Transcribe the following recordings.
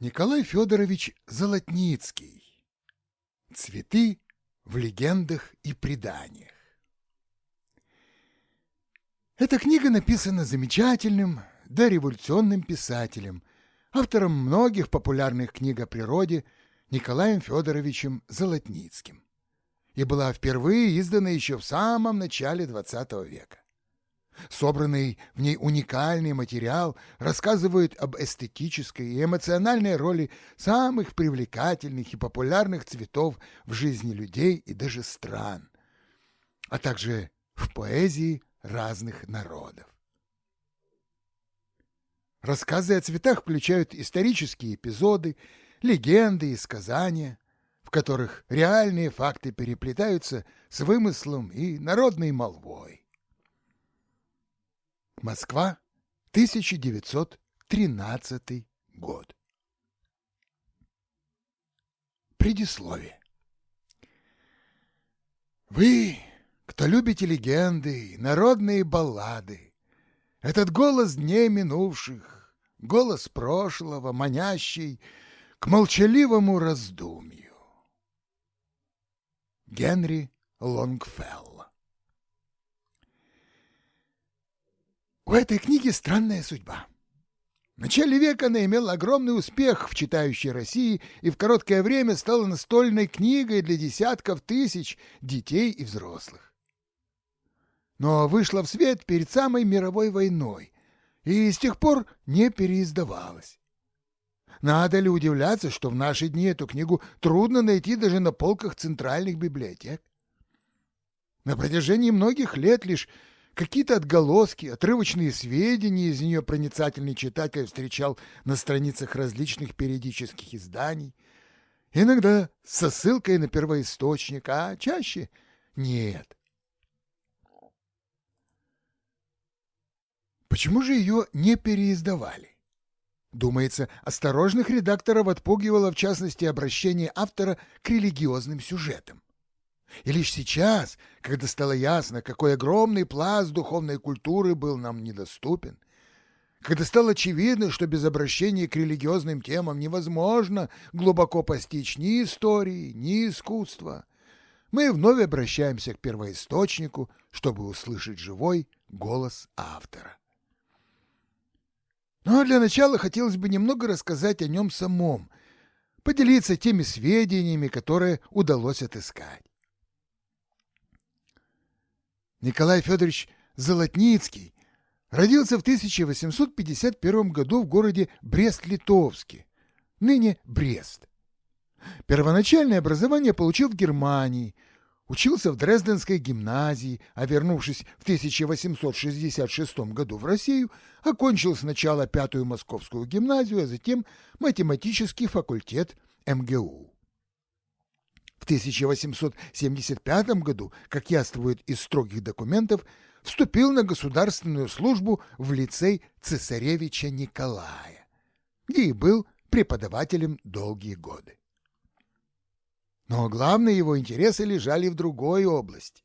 Николай Федорович Золотницкий. Цветы в легендах и преданиях. Эта книга написана замечательным, дореволюционным писателем, автором многих популярных книг о природе Николаем Федоровичем Золотницким и была впервые издана еще в самом начале XX века. Собранный в ней уникальный материал рассказывает об эстетической и эмоциональной роли самых привлекательных и популярных цветов в жизни людей и даже стран, а также в поэзии разных народов. Рассказы о цветах включают исторические эпизоды, легенды и сказания, в которых реальные факты переплетаются с вымыслом и народной молвой. Москва, 1913 год. Предисловие. Вы, кто любите легенды, народные баллады, этот голос дней минувших, голос прошлого, манящий к молчаливому раздумью. Генри Лонгфелл У этой книги странная судьба. В начале века она имела огромный успех в читающей России и в короткое время стала настольной книгой для десятков тысяч детей и взрослых. Но вышла в свет перед самой мировой войной и с тех пор не переиздавалась. Надо ли удивляться, что в наши дни эту книгу трудно найти даже на полках центральных библиотек? На протяжении многих лет лишь Какие-то отголоски, отрывочные сведения из нее проницательный читатель встречал на страницах различных периодических изданий, иногда со ссылкой на первоисточник, а чаще нет. Почему же ее не переиздавали? Думается, осторожных редакторов отпугивало в частности обращение автора к религиозным сюжетам. И лишь сейчас, когда стало ясно, какой огромный пласт духовной культуры был нам недоступен, когда стало очевидно, что без обращения к религиозным темам невозможно глубоко постичь ни истории, ни искусства, мы вновь обращаемся к первоисточнику, чтобы услышать живой голос автора. Но ну, а для начала хотелось бы немного рассказать о нем самом, поделиться теми сведениями, которые удалось отыскать. Николай Федорович Золотницкий родился в 1851 году в городе Брест-Литовске, ныне Брест. Первоначальное образование получил в Германии, учился в Дрезденской гимназии, а вернувшись в 1866 году в Россию, окончил сначала пятую московскую гимназию, а затем математический факультет МГУ. В 1875 году, как яствует из строгих документов, вступил на государственную службу в лицей цесаревича Николая, где и был преподавателем долгие годы. Но главные его интересы лежали в другой области.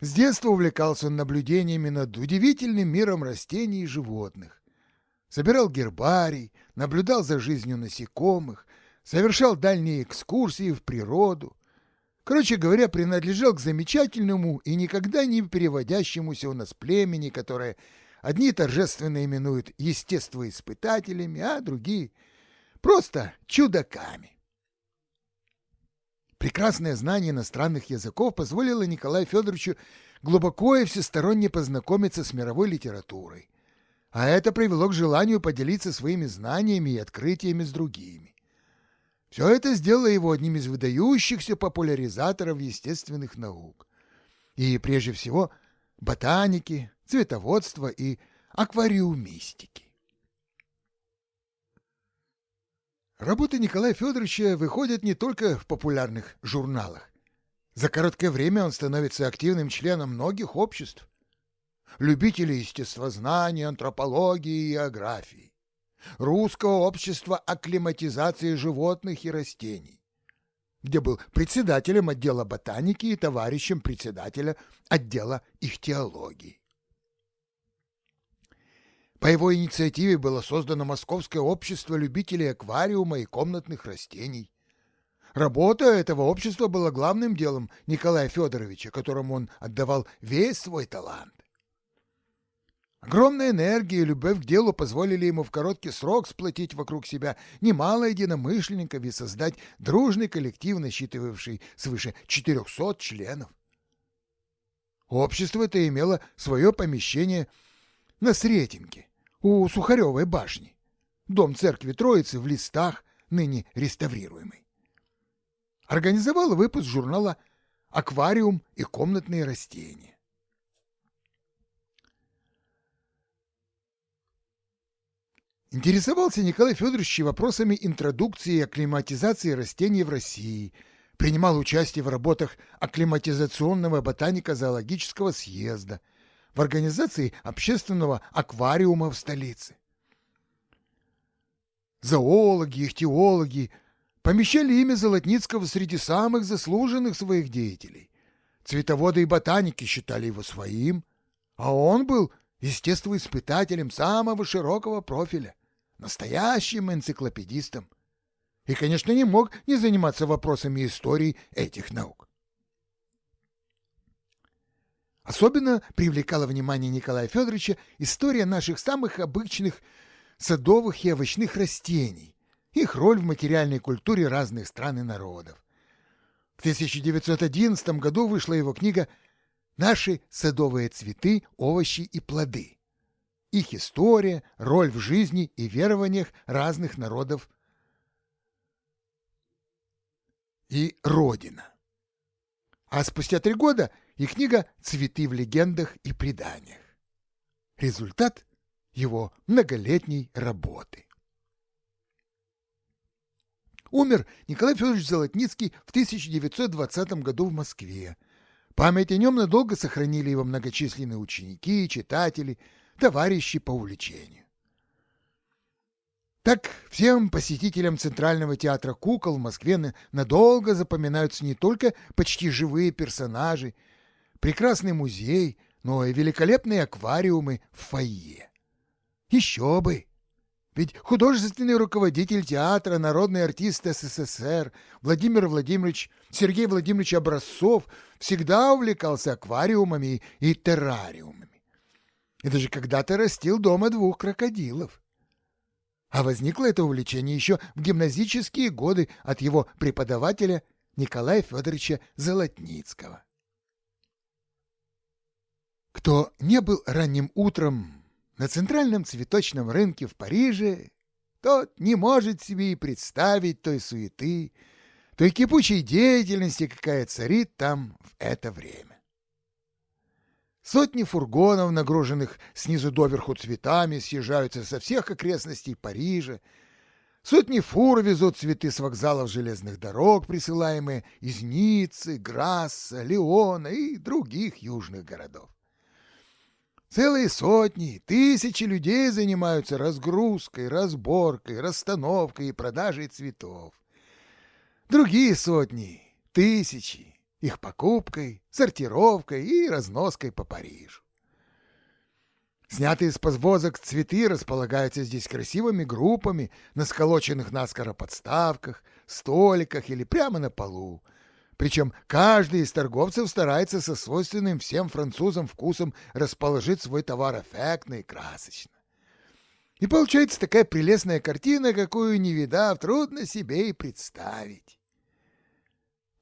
С детства увлекался он наблюдениями над удивительным миром растений и животных. Собирал гербарий, наблюдал за жизнью насекомых, совершал дальние экскурсии в природу. Короче говоря, принадлежал к замечательному и никогда не переводящемуся у нас племени, которое одни торжественно именуют естествоиспытателями, а другие просто чудаками. Прекрасное знание иностранных языков позволило Николаю Федоровичу глубоко и всесторонне познакомиться с мировой литературой, а это привело к желанию поделиться своими знаниями и открытиями с другими. Все это сделало его одним из выдающихся популяризаторов естественных наук. И прежде всего ботаники, цветоводства и аквариумистики. Работы Николая Федоровича выходят не только в популярных журналах. За короткое время он становится активным членом многих обществ. Любителей естествознания, антропологии и географии русского общества акклиматизации животных и растений, где был председателем отдела ботаники и товарищем председателя отдела ихтиологии. По его инициативе было создано Московское общество любителей аквариума и комнатных растений. Работа этого общества была главным делом Николая Федоровича, которому он отдавал весь свой талант. Огромная энергия и любовь к делу позволили ему в короткий срок сплотить вокруг себя немало единомышленников и создать дружный коллектив, насчитывавший свыше 400 членов. Общество это имело свое помещение на Сретенке, у Сухаревой башни, дом церкви Троицы в листах, ныне реставрируемый. Организовал выпуск журнала «Аквариум и комнатные растения». Интересовался Николай Федорович вопросами интродукции и акклиматизации растений в России, принимал участие в работах акклиматизационного ботанико-зоологического съезда, в организации общественного аквариума в столице. Зоологи, ихтиологи помещали имя Золотницкого среди самых заслуженных своих деятелей. Цветоводы и ботаники считали его своим, а он был естествоиспытателем самого широкого профиля настоящим энциклопедистом. И, конечно, не мог не заниматься вопросами истории этих наук. Особенно привлекала внимание Николая Федоровича история наших самых обычных садовых и овощных растений, их роль в материальной культуре разных стран и народов. В 1911 году вышла его книга «Наши садовые цветы, овощи и плоды», их история, роль в жизни и верованиях разных народов и Родина. А спустя три года и книга «Цветы в легендах и преданиях». Результат его многолетней работы. Умер Николай Федорович Золотницкий в 1920 году в Москве. Память о нем надолго сохранили его многочисленные ученики, читатели – товарищи по увлечению. Так всем посетителям Центрального театра кукол в Москве надолго запоминаются не только почти живые персонажи, прекрасный музей, но и великолепные аквариумы в фойе. Еще бы! Ведь художественный руководитель театра, народный артист СССР Владимир Владимирович Сергей Владимирович Образцов всегда увлекался аквариумами и террариумами и даже когда-то растил дома двух крокодилов. А возникло это увлечение еще в гимназические годы от его преподавателя Николая Федоровича Золотницкого. Кто не был ранним утром на центральном цветочном рынке в Париже, тот не может себе и представить той суеты, той кипучей деятельности, какая царит там в это время. Сотни фургонов, нагруженных снизу доверху цветами, съезжаются со всех окрестностей Парижа. Сотни фур везут цветы с вокзалов железных дорог, присылаемые из Ниццы, Грасса, Леона и других южных городов. Целые сотни, тысячи людей занимаются разгрузкой, разборкой, расстановкой и продажей цветов. Другие сотни, тысячи их покупкой, сортировкой и разноской по Парижу. Снятые с подвозок цветы располагаются здесь красивыми группами на сколоченных наскоро подставках, столиках или прямо на полу. Причем каждый из торговцев старается со свойственным всем французам вкусом расположить свой товар эффектно и красочно. И получается такая прелестная картина, какую, не видав, трудно себе и представить.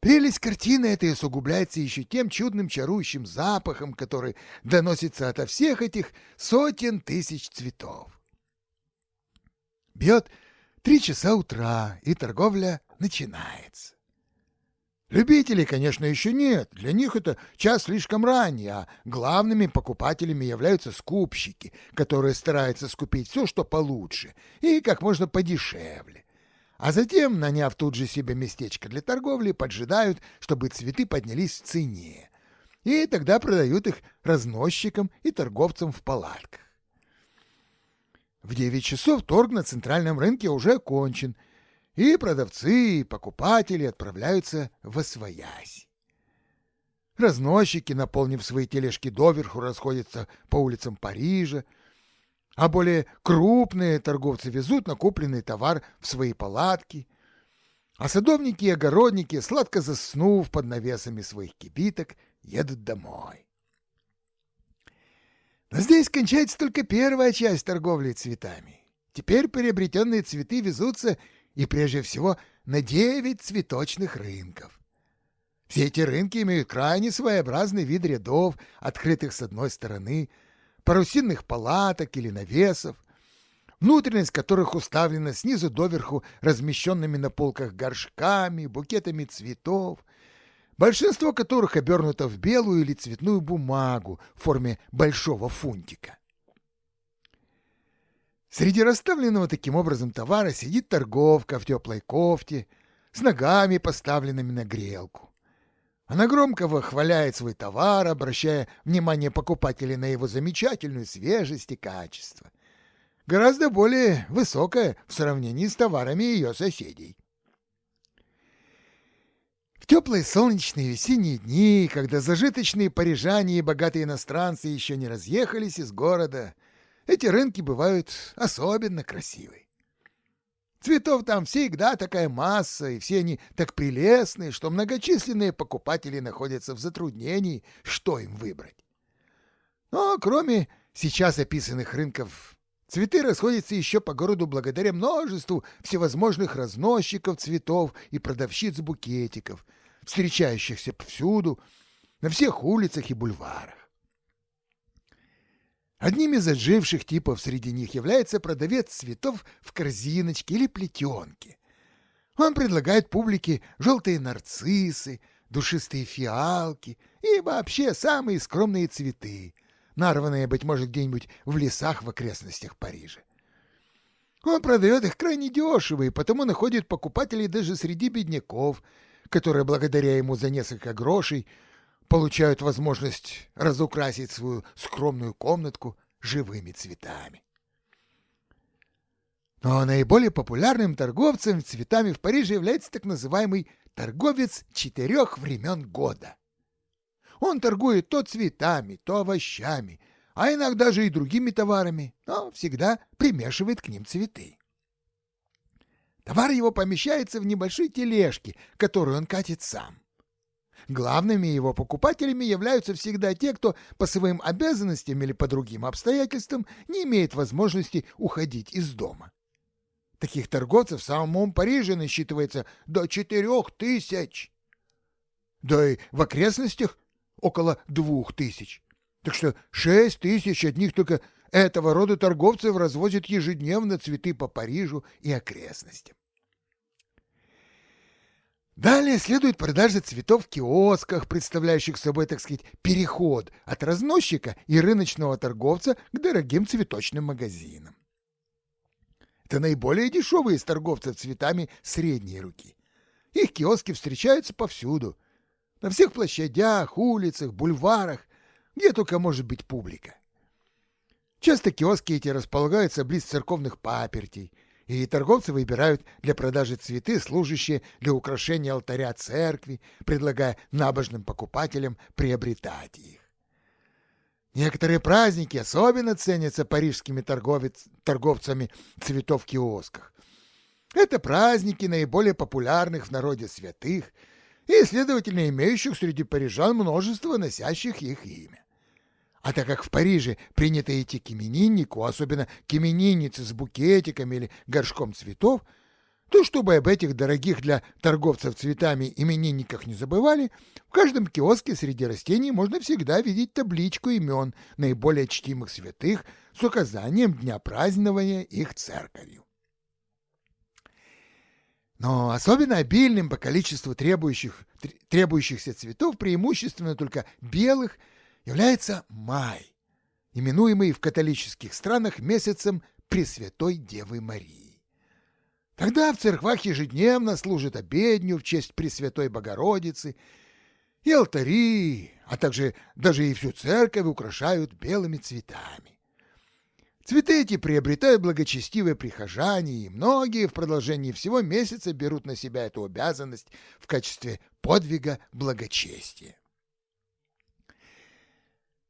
Прелесть картины этой усугубляется еще тем чудным чарующим запахом, который доносится ото всех этих сотен тысяч цветов. Бьет три часа утра, и торговля начинается. Любителей, конечно, еще нет. Для них это час слишком ранний, а главными покупателями являются скупщики, которые стараются скупить все, что получше и как можно подешевле а затем, наняв тут же себе местечко для торговли, поджидают, чтобы цветы поднялись в цене, и тогда продают их разносчикам и торговцам в палатках. В девять часов торг на центральном рынке уже окончен, и продавцы, и покупатели отправляются в освоясь. Разносчики, наполнив свои тележки доверху, расходятся по улицам Парижа, а более крупные торговцы везут накопленный товар в свои палатки, а садовники и огородники, сладко заснув под навесами своих кибиток, едут домой. Но здесь кончается только первая часть торговли цветами. Теперь приобретенные цветы везутся и прежде всего на девять цветочных рынков. Все эти рынки имеют крайне своеобразный вид рядов, открытых с одной стороны, парусинных палаток или навесов, внутренность которых уставлена снизу доверху размещенными на полках горшками, букетами цветов, большинство которых обернуто в белую или цветную бумагу в форме большого фунтика. Среди расставленного таким образом товара сидит торговка в теплой кофте с ногами, поставленными на грелку. Она громко выхваляет свой товар, обращая внимание покупателей на его замечательную свежесть и качество. Гораздо более высокое в сравнении с товарами ее соседей. В теплые солнечные весенние дни, когда зажиточные парижане и богатые иностранцы еще не разъехались из города, эти рынки бывают особенно красивые. Цветов там всегда такая масса, и все они так прелестные, что многочисленные покупатели находятся в затруднении, что им выбрать. Но кроме сейчас описанных рынков, цветы расходятся еще по городу благодаря множеству всевозможных разносчиков цветов и продавщиц букетиков, встречающихся повсюду, на всех улицах и бульварах. Одним из отживших типов среди них является продавец цветов в корзиночке или плетенке. Он предлагает публике желтые нарциссы, душистые фиалки и вообще самые скромные цветы, нарванные, быть может, где-нибудь в лесах в окрестностях Парижа. Он продает их крайне дешево и потому находит покупателей даже среди бедняков, которые благодаря ему за несколько грошей получают возможность разукрасить свою скромную комнатку живыми цветами. Но наиболее популярным торговцем цветами в Париже является так называемый торговец четырех времен года. Он торгует то цветами, то овощами, а иногда же и другими товарами, но всегда примешивает к ним цветы. Товар его помещается в небольшой тележке, которую он катит сам. Главными его покупателями являются всегда те, кто по своим обязанностям или по другим обстоятельствам не имеет возможности уходить из дома. Таких торговцев в самом Париже насчитывается до четырех тысяч. Да и в окрестностях около двух тысяч. Так что шесть тысяч одних только этого рода торговцев развозят ежедневно цветы по Парижу и окрестностям. Далее следует продажа цветов в киосках, представляющих собой, так сказать, переход от разносчика и рыночного торговца к дорогим цветочным магазинам. Это наиболее дешевые из торговцев цветами средней руки. Их киоски встречаются повсюду. На всех площадях, улицах, бульварах, где только может быть публика. Часто киоски эти располагаются близ церковных папертей – и торговцы выбирают для продажи цветы, служащие для украшения алтаря церкви, предлагая набожным покупателям приобретать их. Некоторые праздники особенно ценятся парижскими торговец, торговцами цветов в киосках. Это праздники наиболее популярных в народе святых и, следовательно, имеющих среди парижан множество носящих их имя. А так как в Париже принято идти к имениннику, особенно к имениннице с букетиками или горшком цветов, то, чтобы об этих дорогих для торговцев цветами именинниках не забывали, в каждом киоске среди растений можно всегда видеть табличку имен наиболее чтимых святых с указанием дня празднования их церковью. Но особенно обильным по количеству требующих, требующихся цветов преимущественно только белых – является май, именуемый в католических странах месяцем Пресвятой Девы Марии. Тогда в церквах ежедневно служат обедню в честь Пресвятой Богородицы, и алтари, а также даже и всю церковь украшают белыми цветами. Цветы эти приобретают благочестивые прихожане, и многие в продолжении всего месяца берут на себя эту обязанность в качестве подвига благочестия.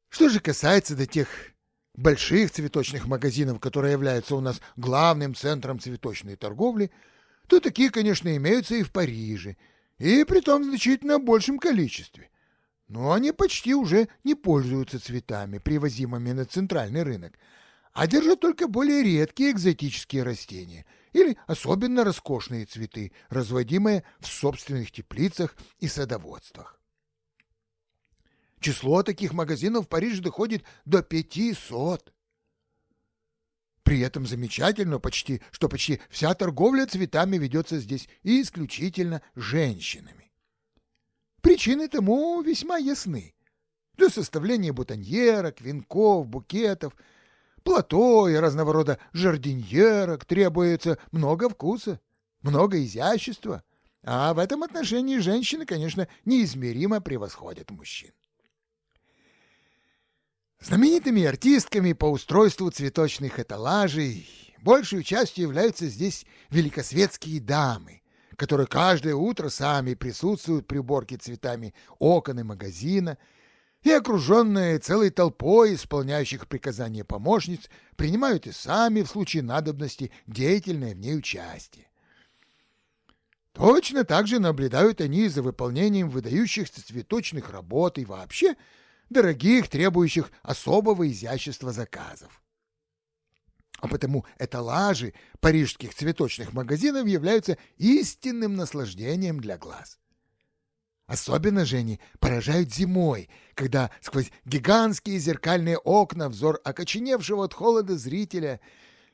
Что же касается до тех больших цветочных магазинов, которые являются у нас главным центром цветочной торговли, то такие, конечно, имеются и в Париже, и при том значительно большем количестве. Но они почти уже не пользуются цветами, привозимыми на центральный рынок, а держат только более редкие экзотические растения или особенно роскошные цветы, разводимые в собственных теплицах и садоводствах. Число таких магазинов в Париже доходит до 500. При этом замечательно почти, что почти вся торговля цветами ведется здесь исключительно женщинами. Причины тому весьма ясны. Для составления бутоньерок, венков, букетов, плато и разного рода жардиньерок требуется много вкуса, много изящества, а в этом отношении женщины, конечно, неизмеримо превосходят мужчин. Знаменитыми артистками по устройству цветочных эталажей большей частью являются здесь великосветские дамы, которые каждое утро сами присутствуют при уборке цветами окон и магазина, и, окруженные целой толпой исполняющих приказания помощниц, принимают и сами в случае надобности деятельное в ней участие. Точно так же наблюдают они за выполнением выдающихся цветочных работ и вообще – дорогих, требующих особого изящества заказов. А потому эталажи парижских цветочных магазинов являются истинным наслаждением для глаз. Особенно же они поражают зимой, когда сквозь гигантские зеркальные окна взор окоченевшего от холода зрителя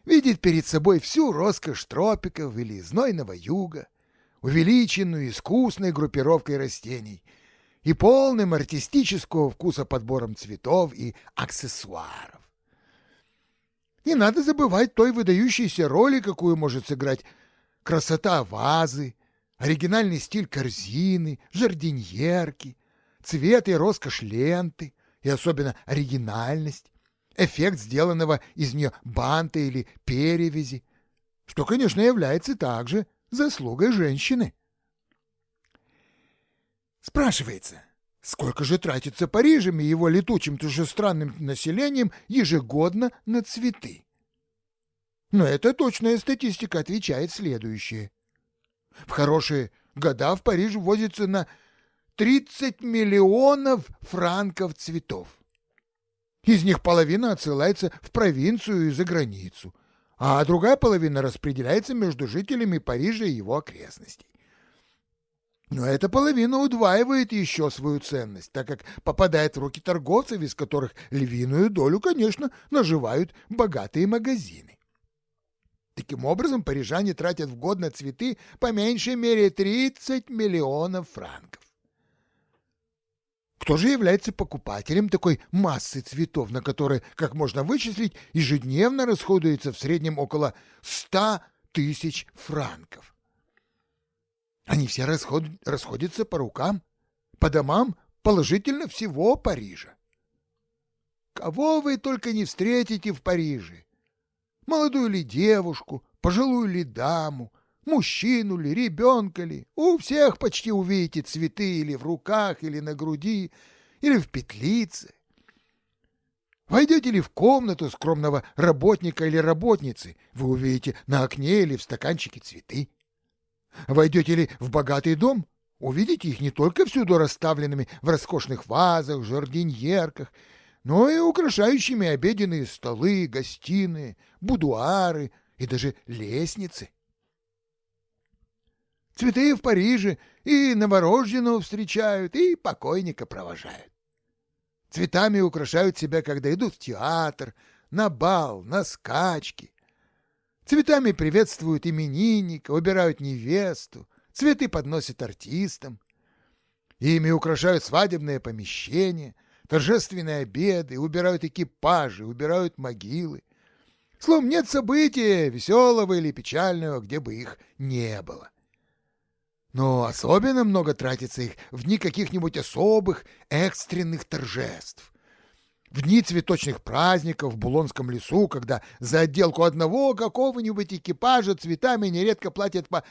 видит перед собой всю роскошь тропиков или знойного юга, увеличенную искусной группировкой растений — и полным артистического вкуса подбором цветов и аксессуаров. Не надо забывать той выдающейся роли, какую может сыграть красота вазы, оригинальный стиль корзины, жардиньерки, цвет и роскошь ленты, и особенно оригинальность, эффект сделанного из нее банта или перевязи, что, конечно, является также заслугой женщины. Спрашивается, сколько же тратится Парижем и его летучим чужестранным населением ежегодно на цветы? Но эта точная статистика отвечает следующее. В хорошие года в Париж возится на 30 миллионов франков цветов. Из них половина отсылается в провинцию и за границу, а другая половина распределяется между жителями Парижа и его окрестностей. Но эта половина удваивает еще свою ценность, так как попадает в руки торговцев, из которых львиную долю, конечно, наживают богатые магазины. Таким образом, парижане тратят в год на цветы по меньшей мере 30 миллионов франков. Кто же является покупателем такой массы цветов, на которые, как можно вычислить, ежедневно расходуется в среднем около 100 тысяч франков? Они все расход... расходятся по рукам, по домам положительно всего Парижа. Кого вы только не встретите в Париже? Молодую ли девушку, пожилую ли даму, мужчину ли, ребенка ли. У всех почти увидите цветы или в руках, или на груди, или в петлице. Войдете ли в комнату скромного работника или работницы, вы увидите на окне или в стаканчике цветы. Войдете ли в богатый дом, увидите их не только всюду расставленными в роскошных вазах, жардиньерках, но и украшающими обеденные столы, гостиные, будуары и даже лестницы. Цветы в Париже и новорожденного встречают, и покойника провожают. Цветами украшают себя, когда идут в театр, на бал, на скачки. Цветами приветствуют именинника, убирают невесту, цветы подносят артистам. Ими украшают свадебные помещения, торжественные обеды, убирают экипажи, убирают могилы. Словом, нет события, веселого или печального, где бы их не было. Но особенно много тратится их в дни каких-нибудь особых экстренных торжеств в дни цветочных праздников в Булонском лесу, когда за отделку одного какого-нибудь экипажа цветами нередко платят по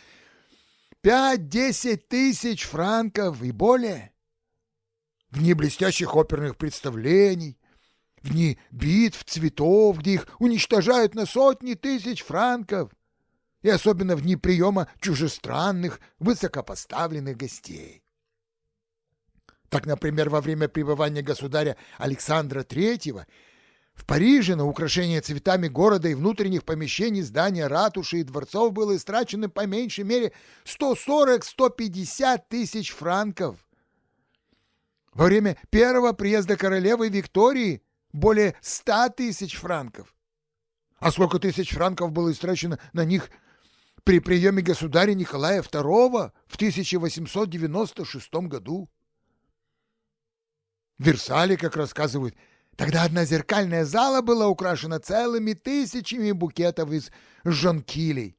пять-десять тысяч франков и более. В дни блестящих оперных представлений, в дни битв, цветов, где их уничтожают на сотни тысяч франков, и особенно в дни приема чужестранных, высокопоставленных гостей. Так, например, во время пребывания государя Александра III в Париже на украшение цветами города и внутренних помещений здания ратуши и дворцов было истрачено по меньшей мере 140-150 тысяч франков. Во время первого приезда королевы Виктории более 100 тысяч франков. А сколько тысяч франков было истрачено на них при приеме государя Николая II в 1896 году? В Версале, как рассказывают, Тогда одна зеркальная зала была украшена целыми тысячами букетов из жонкилей.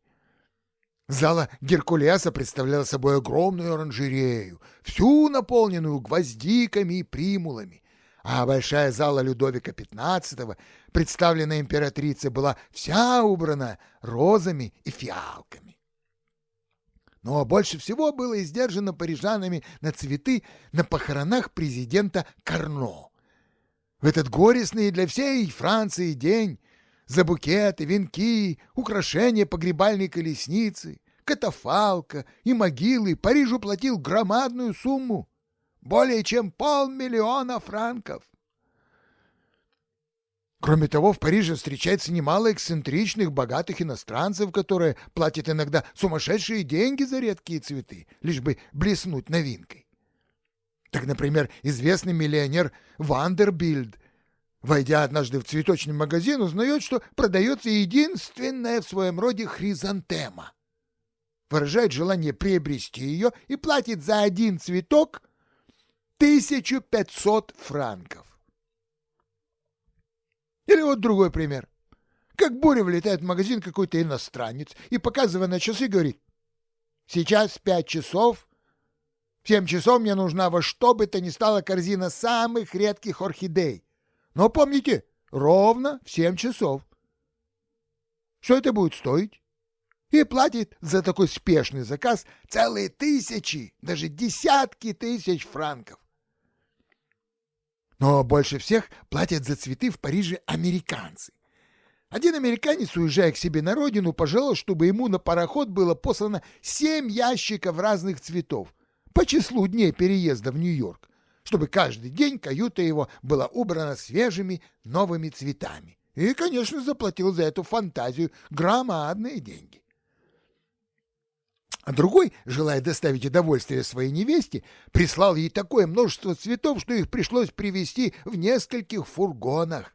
Зала Геркулеса представляла собой огромную оранжерею, всю наполненную гвоздиками и примулами, а большая зала Людовика XV, представленная императрицей, была вся убрана розами и фиалками. Но больше всего было издержано парижанами на цветы на похоронах президента Карно в этот горестный для всей Франции день за букеты, венки, украшения погребальной колесницы, катафалка и могилы Парижу платил громадную сумму, более чем полмиллиона франков. Кроме того, в Париже встречается немало эксцентричных, богатых иностранцев, которые платят иногда сумасшедшие деньги за редкие цветы, лишь бы блеснуть новинкой. Так, например, известный миллионер Вандербильд, войдя однажды в цветочный магазин, узнает, что продается единственная в своем роде хризантема. Выражает желание приобрести ее и платит за один цветок 1500 франков. Или вот другой пример. Как буря влетает в магазин какой-то иностранец и, показывая на часы, говорит, «Сейчас пять часов, в семь часов мне нужна во что бы то ни стало корзина самых редких орхидей. Но помните, ровно в семь часов. Что это будет стоить? И платит за такой спешный заказ целые тысячи, даже десятки тысяч франков. Но больше всех платят за цветы в Париже американцы. Один американец, уезжая к себе на родину, пожелал, чтобы ему на пароход было послано семь ящиков разных цветов — по числу дней переезда в Нью-Йорк, чтобы каждый день каюта его была убрана свежими новыми цветами. И, конечно, заплатил за эту фантазию громадные деньги. А другой, желая доставить удовольствие своей невесте, прислал ей такое множество цветов, что их пришлось привезти в нескольких фургонах.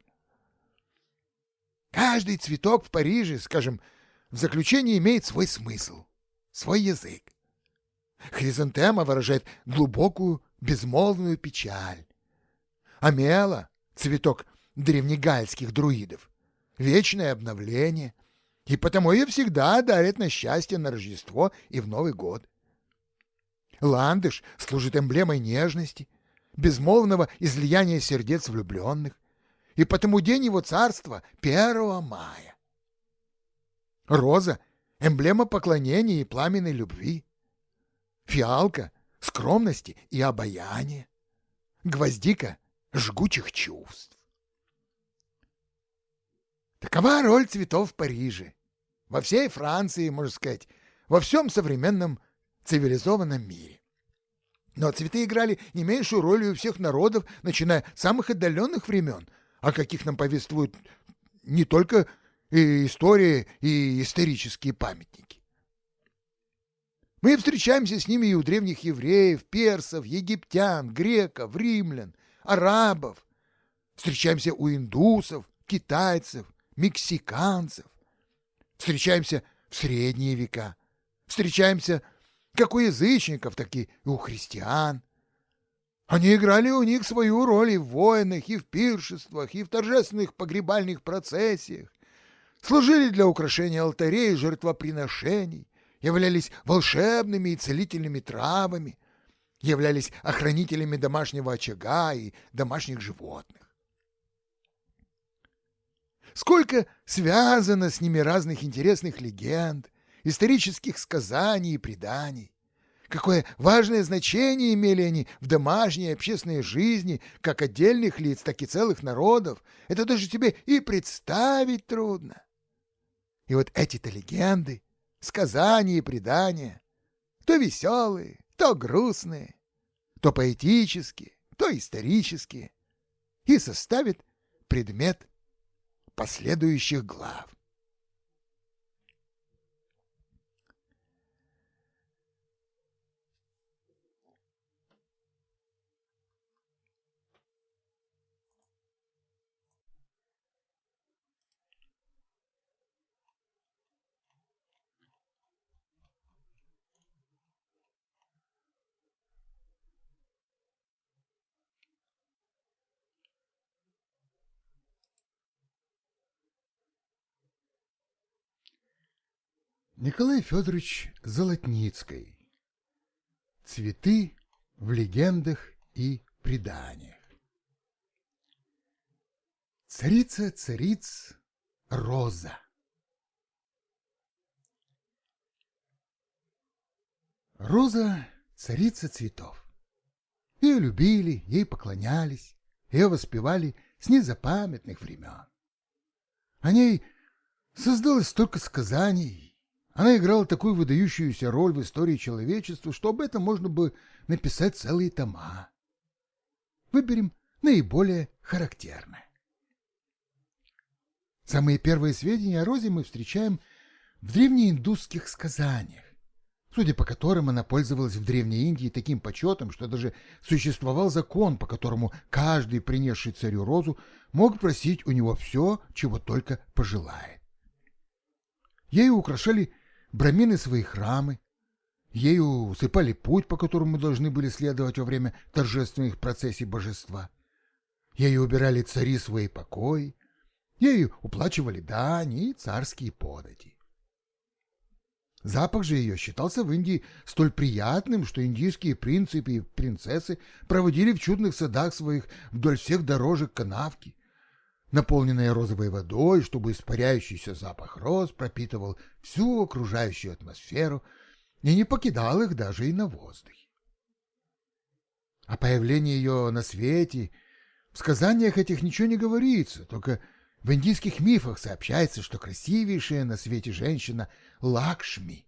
Каждый цветок в Париже, скажем, в заключении имеет свой смысл, свой язык. Хризантема выражает глубокую, безмолвную печаль. Амела — цветок древнегальских друидов, вечное обновление, и потому ее всегда дарят на счастье на Рождество и в Новый год. Ландыш служит эмблемой нежности, безмолвного излияния сердец влюбленных, и потому день его царства — 1 мая. Роза — эмблема поклонения и пламенной любви фиалка — скромности и обаяния, гвоздика — жгучих чувств. Такова роль цветов в Париже, во всей Франции, можно сказать, во всем современном цивилизованном мире. Но цветы играли не меньшую роль у всех народов, начиная с самых отдаленных времен, о каких нам повествуют не только и истории и исторические памятники. Мы встречаемся с ними и у древних евреев, персов, египтян, греков, римлян, арабов. Встречаемся у индусов, китайцев, мексиканцев. Встречаемся в средние века. Встречаемся как у язычников, так и у христиан. Они играли у них свою роль и в войнах, и в пиршествах, и в торжественных погребальных процессиях. Служили для украшения алтарей и жертвоприношений являлись волшебными и целительными травами, являлись охранителями домашнего очага и домашних животных. Сколько связано с ними разных интересных легенд, исторических сказаний и преданий, какое важное значение имели они в домашней и общественной жизни как отдельных лиц, так и целых народов, это даже себе и представить трудно. И вот эти-то легенды, сказания и предания, то веселые, то грустные, то поэтические, то исторические, и составит предмет последующих глав. Николай Федорович Золотницкий. Цветы в легендах и преданиях. Царица цариц Роза. Роза — царица цветов. Ее любили, ей поклонялись, ее воспевали с незапамятных времен. О ней создалось столько сказаний она играла такую выдающуюся роль в истории человечества, что об этом можно бы написать целые тома. Выберем наиболее характерное. Самые первые сведения о Розе мы встречаем в древнеиндусских сказаниях, судя по которым она пользовалась в Древней Индии таким почетом, что даже существовал закон, по которому каждый, принесший царю Розу, мог просить у него все, чего только пожелает. Ею украшали брамины свои храмы, ею усыпали путь, по которому должны были следовать во время торжественных процессий божества, ею убирали цари свои покои, ею уплачивали дани и царские подати. Запах же ее считался в Индии столь приятным, что индийские принцы и принцессы проводили в чудных садах своих вдоль всех дорожек канавки, наполненная розовой водой, чтобы испаряющийся запах роз пропитывал всю окружающую атмосферу и не покидал их даже и на воздухе. О появлении ее на свете в сказаниях этих ничего не говорится, только в индийских мифах сообщается, что красивейшая на свете женщина Лакшми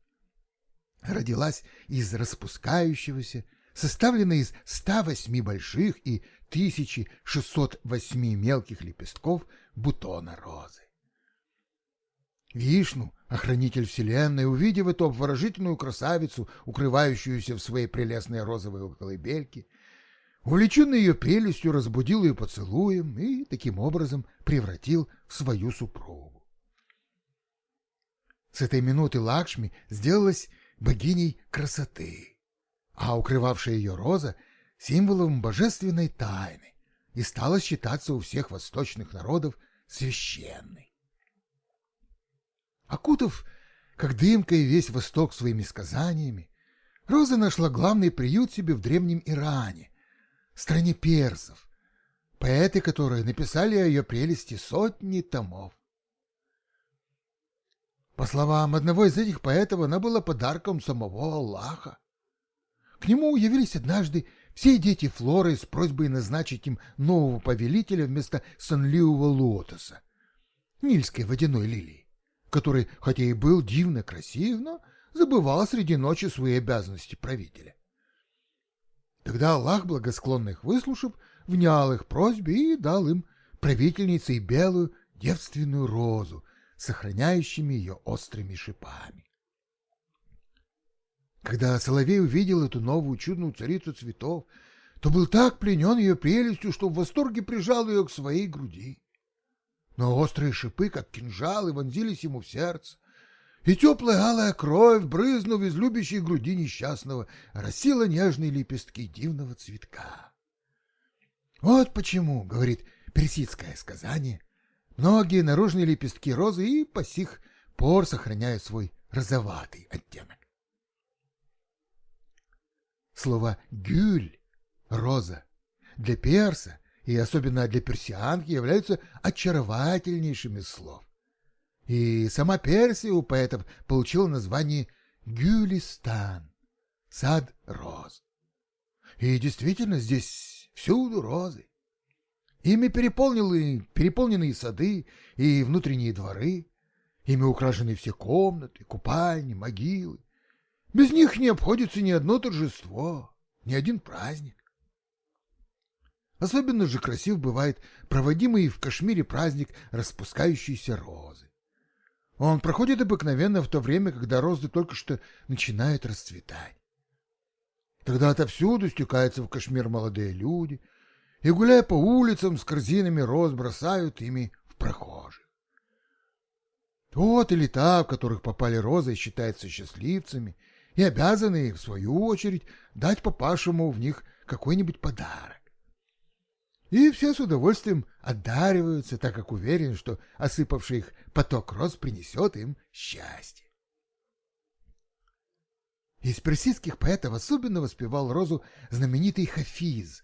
родилась из распускающегося, составленной из 108 больших и 1608 мелких лепестков бутона розы. Вишну, охранитель вселенной, увидев эту обворожительную красавицу, укрывающуюся в своей прелестной розовой колыбельке, увлеченный ее прелестью, разбудил ее поцелуем и таким образом превратил в свою супругу. С этой минуты Лакшми сделалась богиней красоты, а укрывавшая ее роза — символом божественной тайны и стала считаться у всех восточных народов священной. Окутав, как дымкой, весь Восток своими сказаниями, Роза нашла главный приют себе в Древнем Иране, стране персов, поэты, которые написали о ее прелести сотни томов. По словам одного из этих поэтов, она была подарком самого Аллаха. К нему явились однажды все дети Флоры с просьбой назначить им нового повелителя вместо сонливого лотоса, нильской водяной лилии, который, хотя и был дивно красив, но забывал среди ночи свои обязанности правителя. Тогда Аллах, благосклонно их выслушав, внял их просьбе и дал им правительницей белую девственную розу, сохраняющими ее острыми шипами. Когда Соловей увидел эту новую чудную царицу цветов, то был так пленен ее прелестью, что в восторге прижал ее к своей груди. Но острые шипы, как кинжалы, вонзились ему в сердце, и теплая алая кровь, брызнув из любящей груди несчастного, росила нежные лепестки дивного цветка. Вот почему, говорит персидское сказание, многие наружные лепестки розы и по сих пор сохраняют свой розоватый оттенок. Слово «гюль» — «роза» для перса и особенно для персианки являются очаровательнейшими слов. И сама Персия у поэтов получила название Гюлистан, сад роз. И действительно, здесь всюду розы. Ими переполнены, переполнены сады, и внутренние дворы. Ими украшены все комнаты, купальни, могилы. Без них не обходится ни одно торжество, ни один праздник. Особенно же красив бывает проводимый в Кашмире праздник распускающейся розы. Он проходит обыкновенно в то время, когда розы только что начинают расцветать. Тогда отовсюду стекаются в Кашмир молодые люди и, гуляя по улицам с корзинами роз, бросают ими в прохожих. Тот или та, в которых попали розы, считаются счастливцами и обязаны, в свою очередь, дать попавшему в них какой-нибудь подарок. И все с удовольствием одариваются, так как уверены, что осыпавший их поток роз принесет им счастье. Из персидских поэтов особенно воспевал розу знаменитый Хафиз,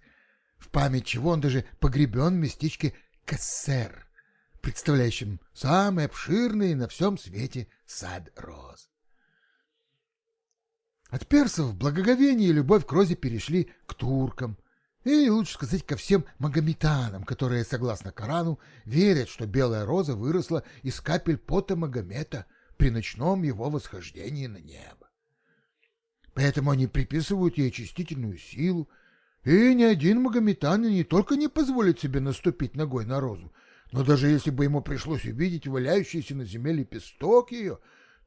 в память чего он даже погребен в местечке Кассер, представляющем самый обширный на всем свете сад роз. От персов благоговение и любовь к розе перешли к туркам – или лучше сказать ко всем магометанам, которые, согласно Корану, верят, что белая роза выросла из капель пота Магомета при ночном его восхождении на небо. Поэтому они приписывают ей очистительную силу, и ни один магометанин не только не позволит себе наступить ногой на розу, но даже если бы ему пришлось увидеть валяющийся на земле лепесток ее,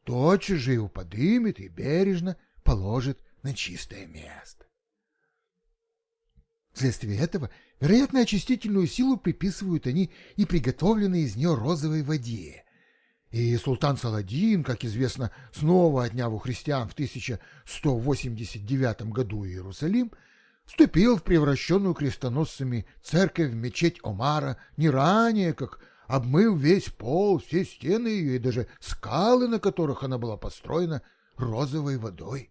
тотчас же его подымет и бережно положит на чистое место. Вследствие этого, вероятно, очистительную силу приписывают они и приготовленной из нее розовой воде. И султан Саладин, как известно, снова отняв у христиан в 1189 году Иерусалим, вступил в превращенную крестоносцами церковь в мечеть Омара не ранее, как обмыв весь пол, все стены ее и даже скалы, на которых она была построена, розовой водой.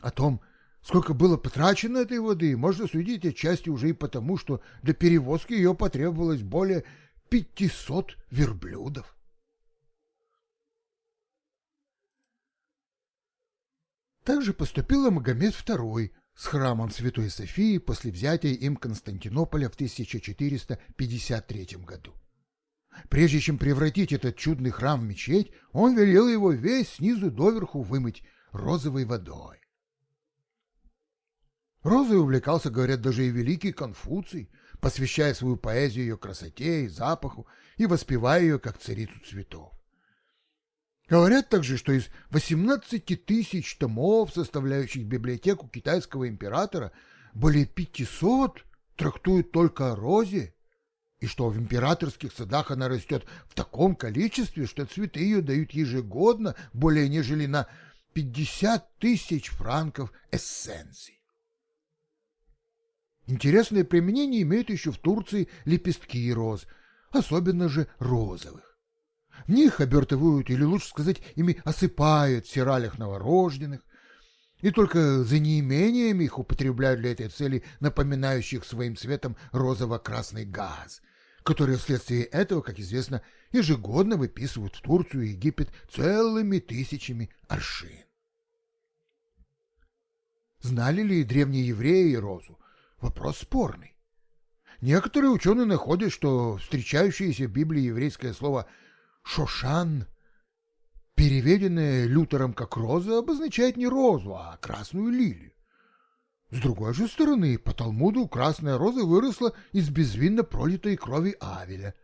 О том, Сколько было потрачено этой воды, можно судить отчасти уже и потому, что для перевозки ее потребовалось более 500 верблюдов. Также поступил Магомед II с храмом Святой Софии после взятия им Константинополя в 1453 году. Прежде чем превратить этот чудный храм в мечеть, он велел его весь снизу доверху вымыть розовой водой. Розой увлекался, говорят, даже и великий Конфуций, посвящая свою поэзию ее красоте и запаху и воспевая ее как царицу цветов. Говорят также, что из 18 тысяч томов, составляющих библиотеку китайского императора, более 500 трактуют только о розе, и что в императорских садах она растет в таком количестве, что цветы ее дают ежегодно более нежели на 50 тысяч франков эссенций. Интересное применение имеют еще в Турции лепестки роз, особенно же розовых. В них обертывают, или лучше сказать, ими осыпают сиралях новорожденных, и только за неимением их употребляют для этой цели напоминающих своим цветом розово-красный газ, который вследствие этого, как известно, ежегодно выписывают в Турцию и Египет целыми тысячами аршин. Знали ли древние евреи розу? Вопрос спорный. Некоторые ученые находят, что встречающееся в Библии еврейское слово «шошан», переведенное Лютером как «роза», обозначает не розу, а красную лилию. С другой же стороны, по Талмуду красная роза выросла из безвинно пролитой крови Авеля,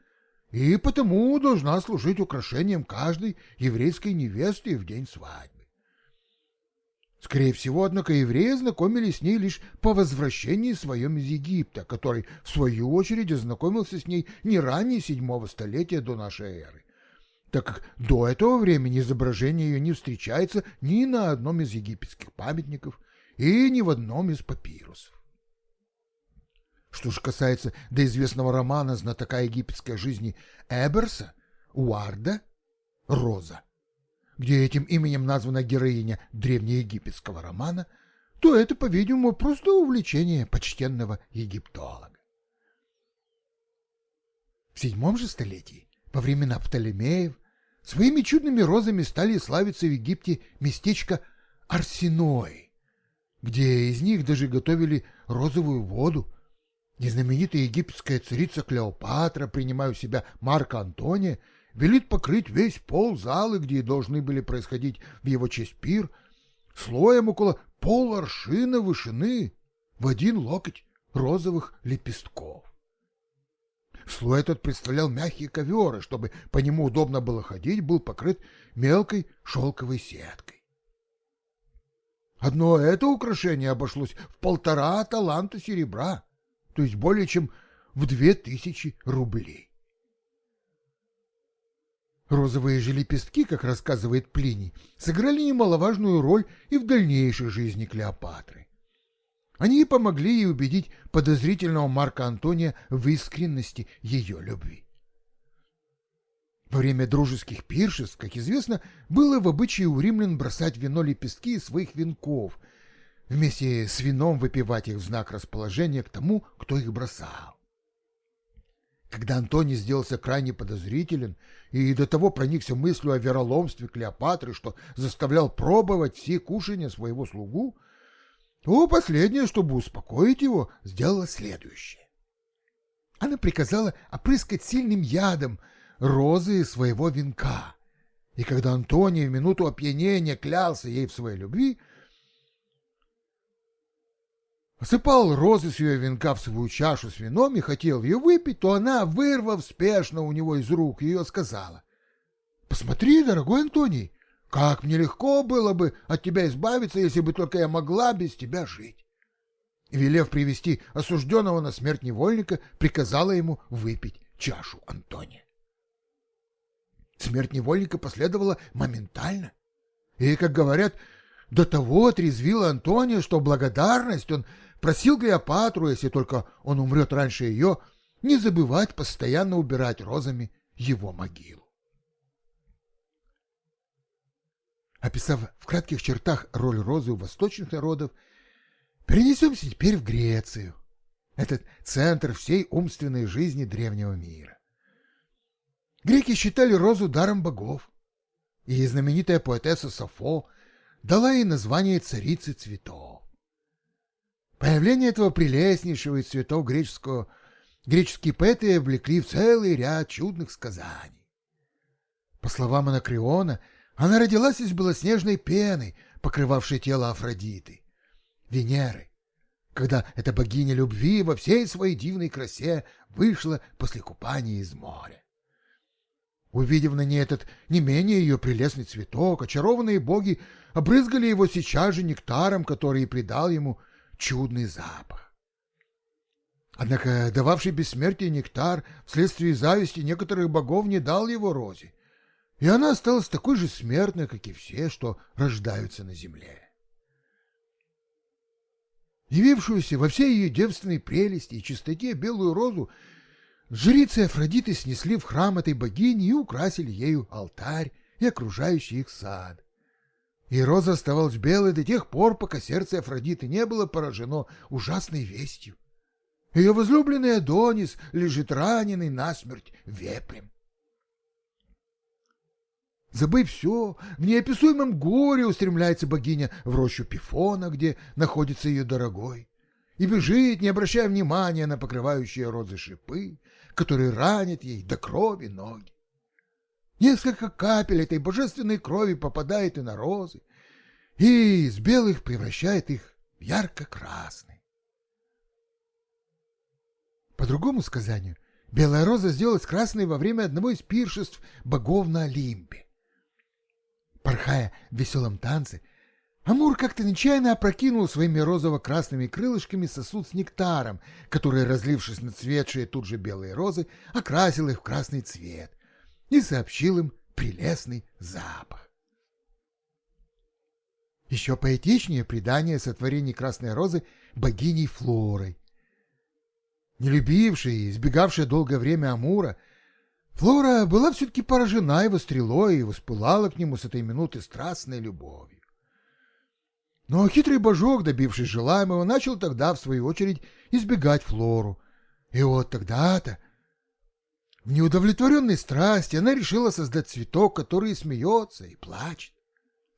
и потому должна служить украшением каждой еврейской невесты в день свадьбы. Скорее всего, однако, евреи ознакомились с ней лишь по возвращении своем из Египта, который, в свою очередь, ознакомился с ней не ранее седьмого столетия до нашей эры, так как до этого времени изображение ее не встречается ни на одном из египетских памятников и ни в одном из папирусов. Что же касается до известного романа знатока египетской жизни Эберса, Уарда, Роза, где этим именем названа героиня древнеегипетского романа, то это, по-видимому, просто увлечение почтенного египтолога. В седьмом же столетии, во времена Птолемеев, своими чудными розами стали славиться в Египте местечко Арсеной, где из них даже готовили розовую воду. И знаменитая египетская царица Клеопатра, принимая у себя Марка Антония, велит покрыть весь пол залы, где должны были происходить в его честь пир, слоем около поларшина вышины в один локоть розовых лепестков. Слой этот представлял мягкие коверы, чтобы по нему удобно было ходить, был покрыт мелкой шелковой сеткой. Одно это украшение обошлось в полтора таланта серебра, то есть более чем в две тысячи рублей. Розовые же лепестки, как рассказывает Плиний, сыграли немаловажную роль и в дальнейшей жизни Клеопатры. Они помогли ей убедить подозрительного Марка Антония в искренности ее любви. Во время дружеских пиршеств, как известно, было в обычае у римлян бросать вино лепестки из своих венков, вместе с вином выпивать их в знак расположения к тому, кто их бросал. Когда Антоний сделался крайне подозрителен и до того проникся мыслью о вероломстве Клеопатры, что заставлял пробовать все кушания своего слугу, то последнее, чтобы успокоить его, сделала следующее. Она приказала опрыскать сильным ядом розы своего венка, и когда Антоний в минуту опьянения клялся ей в своей любви, осыпал розы с ее венка в свою чашу с вином и хотел ее выпить, то она, вырвав спешно у него из рук, ее сказала, «Посмотри, дорогой Антоний, как мне легко было бы от тебя избавиться, если бы только я могла без тебя жить. И, велев привести осужденного на смерть невольника, приказала ему выпить чашу Антония. Смерть невольника последовала моментально. И, как говорят, до того отрезвила Антония, что благодарность он просил Клеопатру, если только он умрет раньше ее, не забывать постоянно убирать розами его могилу. Описав в кратких чертах роль розы у восточных народов, перенесемся теперь в Грецию, этот центр всей умственной жизни древнего мира. Греки считали розу даром богов, и знаменитая поэтесса Сафо дала ей название царицы цветов. Появление этого прелестнейшего из цветов греческого греческие поэты облекли в целый ряд чудных сказаний. По словам Анакреона, она родилась из белоснежной пены, покрывавшей тело Афродиты, Венеры, когда эта богиня любви во всей своей дивной красе вышла после купания из моря. Увидев на ней этот не менее ее прелестный цветок, очарованные боги обрызгали его сейчас же нектаром, который и придал ему чудный запах. Однако дававший бессмертие нектар вследствие зависти некоторых богов не дал его розе, и она осталась такой же смертной, как и все, что рождаются на земле. Явившуюся во всей ее девственной прелести и чистоте белую розу жрицы Афродиты снесли в храм этой богини и украсили ею алтарь и окружающий их сад. И роза оставалась белой до тех пор, пока сердце Афродиты не было поражено ужасной вестью. Ее возлюбленный Адонис лежит раненый насмерть вепрем. Забыв все, в неописуемом горе устремляется богиня в рощу Пифона, где находится ее дорогой, и бежит, не обращая внимания на покрывающие розы шипы, которые ранят ей до крови ноги. Несколько капель этой божественной крови попадает и на розы, и из белых превращает их в ярко-красные. По другому сказанию, белая роза сделалась красной во время одного из пиршеств богов на Олимпе. Порхая в веселом танце, Амур как-то нечаянно опрокинул своими розово-красными крылышками сосуд с нектаром, который, разлившись на цветшие тут же белые розы, окрасил их в красный цвет и сообщил им прелестный запах. Еще поэтичнее предание сотворения красной розы богиней Флорой. Не любившая и избегавшая долгое время Амура, Флора была все-таки поражена его стрелой и воспылала к нему с этой минуты страстной любовью. Но хитрый божок, добившись желаемого, начал тогда, в свою очередь, избегать Флору. И вот тогда-то, в неудовлетворенной страсти, она решила создать цветок, который смеется и плачет.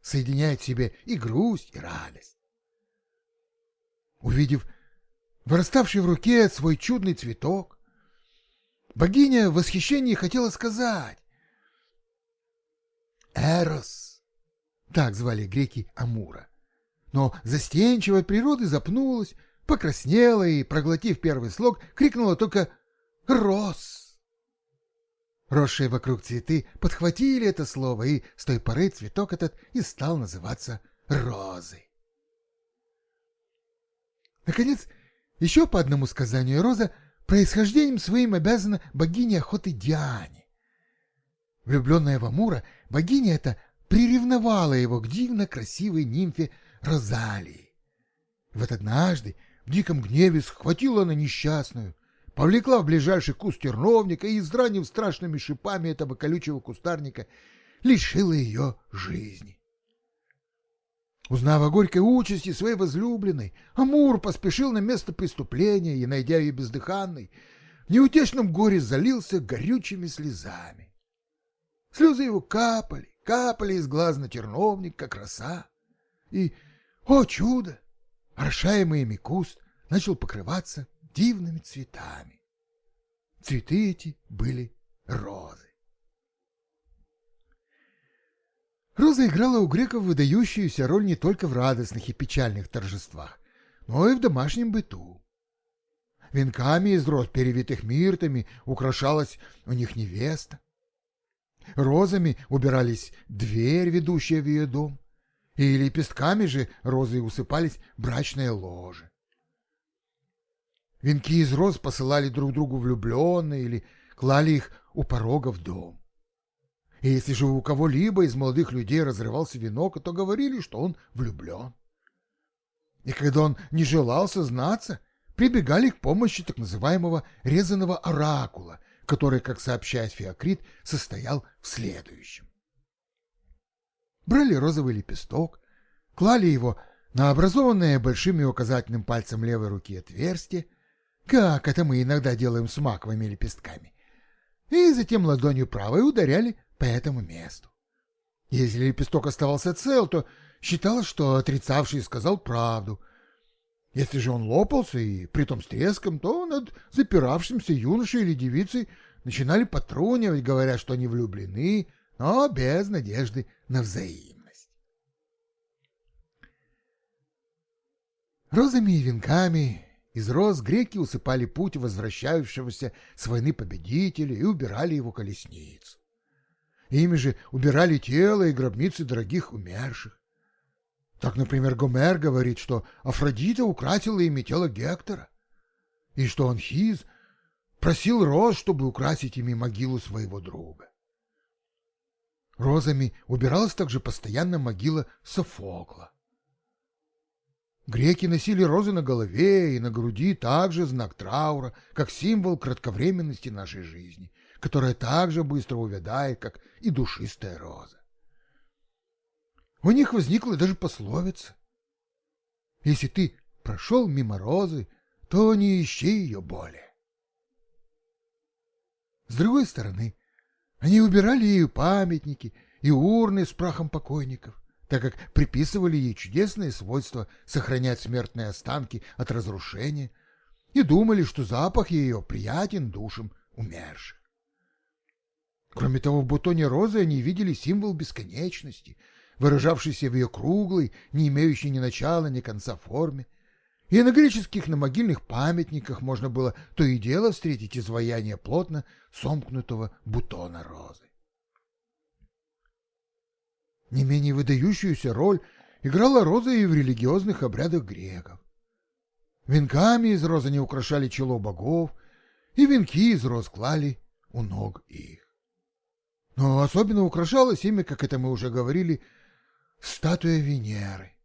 соединяет в себе и грусть, и радость. Увидев выраставший в руке свой чудный цветок, богиня в восхищении хотела сказать «Эрос», так звали греки Амура, но застенчивая природы запнулась, покраснела и, проглотив первый слог, крикнула только «Рос!». Росшие вокруг цветы подхватили это слово, и с той поры цветок этот и стал называться розой. Наконец, еще по одному сказанию Роза происхождением своим обязана богине охоты Диане. Влюбленная в Амура, богиня эта приревновала его к дивно красивой нимфе Розалии. Вот однажды в диком гневе схватила она несчастную, повлекла в ближайший куст терновника и, изранив страшными шипами этого колючего кустарника, лишила ее жизни. Узнав о горькой участи своей возлюбленной, Амур поспешил на место преступления и, найдя ее бездыханной, в неутешном горе залился горючими слезами. Слезы его капали, капали из глаз на терновник, как роса. И, о чудо, орошаемый ими куст начал покрываться дивными цветами. Цветы эти были розы. Роза играла у греков выдающуюся роль не только в радостных и печальных торжествах, но и в домашнем быту. Венками из роз, перевитых миртами, украшалась у них невеста. Розами убирались дверь, ведущая в ее дом, и лепестками же розы усыпались брачные ложи. Венки из роз посылали друг другу влюбленные или клали их у порога в дом. И если же у кого-либо из молодых людей разрывался венок, то говорили, что он влюблен. И когда он не желал сознаться, прибегали к помощи так называемого резаного оракула, который, как сообщает Феокрит, состоял в следующем. Брали розовый лепесток, клали его на образованное большим и указательным пальцем левой руки отверстие, как это мы иногда делаем с маковыми лепестками, и затем ладонью правой ударяли по этому месту. Если лепесток оставался цел, то считалось, что отрицавший сказал правду. Если же он лопался, и притом с треском, то над запиравшимся юношей или девицей начинали потрунивать, говоря, что они влюблены, но без надежды на взаимность. Розами и венками из роз греки усыпали путь возвращающегося с войны победителя и убирали его колесницу. Ими же убирали тело и гробницы дорогих умерших. Так, например, Гомер говорит, что Афродита украсила ими тело Гектора, и что Анхиз просил роз, чтобы украсить ими могилу своего друга. Розами убиралась также постоянно могила Софокла. Греки носили розы на голове и на груди также знак траура, как символ кратковременности нашей жизни, которая так же быстро увядает, как и душистая роза. У них возникла даже пословица. Если ты прошел мимо розы, то не ищи ее более. С другой стороны, они убирали ею памятники и урны с прахом покойников, так как приписывали ей чудесные свойства сохранять смертные останки от разрушения и думали, что запах ее приятен душам умерших. Кроме того, в бутоне розы они видели символ бесконечности, выражавшийся в ее круглой, не имеющей ни начала, ни конца форме. И на греческих на могильных памятниках можно было то и дело встретить изваяние плотно сомкнутого бутона розы. Не менее выдающуюся роль играла роза и в религиозных обрядах греков. Венками из розы не украшали чело богов, и венки из роз клали у ног их. Но особенно украшалось ими, как это мы уже говорили, статуя Венеры.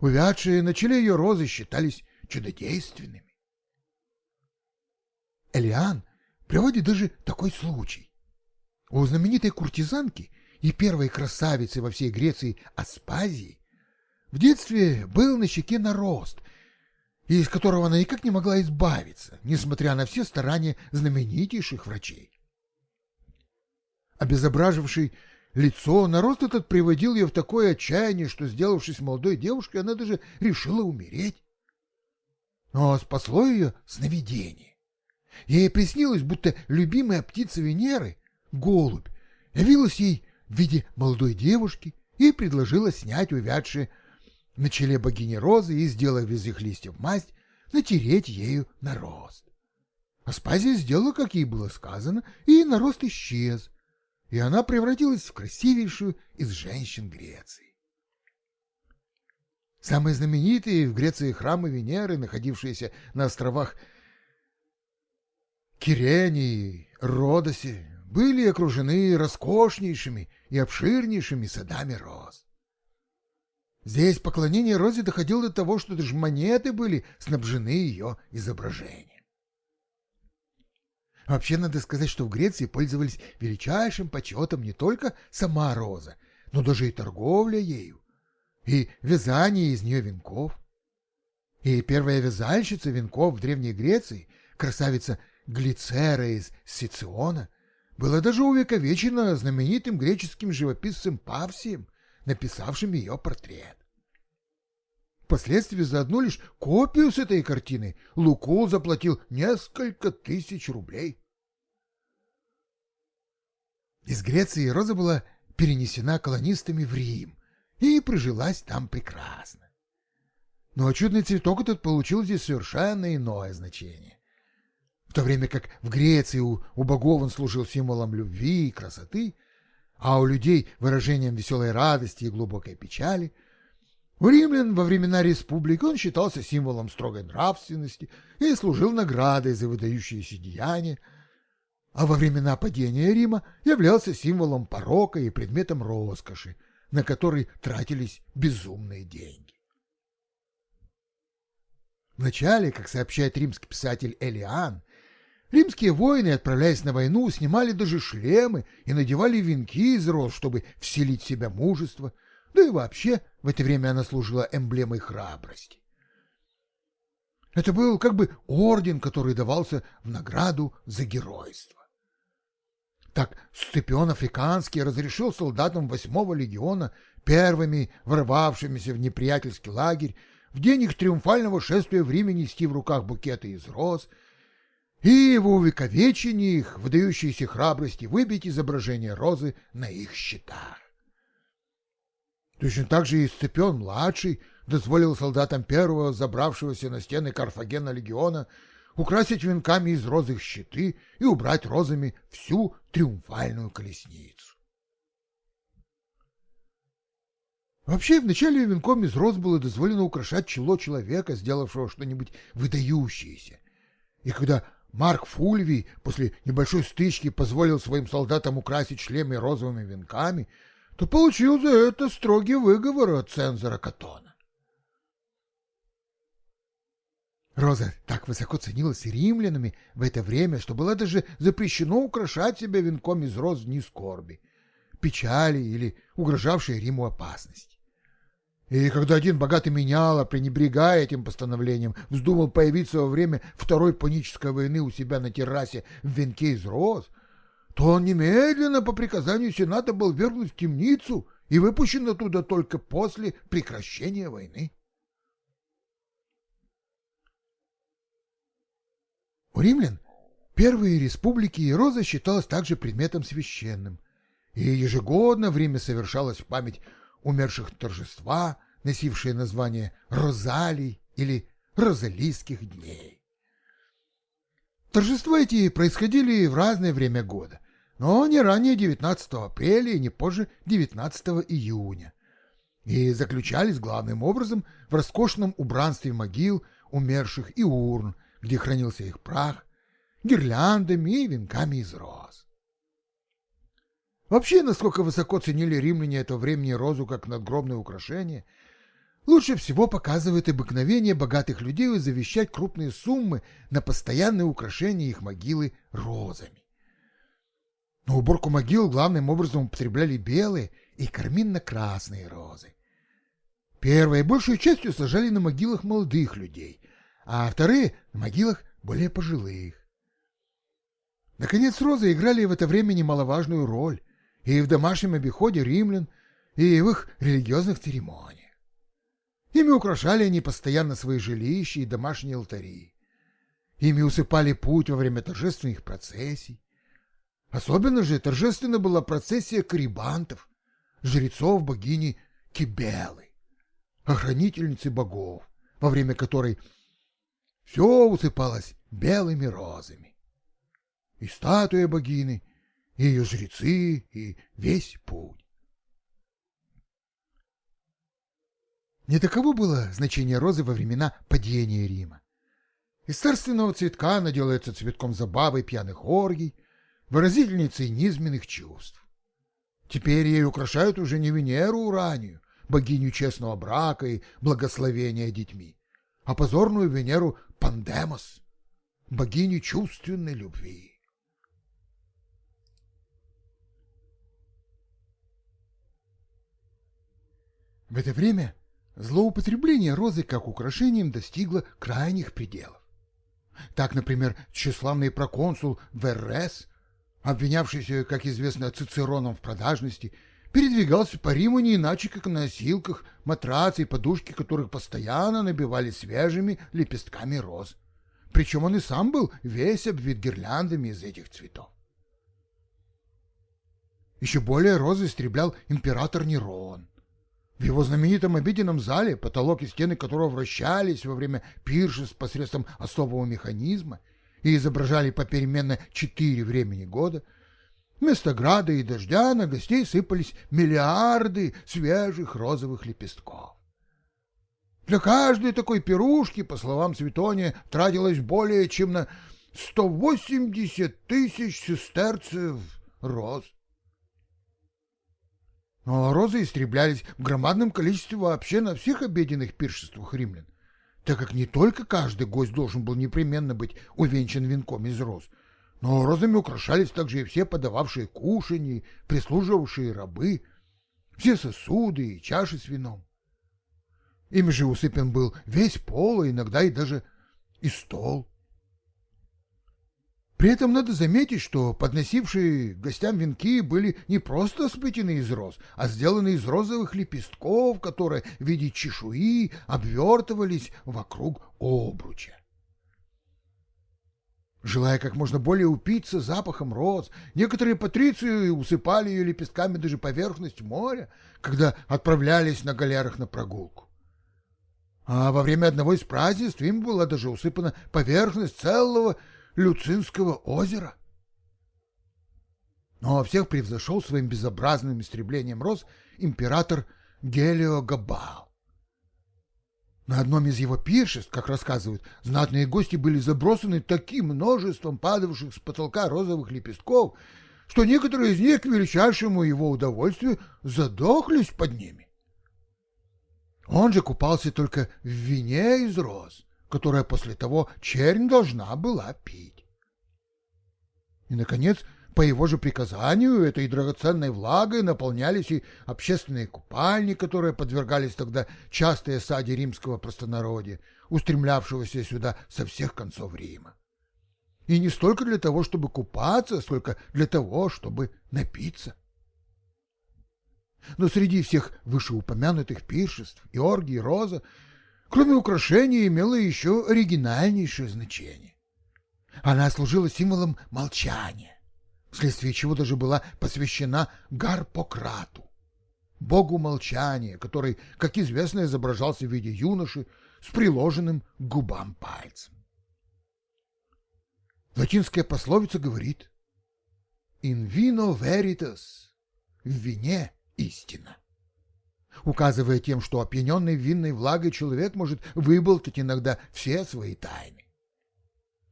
Увядшие на челе ее розы считались чудодейственными. Элиан приводит даже такой случай. У знаменитой куртизанки и первой красавицы во всей Греции Аспазии в детстве был на щеке нарост, из которого она никак не могла избавиться, несмотря на все старания знаменитейших врачей обезображивший лицо, нарост этот приводил ее в такое отчаяние, что, сделавшись молодой девушкой, она даже решила умереть. Но спасло ее сновидение. Ей приснилось, будто любимая птица Венеры, голубь, явилась ей в виде молодой девушки и предложила снять увядшие на челе богини розы и, сделав из их листьев масть, натереть ею нарост. Аспазия сделала, как ей было сказано, и нарост исчез, и она превратилась в красивейшую из женщин Греции. Самые знаменитые в Греции храмы Венеры, находившиеся на островах Кирене и Родосе, были окружены роскошнейшими и обширнейшими садами роз. Здесь поклонение Розе доходило до того, что даже монеты были снабжены ее изображением. Вообще, надо сказать, что в Греции пользовались величайшим почетом не только сама Роза, но даже и торговля ею, и вязание из нее венков. И первая вязальщица венков в Древней Греции, красавица Глицера из Сициона, была даже увековечена знаменитым греческим живописцем Павсием, написавшим ее портрет. Впоследствии за одну лишь копию с этой картины Лукул заплатил несколько тысяч рублей. Из Греции Роза была перенесена колонистами в Рим и прижилась там прекрасно. Но чудный цветок этот получил здесь совершенно иное значение. В то время как в Греции у, у богов он служил символом любви и красоты, а у людей выражением веселой радости и глубокой печали – у римлян во времена республики он считался символом строгой нравственности и служил наградой за выдающиеся деяния, а во времена падения Рима являлся символом порока и предметом роскоши, на который тратились безумные деньги. Вначале, как сообщает римский писатель Элиан, римские воины, отправляясь на войну, снимали даже шлемы и надевали венки из роз, чтобы вселить в себя мужество – да и вообще в это время она служила эмблемой храбрости. Это был как бы орден, который давался в награду за геройство. Так Сципион Африканский разрешил солдатам восьмого легиона, первыми ворвавшимися в неприятельский лагерь, в день их триумфального шествия в Риме нести в руках букеты из роз, и его увековечение их, выдающейся храбрости, выбить изображение розы на их щитах. Точно так же и Сципион-младший дозволил солдатам первого, забравшегося на стены Карфагена легиона, украсить венками из роз их щиты и убрать розами всю триумфальную колесницу. Вообще, вначале венком из роз было дозволено украшать чело человека, сделавшего что-нибудь выдающееся. И когда Марк Фульвий после небольшой стычки позволил своим солдатам украсить шлемы розовыми венками, то получил за это строгий выговор от цензора Катона. Роза так высоко ценилась римлянами в это время, что было даже запрещено украшать себя венком из роз дни скорби, печали или угрожавшей Риму опасности. И когда один богатый меняла, пренебрегая этим постановлением, вздумал появиться во время Второй Панической войны у себя на террасе в венке из роз, то он немедленно по приказанию Сената был вернут в темницу и выпущен оттуда только после прекращения войны. У римлян первые республики и роза считалась также предметом священным, и ежегодно в Риме совершалось в память умерших торжества, носившие название Розалий или Розалийских дней. Торжества эти происходили в разное время года, но не ранее 19 апреля и не позже 19 июня, и заключались главным образом в роскошном убранстве могил умерших и урн, где хранился их прах, гирляндами и венками из роз. Вообще, насколько высоко ценили римляне этого времени розу как надгробное украшение, лучше всего показывает обыкновение богатых людей завещать крупные суммы на постоянное украшение их могилы розами. На уборку могил главным образом употребляли белые и карминно-красные розы. Первые большую частью сажали на могилах молодых людей, а вторые — на могилах более пожилых. Наконец, розы играли в это время немаловажную роль, и в домашнем обиходе римлян, и в их религиозных церемониях. Ими украшали они постоянно свои жилища и домашние алтари. Ими усыпали путь во время торжественных процессий. Особенно же торжественно была процессия карибантов, жрецов богини Кибелы, охранительницы богов, во время которой все усыпалось белыми розами. И статуя богини, и ее жрецы, и весь путь. Не таково было значение розы во времена падения Рима. Из царственного цветка она делается цветком забавы пьяных оргий, выразительницей низменных чувств. Теперь ей украшают уже не Венеру Уранию, богиню честного брака и благословения детьми, а позорную Венеру Пандемос, богиню чувственной любви. В это время злоупотребление розы как украшением достигло крайних пределов. Так, например, тщеславный проконсул Веррес, обвинявшийся, как известно, Цицероном в продажности, передвигался по Риму не иначе, как на носилках, матрацы и подушки которых постоянно набивали свежими лепестками роз. Причем он и сам был весь обвит гирляндами из этих цветов. Еще более розы истреблял император Нерон. В его знаменитом обеденном зале, потолок и стены которого вращались во время пиршеств посредством особого механизма и изображали попеременно четыре времени года, вместо града и дождя на гостей сыпались миллиарды свежих розовых лепестков. Для каждой такой пирушки, по словам Светония, тратилось более чем на 180 тысяч сестерцев роз. Но розы истреблялись в громадном количестве вообще на всех обеденных пиршествах римлян, так как не только каждый гость должен был непременно быть увенчан венком из роз, но розами украшались также и все подававшие кушанье, прислуживавшие рабы, все сосуды и чаши с вином. Ими же усыпан был весь пол, а иногда и даже и стол. При этом надо заметить, что подносившие гостям венки были не просто сплетены из роз, а сделаны из розовых лепестков, которые в виде чешуи обвертывались вокруг обруча. Желая как можно более упиться запахом роз, некоторые патриции усыпали ее лепестками даже поверхность моря, когда отправлялись на галерах на прогулку. А во время одного из празднеств им была даже усыпана поверхность целого Люцинского озера. Но всех превзошел своим безобразным истреблением роз император Гелио Габал. На одном из его пиршеств, как рассказывают, знатные гости были забросаны таким множеством падавших с потолка розовых лепестков, что некоторые из них, к величайшему его удовольствию, задохлись под ними. Он же купался только в вине из роз, которое после того чернь должна была пить. И, наконец, по его же приказанию этой драгоценной влагой наполнялись и общественные купальни, которые подвергались тогда частой осаде римского простонародья, устремлявшегося сюда со всех концов Рима. И не столько для того, чтобы купаться, сколько для того, чтобы напиться. Но среди всех вышеупомянутых пиршеств и оргий роза кроме украшения, имела еще оригинальнейшее значение. Она служила символом молчания, вследствие чего даже была посвящена Гарпократу, богу молчания, который, как известно, изображался в виде юноши с приложенным к губам пальцем. Латинская пословица говорит «In vino veritas» — «в вине истина» указывая тем, что опьяненный винной влагой человек может выболтать иногда все свои тайны.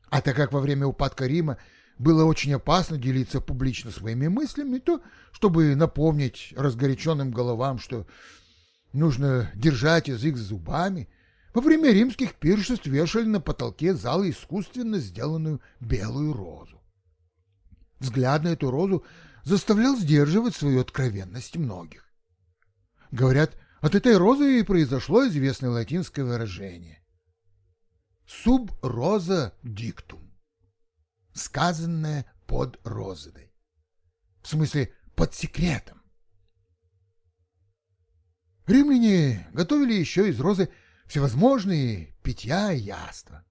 А так как во время упадка Рима было очень опасно делиться публично своими мыслями, то, чтобы напомнить разгоряченным головам, что нужно держать язык зубами, во время римских пиршеств вешали на потолке зала искусственно сделанную белую розу. Взгляд на эту розу заставлял сдерживать свою откровенность многих. Говорят, от этой розы и произошло известное латинское выражение. «Суб роза диктум» — сказанное под розой. В смысле, под секретом. Римляне готовили еще из розы всевозможные питья и яства.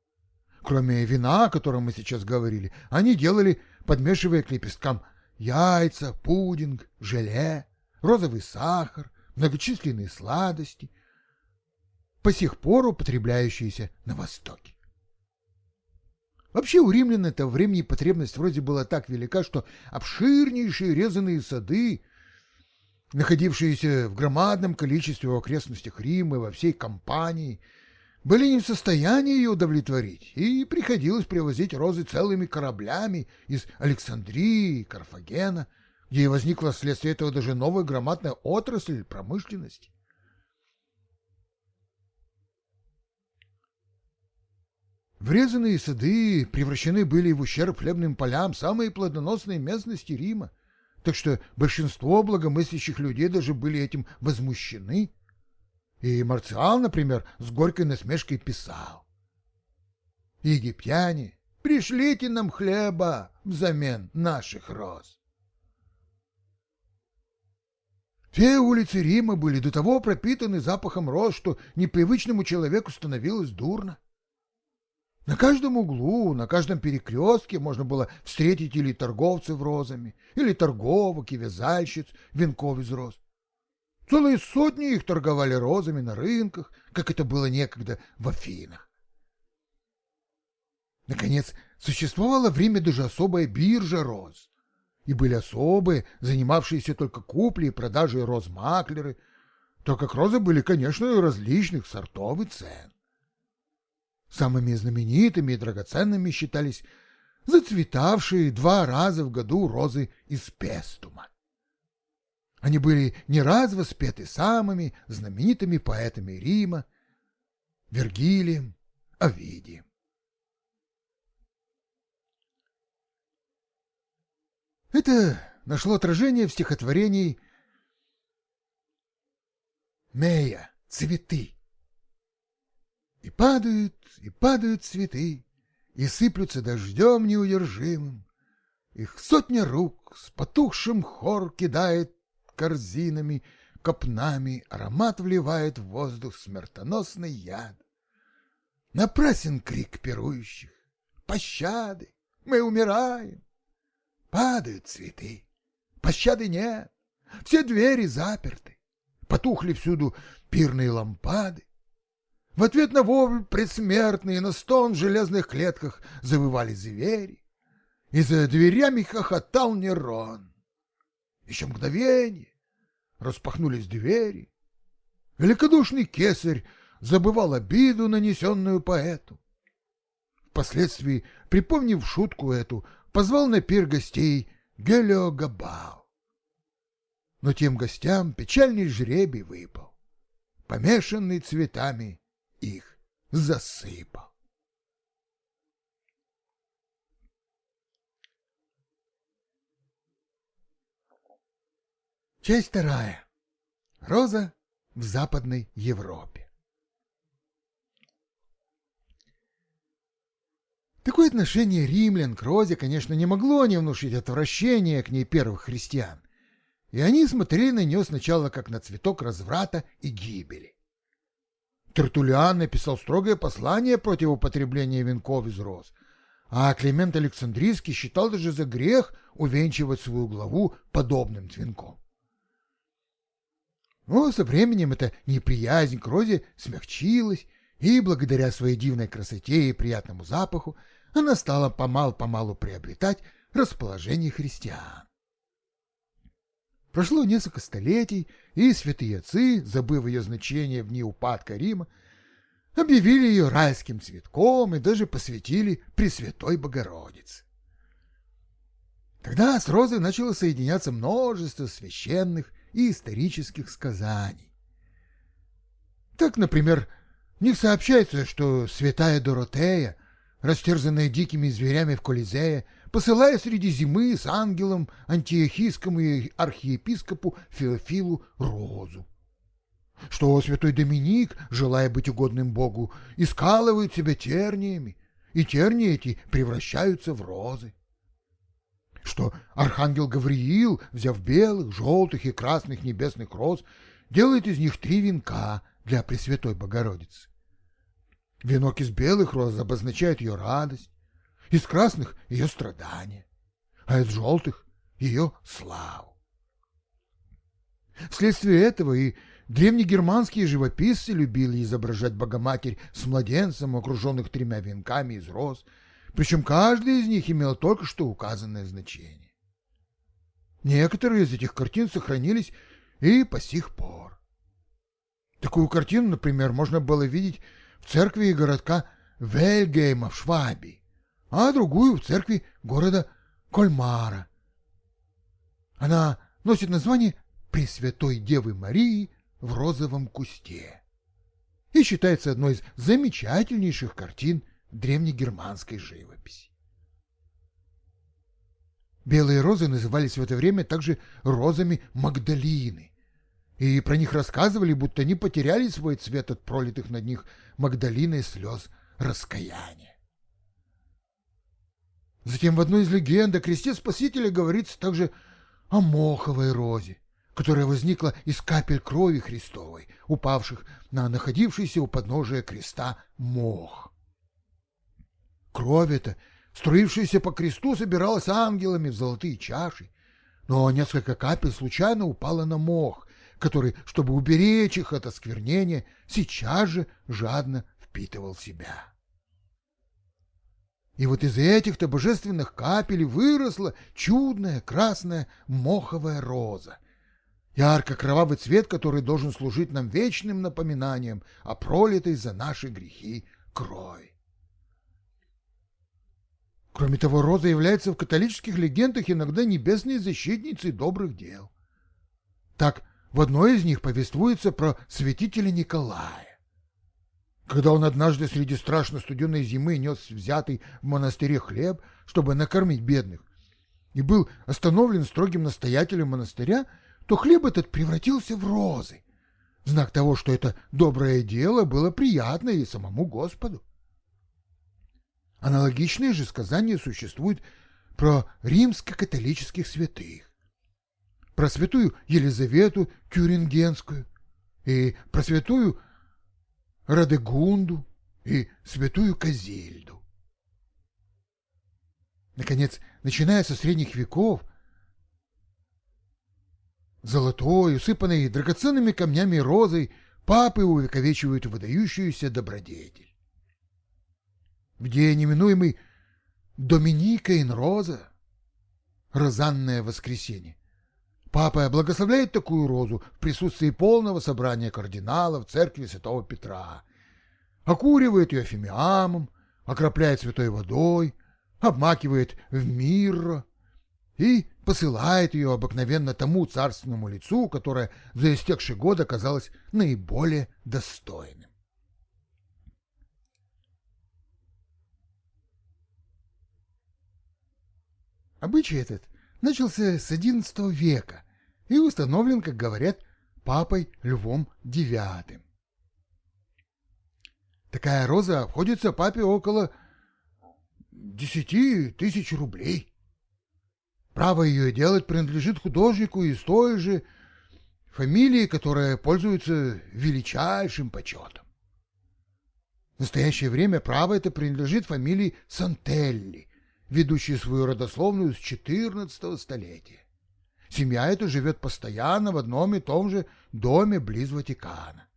Кроме вина, о котором мы сейчас говорили, они делали, подмешивая к лепесткам, яйца, пудинг, желе, розовый сахар, многочисленные сладости, по сих пор употребляющиеся на Востоке. Вообще у римлян этого времени потребность вроде была так велика, что обширнейшие резаные сады, находившиеся в громадном количестве в окрестностях Рима и во всей компании, были не в состоянии ее удовлетворить, и приходилось привозить розы целыми кораблями из Александрии, Карфагена, где возникла вследствие этого даже новая громадная отрасль промышленности. Врезанные сады превращены были в ущерб хлебным полям самые плодоносные местности Рима, так что большинство благомыслящих людей даже были этим возмущены. И Марциал, например, с горькой насмешкой писал. «Египтяне, пришлите нам хлеба взамен наших роз». Все улицы Рима были до того пропитаны запахом роз, что непривычному человеку становилось дурно. На каждом углу, на каждом перекрестке можно было встретить или торговцев розами, или торговок и вязальщиц венков из роз. Целые сотни их торговали розами на рынках, как это было некогда в Афинах. Наконец, существовала в Риме даже особая биржа роз, и были особые, занимавшиеся только куплей и продажей роз маклеры, так как розы были, конечно, различных сортов и цен. Самыми знаменитыми и драгоценными считались зацветавшие два раза в году розы из пестума. Они были не раз воспеты самыми знаменитыми поэтами Рима Вергилием, Овидием. Это нашло отражение в стихотворении «Мея, цветы». И падают, и падают цветы, И сыплются дождем неудержимым. Их сотни рук с потухшим хор кидает корзинами, копнами, Аромат вливает в воздух смертоносный яд. Напрасен крик пирующих, пощады, мы умираем. Падают цветы, пощады нет, все двери заперты, потухли всюду пирные лампады. В ответ на вопль предсмертный на стон в железных клетках завывали звери, и за дверями хохотал Нерон. Еще мгновение, распахнулись двери. Великодушный кесарь забывал обиду, нанесенную поэту. Впоследствии, припомнив шутку эту, позвал на пир гостей Гелио Габал. Но тем гостям печальный жребий выпал, помешанный цветами их засыпал. Часть вторая. Роза в Западной Европе. Такое отношение римлян к розе, конечно, не могло не внушить отвращения к ней первых христиан, и они смотрели на нее сначала как на цветок разврата и гибели. Тертулиан написал строгое послание против употребления венков из роз, а Климент Александрийский считал даже за грех увенчивать свою главу подобным венком. Но со временем эта неприязнь к розе смягчилась, и благодаря своей дивной красоте и приятному запаху она стала помал-помалу приобретать расположение христиан. Прошло несколько столетий, и святые отцы, забыв ее значение в дни упадка Рима, объявили ее райским цветком и даже посвятили Пресвятой Богородице. Тогда с розой начало соединяться множество священных и исторических сказаний. Так, например, в них сообщается, что святая Доротея, растерзанная дикими зверями в Колизее, посылая среди зимы с ангелом антиохийскому и архиепископу Феофилу розу. Что святой Доминик, желая быть угодным Богу, искалывает себя терниями, и тернии эти превращаются в розы. что архангел Гавриил, взяв белых, желтых и красных небесных роз, делает из них три венка для Пресвятой Богородицы. Венок из белых роз обозначает ее радость, из красных — ее страдания, а из желтых — ее славу. Вследствие этого и древнегерманские живописцы любили изображать Богоматерь с младенцем, окруженных тремя венками из роз, причем каждый из них имел только что указанное значение. Некоторые из этих картин сохранились и по сих пор. Такую картину, например, можно было видеть церкви городка Вельгейма в Швабии, а другую в церкви города Кольмара. Она носит название Пресвятой Девы Марии в розовом кусте и считается одной из замечательнейших картин древнегерманской живописи. Белые розы назывались в это время также розами Магдалины, и про них рассказывали, будто они потеряли свой цвет от пролитых над них Магдалиной слез раскаяния. Затем в одной из легенд о кресте Спасителя говорится также о моховой розе, которая возникла из капель крови Христовой, упавших на находившийся у подножия креста мох. Кровь эта, струившаяся по кресту, собиралась ангелами в золотые чаши, но несколько капель случайно упало на мох, который, чтобы уберечь их от осквернения, сейчас же жадно впитывал себя. И вот из этих-то божественных капель выросла чудная красная моховая роза, ярко-кровавый цвет, который должен служить нам вечным напоминанием о пролитой за наши грехи крови. Кроме того, роза является в католических легендах иногда небесной защитницей добрых дел. Так, в одной из них повествуется про святителя Николая. Когда он однажды среди страшно студенной зимы нес взятый в монастыре хлеб, чтобы накормить бедных, и был остановлен строгим настоятелем монастыря, то хлеб этот превратился в розы. Знак того, что это доброе дело было приятно и самому Господу. Аналогичные же сказания существуют про римско-католических святых, про святую Елизавету Тюрингенскую и про святую Радегунду и святую Казильду. Наконец, начиная со средних веков, Золотой, усыпанной драгоценными камнями розой, папы увековечивают выдающуюся добродетель. В день именуемый Доминика ин Роза, розанное воскресенье, папа благословляет такую розу в присутствии полного собрания кардиналов церкви святого Петра, окуривает ее фимиамом, окропляет святой водой, обмакивает в мирро и посылает ее обыкновенно тому царственному лицу, которое за истекший год оказалось наиболее достойным. Обычай этот начался с XI века и установлен, как говорят, папой Львом IX. Такая роза обходится папе около десяти тысяч рублей. Право ее делать принадлежит художнику из той же фамилии, которая пользуется величайшим почетом. В настоящее время право это принадлежит фамилии Сантелли, ведущей свою родословную с XIV столетия. Семья эта живет постоянно в одном и том же доме близ Ватикана.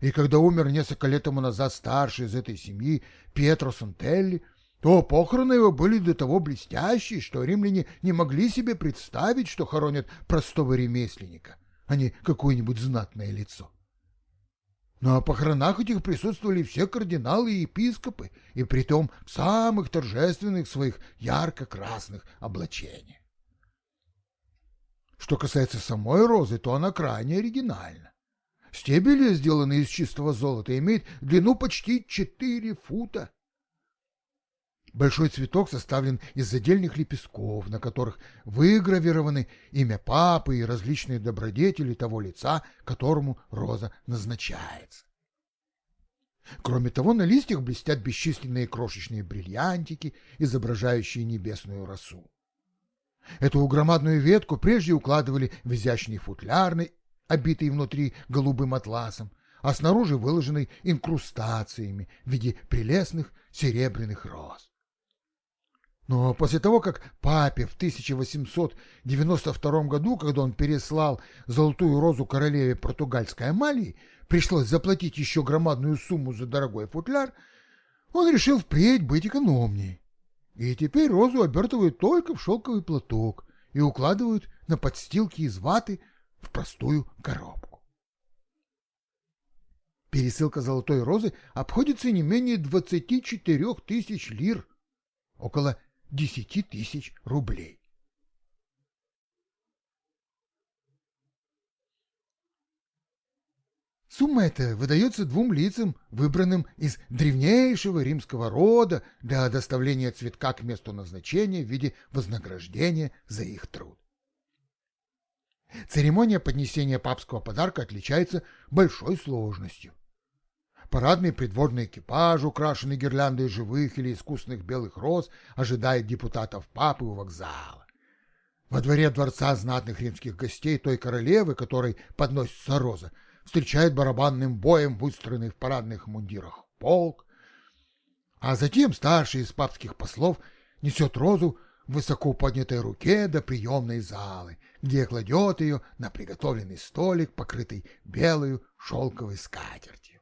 И когда умер несколько лет тому назад старший из этой семьи Пьетро Сантелли, то похороны его были до того блестящие, что римляне не могли себе представить, что хоронят простого ремесленника, а не какое-нибудь знатное лицо. На похоронах этих присутствовали все кардиналы и епископы, и притом в самых торжественных своих ярко-красных облачениях. Что касается самой розы, то она крайне оригинальна. Стебель, сделанный из чистого золота, имеет длину почти 4 фута Большой цветок составлен из отдельных лепестков, на которых выгравированы имя папы и различные добродетели того лица, которому роза назначается. Кроме того, на листьях блестят бесчисленные крошечные бриллиантики, изображающие небесную росу. Эту громадную ветку прежде укладывали в изящный футлярный, обитый внутри голубым атласом, а снаружи выложенный инкрустациями в виде прелестных серебряных роз. Но после того, как папе в 1892 году, когда он переслал золотую розу королеве португальской Амалии, пришлось заплатить еще громадную сумму за дорогой футляр, он решил впредь быть экономнее. И теперь розу обертывают только в шелковый платок и укладывают на подстилки из ваты в простую коробку. Пересылка золотой розы обходится не менее 24 тысяч лир, около 10 тысяч рублей. Сумма эта выдается двум лицам, выбранным из древнейшего римского рода для доставления цветка к месту назначения в виде вознаграждения за их труд. Церемония поднесения папского подарка отличается большой сложностью. Парадный придворный экипаж, украшенный гирляндой живых или искусственных белых роз, ожидает депутатов папы у вокзала. Во дворе дворца знатных римских гостей той королевы, которой подносится роза, встречает барабанным боем выстроенный в парадных мундирах полк, а затем старший из папских послов несет розу в высоко поднятой руке до приемной залы, где кладет ее на приготовленный столик, покрытый белую шелковой скатертью.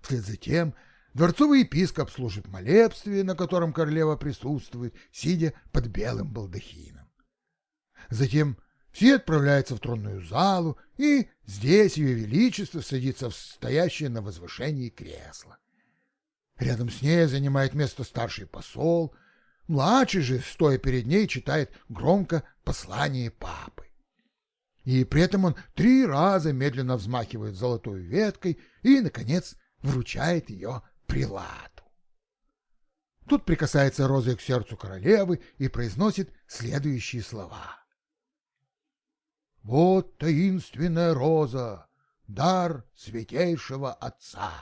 Вслед за тем дворцовый епископ служит молебствие, на котором королева присутствует, сидя под белым балдахином. Затем все отправляются в тронную залу, и здесь ее величество садится в стоящее на возвышении кресло. Рядом с ней занимает место старший посол, младший же, стоя перед ней, читает громко послание папы. И при этом он три раза медленно взмахивает золотой веткой и, наконец, вручает ее прилату. Тут прикасается розой к сердцу королевы и произносит следующие слова. «Вот таинственная роза, дар святейшего отца».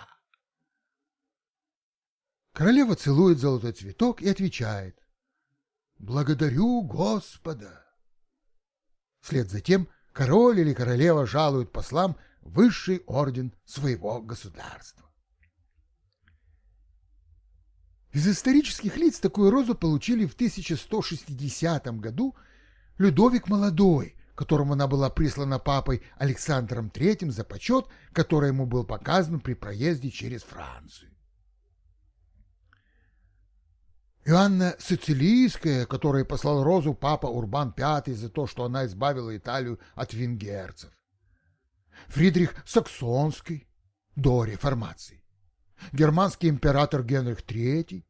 Королева целует золотой цветок и отвечает «Благодарю Господа». Вслед за тем король или королева жалуют послам высший орден своего государства. Из исторических лиц такую розу получили в 1160 году Людовик Молодой, которому она была прислана папой Александром III за почет, который ему был показан при проезде через Францию. Иоанна Сицилийская, которой послал розу папа Урбан V за то, что она избавила Италию от венгерцев. Фридрих Саксонский до реформации германский император Генрих III,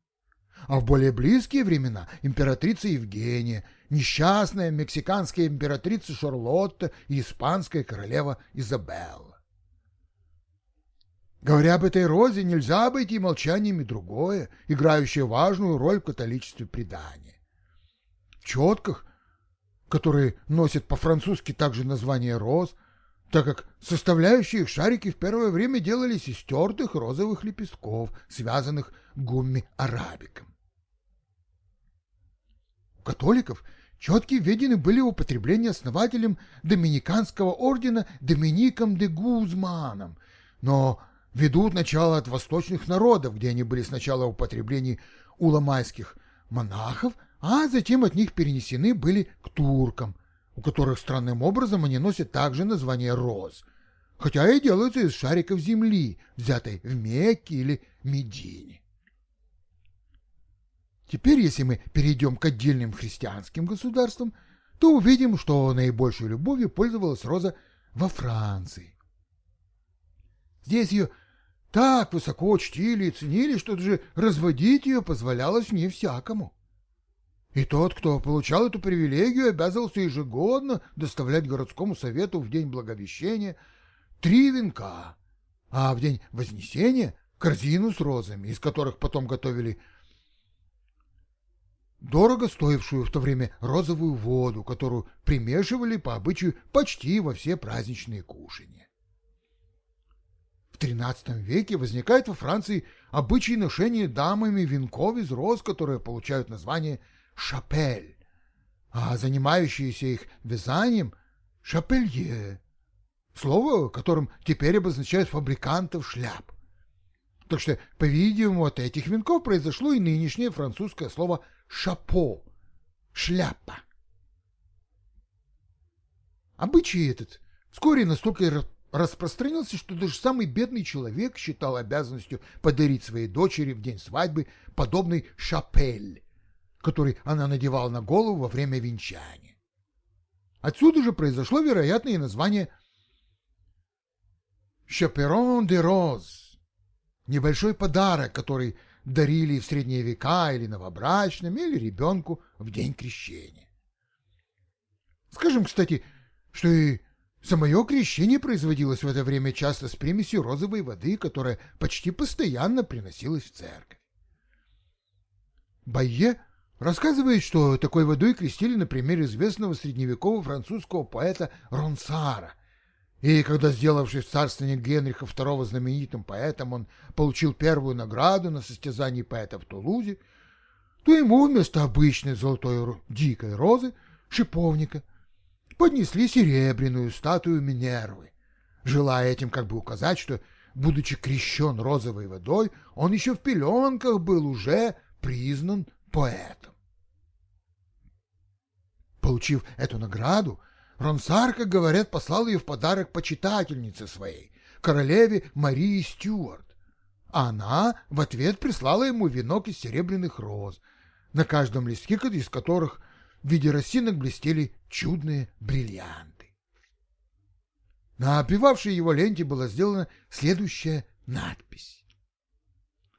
а в более близкие времена императрица Евгения, несчастная мексиканская императрица Шарлотта и испанская королева Изабелла. Говоря об этой розе, нельзя обойти молчанием и другое, играющее важную роль в католичестве предания. В четках, которые носят по-французски также название роз, так как составляющие их шарики в первое время делались из тертых розовых лепестков, связанных гумми-арабиком. У католиков четкие введены были в употребление основателем доминиканского ордена Домиником де Гузманом, но ведут начало от восточных народов, где они были сначала в употреблении у ламайских монахов, а затем от них перенесены были к туркам, у которых странным образом они носят также название роз, хотя и делаются из шариков земли, взятой в Мекке или Медине. Теперь, если мы перейдем к отдельным христианским государствам, то увидим, что наибольшей любовью пользовалась роза во Франции. Здесь ее так высоко чтили и ценили, что даже разводить ее позволялось не всякому. И тот, кто получал эту привилегию, обязывался ежегодно доставлять городскому совету в день Благовещения три венка, а в день Вознесения — корзину с розами, из которых потом готовили дорого стоившую в то время розовую воду, которую примешивали по обычаю почти во все праздничные кушания. В XIII веке возникает во Франции обычай ношения дамами венков из роз, которые получают название шапель, а занимающиеся их вязанием — шапелье, слово, которым теперь обозначают фабрикантов шляп. Так что, по-видимому, от этих венков произошло и нынешнее французское слово «шапо» — шляпа. Обычай этот вскоре настолько распространился, что даже самый бедный человек считал обязанностью подарить своей дочери в день свадьбы подобный шапель, который она надевала на голову во время венчания. Отсюда же произошло, вероятно, и название «Шаперон де роз» — небольшой подарок, который дарили в средние века или новобрачным, или ребенку в день крещения. Скажем, кстати, что и Самое крещение производилось в это время часто с примесью розовой воды, которая почти постоянно приносилась в церковь. Байе рассказывает, что такой водой крестили на примере известного средневекового французского поэта Ронсара. И когда, сделавшись в царствование Генриха II знаменитым поэтом, он получил первую награду на состязании поэта в Тулузе, то ему вместо обычной золотой дикой розы, шиповника, поднесли серебряную статую Минервы, желая этим как бы указать, что, будучи крещен розовой водой, он еще в пеленках был уже признан поэтом. Получив эту награду, Ронсар, как говорят, послал ее в подарок почитательнице своей, королеве Марии Стюарт, а она в ответ прислала ему венок из серебряных роз, на каждом листке из которых в виде росинок блестели чудные бриллианты. На опевавшей его ленте была сделана следующая надпись.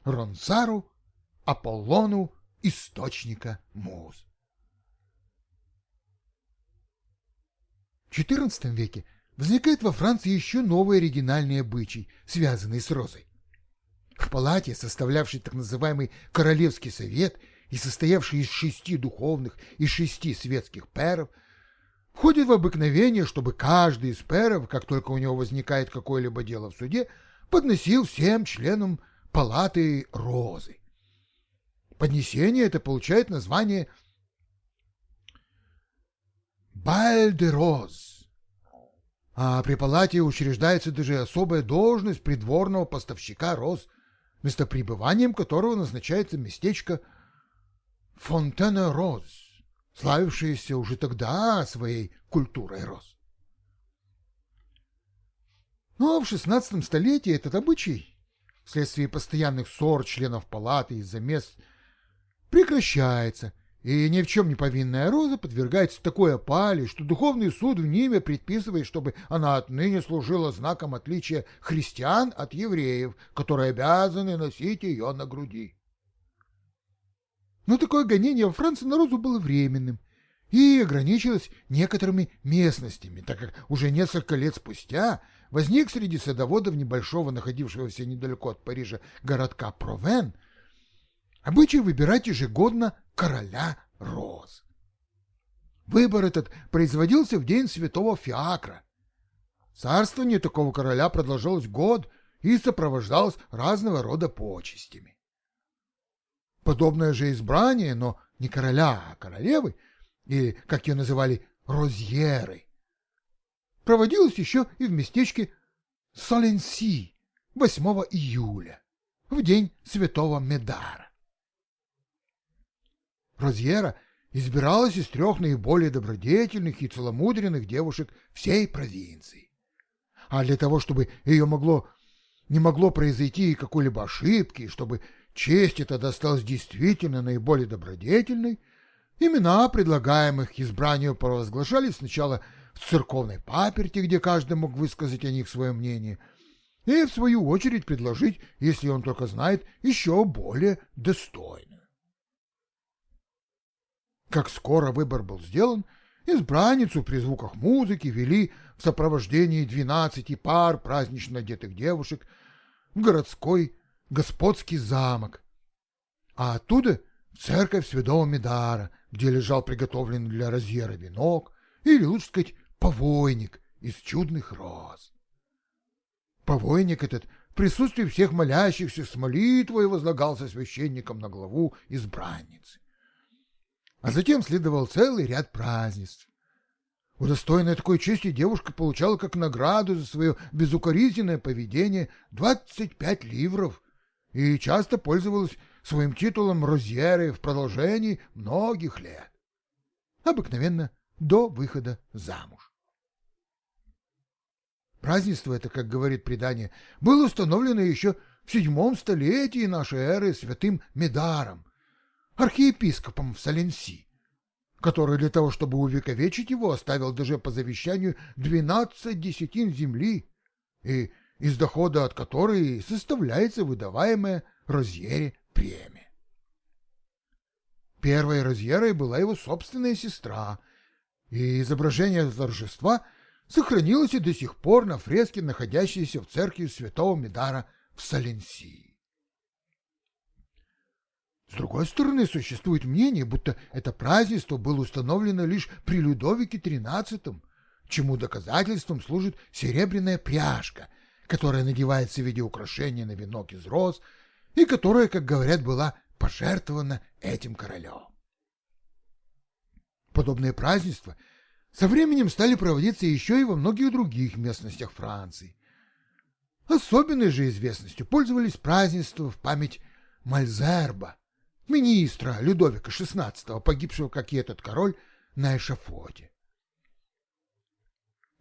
Ронсару Аполлону источника муз. XIV веке возникает во Франции еще новый оригинальный обычай, связанный с розой. В палате, составлявшей так называемый Королевский совет и состоявший из шести духовных и шести светских перов, входит в обыкновение, чтобы каждый из перов, как только у него возникает какое-либо дело в суде, подносил всем членам палаты розы. Поднесение это получает название «Баль-де-роз», а при палате учреждается даже особая должность придворного поставщика роз, местопребыванием которого назначается местечко Фонтена Роз, славившаяся уже тогда своей культурой роз. Но в XVI столетии этот обычай, вследствие постоянных ссор членов палаты из-за мест, прекращается, и ни в чем не повинная роза подвергается такой опале, что духовный суд в Ниме предписывает, чтобы она отныне служила знаком отличия христиан от евреев, которые обязаны носить ее на груди. Но такое гонение во Франции на розу было временным и ограничилось некоторыми местностями, так как уже несколько лет спустя возник среди садоводов небольшого, находившегося недалеко от Парижа, городка Провен, обычай выбирать ежегодно короля роз. Выбор этот производился в день святого Фиакра. Царствование такого короля продолжалось год и сопровождалось разного рода почестями. Подобное же избрание, но не короля, а королевы, или, как ее называли, розьеры, проводилось еще и в местечке Соленси 8 июля, в день святого Медара. Розьера избиралась из трех наиболее добродетельных и целомудренных девушек всей провинции. А для того, чтобы ее могло, не могло произойти какой-либо ошибки, чтобы честь эта досталась действительно наиболее добродетельной, имена предлагаемых избранию провозглашались сначала в церковной паперти, где каждый мог высказать о них свое мнение, и, в свою очередь, предложить, если он только знает, еще более достойную. Как скоро выбор был сделан, избранницу при звуках музыки вели в сопровождении двенадцати пар празднично одетых девушек в городской господский замок, а оттуда в церковь Святого Медара, где лежал приготовленный для разъера венок, или, лучше сказать, повойник из чудных роз. Повойник этот в присутствии всех молящихся с молитвой возлагался священником на главу избранницы. А затем следовал целый ряд празднеств. Удостоенная такой чести девушка получала как награду за свое безукоризненное поведение 25 ливров и часто пользовалась своим титулом Розьеры в продолжении многих лет. Обыкновенно до выхода замуж. Празднество это, как говорит предание, было установлено еще в седьмом столетии нашей эры святым Медаром, архиепископом в Саленси, который для того, чтобы увековечить его, оставил даже по завещанию двенадцать десятин земли, и из дохода от которой составляется выдаваемая Розьере премия. Первой Розьерой была его собственная сестра, и изображение торжества сохранилось и до сих пор на фреске, находящейся в церкви святого Медара в Саленсии. С другой стороны, существует мнение, будто это празднество было установлено лишь при Людовике XIII, чему доказательством служит серебряная пряжка, которая надевается в виде украшения на венок из роз и которая, как говорят, была пожертвована этим королем. Подобные празднества со временем стали проводиться еще и во многих других местностях Франции. Особенной же известностью пользовались празднества в память Мальзерба, министра Людовика XVI, погибшего, как и этот король, на эшафоте.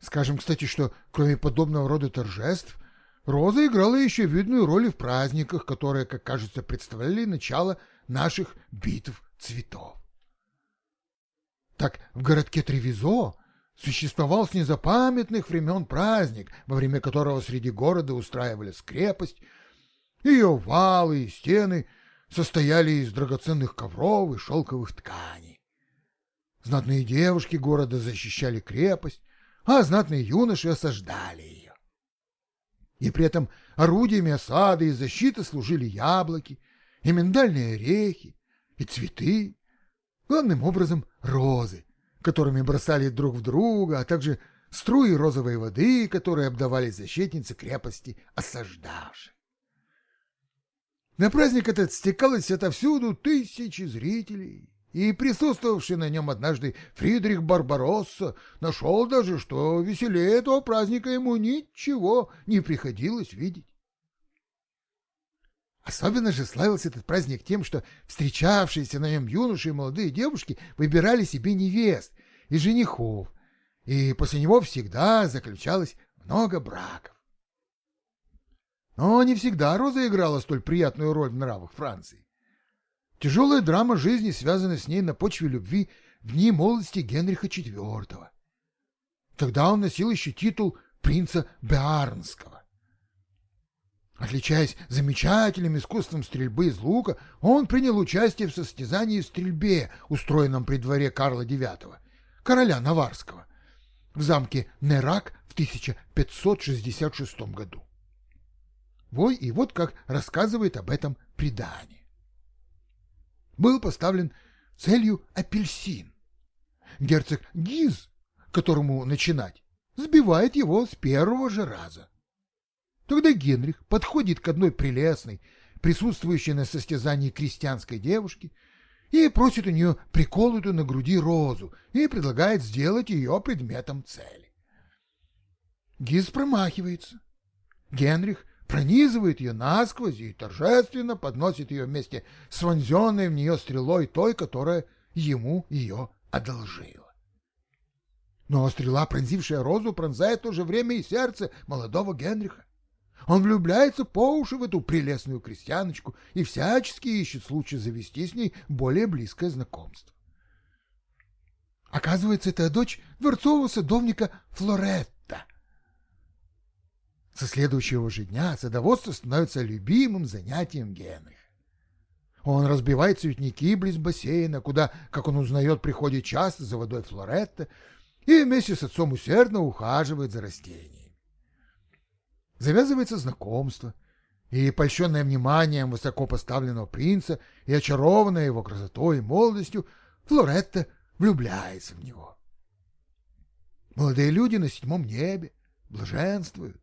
Скажем, кстати, что кроме подобного рода торжеств, Роза играла еще видную роль в праздниках, которые, как кажется, представляли начало наших битв цветов. Так в городке Тревизо существовал с незапамятных времен праздник, во время которого среди города устраивали скрепость, ее валы и стены – состояли из драгоценных ковров и шелковых тканей. Знатные девушки города защищали крепость, а знатные юноши осаждали ее. И при этом орудиями осады и защиты служили яблоки, и миндальные орехи, и цветы, главным образом розы, которыми бросали друг в друга, а также струи розовой воды, которые обдавали защитницы крепости осаждавших. На праздник этот стекалось отовсюду тысячи зрителей, и присутствовавший на нем однажды Фридрих Барбаросса нашел даже, что веселее этого праздника ему ничего не приходилось видеть. Особенно же славился этот праздник тем, что встречавшиеся на нем юноши и молодые девушки выбирали себе невест и женихов, и после него всегда заключалось много браков. Но не всегда Роза играла столь приятную роль в нравах Франции. Тяжелая драма жизни связана с ней на почве любви в дни молодости Генриха IV. Тогда он носил еще титул принца Беарнского. Отличаясь замечательным искусством стрельбы из лука, он принял участие в состязании в стрельбе, устроенном при дворе Карла IX, короля Наварского, в замке Нерак в 1566 году. Вой, и вот как рассказывает об этом предание. Был поставлен целью апельсин. Герцог Гиз, которому начинать, сбивает его с первого же раза. Тогда Генрих подходит к одной прелестной, присутствующей на состязании крестьянской девушке, и просит у нее приколотую на груди розу и предлагает сделать ее предметом цели. Гиз промахивается. Генрих пронизывает ее насквозь и торжественно подносит ее вместе с вонзенной в нее стрелой той, которая ему ее одолжила. Но стрела, пронзившая розу, пронзает в то же время и сердце молодого Генриха. Он влюбляется по уши в эту прелестную крестьяночку и всячески ищет случай завести с ней более близкое знакомство. Оказывается, это дочь дворцового садовника Флорет, со следующего же дня садоводство становится любимым занятием Генриха. Он разбивает цветники близ бассейна, куда, как он узнает, приходит часто за водой Флоретта, и вместе с отцом усердно ухаживает за растениями. Завязывается знакомство, и, польщенная вниманием высоко поставленного принца и очарованная его красотой и молодостью, Флоретта влюбляется в него. Молодые люди на седьмом небе блаженствуют.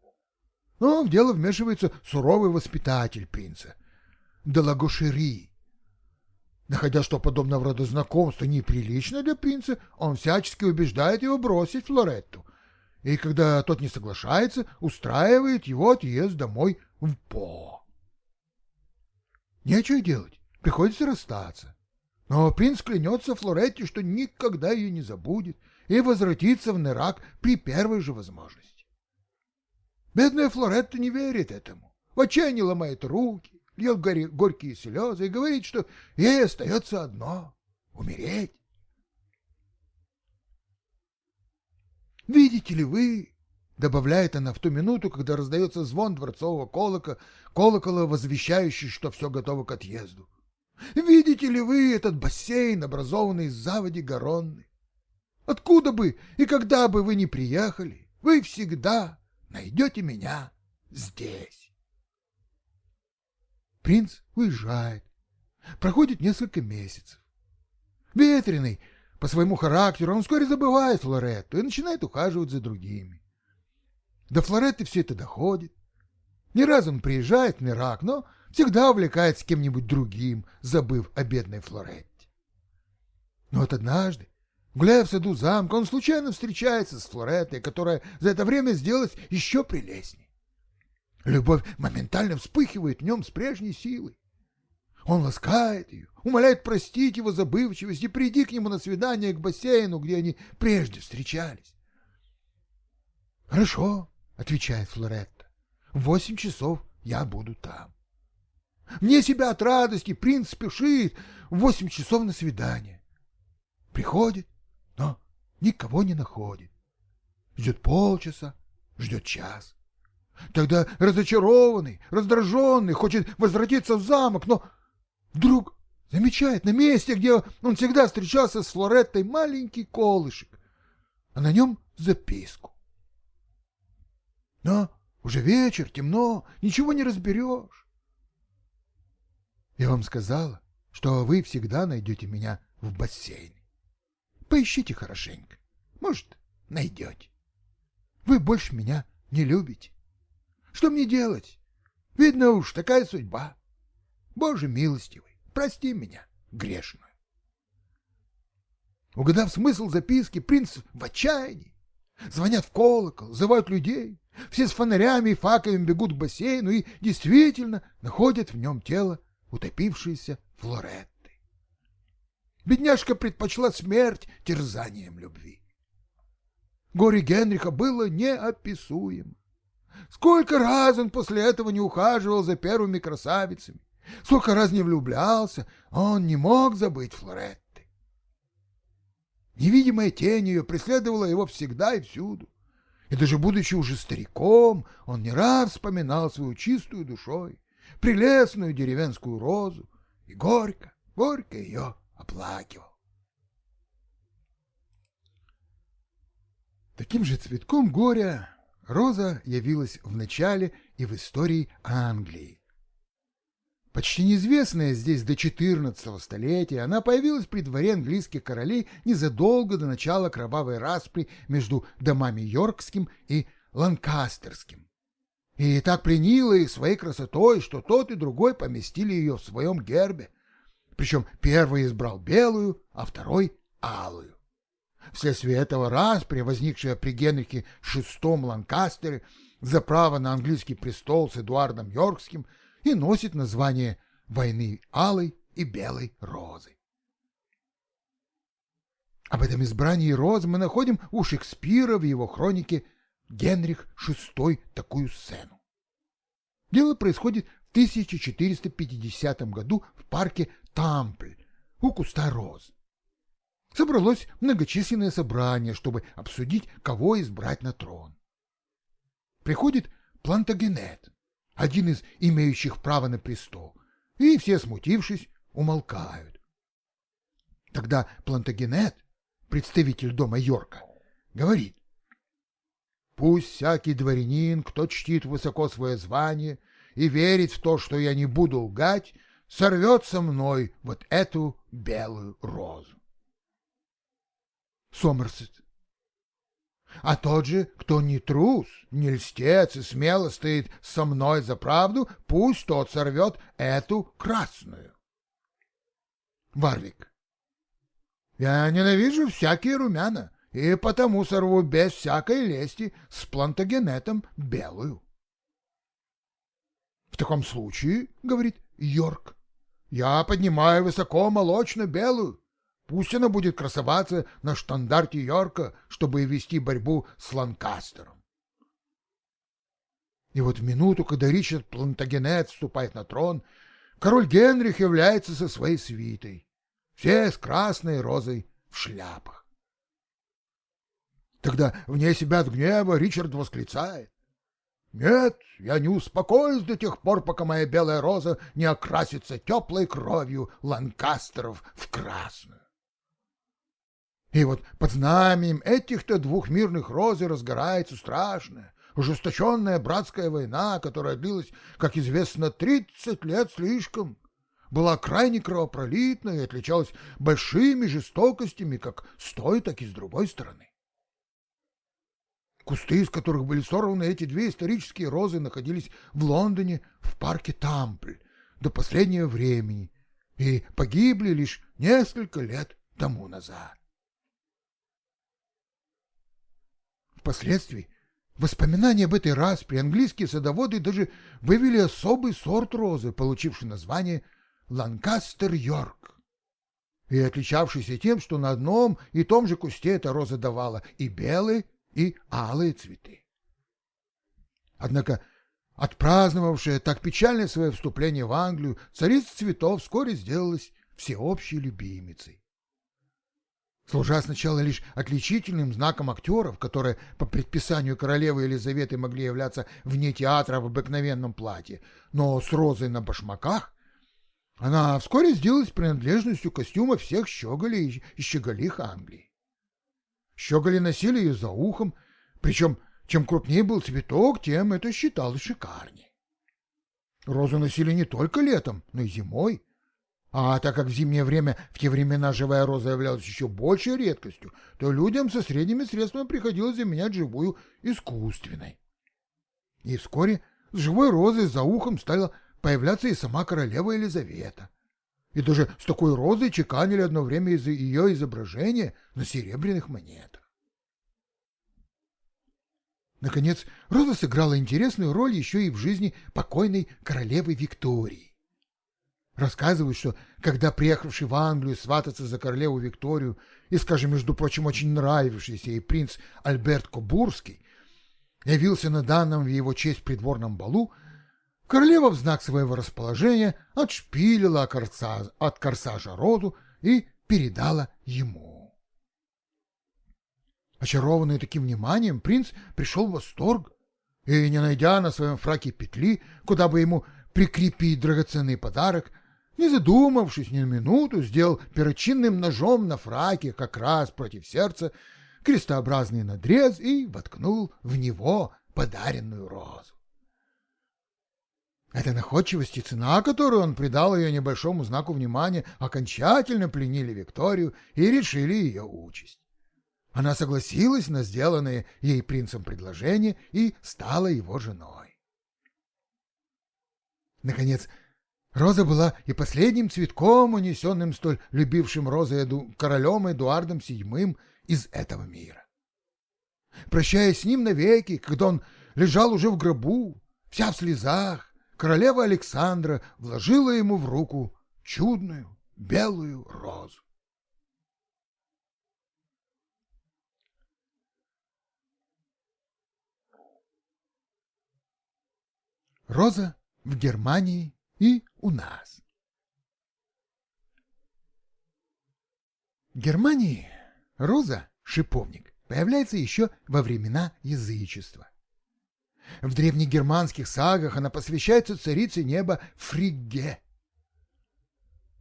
Но в дело вмешивается суровый воспитатель принца, Делагошери. Находя, что подобного рода знакомство неприлично для принца, он всячески убеждает его бросить Флоретту, и когда тот не соглашается, устраивает его отъезд домой в По. Нечего делать, приходится расстаться. Но принц клянется Флоретте, что никогда ее не забудет и возвратится в Нерак при первой же возможности. Бедная Флоретта не верит этому, в отчаянии ломает руки, льет горькие слезы и говорит, что ей остается одно — умереть. «Видите ли вы, — добавляет она в ту минуту, когда раздается звон дворцового колока, колокола, возвещающий, что все готово к отъезду. Видите ли вы этот бассейн, образованный из заводи Гаронны? Откуда бы и когда бы вы ни приехали, вы всегда найдете меня здесь. Принц уезжает. Проходит несколько месяцев. Ветреный, по своему характеру, он вскоре забывает Флоретту и начинает ухаживать за другими. До Флоретты все это доходит. Не раз он приезжает в Мирак, но всегда увлекается кем-нибудь другим, забыв о бедной Флоретте. Но вот однажды, гуляя в саду замка, он случайно встречается с Флореттой, которая за это время сделалась еще прелестней. Любовь моментально вспыхивает в нем с прежней силой. Он ласкает ее, умоляет простить его забывчивость и прийти к нему на свидание к бассейну, где они прежде встречались. «Хорошо», — отвечает Флоретта, — «в восемь часов я буду там». Мне себя от радости принц спешит в восемь часов на свидание. Приходит, но никого не находит. Ждет полчаса, ждет час. Тогда разочарованный, раздраженный, хочет возвратиться в замок, но вдруг замечает на месте, где он всегда встречался с Флореттой, маленький колышек, а на нем записку. Но уже вечер, темно, ничего не разберешь. Я вам сказала, что вы всегда найдете меня в бассейне. Поищите хорошенько. Может, найдете. Вы больше меня не любите. Что мне делать? Видно уж, такая судьба. Боже милостивый, прости меня, грешную. Угадав смысл записки, принц в отчаянии. Звонят в колокол, зовут людей. Все с фонарями и факелами бегут к бассейну и действительно находят в нем тело утопившейся Флоретты. Бедняжка предпочла смерть терзанием любви. Горе Генриха было неописуемо. Сколько раз он после этого не ухаживал за первыми красавицами, сколько раз не влюблялся, он не мог забыть Флоретты. Невидимая тень ее преследовала его всегда и всюду. И даже будучи уже стариком, он не раз вспоминал свою чистую душой, прелестную деревенскую розу, и горько, горько ее оплакивал. Таким же цветком горя Роза явилась в начале и в истории Англии. Почти неизвестная здесь до XIV столетия, она появилась при дворе английских королей незадолго до начала кровавой распри между домами Йоркским и Ланкастерским. И так пленила их своей красотой, что тот и другой поместили ее в своем гербе. Причем первый избрал белую, а второй — алую. Вследствие этого распри, возникшая при Генрихе VI Ланкастере за право на английский престол с Эдуардом Йоркским, и носит название «Войны Алой и Белой Розы». Об этом избрании розы мы находим у Шекспира в его хронике «Генрих VI» такую сцену. Дело происходит в 1450 году в парке Тампль у куста роз собралось многочисленное собрание, чтобы обсудить, кого избрать на трон. Приходит Плантагенет, один из имеющих право на престол, и все, смутившись, умолкают. Тогда Плантагенет, представитель дома Йорка, говорит, «Пусть всякий дворянин, кто чтит высоко свое звание и верит в то, что я не буду лгать, сорвет со мной вот эту белую розу. Сомерсет. А тот же, кто не трус, не льстец и смело стоит со мной за правду, пусть тот сорвет эту красную. Варвик. Я ненавижу всякие румяна, и потому сорву без всякой лести с плантагенетом белую. В таком случае, говорит Йорк, я поднимаю высоко молочно-белую. Пусть она будет красоваться на штандарте Йорка, чтобы вести борьбу с Ланкастером. И вот в минуту, когда Ричард Плантагенет вступает на трон, король Генрих является со своей свитой, все с красной розой в шляпах. Тогда вне себя от гнева Ричард восклицает. «Нет, я не успокоюсь до тех пор, пока моя белая роза не окрасится теплой кровью ланкастеров в красную». И вот под знаменем этих-то двух мирных роз разгорается страшная, ужесточенная братская война, которая длилась, как известно, тридцать лет слишком, была крайне кровопролитной и отличалась большими жестокостями как с той, так и с другой стороны. Кусты, из которых были сорваны эти две исторические розы, находились в Лондоне в парке Тампль до последнего времени и погибли лишь несколько лет тому назад. Впоследствии воспоминания об этой распре английские садоводы даже вывели особый сорт розы, получивший название Ланкастер-Йорк, и отличавшийся тем, что на одном и том же кусте эта роза давала и белые, и алые цветы. Однако отпраздновавшая так печальное свое вступление в Англию, царица цветов вскоре сделалась всеобщей любимицей. Служа сначала лишь отличительным знаком актеров, которые по предписанию королевы Елизаветы могли являться вне театра в обыкновенном платье, но с розой на башмаках, она вскоре сделалась принадлежностью костюма всех щеголей и щеголих Англии. Щеголи носили ее за ухом, причем чем крупнее был цветок, тем это считалось шикарнее. Розу носили не только летом, но и зимой. А так как в зимнее время в те времена живая роза являлась еще большей редкостью, то людям со средними средствами приходилось заменять живую искусственной. И вскоре с живой розой за ухом стала появляться и сама королева Елизавета. И даже с такой розой чеканили одно время из ее изображения на серебряных монетах. Наконец, роза сыграла интересную роль еще и в жизни покойной королевы Виктории. Рассказывают, что когда приехавший в Англию свататься за королеву Викторию и, скажем, между прочим, очень нравившийся ей принц Альберт Кобурский явился на данном в его честь придворном балу, Королева в знак своего расположения отшпилила от корсажа розу и передала ему. Очарованный таким вниманием, принц пришел в восторг и, не найдя на своем фраке петли, куда бы ему прикрепить драгоценный подарок, не задумавшись ни на минуту, сделал перочинным ножом на фраке как раз против сердца крестообразный надрез и воткнул в него подаренную розу. Эта находчивость и цена, которую он придал ее небольшому знаку внимания, окончательно пленили Викторию и решили ее участь. Она согласилась на сделанное ей принцем предложение и стала его женой. Наконец, Роза была и последним цветком, унесенным столь любившим розы Эду, королем Эдуардом VII из этого мира. Прощаясь с ним навеки, когда он лежал уже в гробу, вся в слезах, королева Александра вложила ему в руку чудную белую розу. Роза в Германии и у нас. В Германии роза, шиповник, появляется еще во времена язычества. В древнегерманских сагах она посвящается царице неба Фригге.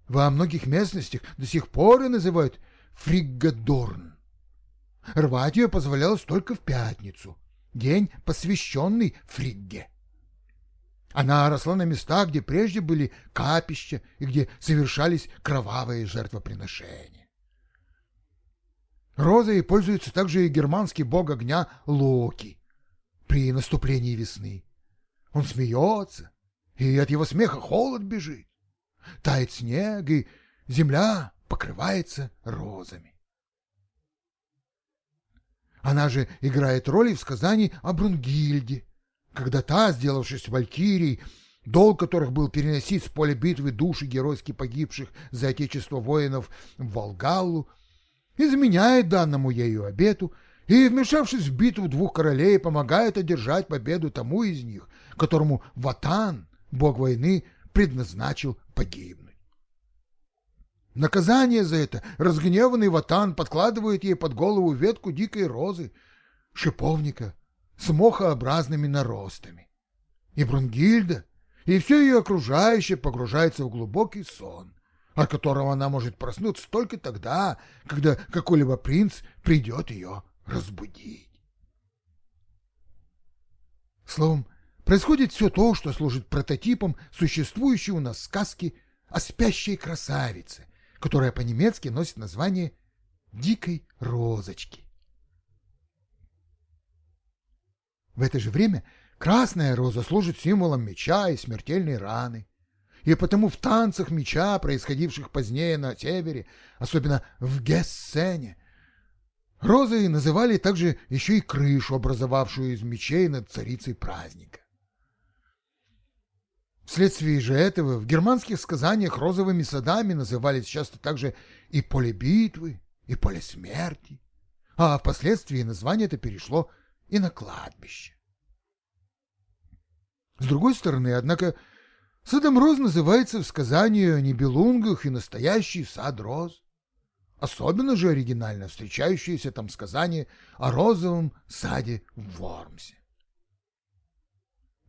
Во многих местностях до сих пор ее называют Фриггадорн. Рвать ее позволялось только в пятницу, день, посвященный Фригге. Она росла на местах, где прежде были капища и где совершались кровавые жертвоприношения. Розой пользуется также и германский бог огня Локи, при наступлении весны. Он смеется, и от его смеха холод бежит. Тает снег, и земля покрывается розами. Она же играет роль в сказании о Брунгильде, когда та, сделавшись валькирией, долг которых был переносить с поля битвы души геройски погибших за отечество воинов в Волгаллу, изменяет данному ею обету и, вмешавшись в битву двух королей, помогает одержать победу тому из них, которому Ватан, бог войны, предназначил погибнуть. Наказание за это разгневанный Ватан подкладывает ей под голову ветку дикой розы, шиповника с мохообразными наростами. И Брунгильда, и все ее окружающее погружается в глубокий сон, от которого она может проснуться только тогда, когда какой-либо принц придет ее разбудить. Словом, происходит все то, что служит прототипом существующей у нас сказки о спящей красавице, которая по-немецки носит название «дикой розочки». В это же время красная роза служит символом меча и смертельной раны. И потому в танцах меча, происходивших позднее на севере, особенно в Гессене, розой называли также еще и крышу, образовавшую из мечей над царицей праздника. Вследствие же этого в германских сказаниях розовыми садами назывались часто также и поле битвы, и поле смерти, а впоследствии название это перешло и на кладбище. С другой стороны, однако, садом роз называется в сказании о небелунгах и настоящий сад роз. Особенно же оригинально встречающееся там сказание о розовом саде в Вормсе.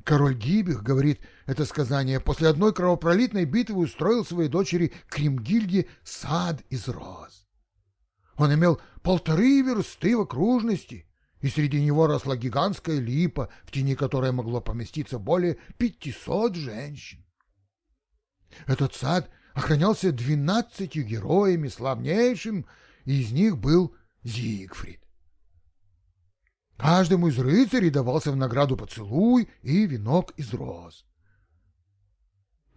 Король Гибих, говорит это сказание, после одной кровопролитной битвы устроил своей дочери Кримгильде сад из роз. Он имел полторы версты в окружности, и среди него росла гигантская липа, в тени которой могло поместиться более пятисот женщин. Этот сад охранялся двенадцатью героями, славнейшим, и из них был Зигфрид. Каждому из рыцарей давался в награду поцелуй и венок из роз.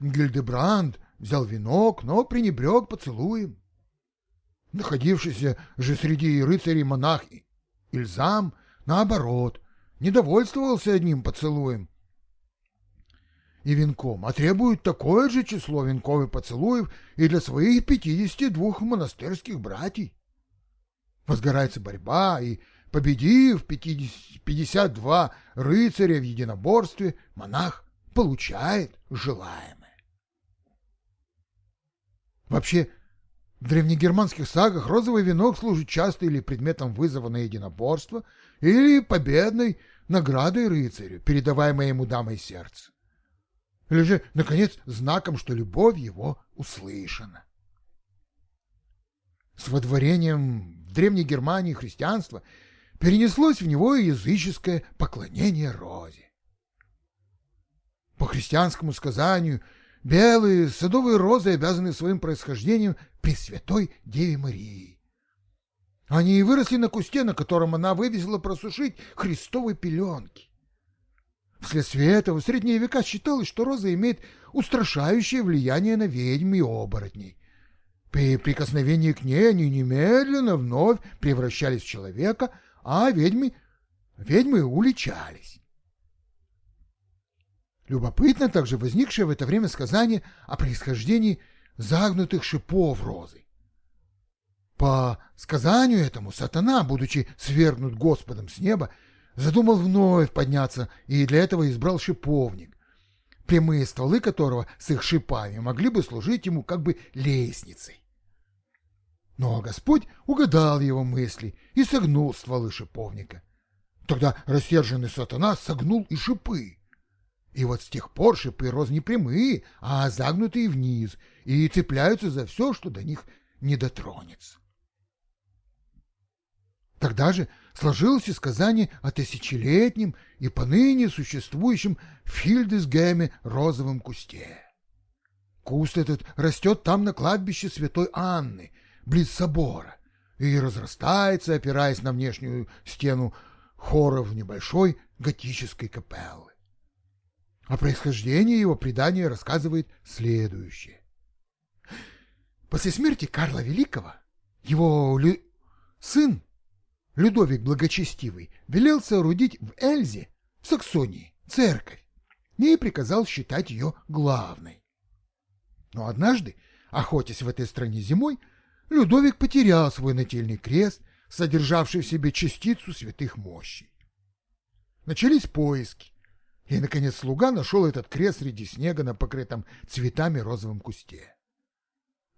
Гильдебранд взял венок, но пренебрег поцелуем. Находившийся же среди рыцарей монах Ильзам, наоборот, недовольствовался одним поцелуем и венком, а требует такое же число венков и поцелуев и для своих пятидесяти двух монастырских братьев. Возгорается борьба, и Победив 52 рыцаря в единоборстве, монах получает желаемое. Вообще, в древнегерманских сагах розовый венок служит часто или предметом вызова на единоборство, или победной наградой рыцарю, передаваемой ему дамой сердца. Или же, наконец, знаком, что любовь его услышана. С водворением в Древней Германии христианства – перенеслось в него и языческое поклонение розе. По христианскому сказанию, белые садовые розы обязаны своим происхождением Пресвятой Деве Марии. Они и выросли на кусте, на котором она вывезла просушить христовой пеленки. Вследствие этого в средние века считалось, что роза имеет устрашающее влияние на ведьм и оборотней. При прикосновении к ней они немедленно вновь превращались в человека, а ведьмы, ведьмы уличались. Любопытно также возникшее в это время сказание о происхождении загнутых шипов розы. По сказанию этому сатана, будучи свергнут Господом с неба, задумал вновь подняться и для этого избрал шиповник, прямые стволы которого с их шипами могли бы служить ему как бы лестницей. Но Господь угадал его мысли и согнул стволы шиповника. Тогда рассерженный сатана согнул и шипы. И вот с тех пор шипы роз не прямые, а загнутые вниз, и цепляются за все, что до них не дотронется. Тогда же сложилось и сказание о тысячелетнем и поныне существующем Фильдесгеме розовом кусте. Куст этот растет там на кладбище святой Анны, близ собора и разрастается, опираясь на внешнюю стену хоров небольшой готической капеллы. О происхождении его предание рассказывает следующее. После смерти Карла Великого его лю... сын Людовик Благочестивый велел соорудить в Эльзе, в Саксонии, церковь и приказал считать ее главной. Но однажды, охотясь в этой стране зимой, Людовик потерял свой нательный крест, содержавший в себе частицу святых мощей. Начались поиски, и, наконец, слуга нашел этот крест среди снега на покрытом цветами розовом кусте.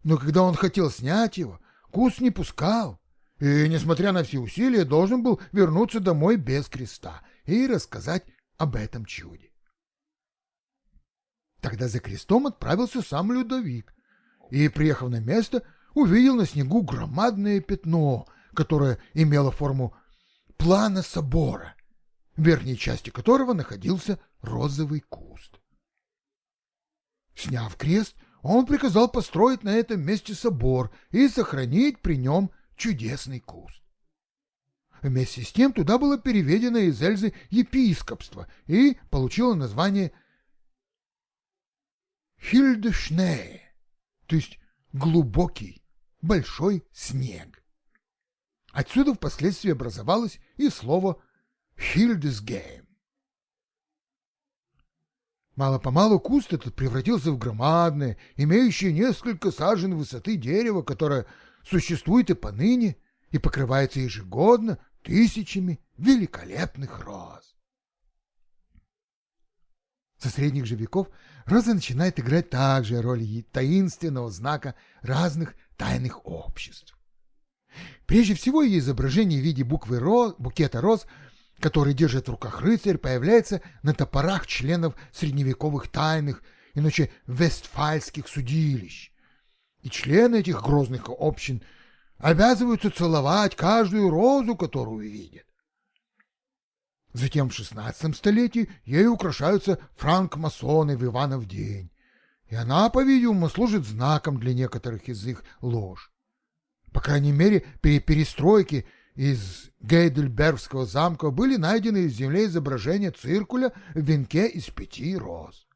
Но когда он хотел снять его, куст не пускал, и, несмотря на все усилия, должен был вернуться домой без креста и рассказать об этом чуде. Тогда за крестом отправился сам Людовик и, приехав на место, увидел на снегу громадное пятно, которое имело форму плана собора, в верхней части которого находился розовый куст. Сняв крест, он приказал построить на этом месте собор и сохранить при нем чудесный куст. Вместе с тем туда было переведено из Эльзы епископство и получило название Хильдешнее, то есть глубокий, большой снег. Отсюда впоследствии образовалось и слово Хильдесгейм. Мало-помалу куст этот превратился в громадное, имеющее несколько сажен высоты дерево, которое существует и поныне, и покрывается ежегодно тысячами великолепных роз. Со средних же веков роза начинает играть также роль таинственного знака разных тайных обществ. Прежде всего, ее изображение в виде буквы роз, букета роз, который держит в руках рыцарь, появляется на топорах членов средневековых тайных, иначе вестфальских судилищ. И члены этих грозных общин обязываются целовать каждую розу, которую видят. Затем в XVI столетии ей украшаются франк-масоны в Иванов день, и она, по-видимому, служит знаком для некоторых из их лож. По крайней мере, при перестройке из Гейдельбергского замка были найдены из земли изображения циркуля в венке из пяти роз.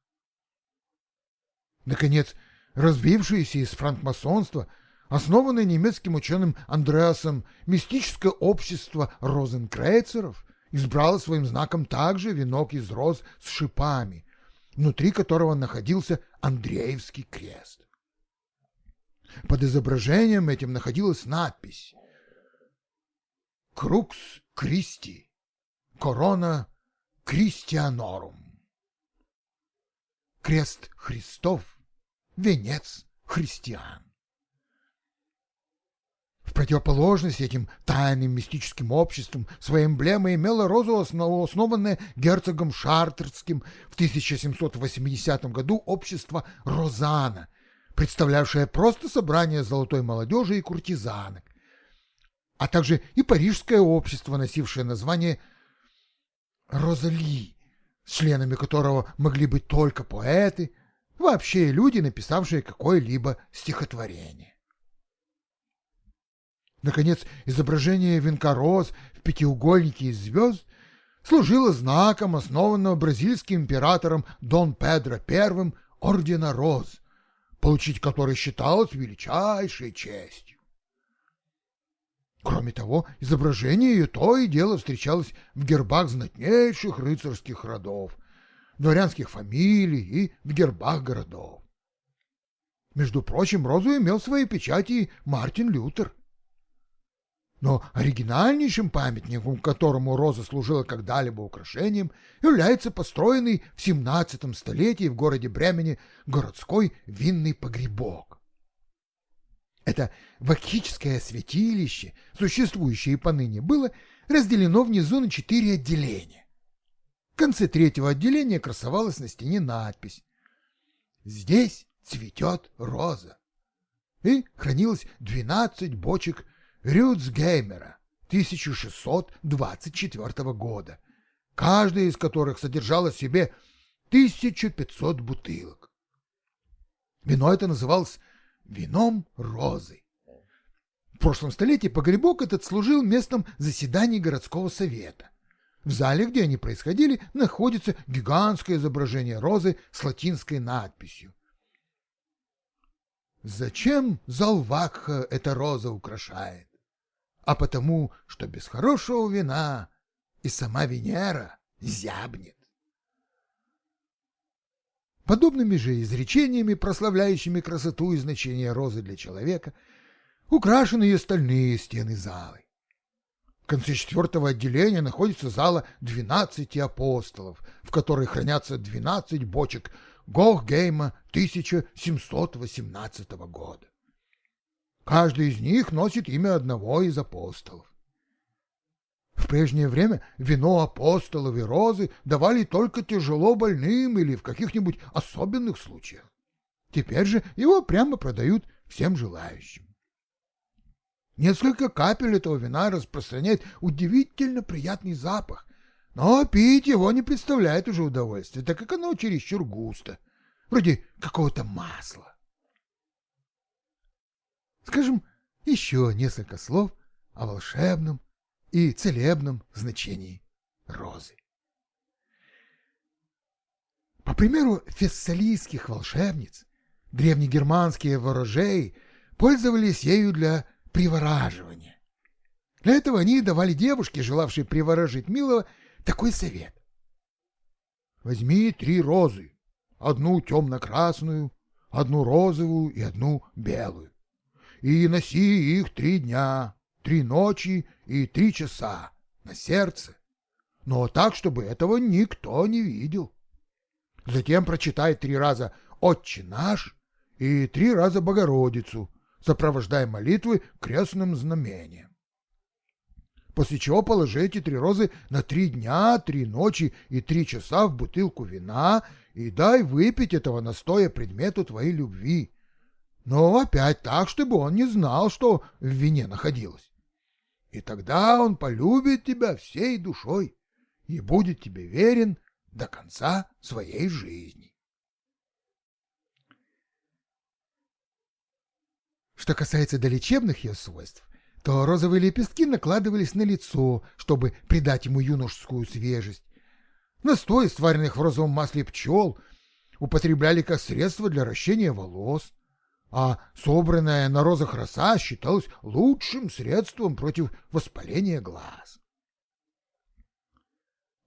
Наконец, развившееся из франкмасонства, основанное немецким ученым Андреасом мистическое общество розенкрейцеров избрало своим знаком также венок из роз с шипами, внутри которого находился Андреевский крест. Под изображением этим находилась надпись «Крукс Кристи, корона Кристианорум». Крест Христов, венец христиан. В противоположность этим тайным мистическим обществам своей эмблемой имела розу, основанное герцогом Шартерским в 1780 году общество «Розана», представлявшее просто собрание золотой молодежи и куртизанок, а также и парижское общество, носившее название «Розали», членами которого могли быть только поэты, вообще люди, написавшие какое-либо стихотворение. Наконец, изображение венка роз в пятиугольнике из звезд служило знаком основанного бразильским императором Дон Педро I ордена роз, получить который считалось величайшей честью. Кроме того, изображение ее то и дело встречалось в гербах знатнейших рыцарских родов, дворянских фамилий и в гербах городов. Между прочим, розу имел свои печати Мартин Лютер. Но оригинальнейшим памятником, которому роза служила когда-либо украшением, является построенный в 17 столетии в городе Бремени городской винный погребок. Это вакхическое святилище, существующее поныне, было разделено внизу на четыре отделения. В конце третьего отделения красовалась на стене надпись «Здесь цветет роза» и хранилось 12 бочек Рюцгеймера 1624 года, каждая из которых содержала в себе 1500 бутылок. Вино это называлось вином розы. В прошлом столетии погребок этот служил местом заседаний городского совета. В зале, где они происходили, находится гигантское изображение розы с латинской надписью зачем Залвакха эта роза украшает? А потому, что без хорошего вина и сама Венера зябнет. Подобными же изречениями, прославляющими красоту и значение розы для человека, украшены и остальные стены залы. В конце четвертого отделения находится зала двенадцати апостолов, в которой хранятся двенадцать бочек Гохгейма 1718 года. Каждый из них носит имя одного из апостолов. В прежнее время вино апостолов и розы давали только тяжело больным или в каких-нибудь особенных случаях. Теперь же его прямо продают всем желающим. Несколько капель этого вина распространяет удивительно приятный запах, но пить его не представляет уже удовольствия, так как оно чересчур густо, вроде какого-то масла. Скажем еще несколько слов о волшебном и целебном значении розы. По примеру фессалийских волшебниц, древнегерманские ворожеи пользовались ею для привораживания. Для этого они давали девушке, желавшей приворожить милого, такой совет. Возьми три розы, одну темно-красную, одну розовую и одну белую, и носи их три дня, три ночи и три часа на сердце, но так, чтобы этого никто не видел. Затем прочитай три раза «Отче наш» и три раза «Богородицу», сопровождая молитвы крестным знамением. После чего положи эти три розы на три дня, три ночи и три часа в бутылку вина и дай выпить этого настоя предмету твоей любви. Но опять так, чтобы он не знал, что в вине находилось и тогда он полюбит тебя всей душой и будет тебе верен до конца своей жизни. Что касается долечебных ее свойств, то розовые лепестки накладывались на лицо, чтобы придать ему юношескую свежесть. Настой, сваренных в розовом масле пчел, употребляли как средство для ращения волос а собранная на розах роса считалась лучшим средством против воспаления глаз.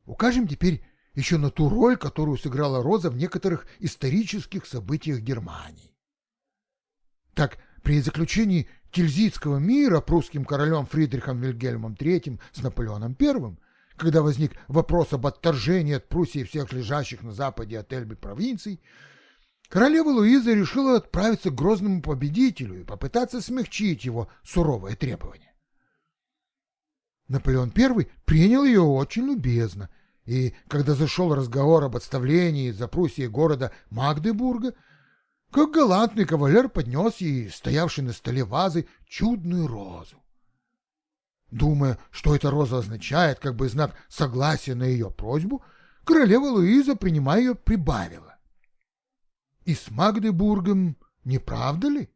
Укажем теперь еще на ту роль, которую сыграла роза в некоторых исторических событиях Германии. Так, при заключении Тильзитского мира прусским королем Фридрихом Вильгельмом III с Наполеоном I, когда возник вопрос об отторжении от Пруссии всех лежащих на западе от Эльбы провинций, Королева Луиза решила отправиться к грозному победителю и попытаться смягчить его суровые требования. Наполеон I принял ее очень любезно, и когда зашел разговор об отставлении за Пруссией города Магдебурга, как галантный кавалер поднес ей, стоявший на столе вазы, чудную розу. Думая, что эта роза означает, как бы знак согласия на ее просьбу, королева Луиза, принимая ее, прибавила и с Магдебургом, не правда ли?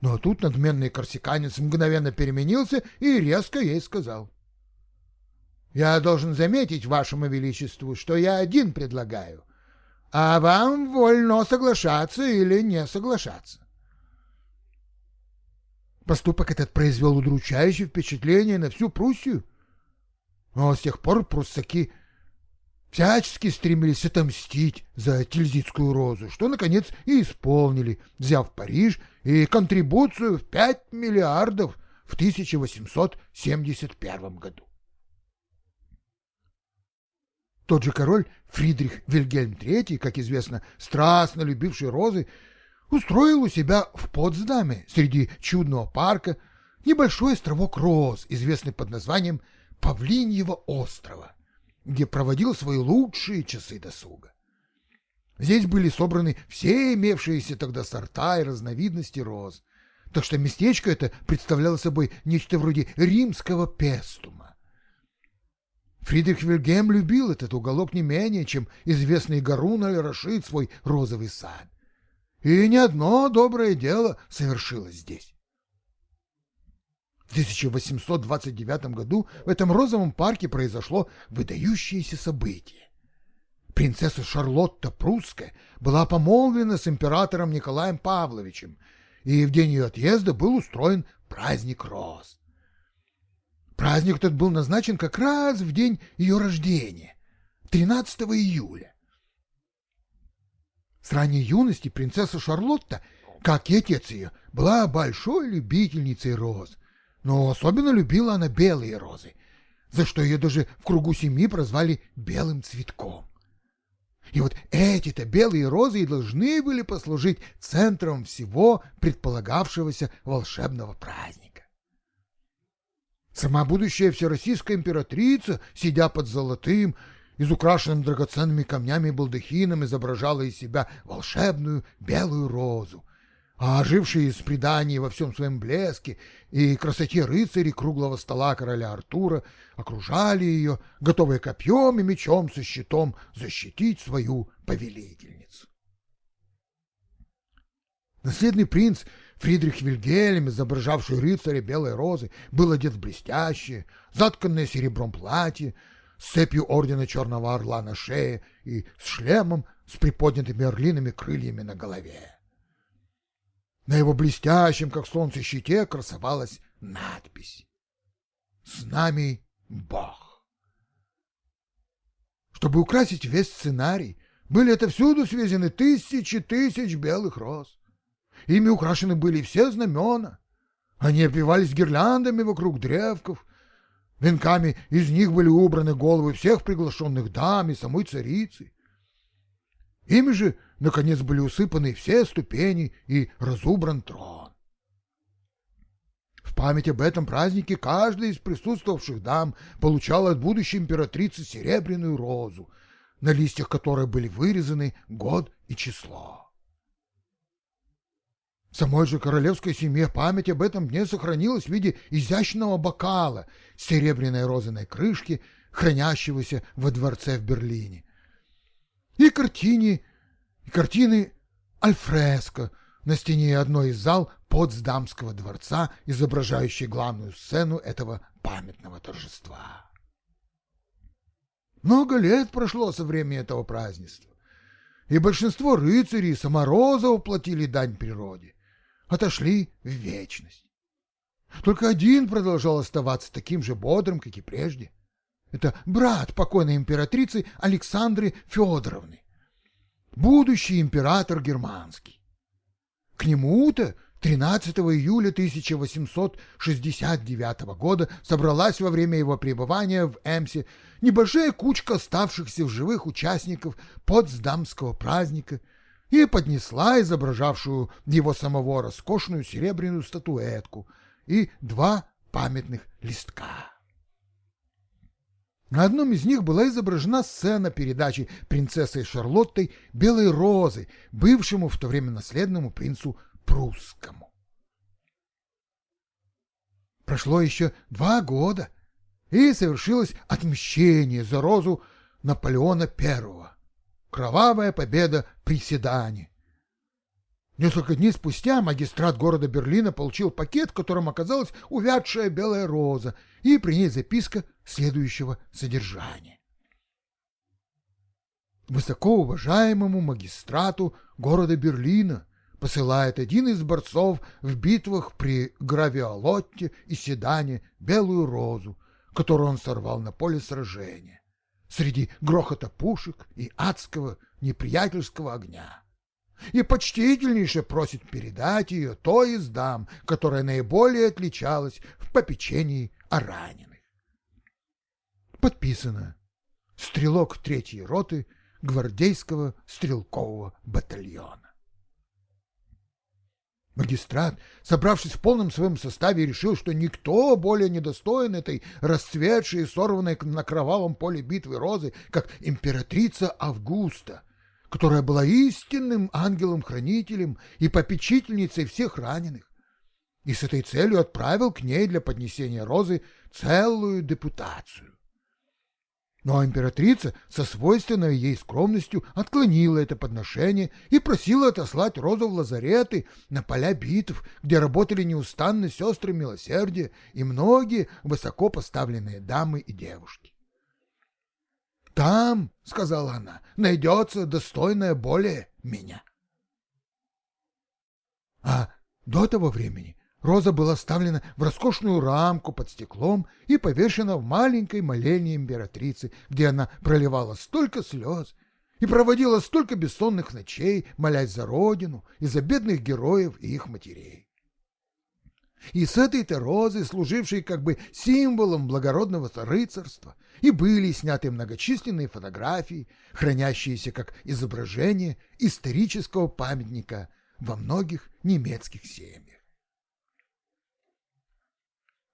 Но тут надменный корсиканец мгновенно переменился и резко ей сказал. «Я должен заметить вашему величеству, что я один предлагаю, а вам вольно соглашаться или не соглашаться». Поступок этот произвел удручающее впечатление на всю Пруссию. Но с тех пор пруссаки всячески стремились отомстить за Тильзитскую розу, что, наконец, и исполнили, взяв Париж и контрибуцию в 5 миллиардов в 1871 году. Тот же король Фридрих Вильгельм III, как известно, страстно любивший розы, устроил у себя в Потсдаме среди чудного парка небольшой островок роз, известный под названием Павлиньего острова – где проводил свои лучшие часы досуга. Здесь были собраны все имевшиеся тогда сорта и разновидности роз, так что местечко это представляло собой нечто вроде римского пестума. Фридрих Вильгельм любил этот уголок не менее, чем известный Гарун Аль-Рашид свой розовый сад. И ни одно доброе дело совершилось здесь. В 1829 году в этом розовом парке произошло выдающееся событие. Принцесса Шарлотта Прусская была помолвлена с императором Николаем Павловичем, и в день ее отъезда был устроен праздник роз. Праздник этот был назначен как раз в день ее рождения, 13 июля. С ранней юности принцесса Шарлотта, как и отец ее, была большой любительницей роз, но особенно любила она белые розы, за что ее даже в кругу семьи прозвали «белым цветком». И вот эти-то белые розы и должны были послужить центром всего предполагавшегося волшебного праздника. Сама будущая всероссийская императрица, сидя под золотым, изукрашенным драгоценными камнями балдахином, изображала из себя волшебную белую розу, а ожившие из преданий во всем своем блеске и красоте рыцари круглого стола короля Артура окружали ее, готовые копьем и мечом со щитом защитить свою повелительницу. Наследный принц Фридрих Вильгельм, изображавший рыцаря белой розы, был одет в блестящее, затканное серебром платье, с цепью ордена Черного Орла на шее и с шлемом с приподнятыми орлиными крыльями на голове. На его блестящем, как солнце, щите красовалась надпись «С нами Бог». Чтобы украсить весь сценарий, были отовсюду свезены тысячи тысяч белых роз. Ими украшены были все знамена. Они обвивались гирляндами вокруг древков. Венками из них были убраны головы всех приглашенных дам и самой царицы. Ими же, наконец, были усыпаны все ступени и разубран трон. В память об этом празднике каждая из присутствовавших дам получала от будущей императрицы серебряную розу, на листьях которой были вырезаны год и число. В самой же королевской семье память об этом дне сохранилась в виде изящного бокала с серебряной розовой крышки, хранящегося во дворце в Берлине и картине, и картины альфреско на стене одной из зал Потсдамского дворца, изображающей главную сцену этого памятного торжества. Много лет прошло со времени этого празднества, и большинство рыцарей Самороза уплатили дань природе, отошли в вечность. Только один продолжал оставаться таким же бодрым, как и прежде — это брат покойной императрицы Александры Федоровны, будущий император германский. К нему-то 13 июля 1869 года собралась во время его пребывания в Эмсе небольшая кучка оставшихся в живых участников Потсдамского праздника и поднесла изображавшую его самого роскошную серебряную статуэтку и два памятных листка. На одном из них была изображена сцена передачи принцессой Шарлоттой белой розы, бывшему в то время наследному принцу прусскому. Прошло еще два года, и совершилось отмщение за розу Наполеона I. Кровавая победа при Седане. Несколько дней спустя магистрат города Берлина получил пакет, в котором оказалась увядшая белая роза, и при ней записка следующего содержания. Высокоуважаемому магистрату города Берлина посылает один из борцов в битвах при Гравиолотте и Седане белую розу, которую он сорвал на поле сражения, среди грохота пушек и адского неприятельского огня. И почтительнейше просит передать ее той из дам, которая наиболее отличалась в попечении о раненых. Подписано. Стрелок третьей роты гвардейского стрелкового батальона. Магистрат, собравшись в полном своем составе, решил, что никто более не достоин этой расцветшей и сорванной на кровавом поле битвы розы, как императрица Августа, которая была истинным ангелом-хранителем и попечительницей всех раненых, и с этой целью отправил к ней для поднесения розы целую депутацию. Но императрица со свойственной ей скромностью отклонила это подношение и просила отослать Розу в лазареты на поля битв, где работали неустанно сестры милосердия и многие высоко поставленные дамы и девушки. Там, — сказала она, — найдется достойное более меня. А до того времени роза была вставлена в роскошную рамку под стеклом и повешена в маленькой молении императрицы, где она проливала столько слез и проводила столько бессонных ночей, молясь за родину и за бедных героев и их матерей. И с этой-то розы, служившей как бы символом благородного рыцарства, и были сняты многочисленные фотографии, хранящиеся как изображение исторического памятника во многих немецких семьях.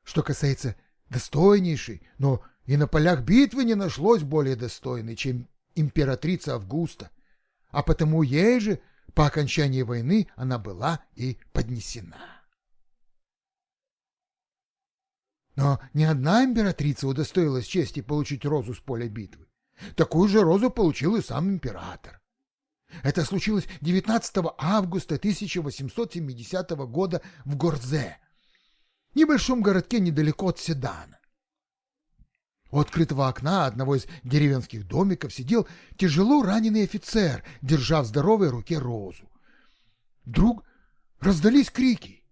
Что касается достойнейшей, но и на полях битвы не нашлось более достойной, чем императрица Августа, а потому ей же по окончании войны она была и поднесена. Но ни одна императрица удостоилась чести получить розу с поля битвы. Такую же розу получил и сам император. Это случилось 19 августа 1870 года в Горзе, небольшом городке недалеко от Седана. У открытого окна одного из деревенских домиков сидел тяжело раненый офицер, держа в здоровой руке розу. Вдруг раздались крики.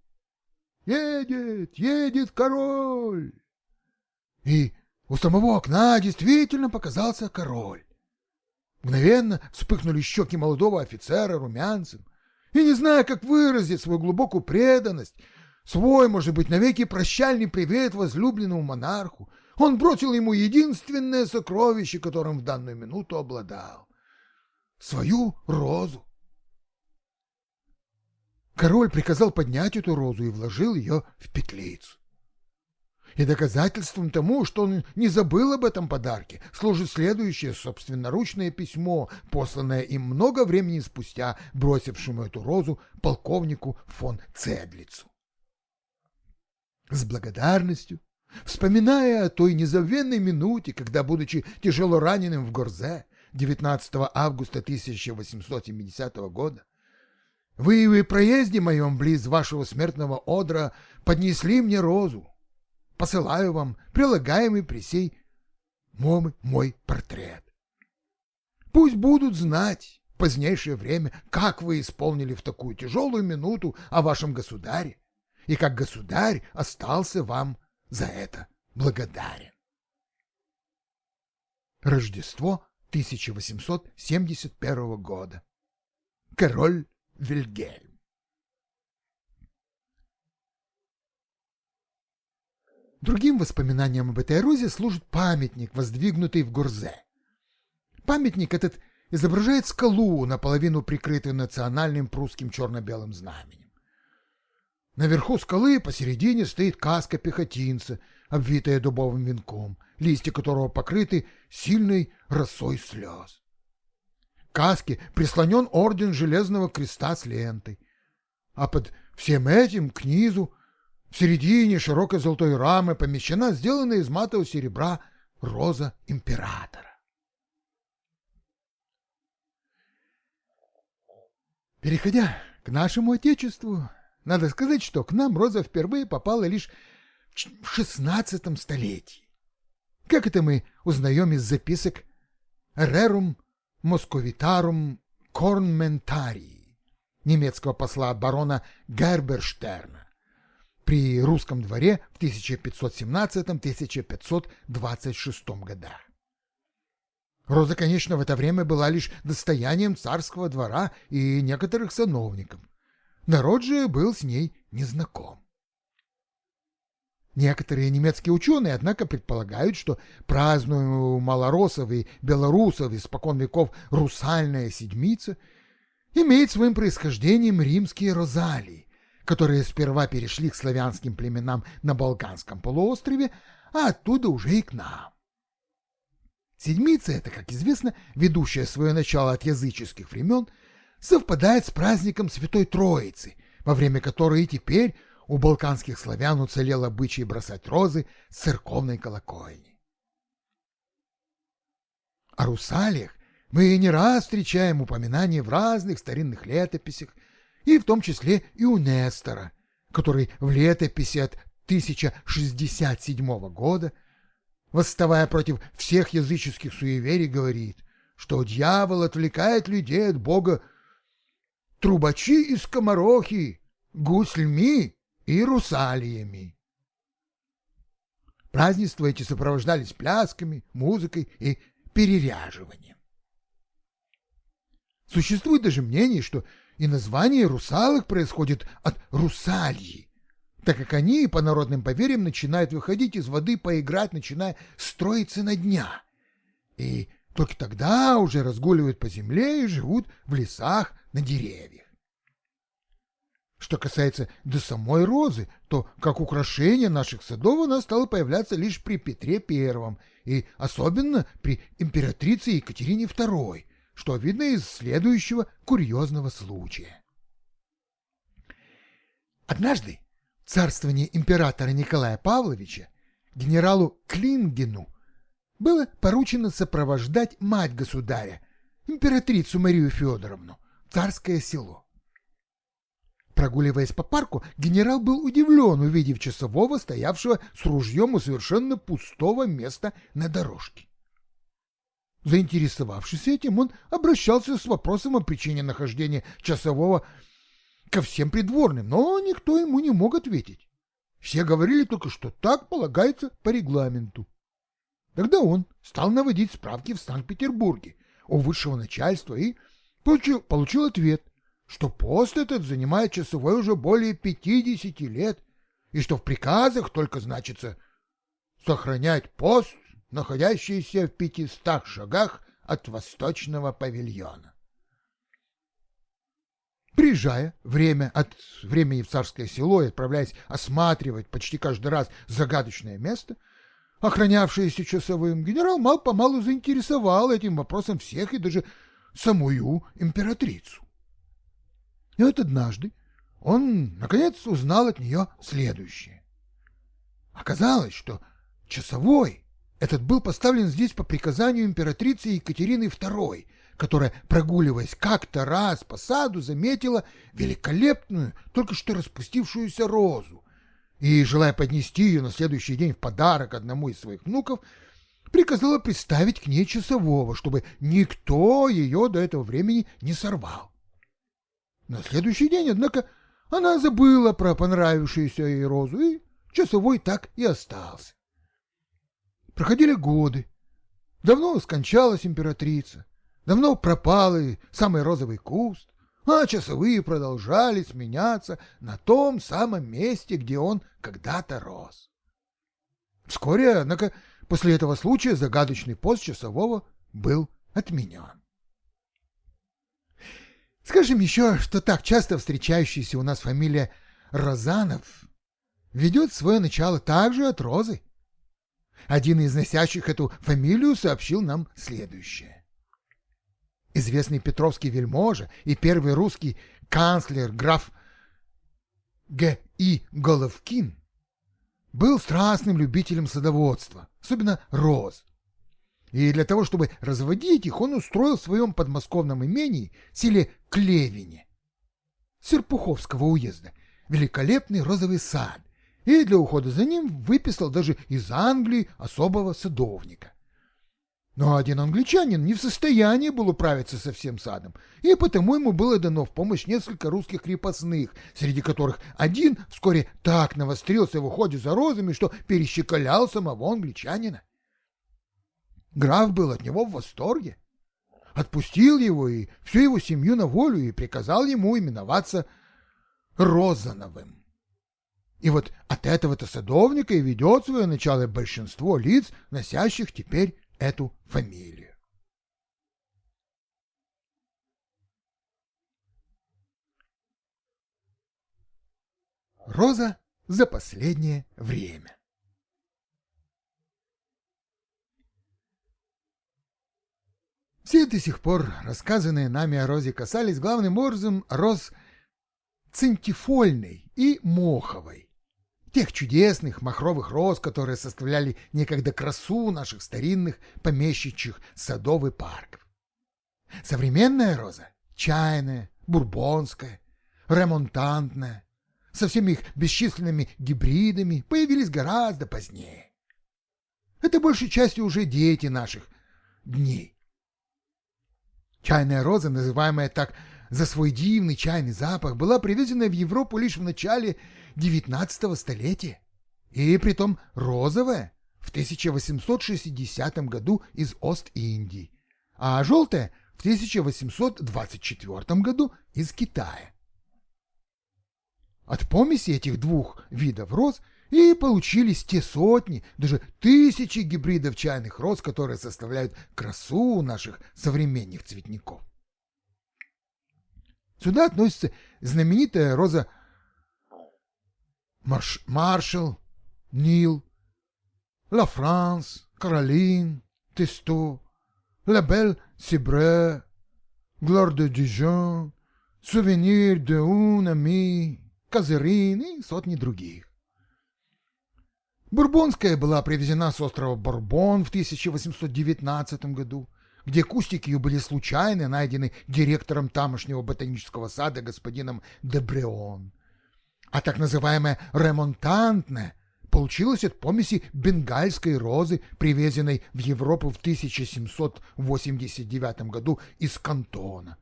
«Едет! Едет король!» И у самого окна действительно показался король. Мгновенно вспыхнули щеки молодого офицера румянцем, и, не зная, как выразить свою глубокую преданность, свой, может быть, навеки прощальный привет возлюбленному монарху, он бросил ему единственное сокровище, которым в данную минуту обладал — свою розу. Король приказал поднять эту розу и вложил ее в петлицу. И доказательством тому, что он не забыл об этом подарке, служит следующее собственноручное письмо, посланное им много времени спустя бросившему эту розу полковнику фон Цедлицу. С благодарностью, вспоминая о той незабвенной минуте, когда, будучи тяжело раненым в Горзе 19 августа 1870 года, вы в проезде моем близ вашего смертного одра поднесли мне розу. Посылаю вам прилагаемый при сей мой, мой портрет. Пусть будут знать в позднейшее время, как вы исполнили в такую тяжелую минуту о вашем государе, и как государь остался вам за это благодарен. Рождество 1871 года. Король Вильгельм. Другим воспоминанием об этой розе служит памятник, воздвигнутый в Гурзе. Памятник этот изображает скалу, наполовину прикрытую национальным прусским черно-белым знаменем. Наверху скалы посередине стоит каска пехотинца, обвитая дубовым венком, листья которого покрыты сильной росой слез каске прислонен орден Железного Креста с лентой. А под всем этим к низу, в середине широкой золотой рамы, помещена сделанная из матового серебра роза императора. Переходя к нашему Отечеству, надо сказать, что к нам роза впервые попала лишь в XVI столетии. Как это мы узнаем из записок «Рерум московитарум корнментарии немецкого посла барона Герберштерна при русском дворе в 1517-1526 годах. Роза, конечно, в это время была лишь достоянием царского двора и некоторых сановников. Народ же был с ней незнаком. Некоторые немецкие ученые, однако, предполагают, что празднуемая у малоросов и белорусов испокон веков русальная седмица имеет своим происхождением римские розалии, которые сперва перешли к славянским племенам на Балканском полуострове, а оттуда уже и к нам. Седмица эта, как известно, ведущая свое начало от языческих времен, совпадает с праздником Святой Троицы, во время которой и теперь у балканских славян уцелел обычай бросать розы с церковной колокольни. О русалиях мы не раз встречаем упоминания в разных старинных летописях, и в том числе и у Нестора, который в летописи от 1067 года восставая против всех языческих суеверий, говорит, что дьявол отвлекает людей от Бога трубачи и скоморохи, гусльми и русалиями. Празднества эти сопровождались плясками, музыкой и переряживанием. Существует даже мнение, что и название русалок происходит от русальи, так как они, по народным поверьям, начинают выходить из воды поиграть, начиная строиться на дня. И только тогда уже разгуливают по земле и живут в лесах на деревьях. Что касается до самой розы, то как украшение наших садов она стала появляться лишь при Петре I и особенно при императрице Екатерине II, что видно из следующего курьезного случая. Однажды в царствовании императора Николая Павловича генералу Клингену было поручено сопровождать мать государя, императрицу Марию Федоровну, царское село. Прогуливаясь по парку, генерал был удивлен, увидев часового, стоявшего с ружьем у совершенно пустого места на дорожке. Заинтересовавшись этим, он обращался с вопросом о причине нахождения часового ко всем придворным, но никто ему не мог ответить. Все говорили только, что так полагается по регламенту. Тогда он стал наводить справки в Санкт-Петербурге у высшего начальства и получил, получил ответ, что пост этот занимает часовой уже более 50 лет и что в приказах только значится сохранять пост, находящийся в пятистах шагах от восточного павильона. Приезжая время от времени в царское село и отправляясь осматривать почти каждый раз загадочное место, охранявшееся часовым, генерал мал-помалу заинтересовал этим вопросом всех и даже самую императрицу. И вот однажды он, наконец, узнал от нее следующее. Оказалось, что часовой этот был поставлен здесь по приказанию императрицы Екатерины II, которая, прогуливаясь как-то раз по саду, заметила великолепную, только что распустившуюся розу, и, желая поднести ее на следующий день в подарок одному из своих внуков, приказала приставить к ней часового, чтобы никто ее до этого времени не сорвал. На следующий день, однако, она забыла про понравившуюся ей розу, и часовой так и остался. Проходили годы. Давно скончалась императрица. Давно пропал и самый розовый куст, а часовые продолжали сменяться на том самом месте, где он когда-то рос. Вскоре, однако, после этого случая загадочный пост часового был отменен. Скажем еще, что так часто встречающаяся у нас фамилия Розанов ведет свое начало также от розы. Один из носящих эту фамилию сообщил нам следующее известный петровский вельможа и первый русский канцлер граф Г. И. Головкин, был страстным любителем садоводства, особенно роз. И для того, чтобы разводить их, он устроил в своем подмосковном имении, селе Клевине, Серпуховского уезда, великолепный розовый сад, и для ухода за ним выписал даже из Англии особого садовника. Но один англичанин не в состоянии был управиться со всем садом, и потому ему было дано в помощь несколько русских крепостных, среди которых один вскоре так навострился в уходе за розами, что перещеколял самого англичанина. Граф был от него в восторге, отпустил его и всю его семью на волю и приказал ему именоваться Розановым. И вот от этого-то садовника и ведет свое начало большинство лиц, носящих теперь эту фамилию. Роза за последнее время. Все до сих пор рассказанные нами о розе касались главным образом роз центифольной и моховой, тех чудесных махровых роз, которые составляли некогда красу наших старинных помещичьих садов и парков. Современная роза — чайная, бурбонская, ремонтантная, со всеми их бесчисленными гибридами появились гораздо позднее. Это большей частью уже дети наших дней. Чайная роза, называемая так за свой дивный чайный запах, была привезена в Европу лишь в начале XIX столетия. И притом розовая в 1860 году из Ост-Индии, а желтая в 1824 году из Китая. От помеси этих двух видов роз и получились те сотни, даже тысячи гибридов чайных роз, которые составляют красу наших современных цветников. Сюда относится знаменитая роза Марш... Маршал, Нил, Ла Франс, Каролин, Тесто, Ла Бель Сибре, Глор де Дижон, Сувенир де ami, Казерин и сотни других. Бурбонская была привезена с острова Бурбон в 1819 году, где кустики ее были случайно найдены директором тамошнего ботанического сада господином Дебреон. А так называемая ремонтантная получилась от помеси бенгальской розы, привезенной в Европу в 1789 году из Кантона.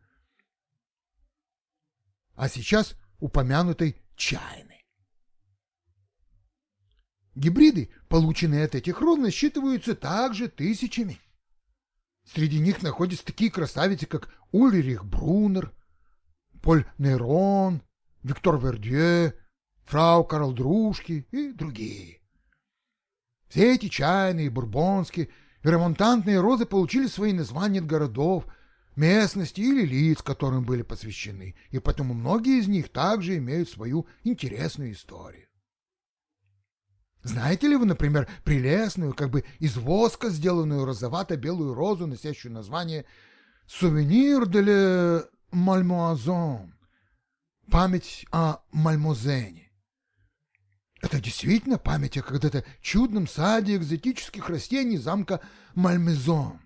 А сейчас упомянутой чайной. Гибриды, полученные от этих роз, насчитываются также тысячами. Среди них находятся такие красавицы, как Ульрих Брунер, Поль Нейрон, Виктор Вердье, фрау Карл Дружки и другие. Все эти чайные, бурбонские и ремонтантные розы получили свои названия от городов, местности или лиц, которым были посвящены, и потому многие из них также имеют свою интересную историю. Знаете ли вы, например, прелестную, как бы из воска сделанную розовато-белую розу, носящую название «Сувенир де Мальмуазон» — память о Мальмозене? Это действительно память о когда-то чудном саде экзотических растений замка Мальмезон.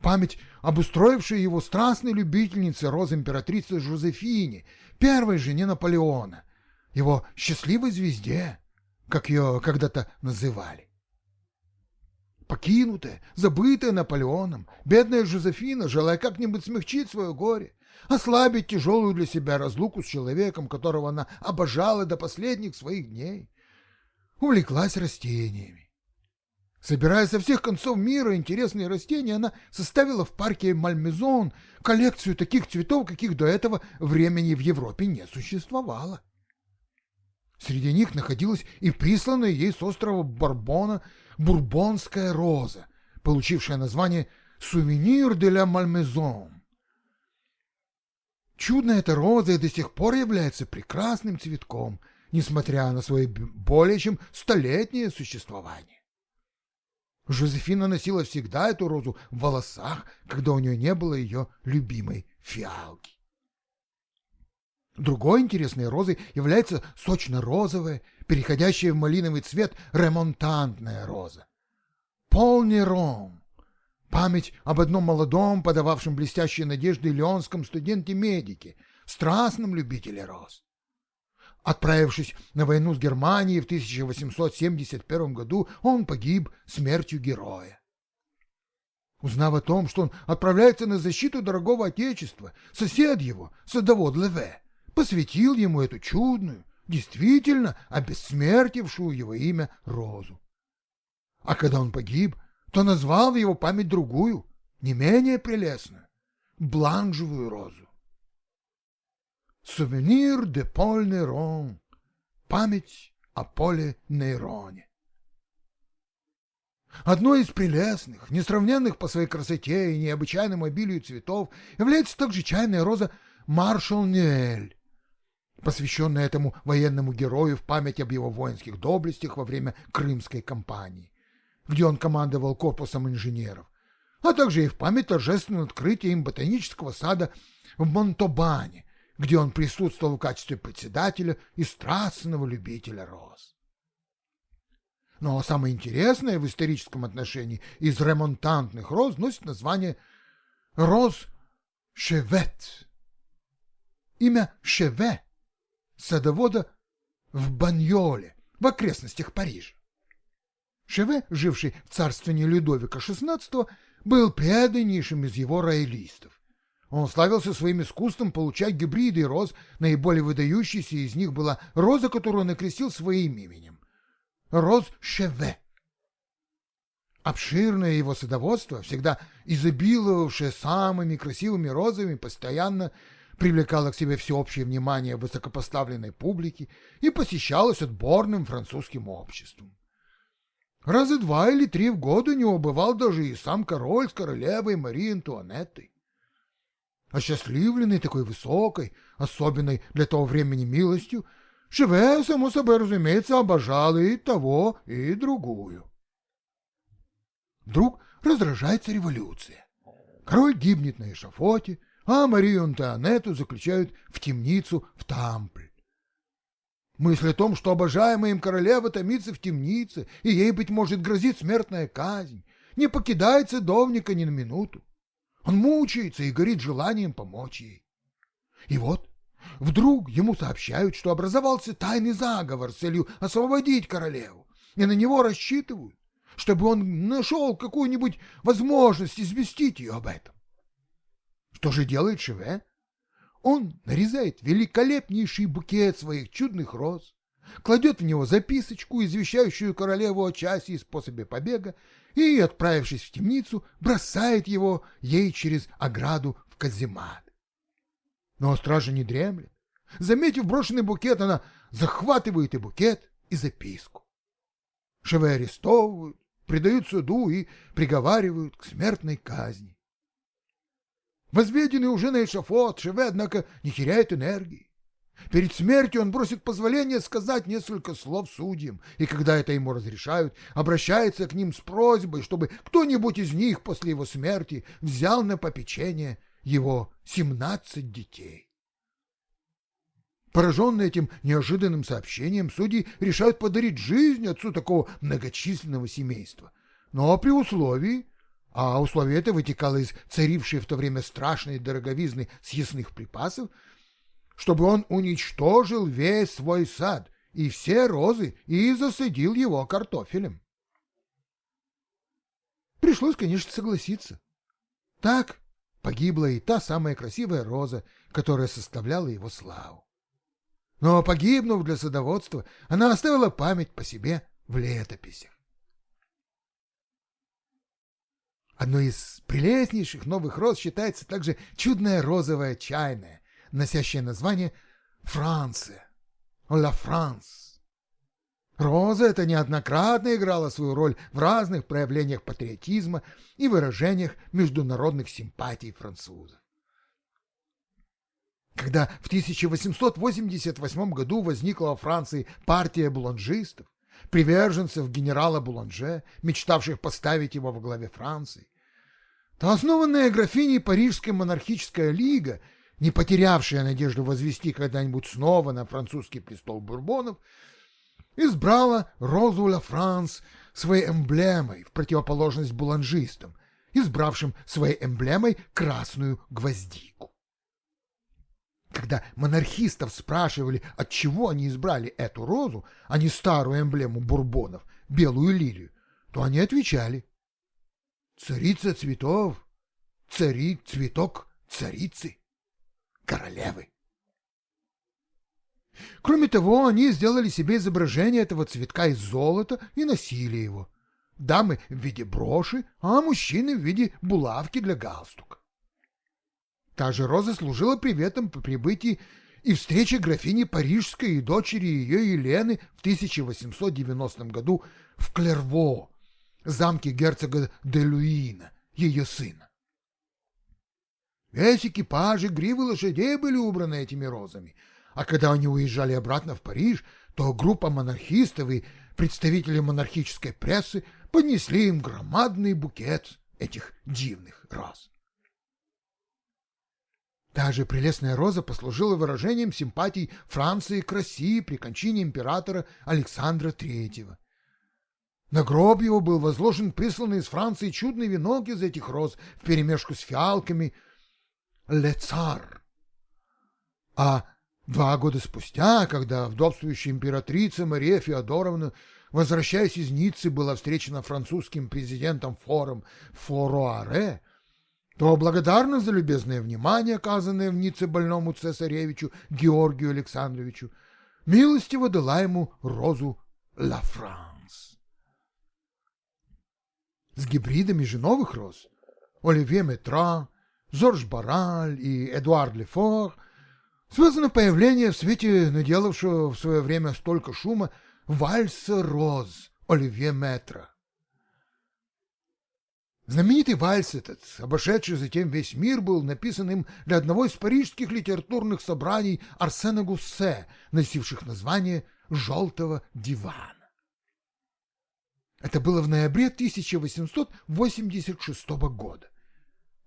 Память об устроившей его страстной любительнице роз императрицы Жозефине, первой жене Наполеона, его счастливой звезде, как ее когда-то называли. Покинутая, забытая Наполеоном, бедная Жозефина, желая как-нибудь смягчить свое горе, ослабить тяжелую для себя разлуку с человеком, которого она обожала до последних своих дней, увлеклась растениями. Собирая со всех концов мира интересные растения, она составила в парке Мальмезон коллекцию таких цветов, каких до этого времени в Европе не существовало. Среди них находилась и присланная ей с острова Барбона бурбонская роза, получившая название «Сувенир де ля Мальмезон». Чудная эта роза и до сих пор является прекрасным цветком, несмотря на свое более чем столетнее существование. Жозефина носила всегда эту розу в волосах, когда у нее не было ее любимой фиалки. Другой интересной розой является сочно-розовая, переходящая в малиновый цвет ремонтантная роза. Полный ром. Память об одном молодом, подававшем блестящие надежды леонском студенте-медике, страстном любителе роз. Отправившись на войну с Германией в 1871 году, он погиб смертью героя. Узнав о том, что он отправляется на защиту дорогого отечества, сосед его, садовод Леве, посвятил ему эту чудную, действительно обессмертившую его имя Розу. А когда он погиб, то назвал в его память другую, не менее прелестную, бланжевую розу. Сувенир де Поль Нейрон. Память о Поле Нейроне. Одной из прелестных, несравненных по своей красоте и необычайному обилию цветов является также чайная роза Маршал Нюэль, посвященная этому военному герою в память об его воинских доблестях во время Крымской кампании, где он командовал корпусом инженеров, а также и в память торжественного открытия им ботанического сада в Монтобане, где он присутствовал в качестве председателя и страстного любителя роз. Но самое интересное в историческом отношении из ремонтантных роз носит название роз Шевет. Имя Шеве садовода в Баньоле, в окрестностях Парижа. Шеве, живший в царствовании Людовика XVI, был преданнейшим из его роялистов. Он славился своим искусством получать гибриды роз, наиболее выдающейся из них была роза, которую он окрестил своим именем — роз Шеве. Обширное его садоводство, всегда изобиловавшее самыми красивыми розами, постоянно привлекало к себе всеобщее внимание высокопоставленной публики и посещалось отборным французским обществом. Раза два или три в год у него бывал даже и сам король с королевой Марией Антуанеттой. Осчастливленный такой высокой, особенной для того времени милостью, Шеве, само собой разумеется, обожал и того, и другую. Вдруг раздражается революция. Король гибнет на эшафоте, а Марию Антуанетту заключают в темницу в Тампль. Мысль о том, что обожаемая им королева томится в темнице, и ей, быть может, грозит смертная казнь, не покидает садовника ни на минуту. Он мучается и горит желанием помочь ей. И вот вдруг ему сообщают, что образовался тайный заговор с целью освободить королеву, и на него рассчитывают, чтобы он нашел какую-нибудь возможность известить ее об этом. Что же делает Шеве? Он нарезает великолепнейший букет своих чудных роз, кладет в него записочку, извещающую королеву о часе и способе побега, и, отправившись в темницу, бросает его ей через ограду в каземат. Но стража не дремлет. Заметив брошенный букет, она захватывает и букет, и записку. Шеве арестовывают, предают суду и приговаривают к смертной казни. Возведенный уже на эшафот, Шеве, однако, не теряет энергии. Перед смертью он просит позволения сказать несколько слов судьям, и когда это ему разрешают, обращается к ним с просьбой, чтобы кто-нибудь из них после его смерти взял на попечение его семнадцать детей. Пораженные этим неожиданным сообщением, судьи решают подарить жизнь отцу такого многочисленного семейства, но при условии, а условие это вытекало из царившей в то время страшной дороговизны съестных припасов, чтобы он уничтожил весь свой сад и все розы и засадил его картофелем. Пришлось, конечно, согласиться. Так погибла и та самая красивая роза, которая составляла его славу. Но, погибнув для садоводства, она оставила память по себе в летописях. Одной из прелестнейших новых роз считается также чудная розовая чайная, носящая название Франция, «Ла Франс». Роза эта неоднократно играла свою роль в разных проявлениях патриотизма и выражениях международных симпатий французов. Когда в 1888 году возникла во Франции партия буланжистов, приверженцев генерала Буланже, мечтавших поставить его во главе Франции, то основанная графиней Парижская монархическая лига, не потерявшая надежду возвести когда-нибудь снова на французский престол бурбонов, избрала Розу Ла Франс своей эмблемой в противоположность буланжистам, избравшим своей эмблемой красную гвоздику. Когда монархистов спрашивали, от чего они избрали эту розу, а не старую эмблему бурбонов, белую лилию, то они отвечали Царица цветов, цари цветок царицы, королевы. Кроме того, они сделали себе изображение этого цветка из золота и носили его. Дамы в виде броши, а мужчины в виде булавки для галстука. Та же роза служила приветом по прибытии и встрече графини Парижской и дочери ее Елены в 1890 году в Клерво, замке герцога де Луина, ее сына. Весь экипаж гривы лошадей были убраны этими розами, а когда они уезжали обратно в Париж, то группа монархистов и представители монархической прессы поднесли им громадный букет этих дивных роз. Та же прелестная роза послужила выражением симпатий Франции к России при кончине императора Александра III. На гроб его был возложен присланный из Франции чудный венок из этих роз вперемешку с фиалками «Лецар». А два года спустя, когда вдовствующая императрица Мария Феодоровна возвращаясь из Ниццы, была встречена французским президентом форум Форуаре, то благодарна за любезное внимание, оказанное в Ницце больному цесаревичу Георгию Александровичу, милостиво дала ему розу «Ла Франс». С гибридами же новых роз Оливье Метра, Жорж Бараль и Эдуард Лефор связано появление в свете наделавшего в свое время столько шума вальса роз Оливье Метра. Знаменитый вальс этот, обошедший затем весь мир, был написан им для одного из парижских литературных собраний Арсена Гуссе, носивших название «Желтого дивана». Это было в ноябре 1886 года.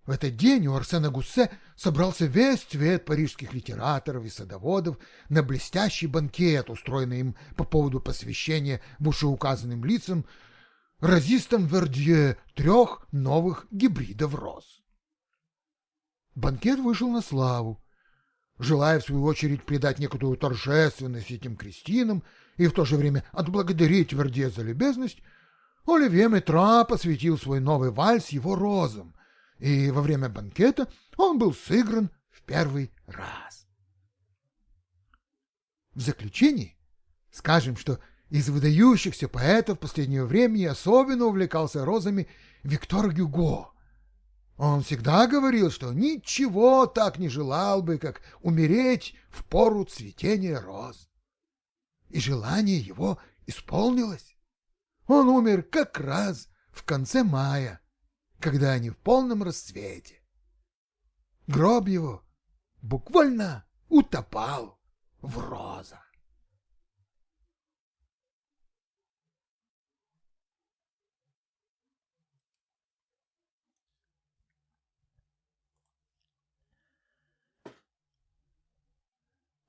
В этот день у Арсена Гуссе собрался весь цвет парижских литераторов и садоводов на блестящий банкет, устроенный им по поводу посвящения вышеуказанным лицам разистом Вердье трех новых гибридов роз. Банкет вышел на славу. Желая, в свою очередь, придать некоторую торжественность этим крестинам и в то же время отблагодарить Вердье за любезность, Оливье Метра посвятил свой новый вальс его розам, и во время банкета он был сыгран в первый раз. В заключении скажем, что из выдающихся поэтов последнего времени особенно увлекался розами Виктор Гюго. Он всегда говорил, что ничего так не желал бы, как умереть в пору цветения роз. И желание его исполнилось. Он умер как раз в конце мая, когда они в полном расцвете. Гроб его буквально утопал в розах.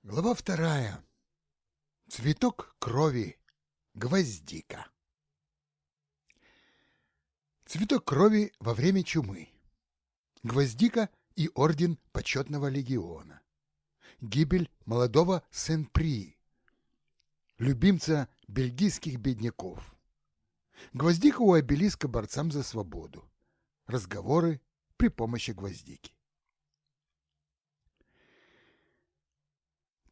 Глава вторая. Цветок крови. Гвоздика. Цветок крови во время чумы. Гвоздика и орден почетного легиона. Гибель молодого Сен-При, любимца бельгийских бедняков. Гвоздика у обелиска борцам за свободу. Разговоры при помощи гвоздики.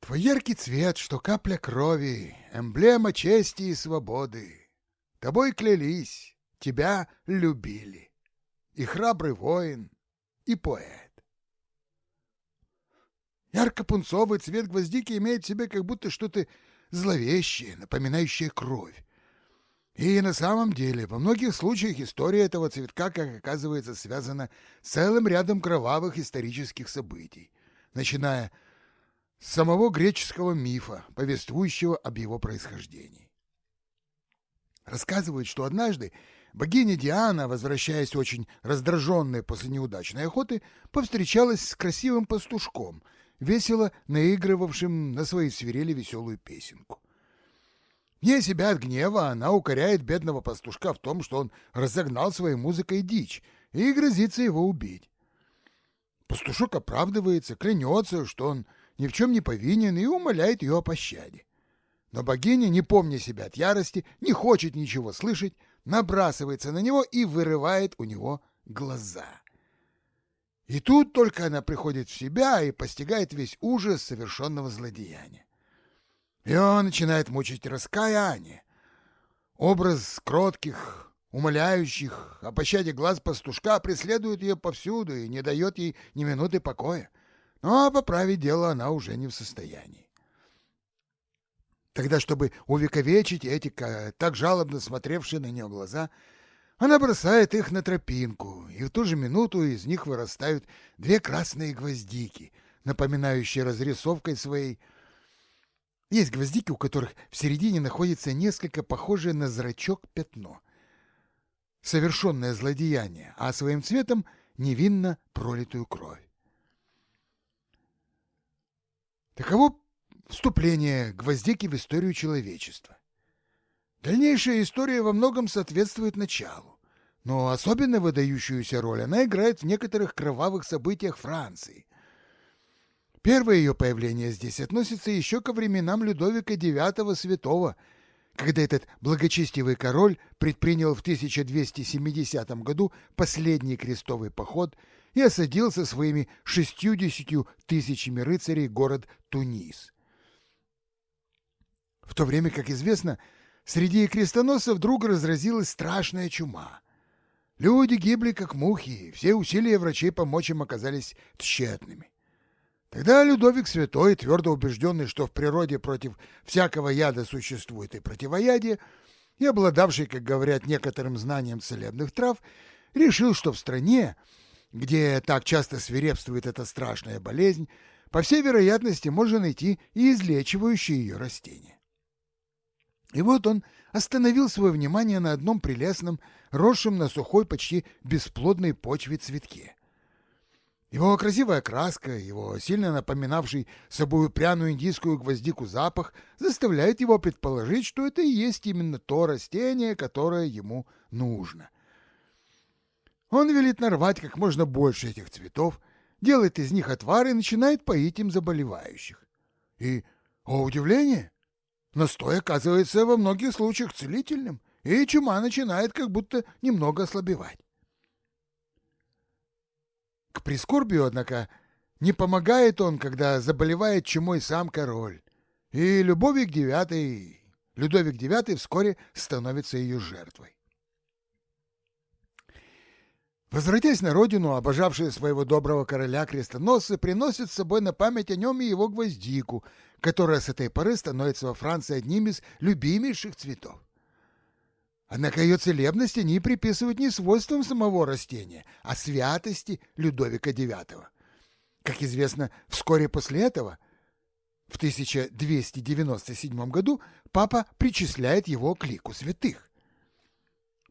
Твой яркий цвет, что капля крови, эмблема чести и свободы. Тобой клялись, тебя любили. И храбрый воин, и поэт. Ярко-пунцовый цвет гвоздики имеет в себе как будто что-то зловещее, напоминающее кровь. И на самом деле, во многих случаях история этого цветка, как оказывается, связана с целым рядом кровавых исторических событий, начиная самого греческого мифа, повествующего об его происхождении. Рассказывают, что однажды богиня Диана, возвращаясь очень раздраженная после неудачной охоты, повстречалась с красивым пастушком, весело наигрывавшим на своей свирели веселую песенку. Не себя от гнева она укоряет бедного пастушка в том, что он разогнал своей музыкой дичь и грозится его убить. Пастушок оправдывается, клянется, что он ни в чем не повинен и умоляет ее о пощаде. Но богиня, не помня себя от ярости, не хочет ничего слышать, набрасывается на него и вырывает у него глаза. И тут только она приходит в себя и постигает весь ужас совершенного злодеяния. И он начинает мучить раскаяние. Образ кротких, умоляющих о пощаде глаз пастушка преследует ее повсюду и не дает ей ни минуты покоя но поправить дело она уже не в состоянии. Тогда, чтобы увековечить эти так жалобно смотревшие на нее глаза, она бросает их на тропинку, и в ту же минуту из них вырастают две красные гвоздики, напоминающие разрисовкой своей. Есть гвоздики, у которых в середине находится несколько похожее на зрачок пятно. Совершенное злодеяние, а своим цветом невинно пролитую кровь. Таково вступление гвоздики в историю человечества. Дальнейшая история во многом соответствует началу, но особенно выдающуюся роль она играет в некоторых кровавых событиях Франции. Первое ее появление здесь относится еще ко временам Людовика IX Святого, когда этот благочестивый король предпринял в 1270 году последний крестовый поход и осадил со своими шестьюдесятью тысячами рыцарей город Тунис. В то время, как известно, среди крестоносцев вдруг разразилась страшная чума. Люди гибли, как мухи, все усилия врачей помочь им оказались тщетными. Тогда Людовик Святой, твердо убежденный, что в природе против всякого яда существует и противоядие, и обладавший, как говорят, некоторым знанием целебных трав, решил, что в стране, где так часто свирепствует эта страшная болезнь, по всей вероятности можно найти и излечивающие ее растения. И вот он остановил свое внимание на одном прелестном, росшем на сухой, почти бесплодной почве цветке. Его красивая краска, его сильно напоминавший собою пряную индийскую гвоздику запах заставляет его предположить, что это и есть именно то растение, которое ему нужно. Он велит нарвать как можно больше этих цветов, делает из них отвар и начинает поить им заболевающих. И, о удивление, настой оказывается во многих случаях целительным, и чума начинает как будто немного ослабевать. К прискорбию, однако, не помогает он, когда заболевает чумой сам король. И Любовик IX, Людовик IX вскоре становится ее жертвой. Возвратясь на родину, обожавшие своего доброго короля крестоносцы приносят с собой на память о нем и его гвоздику, которая с этой поры становится во Франции одним из любимейших цветов. Однако ее целебность они приписывают не свойствам самого растения, а святости Людовика IX. Как известно, вскоре после этого, в 1297 году, папа причисляет его к лику святых.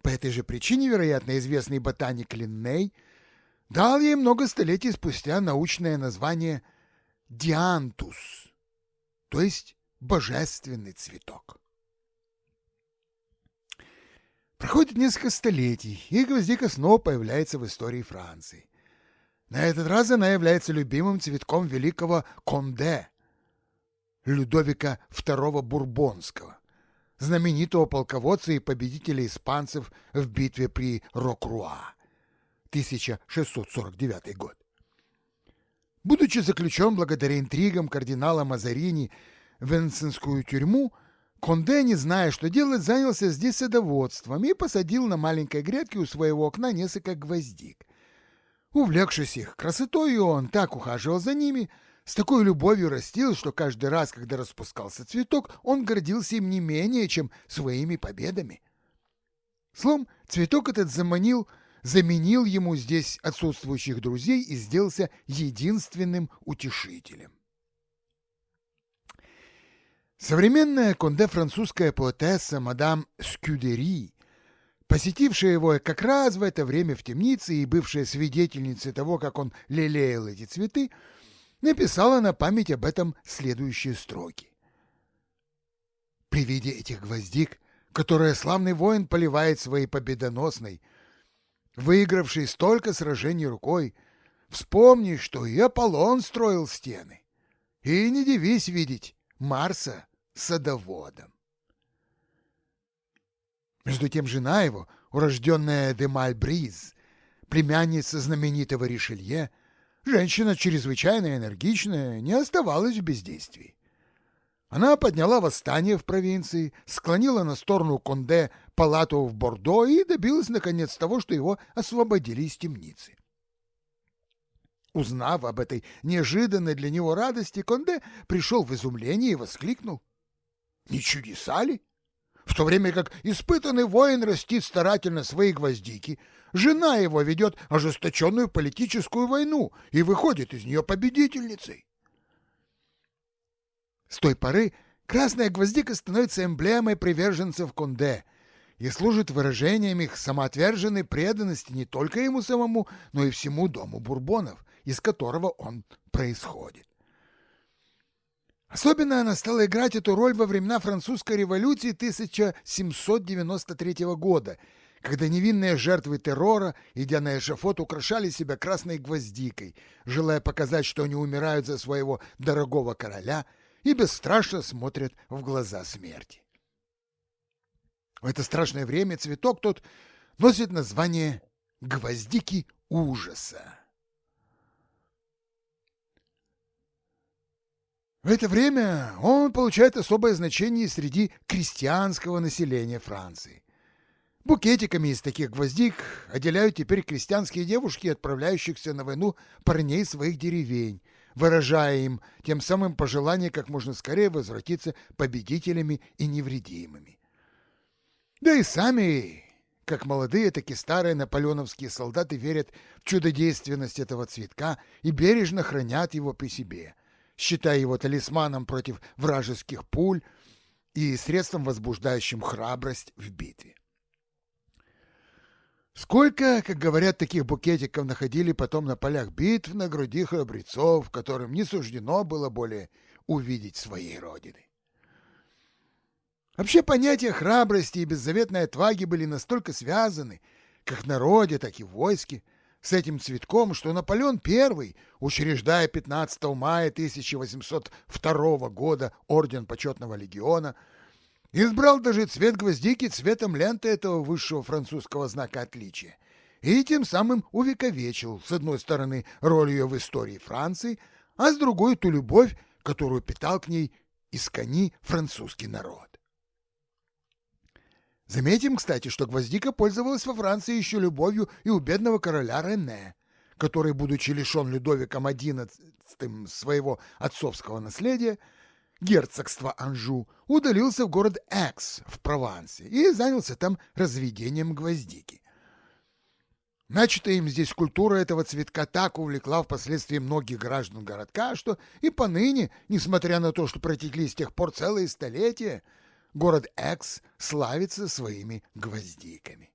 По этой же причине, вероятно, известный ботаник Линней дал ей много столетий спустя научное название диантус, то есть божественный цветок. Проходит несколько столетий, и гвоздика снова появляется в истории Франции. На этот раз она является любимым цветком великого Конде, Людовика II Бурбонского, знаменитого полководца и победителя испанцев в битве при Рокруа, 1649 год. Будучи заключен благодаря интригам кардинала Мазарини в Венцинскую тюрьму, Конде, не зная, что делать, занялся здесь садоводством и посадил на маленькой грядке у своего окна несколько гвоздик. Увлекшись их красотой, он так ухаживал за ними, с такой любовью растил, что каждый раз, когда распускался цветок, он гордился им не менее, чем своими победами. Словом, цветок этот заманил, заменил ему здесь отсутствующих друзей и сделался единственным утешителем. Современная конде-французская поэтесса мадам Скюдери, посетившая его как раз в это время в темнице и бывшая свидетельницей того, как он лелеял эти цветы, написала на память об этом следующие строки. При виде этих гвоздик, которые славный воин поливает своей победоносной, выигравший столько сражений рукой, вспомни, что и Аполлон строил стены. И не дивись видеть Марса садоводом. Между тем жена его, урожденная Демаль Бриз, племянница знаменитого Ришелье, женщина чрезвычайно энергичная, не оставалась в бездействии. Она подняла восстание в провинции, склонила на сторону Конде палату в Бордо и добилась, наконец, того, что его освободили из темницы. Узнав об этой неожиданной для него радости, Конде пришел в изумление и воскликнул. Не чудеса ли? В то время как испытанный воин растит старательно свои гвоздики, жена его ведет ожесточенную политическую войну и выходит из нее победительницей. С той поры красная гвоздика становится эмблемой приверженцев Конде и служит выражением их самоотверженной преданности не только ему самому, но и всему дому Бурбонов, из которого он происходит. Особенно она стала играть эту роль во времена французской революции 1793 года, когда невинные жертвы террора, идя на эшафот, украшали себя красной гвоздикой, желая показать, что они умирают за своего дорогого короля и бесстрашно смотрят в глаза смерти. В это страшное время цветок тот носит название гвоздики ужаса. В это время он получает особое значение среди крестьянского населения Франции. Букетиками из таких гвоздик отделяют теперь крестьянские девушки, отправляющихся на войну парней своих деревень, выражая им тем самым пожелание как можно скорее возвратиться победителями и невредимыми. Да и сами, как молодые, так и старые наполеоновские солдаты верят в чудодейственность этого цветка и бережно хранят его при себе – считая его талисманом против вражеских пуль и средством, возбуждающим храбрость в битве. Сколько, как говорят, таких букетиков находили потом на полях битв на груди храбрецов, которым не суждено было более увидеть своей родины. Вообще понятия храбрости и беззаветной отваги были настолько связаны, как в народе, так и в войске, с этим цветком, что Наполеон I, учреждая 15 мая 1802 года орден почетного легиона, избрал даже цвет гвоздики цветом ленты этого высшего французского знака отличия и тем самым увековечил, с одной стороны, роль ее в истории Франции, а с другой ту любовь, которую питал к ней искони французский народ. Заметим, кстати, что гвоздика пользовалась во Франции еще любовью и у бедного короля Рене, который, будучи лишен Людовиком XI своего отцовского наследия, герцогства Анжу, удалился в город Экс в Провансе и занялся там разведением гвоздики. Начатая им здесь культура этого цветка так увлекла впоследствии многих граждан городка, что и поныне, несмотря на то, что протекли с тех пор целые столетия, город Экс славится своими гвоздиками.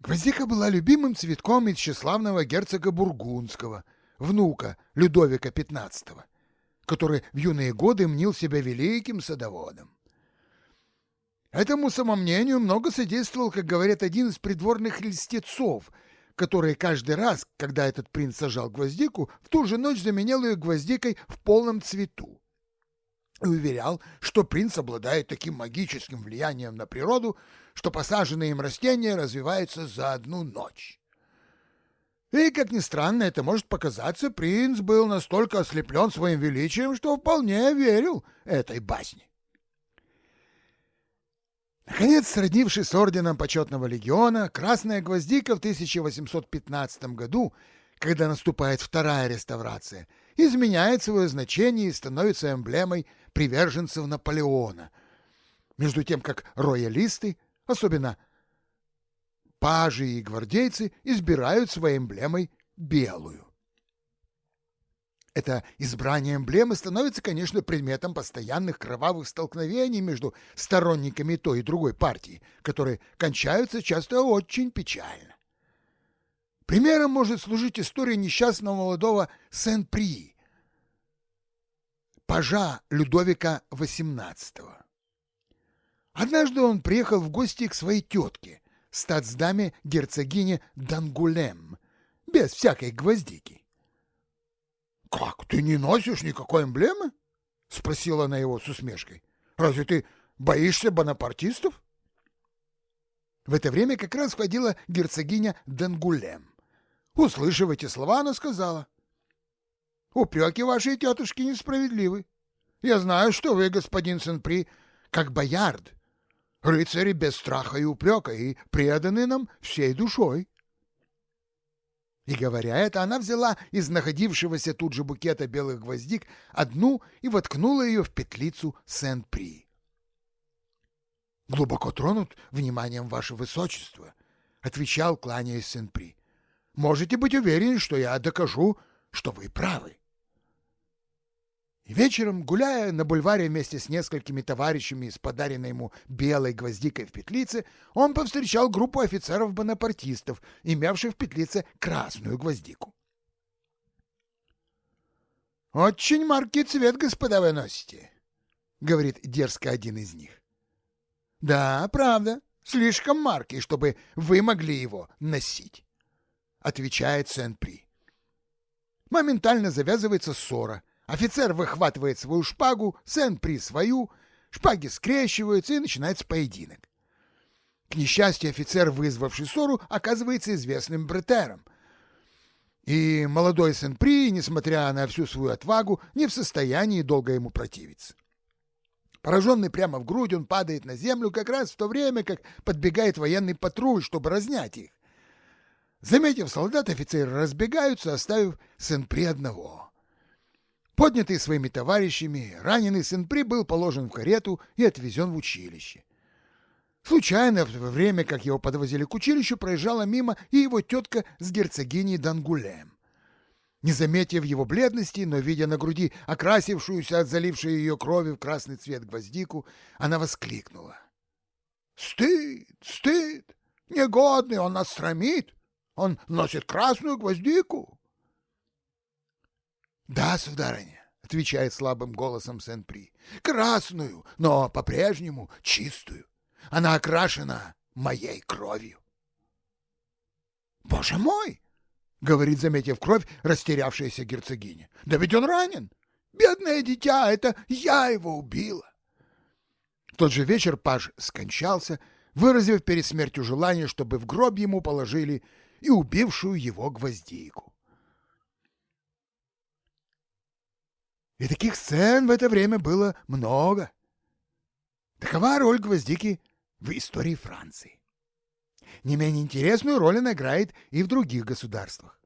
Гвоздика была любимым цветком из тщеславного герцога Бургундского, внука Людовика XV, который в юные годы мнил себя великим садоводом. Этому самомнению много содействовал, как говорят, один из придворных льстецов, который каждый раз, когда этот принц сажал гвоздику, в ту же ночь заменял ее гвоздикой в полном цвету и уверял, что принц обладает таким магическим влиянием на природу, что посаженные им растения развиваются за одну ночь. И, как ни странно это может показаться, принц был настолько ослеплен своим величием, что вполне верил этой басне. Наконец, сроднившись с орденом почетного легиона, Красная Гвоздика в 1815 году, когда наступает вторая реставрация, изменяет свое значение и становится эмблемой приверженцев Наполеона, между тем как роялисты, особенно пажи и гвардейцы, избирают своей эмблемой белую. Это избрание эмблемы становится, конечно, предметом постоянных кровавых столкновений между сторонниками той и другой партии, которые кончаются часто очень печально. Примером может служить история несчастного молодого Сен-При, пажа Людовика XVIII. Однажды он приехал в гости к своей тетке, статсдаме герцогине Дангулем, без всякой гвоздики. — Как, ты не носишь никакой эмблемы? — спросила она его с усмешкой. — Разве ты боишься бонапартистов? В это время как раз входила герцогиня Дангулем. Услышав эти слова, она сказала — Упреки вашей тетушки несправедливы. Я знаю, что вы, господин Сен-При, как боярд, рыцари без страха и упрека и преданы нам всей душой. И говоря это, она взяла из находившегося тут же букета белых гвоздик одну и воткнула ее в петлицу Сен-При. «Глубоко тронут вниманием ваше высочество», — отвечал, кланяясь Сен-При. «Можете быть уверены, что я докажу, что вы правы». И вечером, гуляя на бульваре вместе с несколькими товарищами с подаренной ему белой гвоздикой в петлице, он повстречал группу офицеров-бонапартистов, имевших в петлице красную гвоздику. «Очень маркий цвет, господа, вы носите», — говорит дерзко один из них. «Да, правда, слишком маркий, чтобы вы могли его носить», — отвечает Сен-При. Моментально завязывается ссора — Офицер выхватывает свою шпагу, Сен-При свою, шпаги скрещиваются и начинается поединок. К несчастью, офицер, вызвавший ссору, оказывается известным бретером. И молодой Сен-При, несмотря на всю свою отвагу, не в состоянии долго ему противиться. Пораженный прямо в грудь, он падает на землю как раз в то время, как подбегает военный патруль, чтобы разнять их. Заметив солдат, офицеры разбегаются, оставив Сен-При одного. Поднятый своими товарищами, раненый Сен-При был положен в карету и отвезен в училище. Случайно, во время, как его подвозили к училищу, проезжала мимо и его тетка с герцогиней Дангулем. Не заметив его бледности, но видя на груди окрасившуюся от залившей ее крови в красный цвет гвоздику, она воскликнула. «Стыд! Стыд! Негодный он нас срамит! Он носит красную гвоздику!» «Да, сударыня», — отвечает слабым голосом Сен-При, — «красную, но по-прежнему чистую. Она окрашена моей кровью». «Боже мой!» — говорит, заметив кровь, растерявшаяся герцогиня. — Да ведь он ранен! Бедное дитя, это я его убила! В тот же вечер паж скончался, выразив перед смертью желание, чтобы в гроб ему положили и убившую его гвоздейку. И таких сцен в это время было много. Такова роль гвоздики в истории Франции. Не менее интересную роль она играет и в других государствах.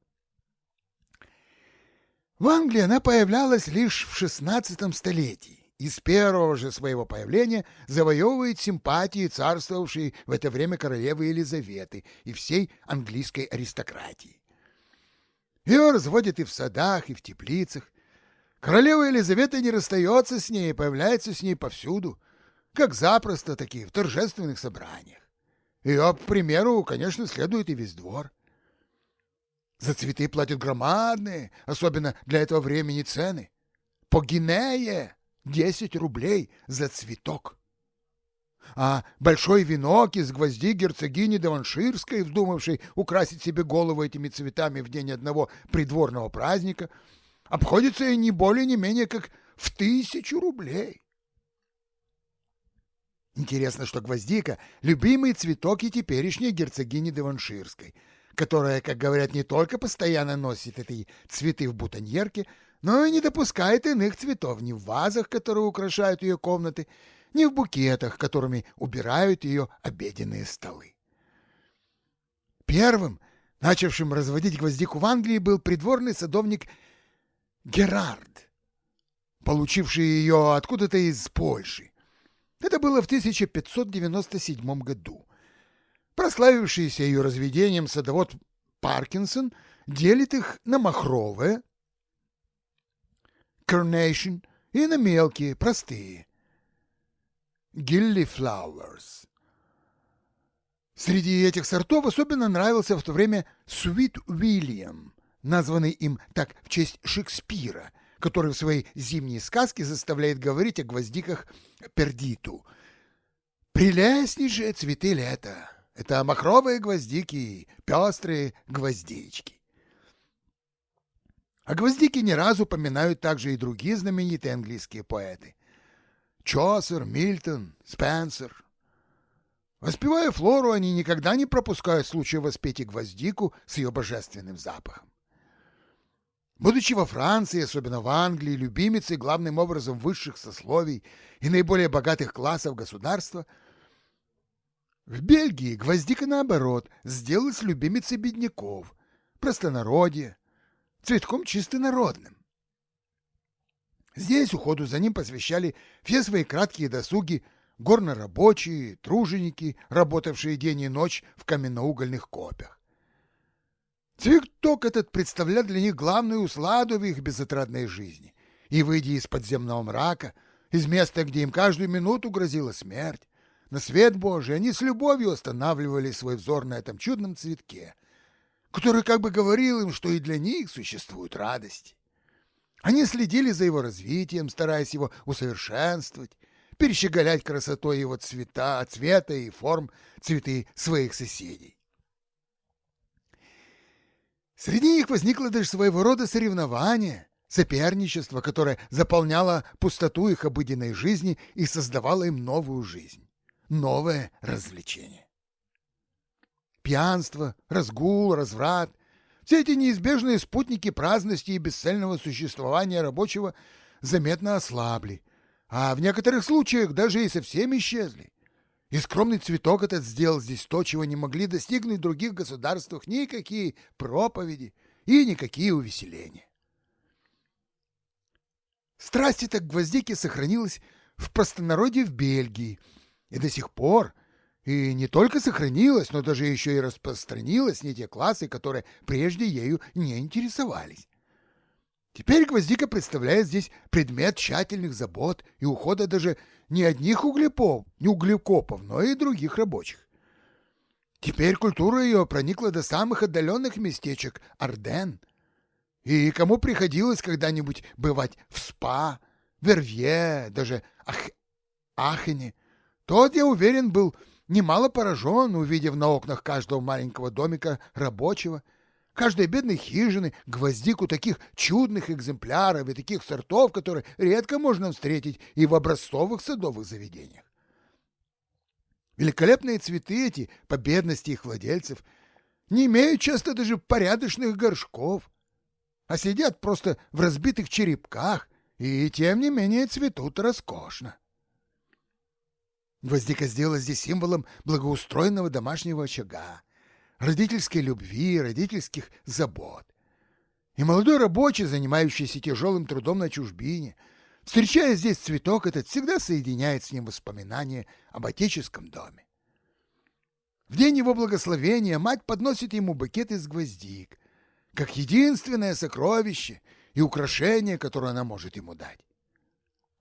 В Англии она появлялась лишь в XVI столетии и с первого же своего появления завоевывает симпатии царствовавшей в это время королевы Елизаветы и всей английской аристократии. Ее разводят и в садах, и в теплицах. Королева Елизавета не расстается с ней и появляется с ней повсюду, как запросто, так и в торжественных собраниях. Ее примеру, конечно, следует и весь двор. За цветы платят громадные, особенно для этого времени, цены. По гинее десять рублей за цветок. А большой венок из гвозди герцогини Даванширской, вздумавшей украсить себе голову этими цветами в день одного придворного праздника, обходится и не более не менее как в тысячу рублей. Интересно, что гвоздика — любимый цветок и теперешней герцогини Деванширской, которая, как говорят, не только постоянно носит эти цветы в бутоньерке, но и не допускает иных цветов ни в вазах, которые украшают ее комнаты, ни в букетах, которыми убирают ее обеденные столы. Первым, начавшим разводить гвоздику в Англии, был придворный садовник Герард, получивший ее откуда-то из Польши. Это было в 1597 году. Прославившийся ее разведением садовод Паркинсон делит их на махровые, carnation, и на мелкие, простые, gilliflowers. Среди этих сортов особенно нравился в то время Sweet William, названный им так в честь Шекспира – который в своей зимней сказке заставляет говорить о гвоздиках пердиту. Прелестнейшие цветы лета. Это махровые гвоздики, пестрые гвоздички. О гвоздике не раз упоминают также и другие знаменитые английские поэты. Чосер, Мильтон, Спенсер. Воспевая флору, они никогда не пропускают случая воспеть и гвоздику с ее божественным запахом. Будучи во Франции, особенно в Англии, любимицей главным образом высших сословий и наиболее богатых классов государства, в Бельгии гвоздика, наоборот, сделалась любимицей бедняков, простонародья, цветком чисто народным. Здесь уходу за ним посвящали все свои краткие досуги горнорабочие, труженики, работавшие день и ночь в каменноугольных копях. Цветок этот представлял для них главную усладу в их безотрадной жизни. И, выйдя из подземного мрака, из места, где им каждую минуту грозила смерть, на свет Божий они с любовью останавливали свой взор на этом чудном цветке, который как бы говорил им, что и для них существуют радости. Они следили за его развитием, стараясь его усовершенствовать, перещеголять красотой его цвета, цвета и форм цветы своих соседей. Среди них возникло даже своего рода соревнование, соперничество, которое заполняло пустоту их обыденной жизни и создавало им новую жизнь, новое развлечение. Пьянство, разгул, разврат – все эти неизбежные спутники праздности и бесцельного существования рабочего заметно ослабли, а в некоторых случаях даже и совсем исчезли. И скромный цветок этот сделал здесь то, чего не могли достигнуть в других государствах никакие проповеди и никакие увеселения. Страсть эта к гвоздике сохранилась в простонародье в Бельгии, и до сих пор, и не только сохранилась, но даже еще и распространилась не те классы, которые прежде ею не интересовались. Теперь гвоздика представляет здесь предмет тщательных забот и ухода даже не одних углепов, не углекопов, но и других рабочих. Теперь культура ее проникла до самых отдаленных местечек Арден. И кому приходилось когда-нибудь бывать в Спа, Вервье, даже Ах... Ахене, тот, я уверен, был немало поражен, увидев на окнах каждого маленького домика рабочего, каждой бедной хижины гвоздику таких чудных экземпляров и таких сортов, которые редко можно встретить и в образцовых садовых заведениях. Великолепные цветы эти, по бедности их владельцев, не имеют часто даже порядочных горшков, а сидят просто в разбитых черепках и, тем не менее, цветут роскошно. Гвоздика сделала здесь символом благоустроенного домашнего очага, родительской любви, родительских забот. И молодой рабочий, занимающийся тяжелым трудом на чужбине, встречая здесь цветок, этот всегда соединяет с ним воспоминания об отеческом доме. В день его благословения мать подносит ему букет из гвоздик, как единственное сокровище и украшение, которое она может ему дать.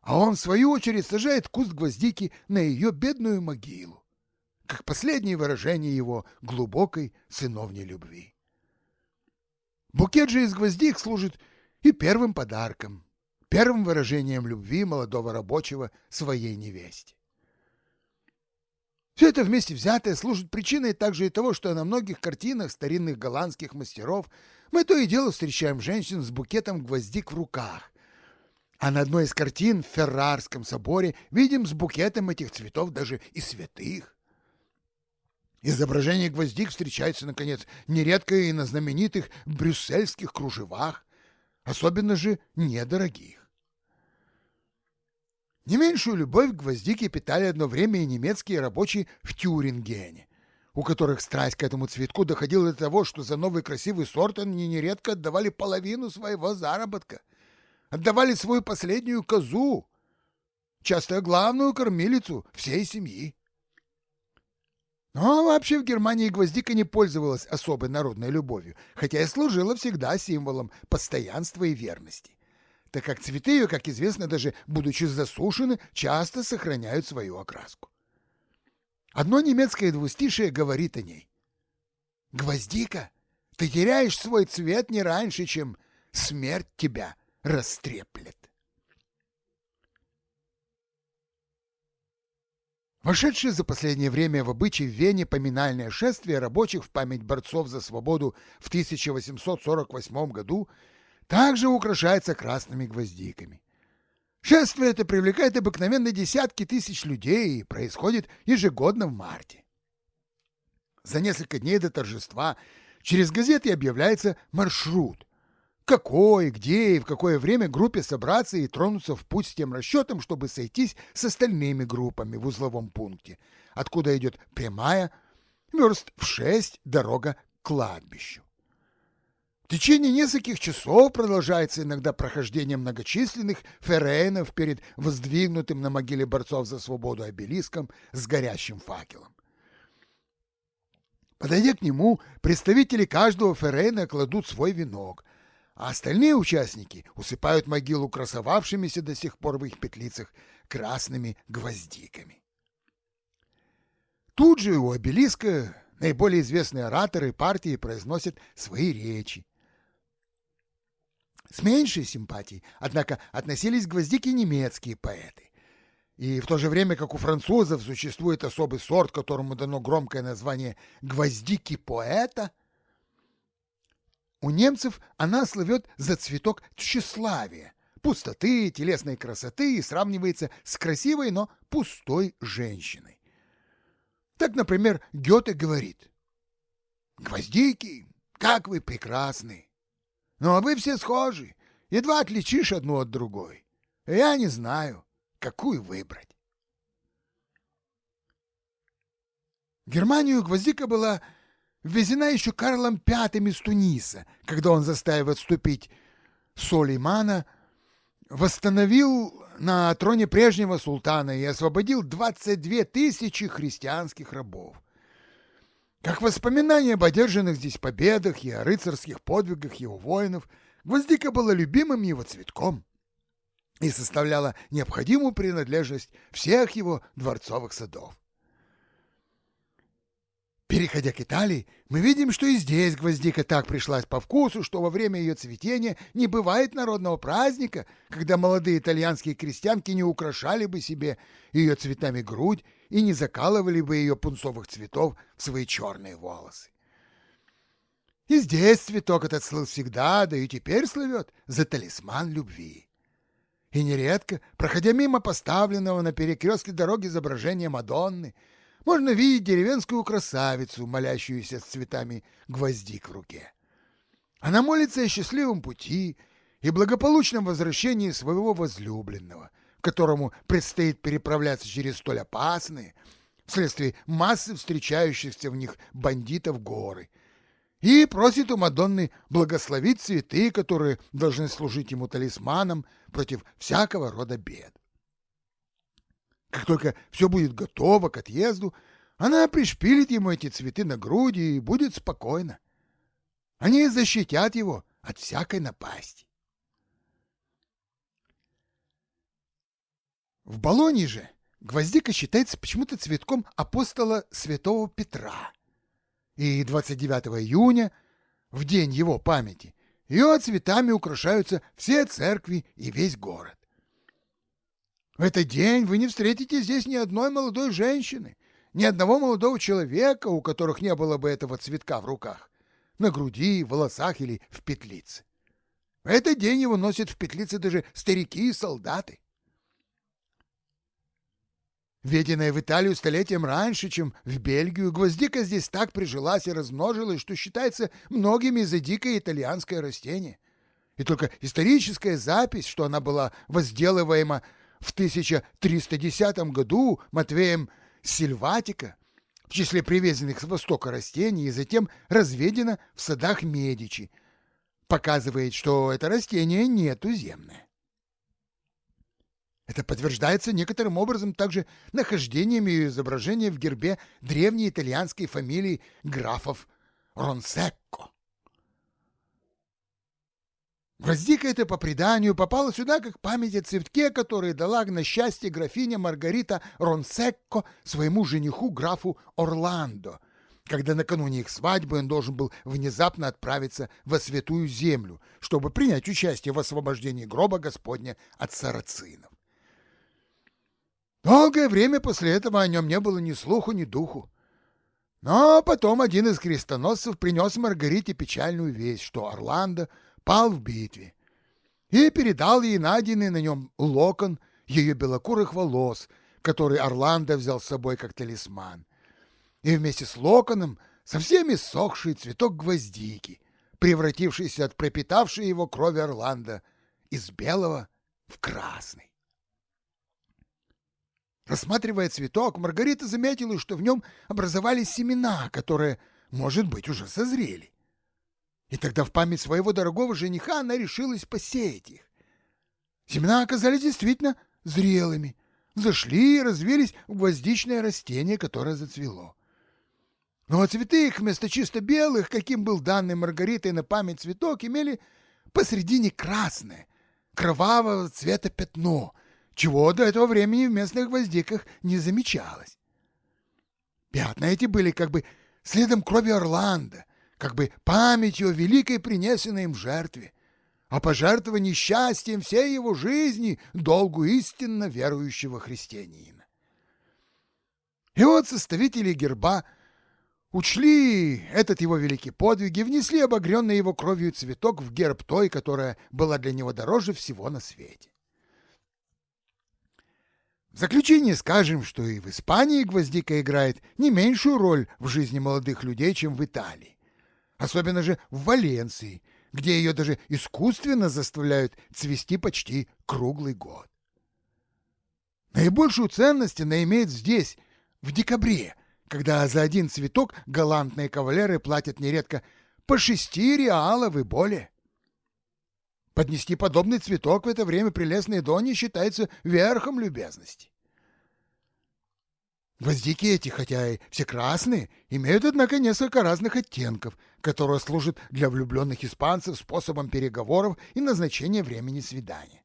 А он, в свою очередь, сажает куст гвоздики на ее бедную могилу как последнее выражение его глубокой сыновней любви. Букет же из гвоздик служит и первым подарком, первым выражением любви молодого рабочего своей невесте. Все это вместе взятое служит причиной также и того, что на многих картинах старинных голландских мастеров мы то и дело встречаем женщин с букетом гвоздик в руках, а на одной из картин в Феррарском соборе видим с букетом этих цветов даже и святых. Изображение гвоздик встречается, наконец, нередко и на знаменитых брюссельских кружевах, особенно же недорогих. Не меньшую любовь к гвоздике питали одно время и немецкие рабочие в Тюрингене, у которых страсть к этому цветку доходила до того, что за новый красивый сорт они нередко отдавали половину своего заработка, отдавали свою последнюю козу, часто главную кормилицу всей семьи. Но вообще в Германии гвоздика не пользовалась особой народной любовью, хотя и служила всегда символом постоянства и верности, так как цветы ее, как известно, даже будучи засушены, часто сохраняют свою окраску. Одно немецкое двустишее говорит о ней. «Гвоздика, ты теряешь свой цвет не раньше, чем смерть тебя растреплет». Вошедшее за последнее время в обычай в Вене поминальное шествие рабочих в память борцов за свободу в 1848 году также украшается красными гвоздиками. Шествие это привлекает обыкновенно десятки тысяч людей и происходит ежегодно в марте. За несколько дней до торжества через газеты объявляется маршрут, какой, где и в какое время группе собраться и тронуться в путь с тем расчетом, чтобы сойтись с остальными группами в узловом пункте, откуда идет прямая, верст в шесть дорога к кладбищу. В течение нескольких часов продолжается иногда прохождение многочисленных ферейнов перед воздвигнутым на могиле борцов за свободу обелиском с горящим факелом. Подойдя к нему, представители каждого ферейна кладут свой венок, а остальные участники усыпают могилу красовавшимися до сих пор в их петлицах красными гвоздиками. Тут же у обелиска наиболее известные ораторы партии произносят свои речи. С меньшей симпатией, однако, относились к гвоздике немецкие поэты. И в то же время, как у французов существует особый сорт, которому дано громкое название «гвоздики поэта», У немцев она слывет за цветок тщеславия, пустоты, телесной красоты и сравнивается с красивой, но пустой женщиной. Так, например, Гёте говорит «Гвоздики, как вы прекрасны! Ну, а вы все схожи, едва отличишь одну от другой. Я не знаю, какую выбрать». Германию гвоздика была ввезена еще Карлом V из Туниса, когда он заставил отступить Солеймана, восстановил на троне прежнего султана и освободил 22 тысячи христианских рабов. Как воспоминание об одержанных здесь победах и о рыцарских подвигах его воинов, гвоздика была любимым его цветком и составляла необходимую принадлежность всех его дворцовых садов. Переходя к Италии, мы видим, что и здесь гвоздика так пришлась по вкусу, что во время ее цветения не бывает народного праздника, когда молодые итальянские крестьянки не украшали бы себе ее цветами грудь и не закалывали бы ее пунцовых цветов в свои черные волосы. И здесь цветок этот слыл всегда, да и теперь слывет за талисман любви. И нередко, проходя мимо поставленного на перекрестке дороги изображения Мадонны, можно видеть деревенскую красавицу, молящуюся с цветами гвоздик в руке. Она молится о счастливом пути и благополучном возвращении своего возлюбленного, которому предстоит переправляться через столь опасные, вследствие массы встречающихся в них бандитов горы, и просит у Мадонны благословить цветы, которые должны служить ему талисманом против всякого рода бед. Как только все будет готово к отъезду, она пришпилит ему эти цветы на груди и будет спокойна. Они защитят его от всякой напасти. В Болонии же гвоздика считается почему-то цветком апостола святого Петра. И 29 июня, в день его памяти, ее цветами украшаются все церкви и весь город. В этот день вы не встретите здесь ни одной молодой женщины, ни одного молодого человека, у которых не было бы этого цветка в руках, на груди, в волосах или в петлице. В этот день его носят в петлице даже старики и солдаты. Веденная в Италию столетием раньше, чем в Бельгию, гвоздика здесь так прижилась и размножилась, что считается многими за дикое итальянское растение. И только историческая запись, что она была возделываема в 1310 году Матвеем Сильватика в числе привезенных с востока растений и затем разведено в садах Медичи, показывает, что это растение не туземное. Это подтверждается некоторым образом также нахождением ее изображения в гербе древней итальянской фамилии графов Ронсекко. Гвоздика эта по преданию попала сюда как память о цветке, который дала на счастье графиня Маргарита Ронсекко своему жениху графу Орландо, когда накануне их свадьбы он должен был внезапно отправиться во святую землю, чтобы принять участие в освобождении гроба Господня от сарацинов. Долгое время после этого о нем не было ни слуху, ни духу. Но потом один из крестоносцев принес Маргарите печальную весть, что Орландо пал в битве, и передал ей найденный на нем локон ее белокурых волос, который Орландо взял с собой как талисман. И вместе с локоном совсем иссохший цветок гвоздики, превратившийся от пропитавшей его крови Орландо из белого в красный. Рассматривая цветок, Маргарита заметила, что в нем образовались семена, которые, может быть, уже созрели. И тогда в память своего дорогого жениха она решилась посеять их. Семена оказались действительно зрелыми, зашли и развились в гвоздичное растение, которое зацвело. Но цветы их вместо чисто белых, каким был данный Маргаритой на память цветок, имели посредине красное, кровавого цвета пятно, чего до этого времени в местных гвоздиках не замечалось. Пятна эти были как бы следом крови Орландо, как бы памятью о великой принесенной им жертве, о пожертвовании счастьем всей его жизни долгу истинно верующего христианина. И вот составители герба учли этот его великий подвиг и внесли обогренный его кровью цветок в герб той, которая была для него дороже всего на свете. В заключение скажем, что и в Испании гвоздика играет не меньшую роль в жизни молодых людей, чем в Италии. Особенно же в Валенции, где ее даже искусственно заставляют цвести почти круглый год. Наибольшую ценность она имеет здесь, в декабре, когда за один цветок галантные кавалеры платят нередко по шести реалов и более. Поднести подобный цветок в это время прелестной Доне считается верхом любезности. Гвоздики эти, хотя и все красные, имеют, однако, несколько разных оттенков, которые служат для влюбленных испанцев способом переговоров и назначения времени свидания.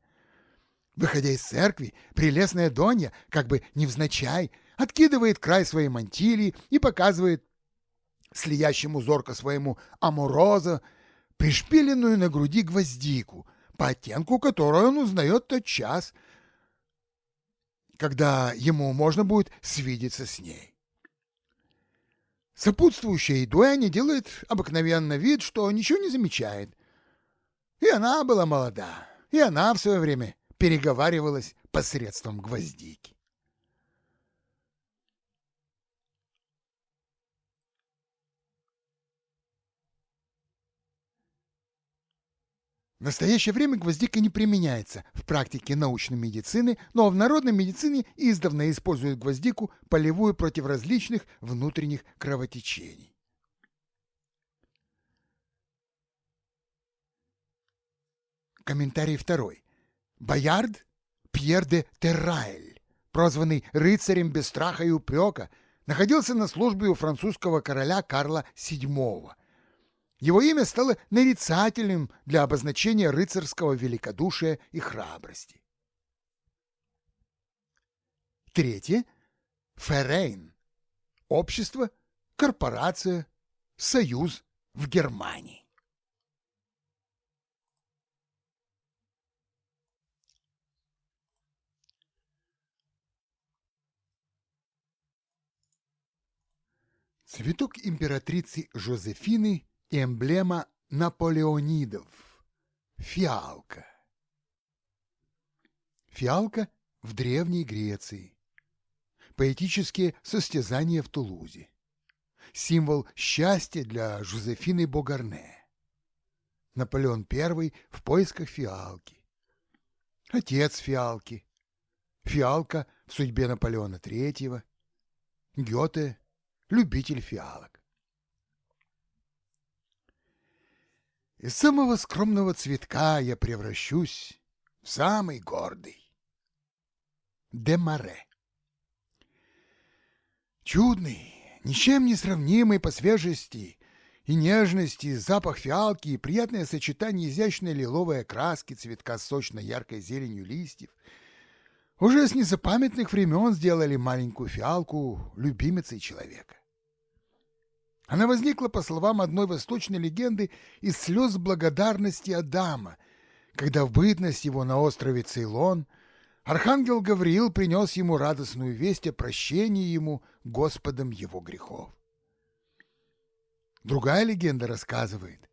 Выходя из церкви, прелестная Донья, как бы невзначай, откидывает край своей мантилии и показывает слиящему зорко своему амороза пришпиленную на груди гвоздику, по оттенку которой он узнает тот час, когда ему можно будет свидеться с ней. Сопутствующая Дуэни делает обыкновенно вид, что ничего не замечает. И она была молода, и она в свое время переговаривалась посредством гвоздики. В настоящее время гвоздика не применяется в практике научной медицины, но в народной медицине издавна используют гвоздику полевую против различных внутренних кровотечений. Комментарий второй. Боярд Пьер де Терраэль, прозванный рыцарем без страха и упрека, находился на службе у французского короля Карла VII – его имя стало нарицательным для обозначения рыцарского великодушия и храбрости. Третье – Феррейн. Общество, корпорация, союз в Германии. Цветок императрицы Жозефины Эмблема наполеонидов. Фиалка. Фиалка в Древней Греции. Поэтические состязания в Тулузе. Символ счастья для Жозефины Богарне. Наполеон I в поисках фиалки. Отец фиалки. Фиалка в судьбе Наполеона III. Гёте – любитель фиалок. Из самого скромного цветка я превращусь в самый гордый. Демаре. Чудный, ничем не сравнимый по свежести и нежности запах фиалки и приятное сочетание изящной лиловой окраски цветка с сочно-яркой зеленью листьев уже с незапамятных времен сделали маленькую фиалку любимицей человека. Она возникла, по словам одной восточной легенды, из слез благодарности Адама, когда в бытность его на острове Цейлон архангел Гавриил принес ему радостную весть о прощении ему Господом его грехов. Другая легенда рассказывает,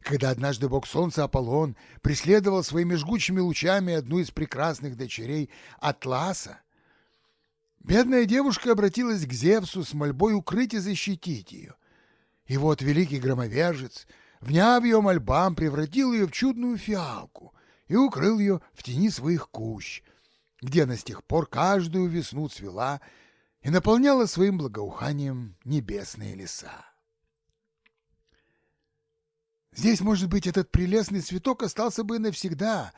когда однажды бог солнца Аполлон преследовал своими жгучими лучами одну из прекрасных дочерей Атласа, бедная девушка обратилась к Зевсу с мольбой укрыть и защитить ее. И вот великий громовержец, вняв ее мольбам, превратил ее в чудную фиалку и укрыл ее в тени своих кущ, где она с тех пор каждую весну цвела и наполняла своим благоуханием небесные леса. Здесь, может быть, этот прелестный цветок остался бы навсегда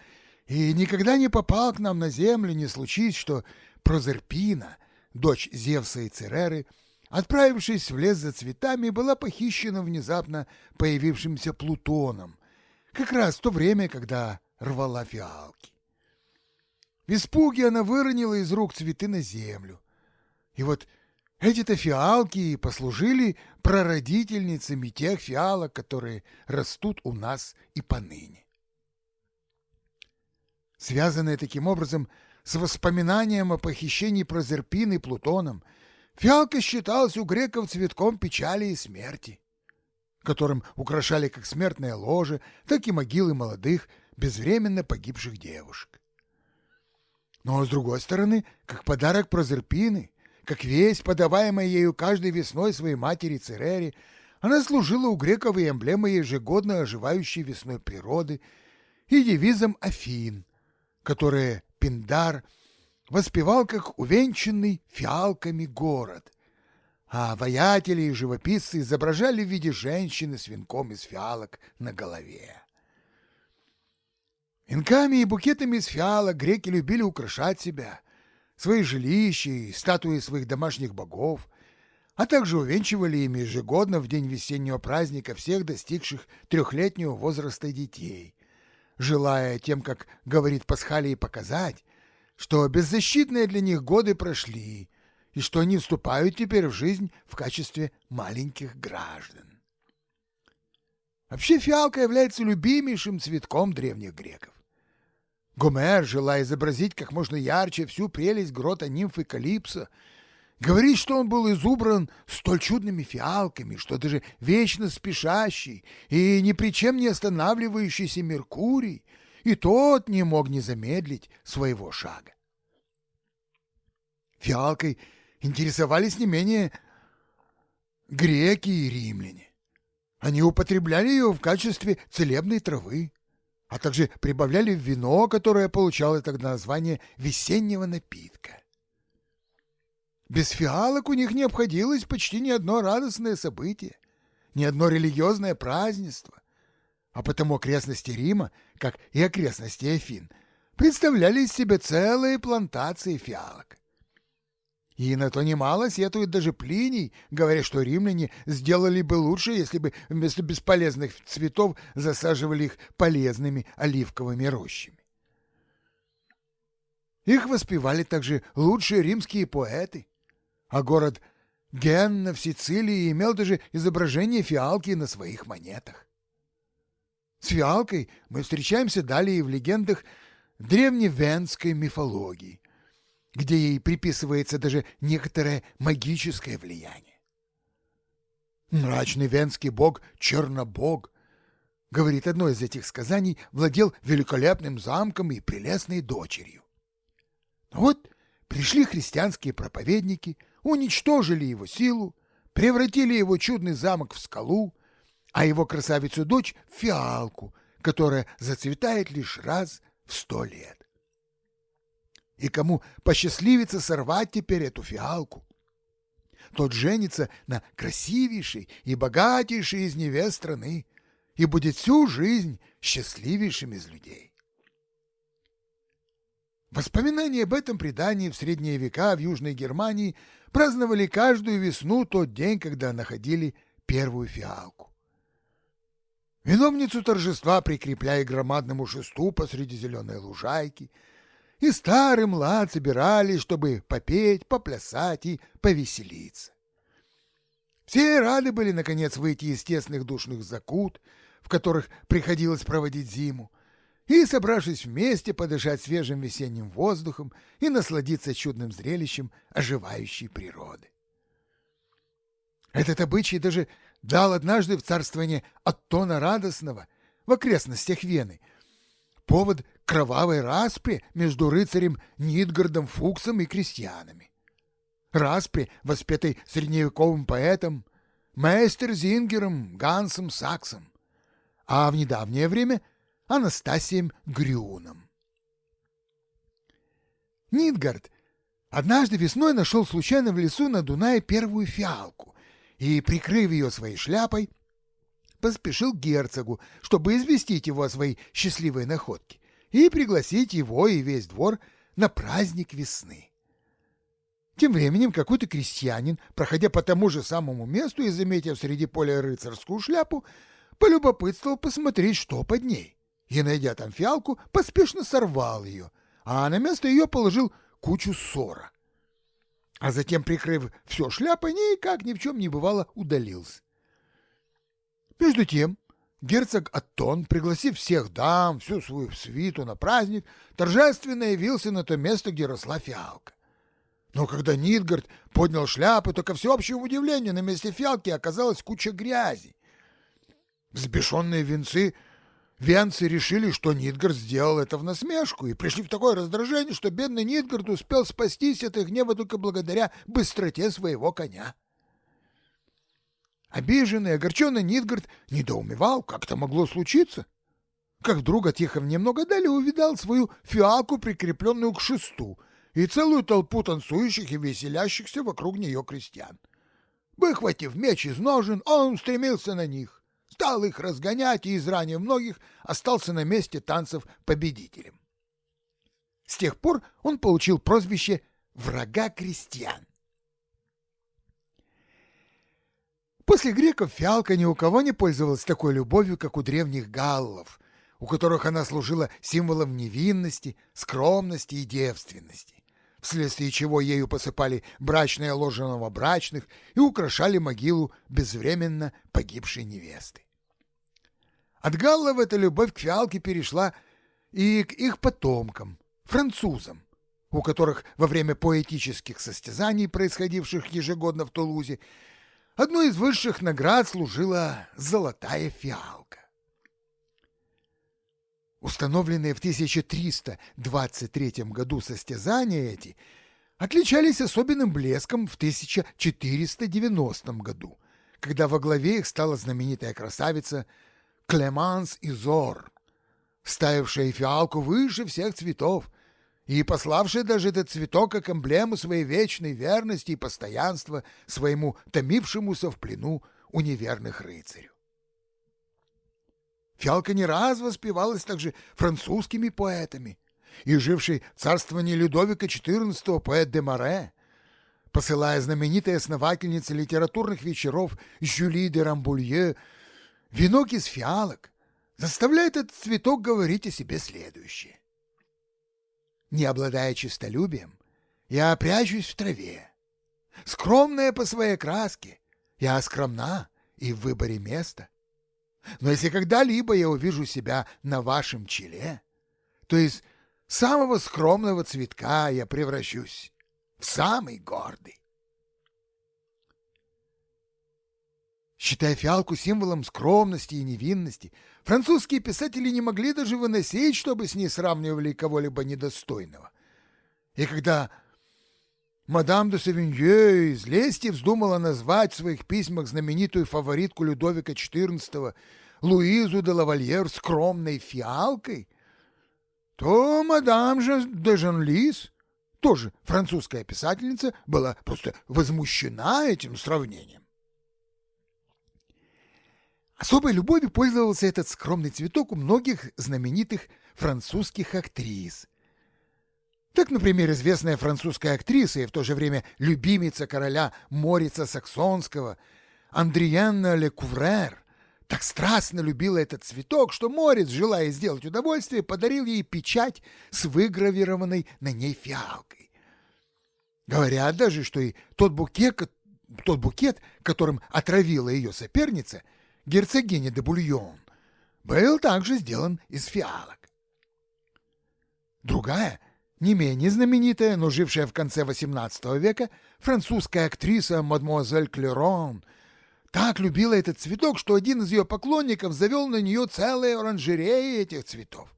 и никогда не попал к нам на землю, не случись, что Прозерпина, дочь Зевса и Цереры, — отправившись в лес за цветами, была похищена внезапно появившимся Плутоном, как раз в то время, когда рвала фиалки. В испуге она выронила из рук цветы на землю. И вот эти-то фиалки послужили прародительницами тех фиалок, которые растут у нас и поныне. Связанные таким образом с воспоминанием о похищении Прозерпины Плутоном – Фиалка считалась у греков цветком печали и смерти, которым украшали как смертное ложе, так и могилы молодых, безвременно погибших девушек. Но, с другой стороны, как подарок Прозерпины, как весть, подаваемая ею каждой весной своей матери Церере, она служила у греков и эмблемой ежегодно оживающей весной природы и девизом Афин, которые Пиндар воспевал как увенчанный фиалками город, а воятели и живописцы изображали в виде женщины с венком из фиалок на голове. Венками и букетами из фиалок греки любили украшать себя, свои жилища и статуи своих домашних богов, а также увенчивали ими ежегодно в день весеннего праздника всех достигших трехлетнего возраста детей, желая тем, как говорит Пасхалий, показать, что беззащитные для них годы прошли и что они вступают теперь в жизнь в качестве маленьких граждан. Вообще фиалка является любимейшим цветком древних греков. Гомер, желая изобразить как можно ярче всю прелесть грота нимфы Калипсо, Говорит, что он был изубран столь чудными фиалками, что даже вечно спешащий и ни при чем не останавливающийся Меркурий и тот не мог не замедлить своего шага. Фиалкой интересовались не менее греки и римляне. Они употребляли ее в качестве целебной травы, а также прибавляли в вино, которое получало тогда название весеннего напитка. Без фиалок у них не обходилось почти ни одно радостное событие, ни одно религиозное празднество. А потому окрестности Рима, как и окрестности Афин, представляли из себя целые плантации фиалок. И на то немало сетует даже Плиний, говоря, что римляне сделали бы лучше, если бы вместо бесполезных цветов засаживали их полезными оливковыми рощами. Их воспевали также лучшие римские поэты, а город Генна в Сицилии имел даже изображение фиалки на своих монетах. С фиалкой мы встречаемся далее в легендах древневенской мифологии, где ей приписывается даже некоторое магическое влияние. Мрачный венский бог Чернобог, говорит одно из этих сказаний, владел великолепным замком и прелестной дочерью. Вот пришли христианские проповедники – уничтожили его силу, превратили его чудный замок в скалу, а его красавицу-дочь — фиалку, которая зацветает лишь раз в сто лет. И кому посчастливится сорвать теперь эту фиалку, тот женится на красивейшей и богатейшей из невест страны и будет всю жизнь счастливейшим из людей. Воспоминания об этом предании в средние века в Южной Германии праздновали каждую весну тот день, когда находили первую фиалку. Виновницу торжества прикрепляя громадному шесту посреди зеленой лужайки, и старый млад собирались, чтобы попеть, поплясать и повеселиться. Все рады были, наконец, выйти из тесных душных закут, в которых приходилось проводить зиму, и, собравшись вместе, подышать свежим весенним воздухом и насладиться чудным зрелищем оживающей природы. Этот обычай даже дал однажды в царствование Аттона Радостного в окрестностях Вены повод кровавой распри между рыцарем Нидгардом Фуксом и крестьянами. Распри, воспетой средневековым поэтом, мейстер Зингером Гансом Саксом, а в недавнее время – Анастасием Грюном. Нидгард однажды весной нашел случайно в лесу на Дунае первую фиалку и, прикрыв ее своей шляпой, поспешил к герцогу, чтобы известить его о своей счастливой находке и пригласить его и весь двор на праздник весны. Тем временем какой-то крестьянин, проходя по тому же самому месту и заметив среди поля рыцарскую шляпу, полюбопытствовал посмотреть, что под ней и, найдя там фиалку, поспешно сорвал ее, а на место ее положил кучу ссора. А затем, прикрыв все шляпой, никак ни в чем не бывало, удалился. Между тем, герцог Аттон, пригласив всех дам, всю свою свиту на праздник, торжественно явился на то место, где росла фиалка. Но когда Нидгард поднял шляпу, то ко всеобщему удивлению на месте фиалки оказалась куча грязи. Взбешенные венцы венцы решили, что Нидгард сделал это в насмешку, и пришли в такое раздражение, что бедный Нидгард успел спастись от их гнева только благодаря быстроте своего коня. Обиженный, огорченный Нидгард недоумевал, как это могло случиться. Как вдруг, отъехав немного далее, увидал свою фиалку, прикрепленную к шесту, и целую толпу танцующих и веселящихся вокруг нее крестьян. Выхватив меч из ножен, он стремился на них, стал их разгонять и, изранив многих, остался на месте танцев победителем. С тех пор он получил прозвище «врага крестьян». После греков фиалка ни у кого не пользовалась такой любовью, как у древних галлов, у которых она служила символом невинности, скромности и девственности, вследствие чего ею посыпали брачные ложи новобрачных и украшали могилу безвременно погибшей невесты. От галлов эта любовь к фиалке перешла и к их потомкам, французам, у которых во время поэтических состязаний, происходивших ежегодно в Тулузе, Одной из высших наград служила золотая фиалка. Установленные в 1323 году состязания эти отличались особенным блеском в 1490 году, когда во главе их стала знаменитая красавица Клеманс Изор, ставившая фиалку выше всех цветов и пославший даже этот цветок как эмблему своей вечной верности и постоянства своему томившемуся в плену у неверных рыцарю. Фиалка не раз воспевалась также французскими поэтами, и живший в царствовании Людовика XIV поэт де Море, посылая знаменитая основательница литературных вечеров Жюли де Рамбулье венок из фиалок, заставляет этот цветок говорить о себе следующее не обладая честолюбием, я прячусь в траве. Скромная по своей краске, я скромна и в выборе места. Но если когда-либо я увижу себя на вашем челе, то из самого скромного цветка я превращусь в самый гордый. Считая фиалку символом скромности и невинности, французские писатели не могли даже выносить, чтобы с ней сравнивали кого-либо недостойного. И когда мадам де Савинье из лести вздумала назвать в своих письмах знаменитую фаворитку Людовика XIV Луизу де Лавальер скромной фиалкой, то мадам же де Жанлис, тоже французская писательница, была просто возмущена этим сравнением. Особой любовью пользовался этот скромный цветок у многих знаменитых французских актрис. Так, например, известная французская актриса и в то же время любимица короля Морица Саксонского Андрианна Ле Куврер так страстно любила этот цветок, что Морец, желая сделать удовольствие, подарил ей печать с выгравированной на ней фиалкой. Говорят даже, что и тот букет, тот букет, которым отравила ее соперница – герцогини де Бульон, был также сделан из фиалок. Другая, не менее знаменитая, но жившая в конце XVIII века, французская актриса мадемуазель Клерон так любила этот цветок, что один из ее поклонников завел на нее целые оранжереи этих цветов.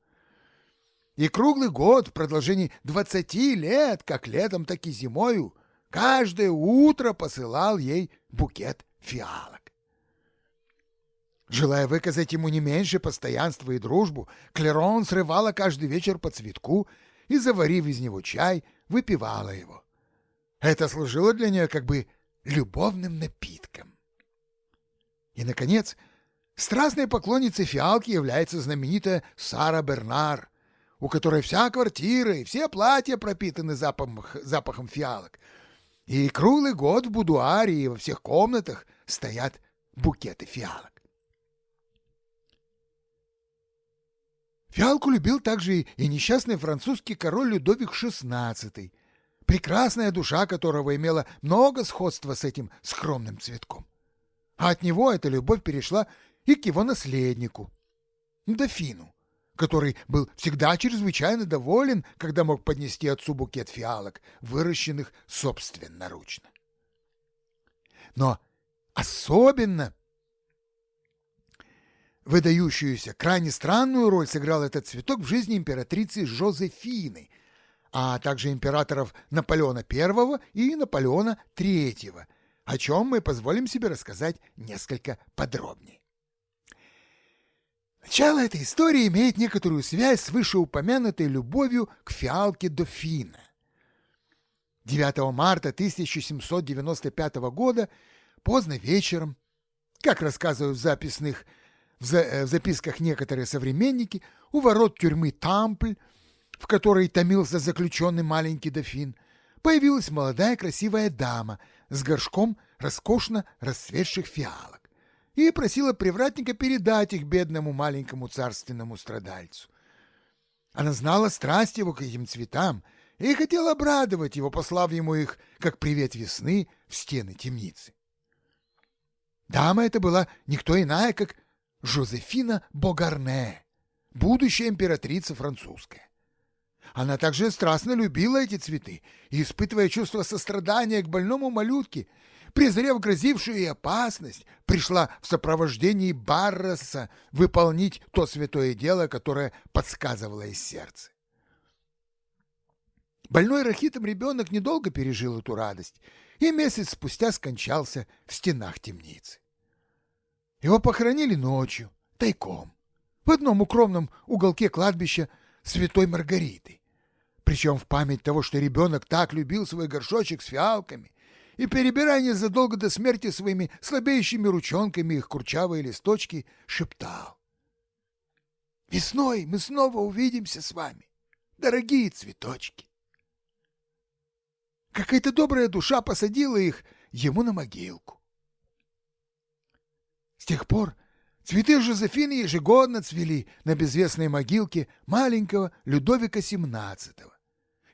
И круглый год в продолжении двадцати лет, как летом, так и зимою, каждое утро посылал ей букет фиалок. Желая выказать ему не меньше постоянства и дружбу, Клерон срывала каждый вечер по цветку и, заварив из него чай, выпивала его. Это служило для нее как бы любовным напитком. И, наконец, страстной поклонницей фиалки является знаменитая Сара Бернар, у которой вся квартира и все платья пропитаны запахом, запахом фиалок. И круглый год в будуаре и во всех комнатах стоят букеты фиалок. Фиалку любил также и несчастный французский король Людовик XVI, прекрасная душа которого имела много сходства с этим скромным цветком. А от него эта любовь перешла и к его наследнику, дофину, который был всегда чрезвычайно доволен, когда мог поднести отцу букет фиалок, выращенных собственноручно. Но особенно выдающуюся, крайне странную роль сыграл этот цветок в жизни императрицы Жозефины, а также императоров Наполеона I и Наполеона III, о чем мы позволим себе рассказать несколько подробнее. Начало этой истории имеет некоторую связь с вышеупомянутой любовью к фиалке дофина. 9 марта 1795 года, поздно вечером, как рассказывают в записных в, за, э, в записках некоторые современники, у ворот тюрьмы Тампль, в которой томился заключенный маленький дофин, появилась молодая красивая дама с горшком роскошно расцветших фиалок и просила привратника передать их бедному маленькому царственному страдальцу. Она знала страсть его к этим цветам и хотела обрадовать его, послав ему их, как привет весны, в стены темницы. Дама эта была никто иная, как Жозефина Богарне, будущая императрица французская. Она также страстно любила эти цветы и, испытывая чувство сострадания к больному малютке, презрев грозившую ей опасность, пришла в сопровождении Барроса выполнить то святое дело, которое подсказывало из сердца. Больной рахитом ребенок недолго пережил эту радость и месяц спустя скончался в стенах темницы. Его похоронили ночью, тайком, в одном укромном уголке кладбища Святой Маргариты. Причем в память того, что ребенок так любил свой горшочек с фиалками, и перебирая задолго до смерти своими слабеющими ручонками их курчавые листочки, шептал. «Весной мы снова увидимся с вами, дорогие цветочки!» Какая-то добрая душа посадила их ему на могилку. С тех пор цветы Жозефины ежегодно цвели на безвестной могилке маленького Людовика XVII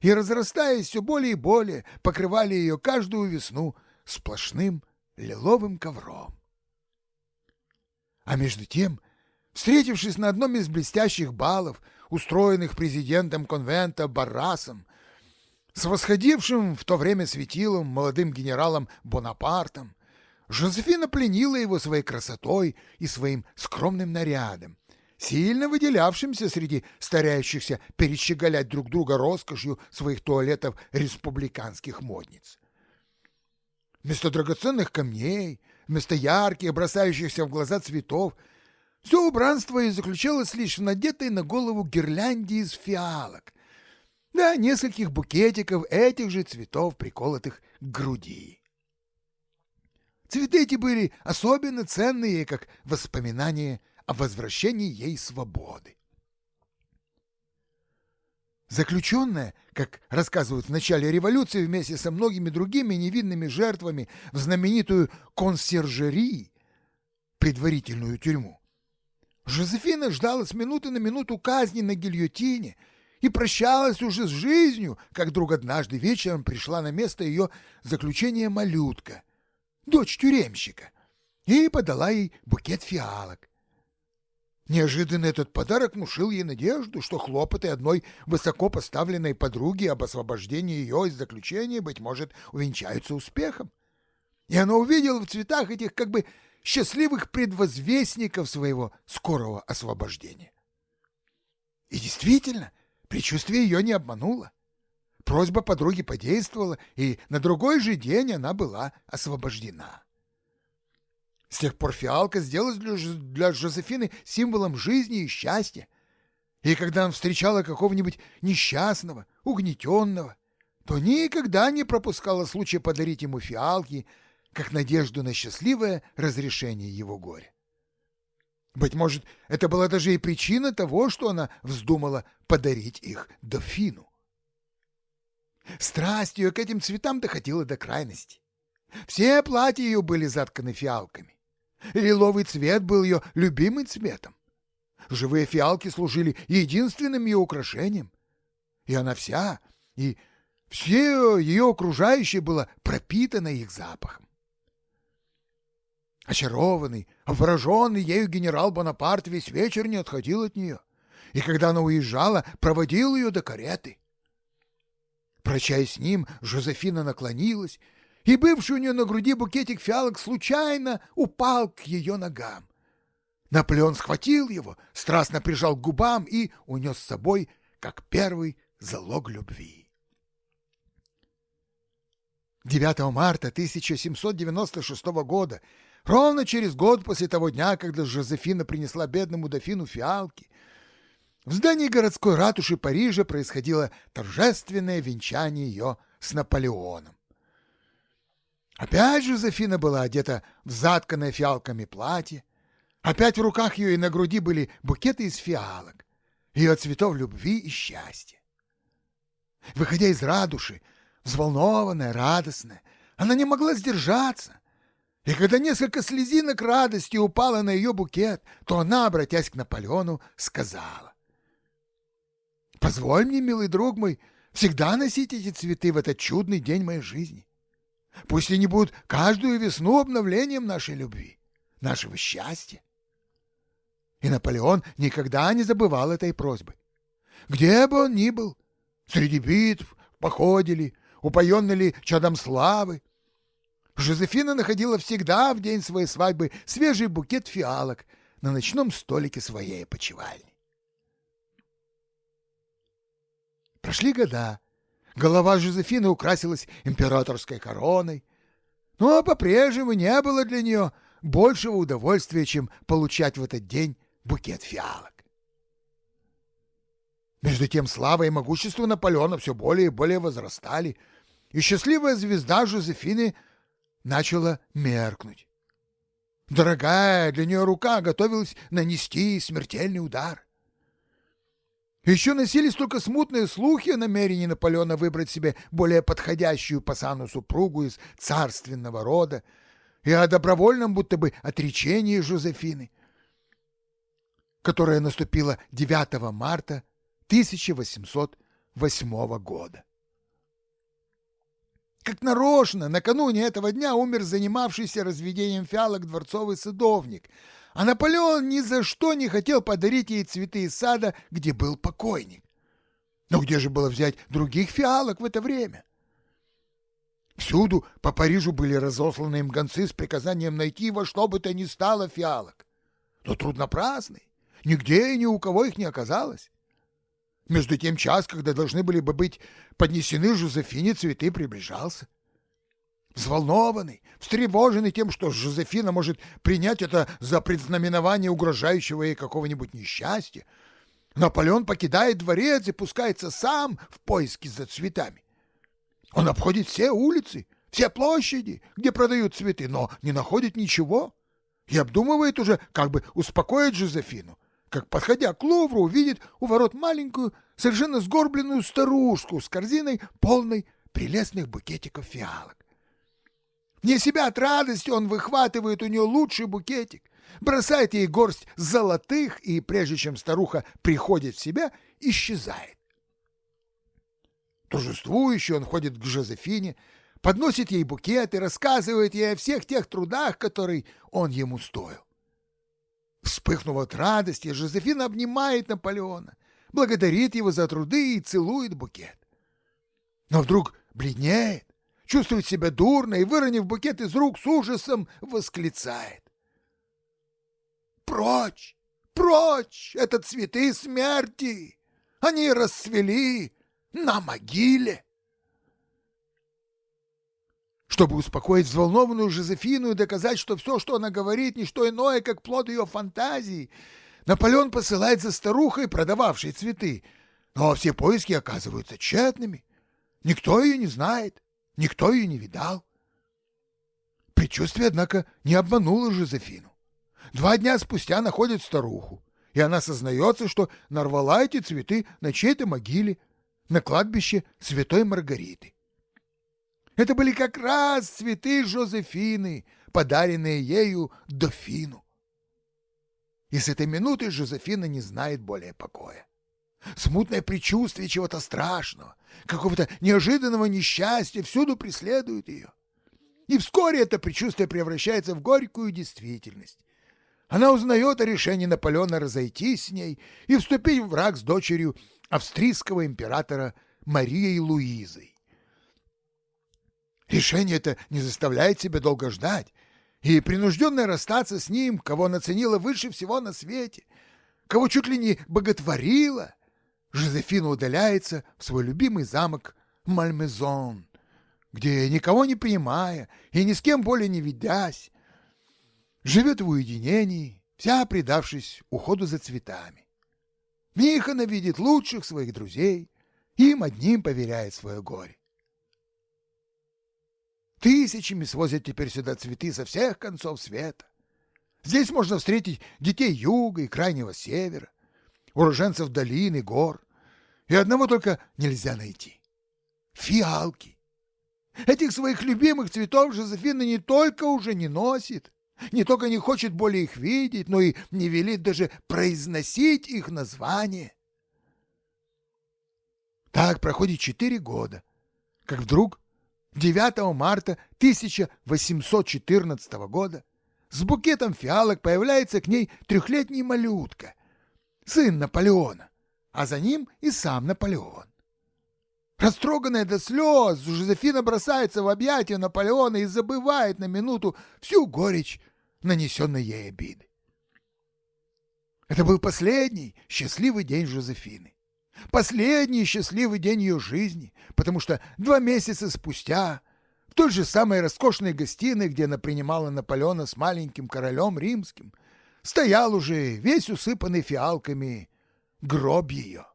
и, разрастаясь все более и более, покрывали ее каждую весну сплошным лиловым ковром. А между тем, встретившись на одном из блестящих балов, устроенных президентом конвента Баррасом, с восходившим в то время светилом молодым генералом Бонапартом, Жозефина пленила его своей красотой и своим скромным нарядом, сильно выделявшимся среди старающихся перещеголять друг друга роскошью своих туалетов республиканских модниц. Вместо драгоценных камней, вместо ярких, бросающихся в глаза цветов, все убранство и заключалось лишь в надетой на голову гирлянде из фиалок, да нескольких букетиков этих же цветов, приколотых к груди. Цветы эти были особенно ценные, как воспоминание о возвращении ей свободы. Заключенная, как рассказывают в начале революции вместе со многими другими невинными жертвами в знаменитую консьержери, предварительную тюрьму, Жозефина ждала с минуты на минуту казни на гильотине и прощалась уже с жизнью, как вдруг однажды вечером пришла на место ее заключения малютка – дочь тюремщика, и подала ей букет фиалок. Неожиданно этот подарок внушил ей надежду, что хлопоты одной высоко поставленной подруги об освобождении ее из заключения, быть может, увенчаются успехом. И она увидела в цветах этих как бы счастливых предвозвестников своего скорого освобождения. И действительно, предчувствие ее не обмануло. Просьба подруги подействовала, и на другой же день она была освобождена. С тех пор фиалка сделалась для, для Жозефины символом жизни и счастья. И когда она встречала какого-нибудь несчастного, угнетенного, то никогда не пропускала случая подарить ему фиалки, как надежду на счастливое разрешение его горя. Быть может, это была даже и причина того, что она вздумала подарить их дофину. Страсть ее к этим цветам доходила до крайности. Все платья ее были затканы фиалками. Лиловый цвет был ее любимым цветом. Живые фиалки служили единственным ее украшением. И она вся, и все ее окружающее было пропитано их запахом. Очарованный, обвороженный ею генерал Бонапарт весь вечер не отходил от нее и когда она уезжала, проводил ее до кареты. Прощаясь с ним, Жозефина наклонилась, и бывший у нее на груди букетик фиалок случайно упал к ее ногам. Наполеон схватил его, страстно прижал к губам и унес с собой, как первый залог любви. 9 марта 1796 года, ровно через год после того дня, когда Жозефина принесла бедному дофину фиалки, в здании городской ратуши Парижа происходило торжественное венчание ее с Наполеоном. Опять Жозефина была одета в затканное фиалками платье, опять в руках ее и на груди были букеты из фиалок, ее цветов любви и счастья. Выходя из радуши, взволнованная, радостная, она не могла сдержаться. И когда несколько слезинок радости упало на ее букет, то она, обратясь к Наполеону, сказала. «Позволь мне, милый друг мой, всегда носить эти цветы в этот чудный день моей жизни. Пусть они будут каждую весну обновлением нашей любви, нашего счастья». И Наполеон никогда не забывал этой просьбы. Где бы он ни был, среди битв, в походе ли, упоенный ли чадом славы. Жозефина находила всегда в день своей свадьбы свежий букет фиалок на ночном столике своей опочивальни. Прошли года. Голова Жозефины украсилась императорской короной, но по-прежнему не было для нее большего удовольствия, чем получать в этот день букет фиалок. Между тем слава и могущество Наполеона все более и более возрастали, и счастливая звезда Жозефины начала меркнуть. Дорогая для нее рука готовилась нанести смертельный удар. Еще носились только смутные слухи о намерении Наполеона выбрать себе более подходящую по сану супругу из царственного рода и о добровольном будто бы отречении Жозефины, которое наступило 9 марта 1808 года. Как нарочно, накануне этого дня умер занимавшийся разведением фиалок дворцовый садовник, а Наполеон ни за что не хотел подарить ей цветы из сада, где был покойник. Но где же было взять других фиалок в это время? Всюду по Парижу были разосланы им гонцы с приказанием найти во что бы то ни стало фиалок. Но труд напрасный, нигде и ни у кого их не оказалось. Между тем час, когда должны были бы быть поднесены Жозефине цветы, приближался. Взволнованный, встревоженный тем, что Жозефина может принять это за предзнаменование угрожающего ей какого-нибудь несчастья, Наполеон покидает дворец и пускается сам в поиски за цветами. Он обходит все улицы, все площади, где продают цветы, но не находит ничего и обдумывает уже, как бы успокоить Жозефину, как, подходя к Лувру, увидит у ворот маленькую, совершенно сгорбленную старушку с корзиной, полной прелестных букетиков фиалок. Не себя от радости он выхватывает у нее лучший букетик, бросает ей горсть золотых и, прежде чем старуха приходит в себя, исчезает. Торжествующий он ходит к Жозефине, подносит ей букет и рассказывает ей о всех тех трудах, которые он ему стоил. Вспыхнув от радости, Жозефина обнимает Наполеона, благодарит его за труды и целует букет. Но вдруг бледнеет, чувствует себя дурно и, выронив букет из рук, с ужасом восклицает. «Прочь! Прочь! Это цветы смерти! Они расцвели на могиле!» Чтобы успокоить взволнованную Жозефину и доказать, что все, что она говорит, не что иное, как плод ее фантазии, Наполеон посылает за старухой, продававшей цветы, но все поиски оказываются тщетными. Никто ее не знает, никто ее не видал. Предчувствие, однако, не обмануло Жозефину. Два дня спустя находят старуху, и она сознается, что нарвала эти цветы на чьей-то могиле, на кладбище Святой Маргариты. Это были как раз цветы Жозефины, подаренные ею дофину. И с этой минуты Жозефина не знает более покоя. Смутное предчувствие чего-то страшного, какого-то неожиданного несчастья всюду преследует ее. И вскоре это предчувствие превращается в горькую действительность. она узнает о решении Наполеона разойтись с ней и вступить в брак с дочерью австрийского императора Марией Луизой. Решение это не заставляет себя долго ждать, и принужденная расстаться с ним, кого она ценила выше всего на свете, кого чуть ли не боготворила, Жозефина удаляется в свой любимый замок Мальмезон, где, никого не принимая и ни с кем более не видясь, живет в уединении, вся предавшись уходу за цветами. Михана видит лучших своих друзей, им одним поверяет свое горе. Тысячами свозят теперь сюда цветы со всех концов света. Здесь можно встретить детей юга и крайнего севера, уроженцев долин и гор. И одного только нельзя найти — фиалки. Этих своих любимых цветов Жозефина не только уже не носит, не только не хочет более их видеть, но и не велит даже произносить их название. Так проходит четыре года, как вдруг 9 марта 1814 года с букетом фиалок появляется к ней трехлетний малютка, сын Наполеона, а за ним и сам Наполеон. Растроганная до слез, Жозефина бросается в объятия Наполеона и забывает на минуту всю горечь нанесенной ей обиды. Это был последний счастливый день Жозефины. Последний счастливый день ее жизни, потому что два месяца спустя в той же самой роскошной гостиной, где она принимала Наполеона с маленьким королем римским, стоял уже весь усыпанный фиалками гроб ее,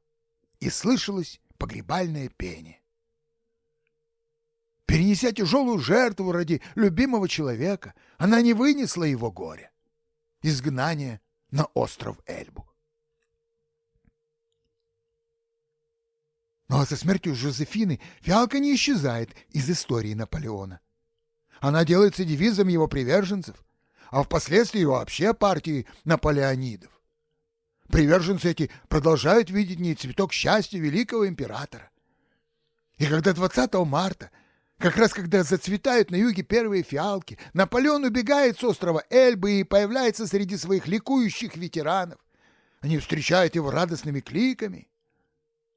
и слышалось погребальное пение. Перенеся тяжелую жертву ради любимого человека, она не вынесла его горя. Изгнание на остров Эльбу. Но со смертью Жозефины фиалка не исчезает из истории Наполеона. Она делается девизом его приверженцев, а впоследствии вообще партии наполеонидов. Приверженцы эти продолжают видеть в ней цветок счастья великого императора. И когда 20 марта, как раз когда зацветают на юге первые фиалки, Наполеон убегает с острова Эльбы и появляется среди своих ликующих ветеранов. Они встречают его радостными кликами.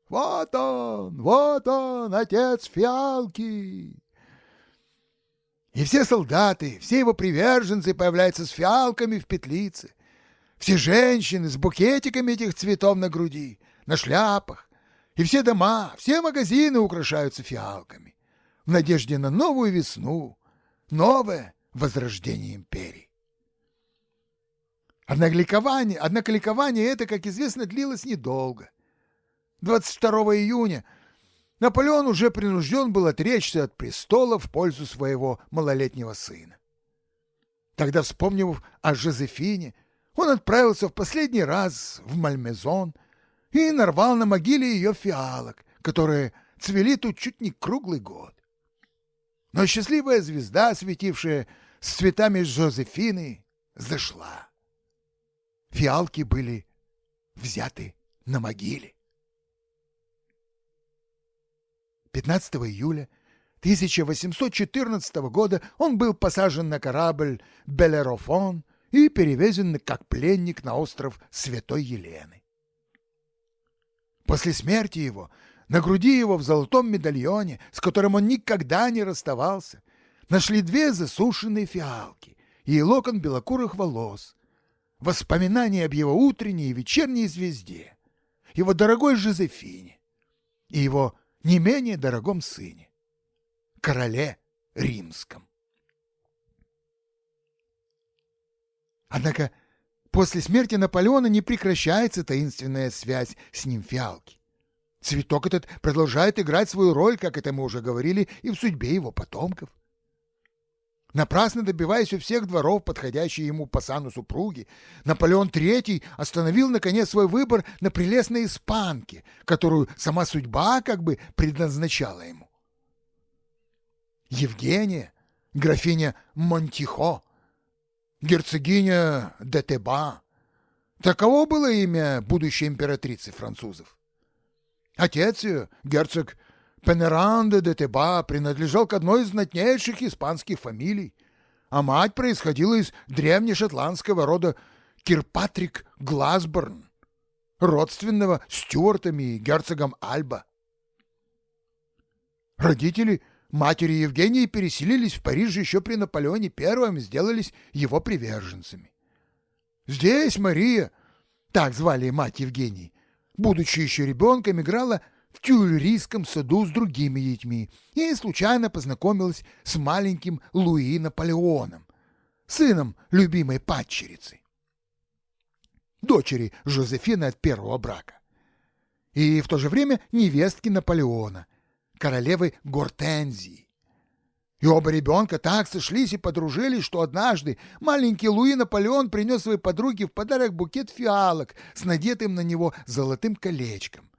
«Вот он! Вот он, отец фиалки!» И все солдаты, все его приверженцы появляются с фиалками в петлице. Все женщины с букетиками этих цветов на груди, на шляпах. И все дома, все магазины украшаются фиалками. В надежде на новую весну, новое возрождение империи. Однако ликование, однако ликование это, как известно, длилось недолго. 22 июня Наполеон уже принужден был отречься от престола в пользу своего малолетнего сына. Тогда, вспомнив о Жозефине, он отправился в последний раз в Мальмезон и нарвал на могиле ее фиалок, которые цвели тут чуть не круглый год. Но счастливая звезда, светившая с цветами Жозефины, зашла. Фиалки были взяты на могиле. 15 июля 1814 года он был посажен на корабль «Белерофон» и перевезен как пленник на остров Святой Елены. После смерти его на груди его в золотом медальоне, с которым он никогда не расставался, нашли две засушенные фиалки и локон белокурых волос, воспоминания об его утренней и вечерней звезде, его дорогой Жозефине и его не менее дорогом сыне, короле римском. Однако после смерти Наполеона не прекращается таинственная связь с ним фиалки. Цветок этот продолжает играть свою роль, как это мы уже говорили, и в судьбе его потомков. Напрасно добиваясь у всех дворов, подходящей ему по сану супруги, Наполеон III остановил, наконец, свой выбор на прелестной испанке, которую сама судьба как бы предназначала ему. Евгения, графиня Монтихо, герцогиня де Теба. Таково было имя будущей императрицы французов. Отец ее, герцог Пенеранде де Теба, принадлежал к одной из знатнейших испанских фамилий, а мать происходила из древнешотландского рода Кирпатрик Гласборн, родственного Стюартами и герцогом Альба. Родители матери Евгении переселились в Париж еще при Наполеоне I и сделались его приверженцами. Здесь Мария, так звали мать Евгении, будучи еще ребенком, играла в Тюльрийском саду с другими детьми и случайно познакомилась с маленьким Луи Наполеоном, сыном любимой падчерицы, дочери Жозефины от первого брака, и в то же время невестки Наполеона, королевы Гортензии. И оба ребенка так сошлись и подружились, что однажды маленький Луи Наполеон принес своей подруге в подарок букет фиалок с надетым на него золотым колечком.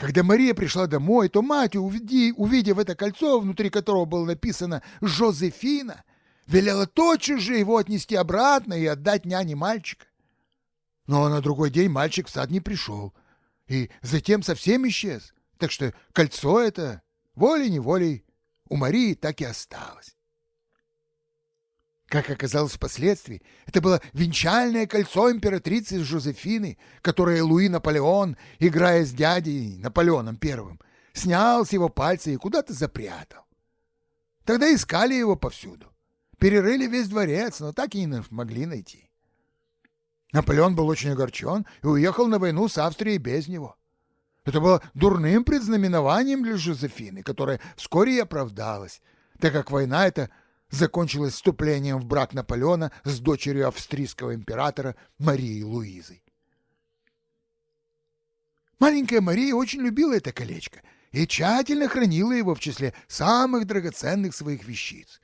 Когда Мария пришла домой, то мать, увидев это кольцо, внутри которого было написано «Жозефина», велела тотчас же его отнести обратно и отдать няне мальчика. Но на другой день мальчик в сад не пришел, и затем совсем исчез, так что кольцо это волей-неволей у Марии так и осталось. Как оказалось впоследствии, это было венчальное кольцо императрицы Жозефины, которое Луи Наполеон, играя с дядей Наполеоном Первым, снял с его пальца и куда-то запрятал. Тогда искали его повсюду. Перерыли весь дворец, но так и не могли найти. Наполеон был очень огорчен и уехал на войну с Австрией без него. Это было дурным предзнаменованием для Жозефины, которая вскоре и оправдалась, так как война эта закончилась вступлением в брак Наполеона с дочерью австрийского императора Марией Луизой. Маленькая Мария очень любила это колечко и тщательно хранила его в числе самых драгоценных своих вещиц,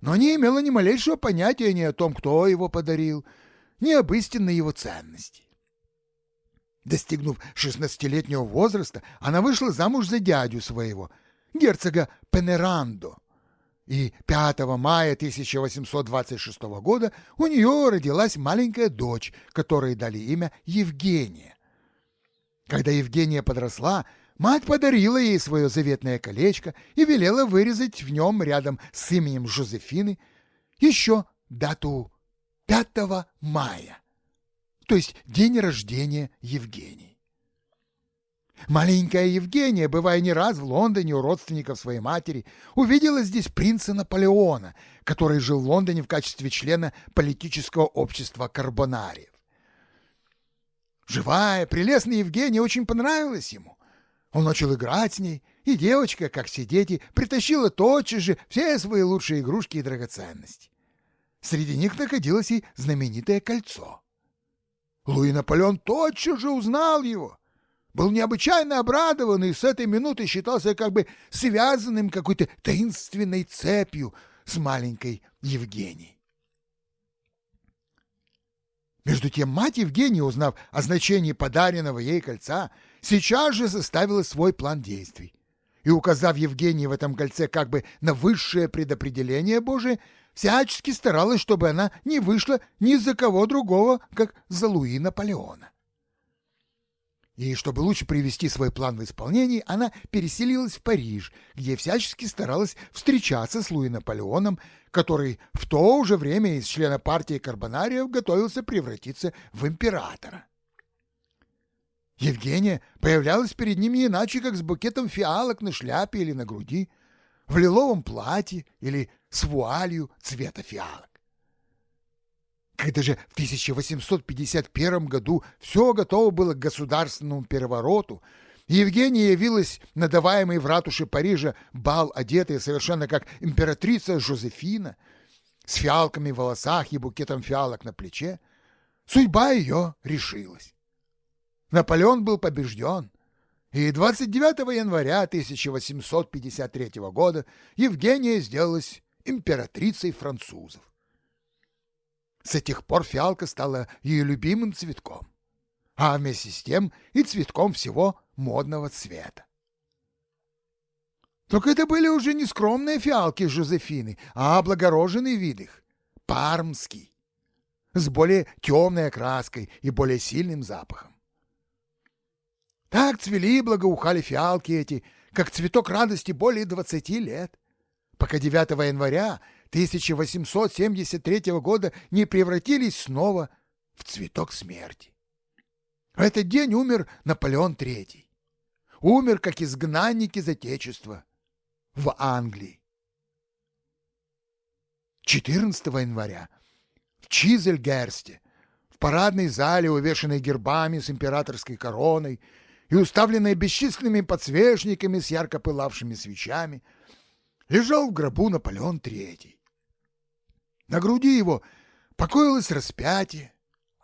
но не имела ни малейшего понятия ни о том, кто его подарил, ни об истинной его ценности. Достигнув шестнадцатилетнего возраста, она вышла замуж за дядю своего, герцога Пенерандо. И 5 мая 1826 года у нее родилась маленькая дочь, которой дали имя Евгения. Когда Евгения подросла, мать подарила ей свое заветное колечко и велела вырезать в нем рядом с именем Жозефины еще дату 5 мая то есть день рождения Евгении. Маленькая Евгения, бывая не раз в Лондоне у родственников своей матери, увидела здесь принца Наполеона, который жил в Лондоне в качестве члена политического общества карбонариев. Живая, прелестная Евгения очень понравилась ему. Он начал играть с ней, и девочка, как все дети, притащила тотчас же все свои лучшие игрушки и драгоценности. Среди них находилось и знаменитое кольцо. Луи Наполеон тотчас же узнал его, был необычайно обрадован и с этой минуты считался как бы связанным какой-то таинственной цепью с маленькой Евгенией. Между тем мать Евгения, узнав о значении подаренного ей кольца, сейчас же составила свой план действий и, указав Евгении в этом кольце как бы на высшее предопределение Божие, всячески старалась, чтобы она не вышла ни за кого другого, как за Луи Наполеона. И чтобы лучше привести свой план в исполнение, она переселилась в Париж, где всячески старалась встречаться с Луи Наполеоном, который в то же время из члена партии Карбонариев готовился превратиться в императора. Евгения появлялась перед ним не иначе, как с букетом фиалок на шляпе или на груди, в лиловом платье или с вуалью цвета фиалок. Когда же в 1851 году все готово было к государственному перевороту, Евгения явилась на даваемый в ратуше Парижа бал, одетая совершенно как императрица Жозефина, с фиалками в волосах и букетом фиалок на плече, судьба ее решилась. Наполеон был побежден, и 29 января 1853 года Евгения сделалась императрицей французов. С тех пор фиалка стала ее любимым цветком, а вместе с тем и цветком всего модного цвета. Только это были уже не скромные фиалки Жозефины, а облагороженный вид их, пармский, с более темной окраской и более сильным запахом. Так цвели и благоухали фиалки эти, как цветок радости более двадцати лет, пока 9 января 1873 года не превратились снова в цветок смерти. В этот день умер Наполеон III. Умер как изгнанник из Отечества в Англии. 14 января в Чизельгерсте, в парадной зале, увешанной гербами с императорской короной и уставленной бесчисленными подсвечниками с ярко пылавшими свечами, лежал в гробу Наполеон III. На груди его покоилось распятие,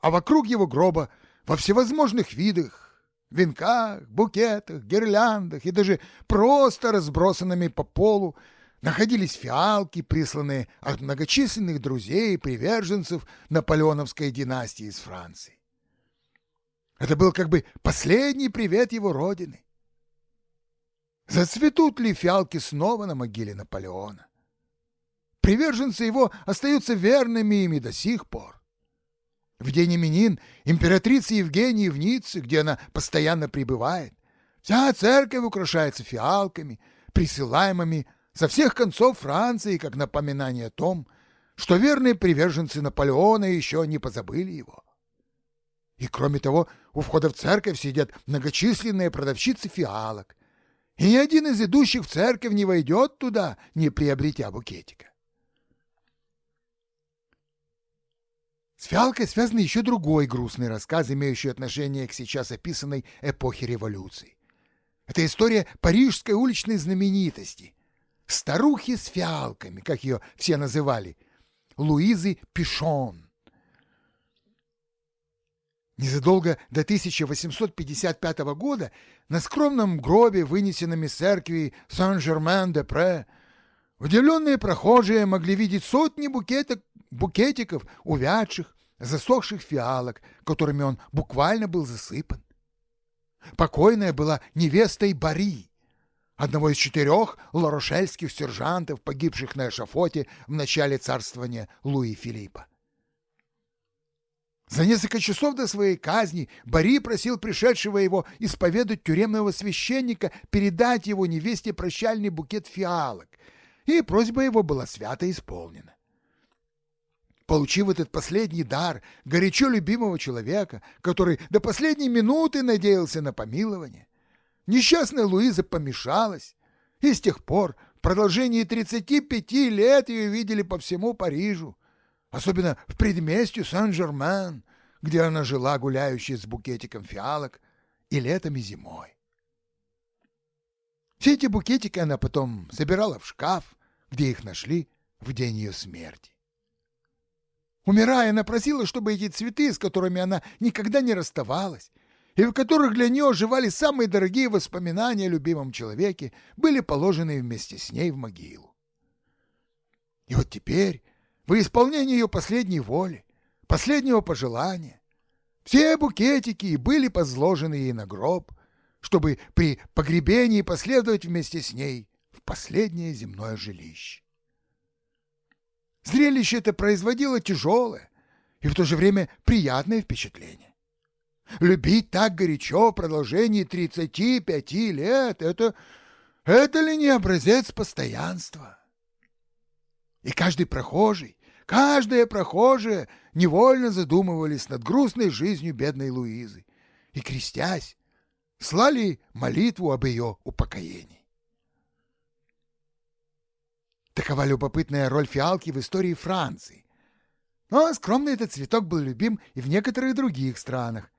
а вокруг его гроба во всевозможных видах, венках, букетах, гирляндах и даже просто разбросанными по полу находились фиалки, присланные от многочисленных друзей и приверженцев наполеоновской династии из Франции. Это был как бы последний привет его родины. Зацветут ли фиалки снова на могиле Наполеона? Приверженцы его остаются верными ими до сих пор. В день именин императрицы Евгении в Ницце, где она постоянно пребывает, вся церковь украшается фиалками, присылаемыми со всех концов Франции, как напоминание о том, что верные приверженцы Наполеона еще не позабыли его. И кроме того, у входа в церковь сидят многочисленные продавщицы фиалок, и ни один из идущих в церковь не войдет туда, не приобретя букетика. С фиалкой связан еще другой грустный рассказ, имеющий отношение к сейчас описанной эпохе революции. Это история парижской уличной знаменитости, старухи с фиалками, как ее все называли, Луизы Пишон. Незадолго до 1855 года на скромном гробе, вынесенном из церкви Сан-Жермен-де-Пре, удивленные прохожие могли видеть сотни букеток, букетиков увядших, засохших фиалок, которыми он буквально был засыпан. Покойная была невестой Бари, одного из четырех ларошельских сержантов, погибших на эшафоте в начале царствования Луи Филиппа. За несколько часов до своей казни Бари просил пришедшего его исповедать тюремного священника передать его невесте прощальный букет фиалок, и просьба его была свято исполнена. Получив этот последний дар горячо любимого человека, который до последней минуты надеялся на помилование, Несчастная Луиза помешалась, и с тех пор в продолжении 35 лет ее видели по всему Парижу, особенно в предместью Сан-Жермен, где она жила, гуляющая с букетиком фиалок и летом, и зимой. Все эти букетики она потом собирала в шкаф, где их нашли в день ее смерти. Умирая, она просила, чтобы эти цветы, с которыми она никогда не расставалась, и в которых для нее оживали самые дорогие воспоминания о любимом человеке, были положены вместе с ней в могилу. И вот теперь, в исполнении ее последней воли, последнего пожелания, все букетики и были позложены ей на гроб, чтобы при погребении последовать вместе с ней в последнее земное жилище. Зрелище это производило тяжелое и в то же время приятное впечатление. Любить так горячо в продолжении 35 лет — это... это ли не образец постоянства? И каждый прохожий, каждая прохожая невольно задумывались над грустной жизнью бедной Луизы и, крестясь, слали молитву об ее упокоении. Такова любопытная роль фиалки в истории Франции. Но скромный этот цветок был любим и в некоторых других странах,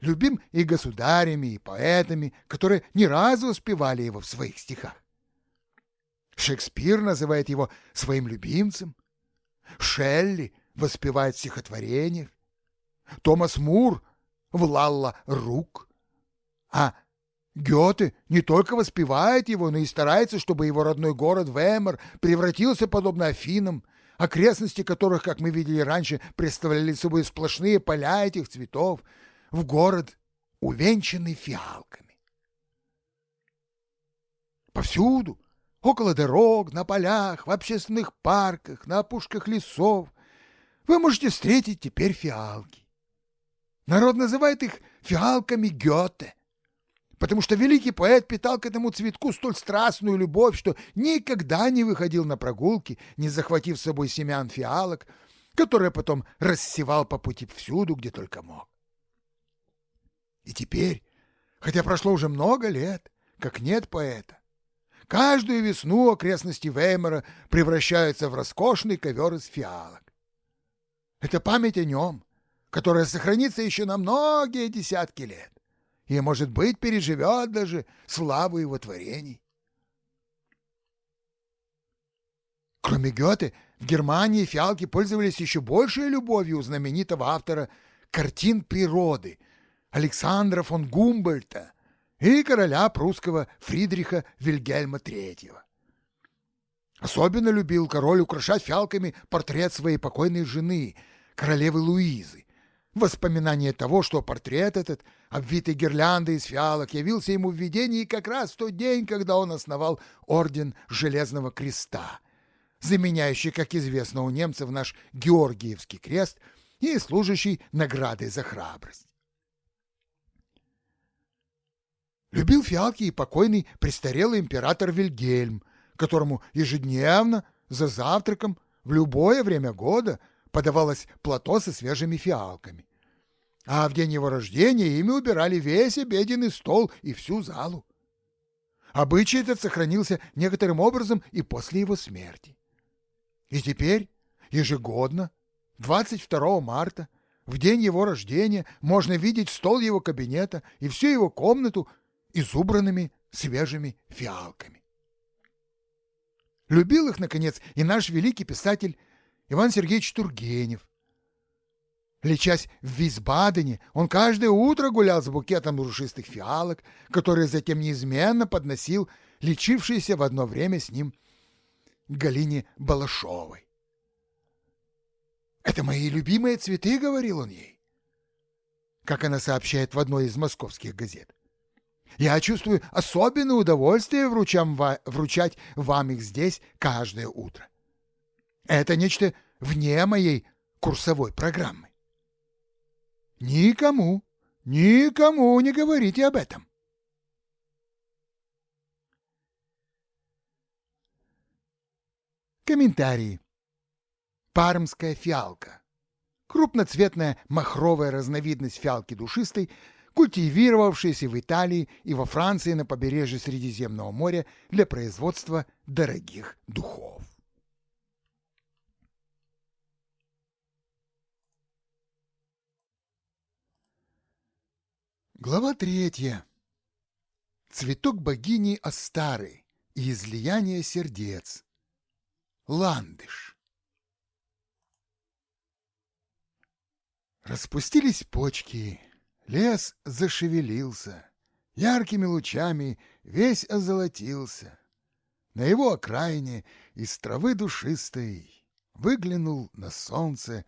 любим и государями, и поэтами, которые не раз воспевали его в своих стихах. Шекспир называет его своим любимцем, Шелли воспевает в стихотворениях, Томас Мур в «Лалла рук», а Гёте не только воспевает его, но и старается, чтобы его родной город Вемер превратился, подобно Афинам, окрестности которых, как мы видели раньше, представляли собой сплошные поля этих цветов, в город, увенчанный фиалками. Повсюду, около дорог, на полях, в общественных парках, на опушках лесов, вы можете встретить теперь фиалки. Народ называет их фиалками Гёте. Потому что великий поэт питал к этому цветку столь страстную любовь, что никогда не выходил на прогулки, не захватив с собой семян фиалок, которые потом рассевал по пути всюду, где только мог. И теперь, хотя прошло уже много лет, как нет поэта, каждую весну окрестности Веймара превращаются в роскошный ковер из фиалок. Это память о нем, которая сохранится еще на многие десятки лет и, может быть, переживет даже славу его творений. Кроме Гёте, в Германии фиалки пользовались еще большей любовью у знаменитого автора картин природы Александра фон Гумбольта и короля прусского Фридриха Вильгельма III. Особенно любил король украшать фиалками портрет своей покойной жены, королевы Луизы. Воспоминание того, что портрет этот, обвитый гирляндой из фиалок, явился ему в видении как раз в тот день, когда он основал орден Железного Креста, заменяющий, как известно у немцев, наш Георгиевский крест и служащий наградой за храбрость. Любил фиалки и покойный престарелый император Вильгельм, которому ежедневно за завтраком в любое время года подавалось плато со свежими фиалками. А в день его рождения ими убирали весь обеденный стол и всю залу. Обычай этот сохранился некоторым образом и после его смерти. И теперь, ежегодно, 22 марта, в день его рождения, можно видеть стол его кабинета и всю его комнату изубранными свежими фиалками. Любил их, наконец, и наш великий писатель Иван Сергеевич Тургенев. Лечась в Висбадене, он каждое утро гулял с букетом душистых фиалок, которые затем неизменно подносил лечившийся в одно время с ним Галине Балашовой. «Это мои любимые цветы», — говорил он ей, как она сообщает в одной из московских газет. «Я чувствую особенное удовольствие вручам, вручать вам их здесь каждое утро. Это нечто вне моей курсовой программы. Никому, никому не говорите об этом. Комментарии. Пармская фиалка. Крупноцветная махровая разновидность фиалки душистой, культивировавшаяся в Италии и во Франции на побережье Средиземного моря для производства дорогих духов. Глава третья. Цветок богини Астары и излияние сердец. Ландыш. Распустились почки, лес зашевелился, яркими лучами весь озолотился. На его окраине из травы душистой выглянул на солнце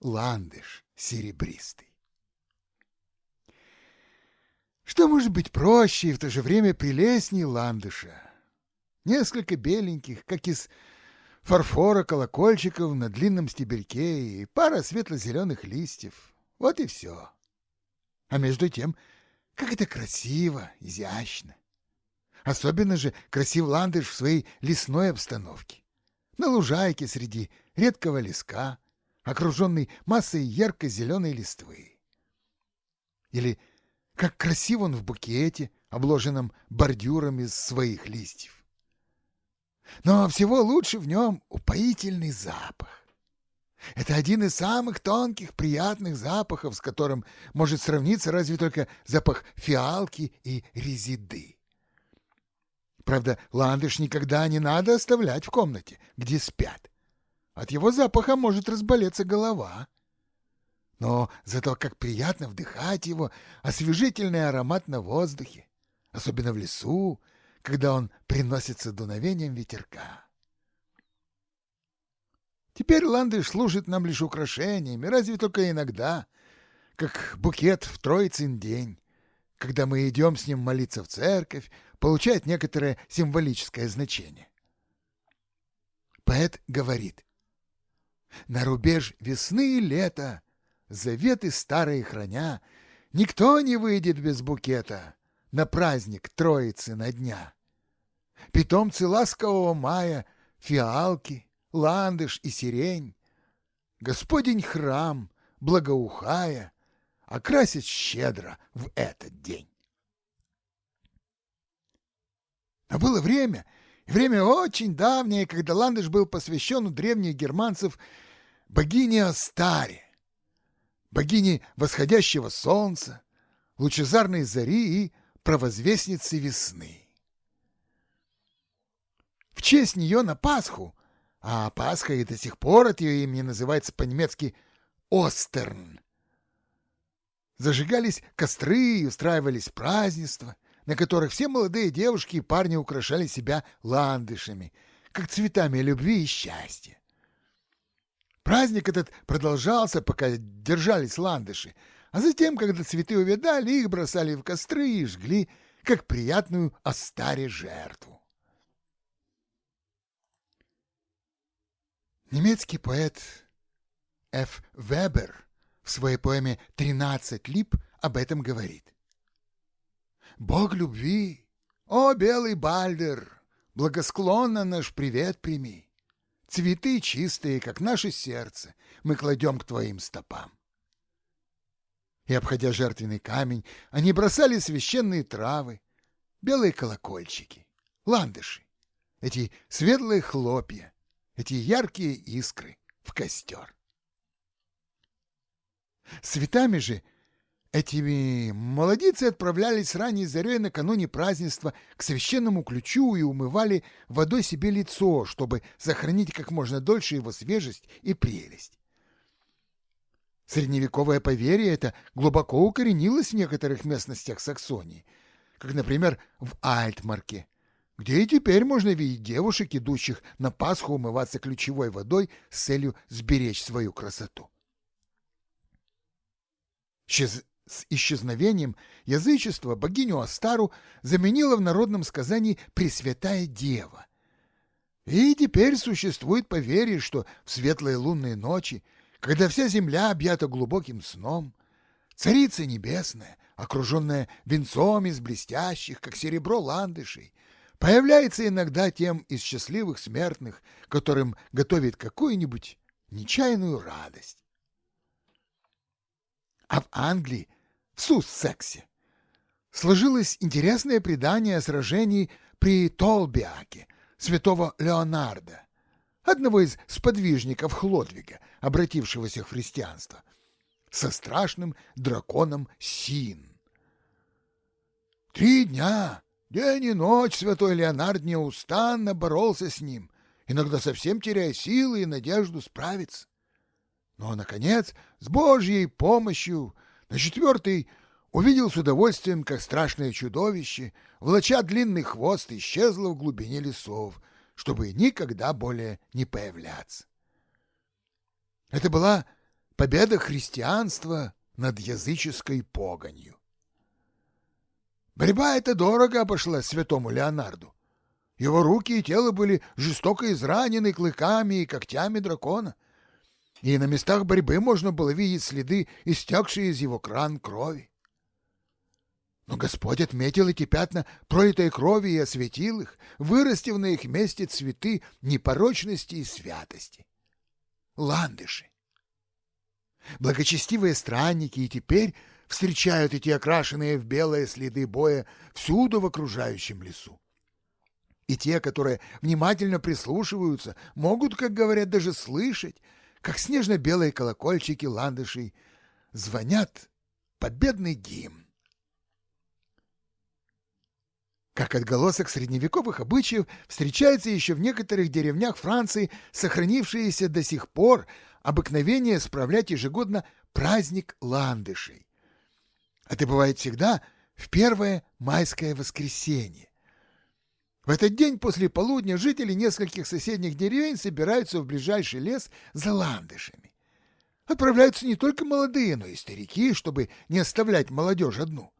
ландыш серебристый. Что может быть проще и в то же время прелестней ландыша? Несколько беленьких, как из фарфора колокольчиков на длинном стебельке и пара светло-зеленых листьев. Вот и все. А между тем, как это красиво, изящно. Особенно же красив ландыш в своей лесной обстановке. На лужайке среди редкого леска, окруженный массой ярко-зеленой листвы. Или как красив он в букете, обложенном бордюром из своих листьев. Но всего лучше в нем упоительный запах. Это один из самых тонких, приятных запахов, с которым может сравниться разве только запах фиалки и резиды. Правда, ландыш никогда не надо оставлять в комнате, где спят. От его запаха может разболеться голова. Но зато как приятно вдыхать его освежительный аромат на воздухе, особенно в лесу, когда он приносится дуновением ветерка. Теперь ландыш служит нам лишь украшениями, разве только иногда, как букет в Троицын день, когда мы идем с ним молиться в церковь, получает некоторое символическое значение. Поэт говорит, «На рубеж весны и лета, заветы старые храня, никто не выйдет без букета, на праздник Троицы на дня. Питомцы ласкового мая, фиалки, ландыш и сирень, Господень храм, благоухая, окрасит щедро в этот день. Но было время, время очень давнее, когда ландыш был посвящен у древних германцев богине Астаре, богине восходящего солнца, лучезарной зари и провозвестницы весны. В честь нее на Пасху, а Пасха и до сих пор от ее имени называется по-немецки Остерн, зажигались костры и устраивались празднества, на которых все молодые девушки и парни украшали себя ландышами, как цветами любви и счастья. Праздник этот продолжался, пока держались ландыши, а затем, когда цветы увядали, их бросали в костры и жгли, как приятную остаре жертву. Немецкий поэт Ф. Вебер в своей поэме «Тринадцать лип» об этом говорит. «Бог любви, о, белый Бальдер, благосклонно наш привет прими. Цветы чистые, как наше сердце, мы кладем к твоим стопам. И, обходя жертвенный камень, они бросали священные травы, белые колокольчики, ландыши, эти светлые хлопья, эти яркие искры в костер. Цветами же — Этими молодицы отправлялись ранней зарей накануне празднества к священному ключу и умывали водой себе лицо, чтобы сохранить как можно дольше его свежесть и прелесть. Средневековое поверье это глубоко укоренилось в некоторых местностях Саксонии, как, например, в Альтмарке, где и теперь можно видеть девушек, идущих на Пасху умываться ключевой водой с целью сберечь свою красоту. С исчезновением язычества богиню Астару заменила в народном сказании Пресвятая Дева. И теперь существует поверье, что в светлые лунные ночи, когда вся земля объята глубоким сном, Царица Небесная, окруженная венцом из блестящих, как серебро ландышей, появляется иногда тем из счастливых смертных, которым готовит какую-нибудь нечаянную радость. А в Англии в Суссексе. Сложилось интересное предание о сражении при Толбиаке святого Леонарда, одного из сподвижников Хлодвига, обратившегося в христианство, со страшным драконом Син. Три дня, день и ночь святой Леонард неустанно боролся с ним, иногда совсем теряя силы и надежду справиться. Но, наконец, с Божьей помощью на четвертый увидел с удовольствием, как страшное чудовище, влача длинный хвост, исчезло в глубине лесов, чтобы никогда более не появляться. Это была победа христианства над языческой погонью. Борьба эта дорого обошлась святому Леонарду. Его руки и тело были жестоко изранены клыками и когтями дракона — и на местах борьбы можно было видеть следы, истекшие из его кран крови. Но Господь отметил эти пятна пролитой крови и осветил их, вырастив на их месте цветы непорочности и святости. Ландыши. Благочестивые странники и теперь встречают эти окрашенные в белые следы боя всюду в окружающем лесу. И те, которые внимательно прислушиваются, могут, как говорят, даже слышать, как снежно-белые колокольчики ландышей, звонят победный гимн. Как отголосок средневековых обычаев встречается еще в некоторых деревнях Франции сохранившееся до сих пор обыкновение справлять ежегодно праздник ландышей. Это бывает всегда в первое майское воскресенье. В этот день после полудня жители нескольких соседних деревень собираются в ближайший лес за ландышами. Отправляются не только молодые, но и старики, чтобы не оставлять молодежь одну.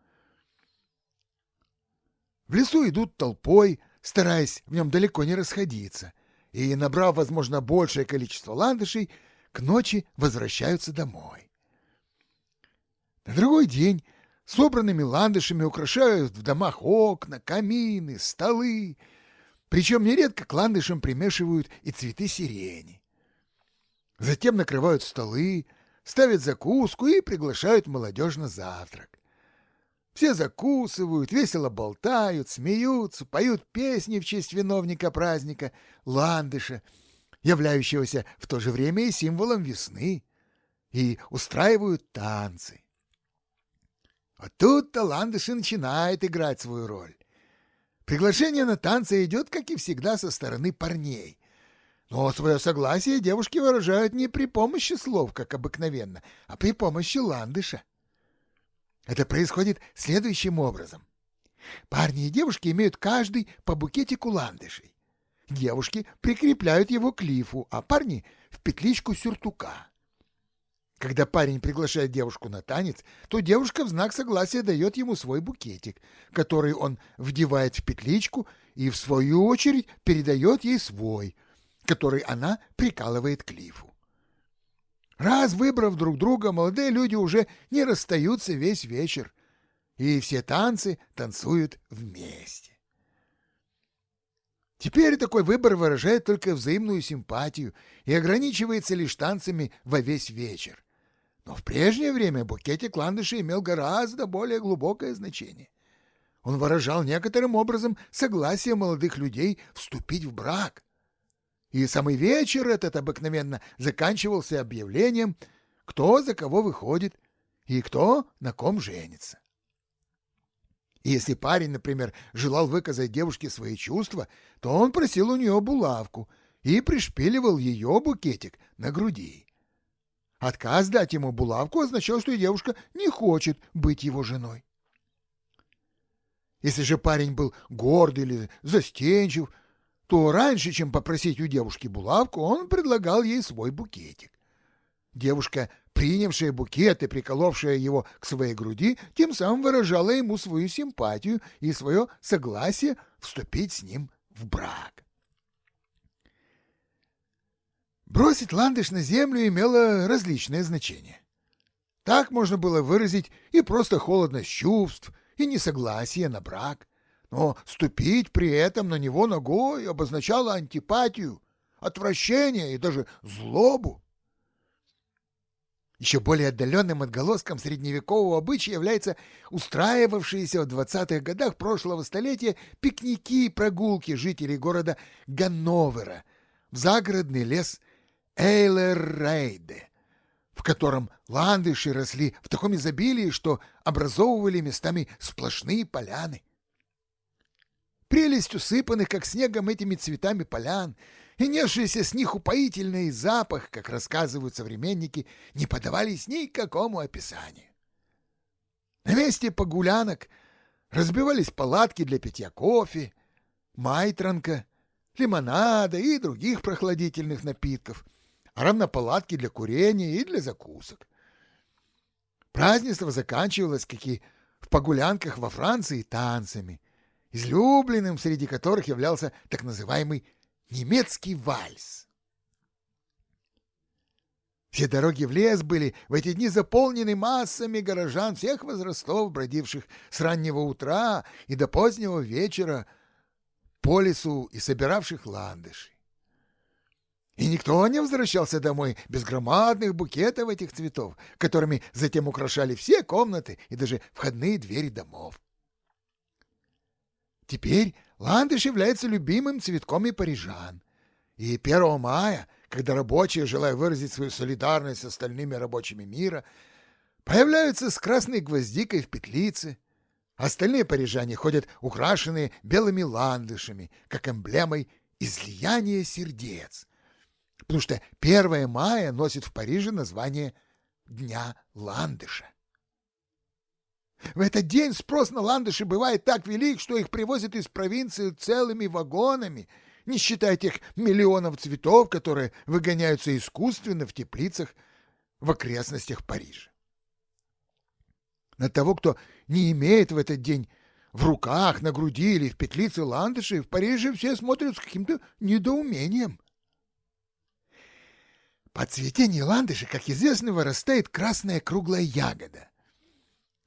В лесу идут толпой, стараясь в нем далеко не расходиться, и, набрав, возможно, большее количество ландышей, к ночи возвращаются домой. На другой день Собранными ландышами украшают в домах окна, камины, столы. Причем нередко к ландышам примешивают и цветы сирени. Затем накрывают столы, ставят закуску и приглашают молодежь на завтрак. Все закусывают, весело болтают, смеются, поют песни в честь виновника праздника, ландыша, являющегося в то же время и символом весны, и устраивают танцы. Вот тут-то ландыш и начинает играть свою роль. Приглашение на танцы идет, как и всегда, со стороны парней. Но свое согласие девушки выражают не при помощи слов, как обыкновенно, а при помощи ландыша. Это происходит следующим образом. Парни и девушки имеют каждый по букетику ландышей. Девушки прикрепляют его к лифу, а парни — в петличку сюртука. Когда парень приглашает девушку на танец, то девушка в знак согласия дает ему свой букетик, который он вдевает в петличку и, в свою очередь, передает ей свой, который она прикалывает к лифу. Раз выбрав друг друга, молодые люди уже не расстаются весь вечер, и все танцы танцуют вместе. Теперь такой выбор выражает только взаимную симпатию и ограничивается лишь танцами во весь вечер. Но в прежнее время букетик ландыша имел гораздо более глубокое значение. Он выражал некоторым образом согласие молодых людей вступить в брак, и самый вечер этот обыкновенно заканчивался объявлением, кто за кого выходит и кто на ком женится. И если парень, например, желал выказать девушке свои чувства, то он просил у нее булавку и пришпиливал ее букетик на груди. Отказ дать ему булавку означал, что девушка не хочет быть его женой. Если же парень был горд или застенчив, то раньше, чем попросить у девушки булавку, он предлагал ей свой букетик. Девушка, принявшая букет и приколовшая его к своей груди, тем самым выражала ему свою симпатию и свое согласие вступить с ним в брак. Бросить ландыш на землю имело различное значение. Так можно было выразить и просто холодность чувств, и несогласие на брак – но ступить при этом на него ногой обозначало антипатию, отвращение и даже злобу. Еще более отдаленным отголоском средневекового обычая является устраивавшиеся в 20-х годах прошлого столетия пикники и прогулки жителей города Ганновера в загородный лес Эйлеррейде, в котором ландыши росли в таком изобилии, что образовывали местами сплошные поляны. Прелесть усыпанных, как снегом, этими цветами полян, и несшийся с них упоительный запах, как рассказывают современники, не подавались никакому описанию. На месте погулянок разбивались палатки для питья кофе, майтранка, лимонада и других прохладительных напитков, равно палатки для курения и для закусок. Празднество заканчивалось, как и в погулянках во Франции, танцами, излюбленным среди которых являлся так называемый немецкий вальс. Все дороги в лес были в эти дни заполнены массами горожан всех возрастов, бродивших с раннего утра и до позднего вечера по лесу и собиравших ландыши. И никто не возвращался домой без громадных букетов этих цветов, которыми затем украшали все комнаты и даже входные двери домов. Теперь ландыш является любимым цветком и парижан. И 1 мая, когда рабочие, желая выразить свою солидарность с остальными рабочими мира, появляются с красной гвоздикой в петлице, остальные парижане ходят украшенные белыми ландышами, как эмблемой излияния сердец, потому что 1 мая носит в Париже название Дня ландыша. В этот день спрос на ландыши бывает так велик, что их привозят из провинции целыми вагонами, не считая тех миллионов цветов, которые выгоняются искусственно в теплицах в окрестностях Парижа. На того, кто не имеет в этот день в руках, на груди или в петлице ландыши, в Париже все смотрят с каким-то недоумением. По цветению ландыши, как известно, вырастает красная круглая ягода –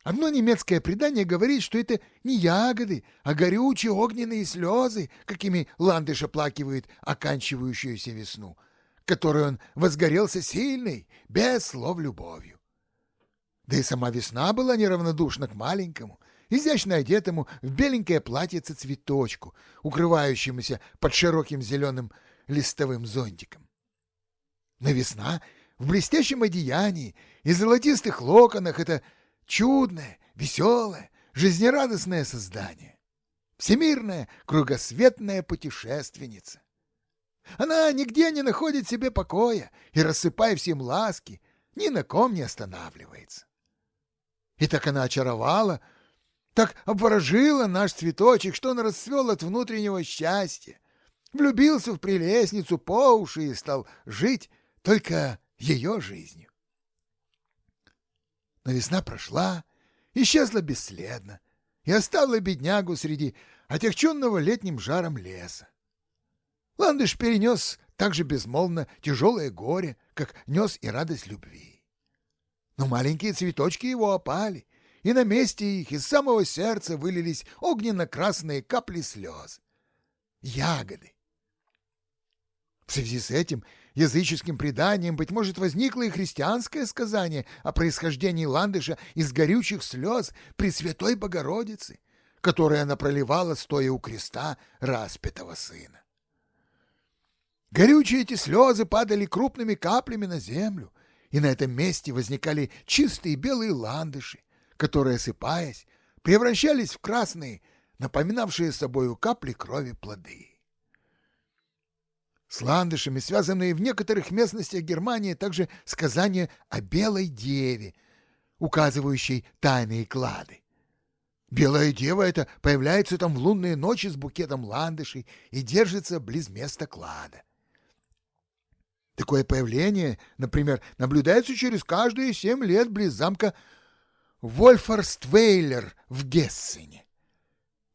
Одно немецкое предание говорит, что это не ягоды, а горючие огненные слезы, какими ландыш оплакивает оканчивающуюся весну, которой он возгорелся сильной, без слов любовью. Да и сама весна была неравнодушна к маленькому, изящно одетому в беленькое платьице цветочку, укрывающемуся под широким зеленым листовым зонтиком. Но весна в блестящем одеянии и золотистых локонах — это чудное, веселое, жизнерадостное создание. Всемирная, кругосветная путешественница. Она нигде не находит себе покоя и, рассыпая всем ласки, ни на ком не останавливается. И так она очаровала, так обворожила наш цветочек, что он расцвел от внутреннего счастья, влюбился в прелестницу по уши и стал жить только ее жизнью. Но весна прошла, исчезла бесследно и оставила беднягу среди отягченного летним жаром леса. Ландыш перенес так же безмолвно тяжелое горе, как нес и радость любви. Но маленькие цветочки его опали, и на месте их из самого сердца вылились огненно-красные капли слез. Ягоды. В связи с этим языческим преданием, быть может, возникло и христианское сказание о происхождении ландыша из горючих слез Пресвятой Богородицы, которые она проливала, стоя у креста распятого сына. Горючие эти слезы падали крупными каплями на землю, и на этом месте возникали чистые белые ландыши, которые, осыпаясь, превращались в красные, напоминавшие собою капли крови плоды. С ландышами, связанные в некоторых местностях Германии, также сказания о Белой Деве, указывающей тайные клады. Белая дева эта появляется там в лунные ночи с букетом ландышей и держится близ места клада. Такое появление, например, наблюдается через каждые семь лет близ замка Вольфарствейлер в Гессене.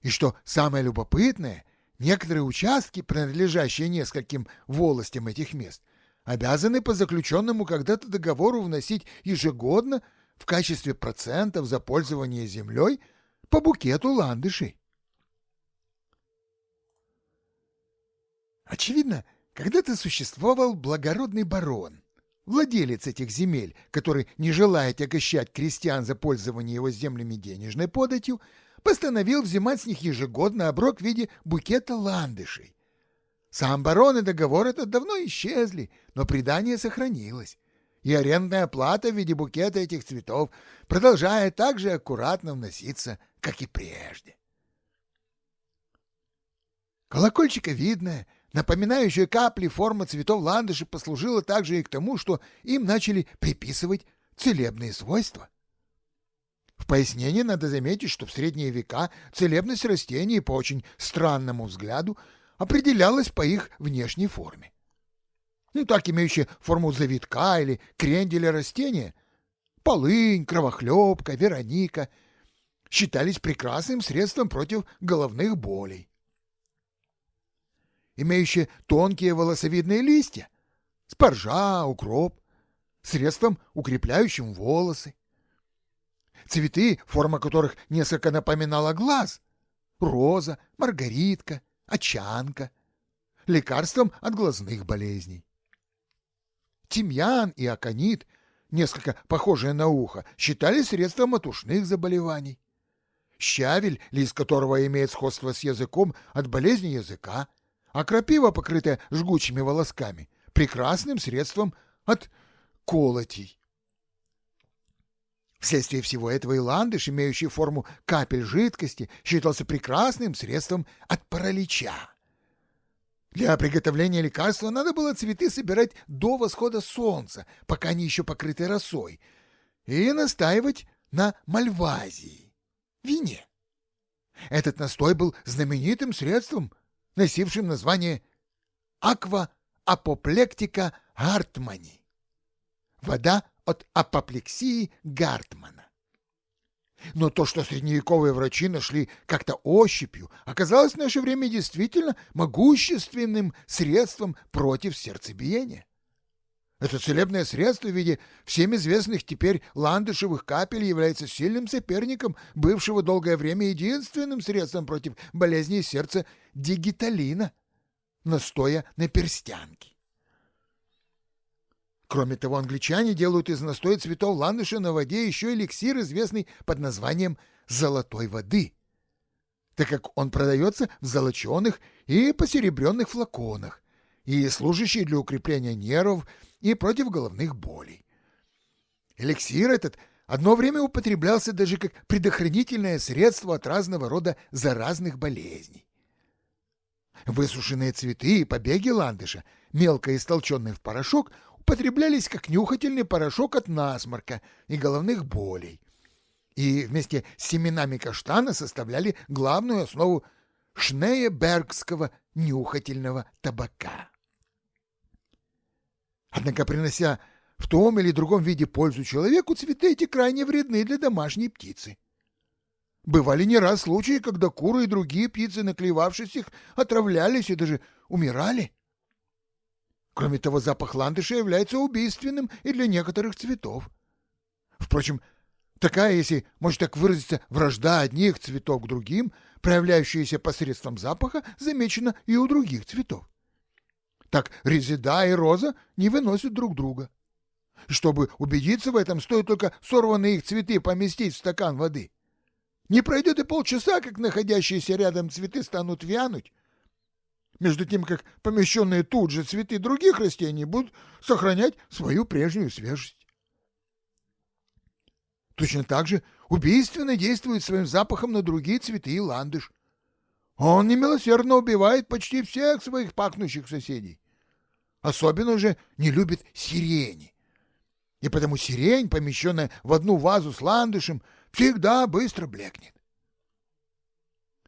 И что самое любопытное, некоторые участки, принадлежащие нескольким волостям этих мест, обязаны по заключенному когда-то договору вносить ежегодно в качестве процентов за пользование землей по букету ландышей. Очевидно, когда-то существовал благородный барон, владелец этих земель, который, не желая отягощать крестьян за пользование его землями денежной податью, постановил взимать с них ежегодно оброк в виде букета ландышей. Сам барон и договор этот давно исчезли, но предание сохранилось, и арендная плата в виде букета этих цветов продолжает так же аккуратно вноситься, как и прежде. Колокольчика видная, Напоминающая капли форма цветов ландыши послужила также и к тому, что им начали приписывать целебные свойства. В пояснении надо заметить, что в средние века целебность растений по очень странному взгляду определялась по их внешней форме. Ну, так имеющие форму завитка или кренделя растения, полынь, кровохлебка, вероника, считались прекрасным средством против головных болей имеющие тонкие волосовидные листья, спаржа, укроп, средством, укрепляющим волосы. Цветы, форма которых несколько напоминала глаз, роза, маргаритка, очанка, лекарством от глазных болезней. Тимьян и аконит, несколько похожие на ухо, считались средством от ушных заболеваний. Щавель, лист которого имеет сходство с языком от болезни языка, а крапива, покрытая жгучими волосками, прекрасным средством от колотей. Вследствие всего этого и ландыш, имеющий форму капель жидкости, считался прекрасным средством от паралича. Для приготовления лекарства надо было цветы собирать до восхода солнца, пока они еще покрыты росой, и настаивать на мальвазии, вине. Этот настой был знаменитым средством носившим название «Аква апоплектика Гартмани» — вода от апоплексии Гартмана. Но то, что средневековые врачи нашли как-то ощупью, оказалось в наше время действительно могущественным средством против сердцебиения. Это целебное средство в виде всем известных теперь ландышевых капель является сильным соперником бывшего долгое время единственным средством против болезней сердца дигиталина, настоя на перстянке. Кроме того, англичане делают из настоя цветов ландыша на воде еще эликсир, известный под названием «золотой воды», так как он продается в золоченых и посеребренных флаконах и служащий для укрепления нервов и против головных болей. Эликсир этот одно время употреблялся даже как предохранительное средство от разного рода заразных болезней. Высушенные цветы и побеги ландыша, мелко истолченные в порошок, употреблялись как нюхательный порошок от насморка и головных болей, и вместе с семенами каштана составляли главную основу шнеебергского нюхательного табака. Однако, принося в том или другом виде пользу человеку, цветы эти крайне вредны для домашней птицы. Бывали не раз случаи, когда куры и другие птицы, наклевавшись их, отравлялись и даже умирали. Кроме того, запах ландыша является убийственным и для некоторых цветов. Впрочем, такая, если можно так выразиться, вражда одних цветов к другим, проявляющаяся посредством запаха, замечена и у других цветов так резида и роза не выносят друг друга. Чтобы убедиться в этом, стоит только сорванные их цветы поместить в стакан воды. Не пройдет и полчаса, как находящиеся рядом цветы станут вянуть, между тем как помещенные тут же цветы других растений будут сохранять свою прежнюю свежесть. Точно так же убийственно действует своим запахом на другие цветы и ландыш. Он немилосердно убивает почти всех своих пахнущих соседей. Особенно же не любит сирени. И потому сирень, помещенная в одну вазу с ландышем, всегда быстро блекнет.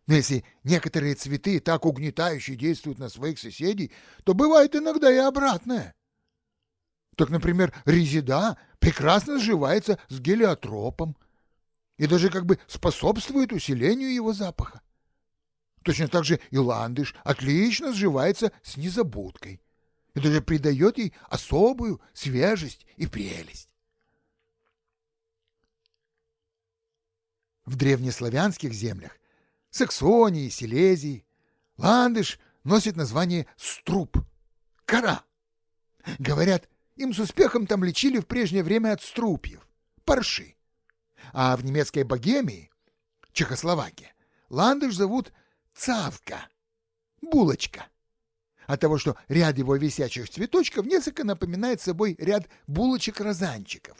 Но если некоторые цветы так угнетающе действуют на своих соседей, то бывает иногда и обратное. Так, например, резида прекрасно сживается с гелиотропом и даже как бы способствует усилению его запаха. Точно так же и ландыш отлично сживается с незабудкой и даже придает ей особую свежесть и прелесть. В древнеславянских землях, Саксонии, Силезии, ландыш носит название струп, кора. Говорят, им с успехом там лечили в прежнее время от струпьев, парши. А в немецкой Богемии, Чехословакия, ландыш зовут цавка, булочка от того, что ряд его висячих цветочков несколько напоминает собой ряд булочек-розанчиков.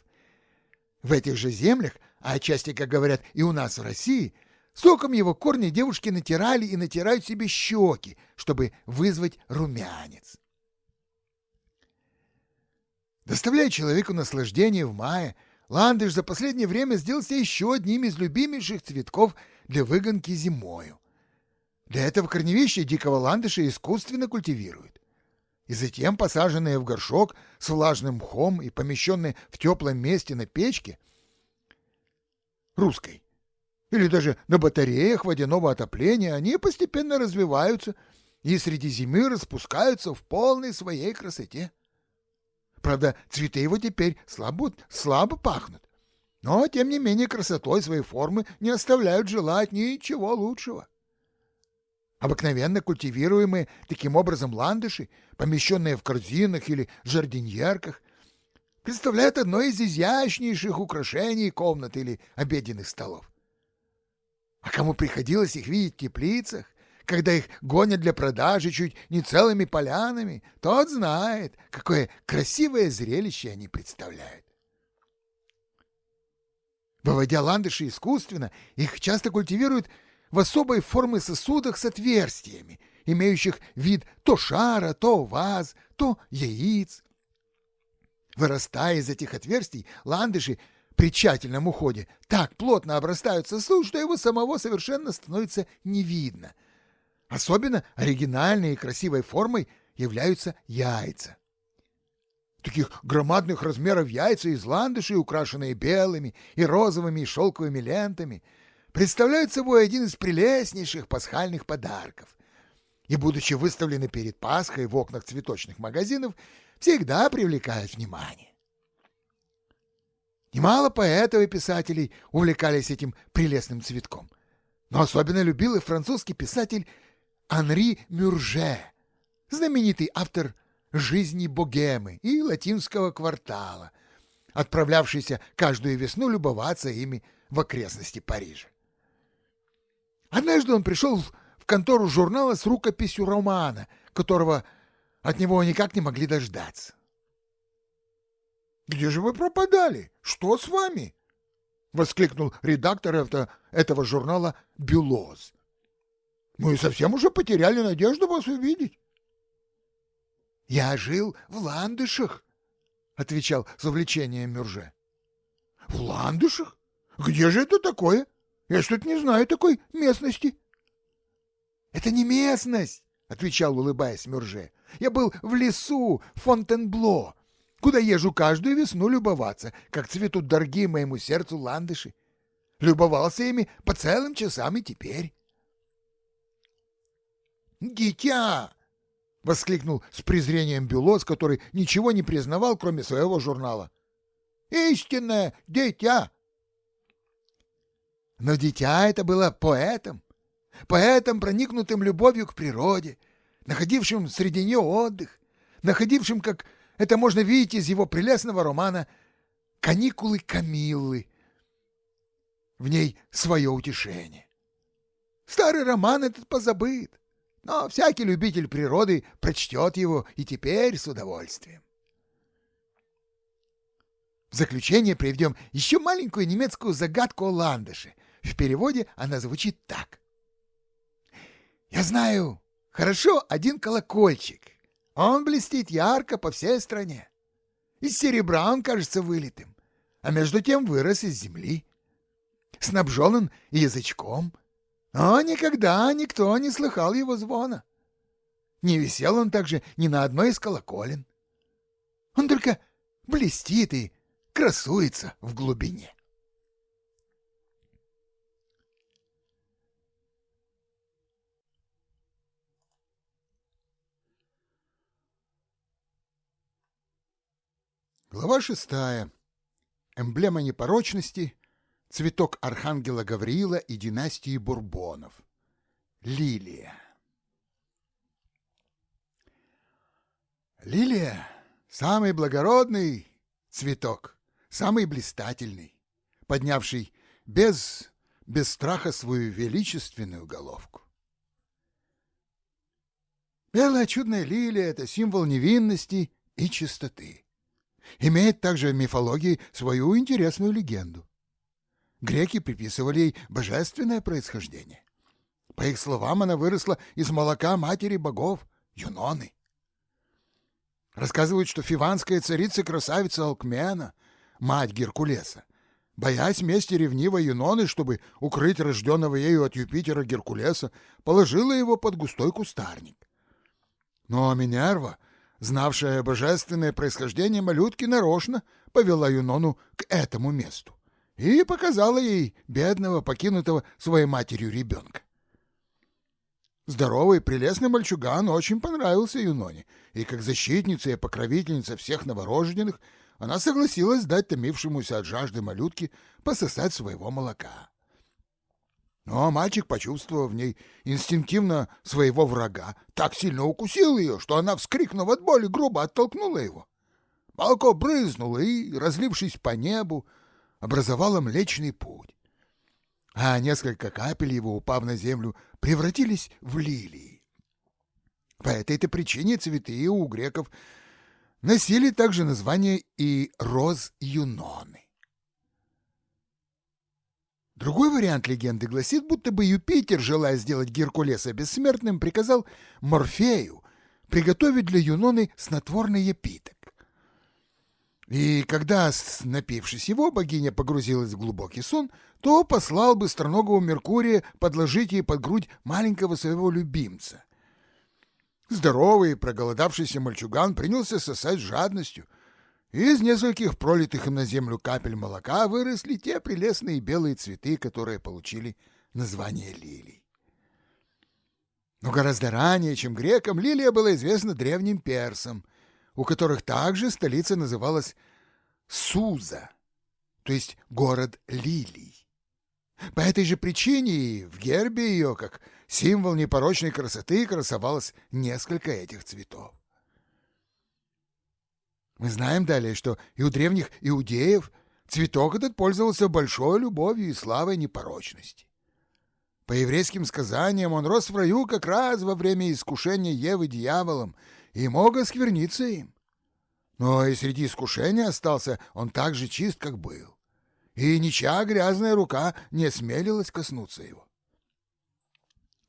В этих же землях, а отчасти, как говорят, и у нас в России, соком его корни девушки натирали и натирают себе щеки, чтобы вызвать румянец. Доставляя человеку наслаждение в мае, ландыш за последнее время сделался еще одним из любимейших цветков для выгонки зимою. Для этого корневища дикого ландыша искусственно культивируют. И затем, посаженные в горшок с влажным мхом и помещенные в теплом месте на печке, русской, или даже на батареях водяного отопления, они постепенно развиваются и среди зимы распускаются в полной своей красоте. Правда, цветы его теперь слабо, слабо пахнут, но, тем не менее, красотой своей формы не оставляют желать ничего лучшего. Обыкновенно культивируемые таким образом ландыши, помещенные в корзинах или жардиньерках, представляют одно из изящнейших украшений комнат или обеденных столов. А кому приходилось их видеть в теплицах, когда их гонят для продажи чуть не целыми полянами, тот знает, какое красивое зрелище они представляют. Выводя ландыши искусственно, их часто культивируют в особой формы сосудах с отверстиями, имеющих вид то шара, то ваз, то яиц. Вырастая из этих отверстий, ландыши при тщательном уходе так плотно обрастают сосуд, что его самого совершенно становится не видно. Особенно оригинальной и красивой формой являются яйца. Таких громадных размеров яйца из ландышей, украшенные белыми и розовыми и шелковыми лентами – представляют собой один из прелестнейших пасхальных подарков. И, будучи выставлены перед Пасхой в окнах цветочных магазинов, всегда привлекают внимание. Немало поэтов и писателей увлекались этим прелестным цветком. Но особенно любил и французский писатель Анри Мюрже, знаменитый автор «Жизни богемы» и «Латинского квартала», отправлявшийся каждую весну любоваться ими в окрестности Парижа. Однажды он пришел в контору журнала с рукописью романа, которого от него никак не могли дождаться. «Где же вы пропадали? Что с вами?» — воскликнул редактор это, этого журнала Бюлоз. «Мы совсем уже потеряли надежду вас увидеть». «Я жил в Ландышах», — отвечал с увлечением Мюрже. «В Ландышах? Где же это такое? Я что-то не знаю такой местности». «Это не местность», — отвечал, улыбаясь Мюрже. «Я был в лесу Фонтенбло, куда езжу каждую весну любоваться, как цветут дорогие моему сердцу ландыши. Любовался ими по целым часам и теперь». «Дитя!» — воскликнул с презрением Бюлос, который ничего не признавал, кроме своего журнала. «Истинное дитя!» Но дитя это было поэтом, поэтом, проникнутым любовью к природе, находившим среди нее отдых, находившим, как это можно видеть из его прелестного романа «Каникулы Камиллы». В ней свое утешение. Старый роман этот позабыт, но всякий любитель природы прочтет его и теперь с удовольствием. В заключение приведем еще маленькую немецкую загадку о ландыше. В переводе она звучит так. Я знаю хорошо один колокольчик. Он блестит ярко по всей стране. Из серебра он кажется вылитым, а между тем вырос из земли. Снабжен он язычком, но никогда никто не слыхал его звона. Не висел он также ни на одной из колоколен. Он только блестит и красуется в глубине. Глава шестая. Эмблема непорочности, цветок архангела Гавриила и династии Бурбонов. Лилия. Лилия — самый благородный цветок, самый блистательный, поднявший без, без страха свою величественную головку. Белая чудная лилия — это символ невинности и чистоты имеет также в мифологии свою интересную легенду. Греки приписывали ей божественное происхождение. По их словам, она выросла из молока матери богов, Юноны. Рассказывают, что фиванская царица-красавица Алкмена, мать Геркулеса, боясь мести ревнивой Юноны, чтобы укрыть рожденного ею от Юпитера Геркулеса, положила его под густой кустарник. Но Минерва, знавшая божественное происхождение малютки, нарочно повела Юнону к этому месту и показала ей бедного, покинутого своей матерью ребенка. Здоровый, прелестный мальчуган очень понравился Юноне, и как защитница и покровительница всех новорожденных она согласилась дать томившемуся от жажды малютке пососать своего молока. Но мальчик, почувствовав в ней инстинктивно своего врага, так сильно укусил ее, что она, вскрикнув от боли, грубо оттолкнула его. Молоко брызнуло и, разлившись по небу, образовало Млечный Путь. А несколько капель его, упав на землю, превратились в лилии. По этой-то причине цветы у греков носили также название и роз Юноны. Другой вариант легенды гласит, будто бы Юпитер, желая сделать Геркулеса бессмертным, приказал Морфею приготовить для Юноны снотворный епиток. И когда, напившись его, богиня погрузилась в глубокий сон, то послал быстроногого Меркурия подложить ей под грудь маленького своего любимца. Здоровый, проголодавшийся мальчуган принялся сосать жадностью — из нескольких пролитых им на землю капель молока выросли те прелестные белые цветы, которые получили название лилий. Но гораздо ранее, чем грекам, лилия была известна древним персам. у которых также столица называлась Суза, то есть город лилий. По этой же причине в гербе ее, как символ непорочной красоты, красовалось несколько этих цветов. Мы знаем далее, что и у древних иудеев цветок этот пользовался большой любовью и славой непорочности. По еврейским сказаниям он рос в раю как раз во время искушения Евы дьяволом и мог оскверниться им. Но и среди искушения остался он так же чист, как был, и ничья грязная рука не осмелилась коснуться его.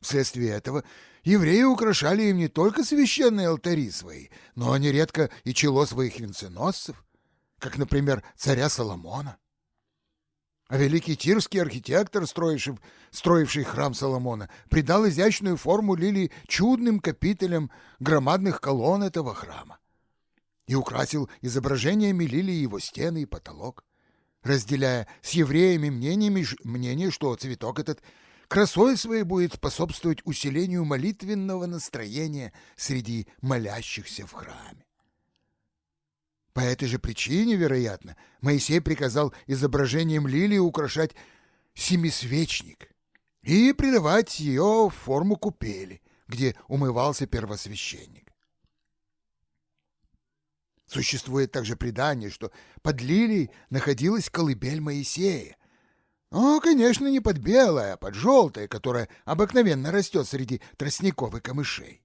Вследствие этого евреи украшали им не только священные алтари свои, но нередко и чело своих венценосцев, как, например, царя Соломона. А великий тирский архитектор, строивший, строивший храм Соломона, придал изящную форму лилии чудным капителям громадных колонн этого храма и украсил изображениями лилии его стены и потолок, разделяя с евреями мнениями, мнение, что цветок этот красой своей будет способствовать усилению молитвенного настроения среди молящихся в храме. По этой же причине, вероятно, Моисей приказал изображением лилии украшать семисвечник и придавать ее форму купели, где умывался первосвященник. Существует также предание, что под лилией находилась колыбель Моисея. Но, конечно, не под белой, а под желтой, которая обыкновенно растет среди тростников и камышей.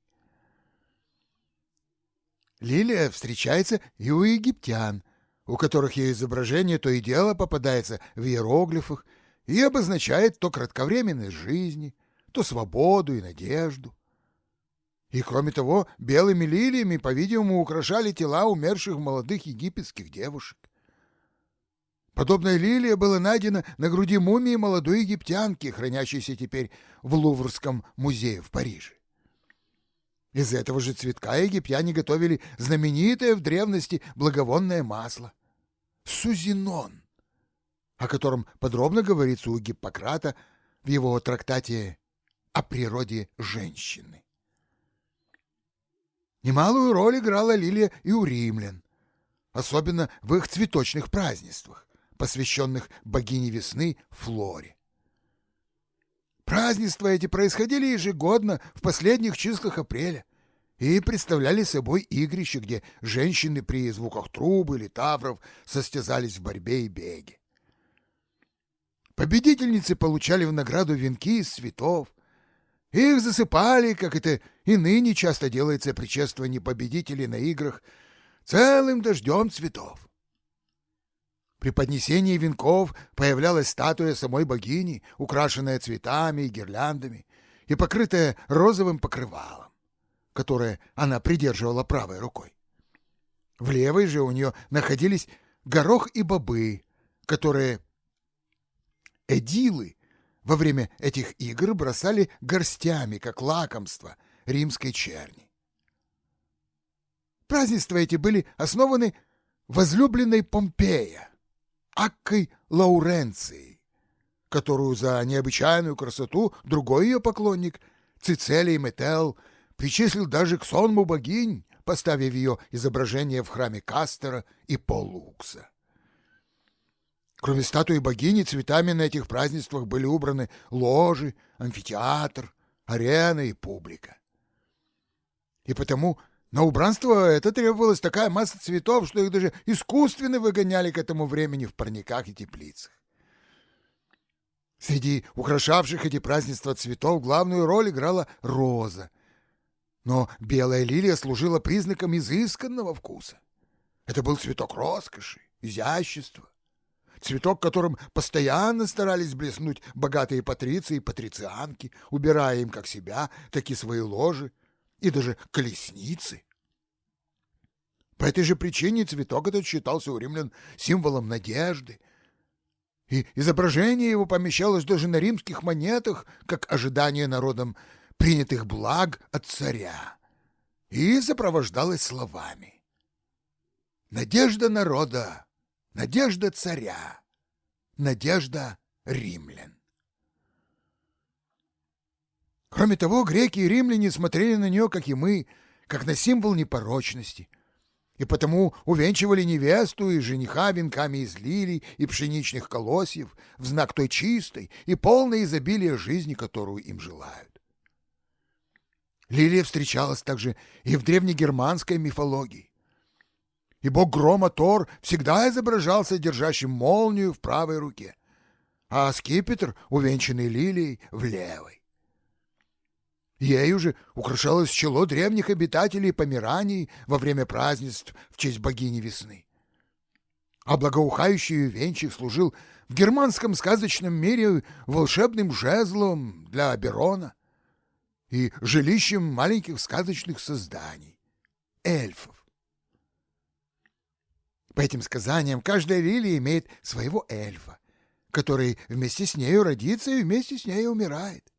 Лилия встречается и у египтян, у которых ее изображение то и дело попадается в иероглифах и обозначает то кратковременность жизни, то свободу и надежду. И, кроме того, белыми лилиями, по-видимому, украшали тела умерших молодых египетских девушек. Подобная лилия была найдена на груди мумии молодой египтянки, хранящейся теперь в Луврском музее в Париже. Из этого же цветка египтяне готовили знаменитое в древности благовонное масло — сузинон, о котором подробно говорится у Гиппократа в его трактате о природе женщины. Немалую роль играла лилия и у римлян, особенно в их цветочных празднествах, посвященных богине весны Флоре. Празднества эти происходили ежегодно в последних числах апреля и представляли собой игрище, где женщины при звуках трубы или тавров состязались в борьбе и беге. Победительницы получали в награду венки из цветов. Их засыпали, как это и ныне часто делается при чествовании победителей на играх, целым дождем цветов. При поднесении венков появлялась статуя самой богини, украшенная цветами и гирляндами и покрытая розовым покрывалом, которое она придерживала правой рукой. В левой же у нее находились горох и бобы, которые эдилы во время этих игр бросали горстями, как лакомство римской черни. Празднества эти были основаны возлюбленной Помпея, Аккой Лауренцией, которую за необычайную красоту другой ее поклонник, Цицелий Метел, причислил даже к сонму богинь, поставив ее изображение в храме Кастера и Полукса. Кроме статуи богини, цветами на этих празднествах были убраны ложи, амфитеатр, арена и публика. И потому на убранство это требовалась такая масса цветов, что их даже искусственно выгоняли к этому времени в парниках и теплицах. Среди украшавших эти празднества цветов главную роль играла роза. Но белая лилия служила признаком изысканного вкуса. Это был цветок роскоши, изящества. Цветок, которым постоянно старались блеснуть богатые патриции и патрицианки, убирая им как себя, так и свои ложи, и даже колесницы. По этой же причине цветок этот считался у римлян символом надежды, и изображение его помещалось даже на римских монетах, как ожидание народом принятых благ от царя, и сопровождалось словами «Надежда народа, надежда царя, надежда римлян». Кроме того, греки и римляне смотрели на нее, как и мы, как на символ непорочности, и потому увенчивали невесту и жениха венками из лилий и пшеничных колосьев в знак той чистой и полной изобилия жизни, которую им желают. Лилия встречалась также и в древнегерманской мифологии. И бог грома Тор всегда изображался держащим молнию в правой руке, а скипетр, увенчанный лилией, в левой. Ею же украшалось чело древних обитателей Померании во время празднеств в честь богини весны. А благоухающий венчик служил в германском сказочном мире волшебным жезлом для Аберона и жилищем маленьких сказочных созданий — эльфов. По этим сказаниям каждая лилия имеет своего эльфа, который вместе с нею родится и вместе с ней умирает.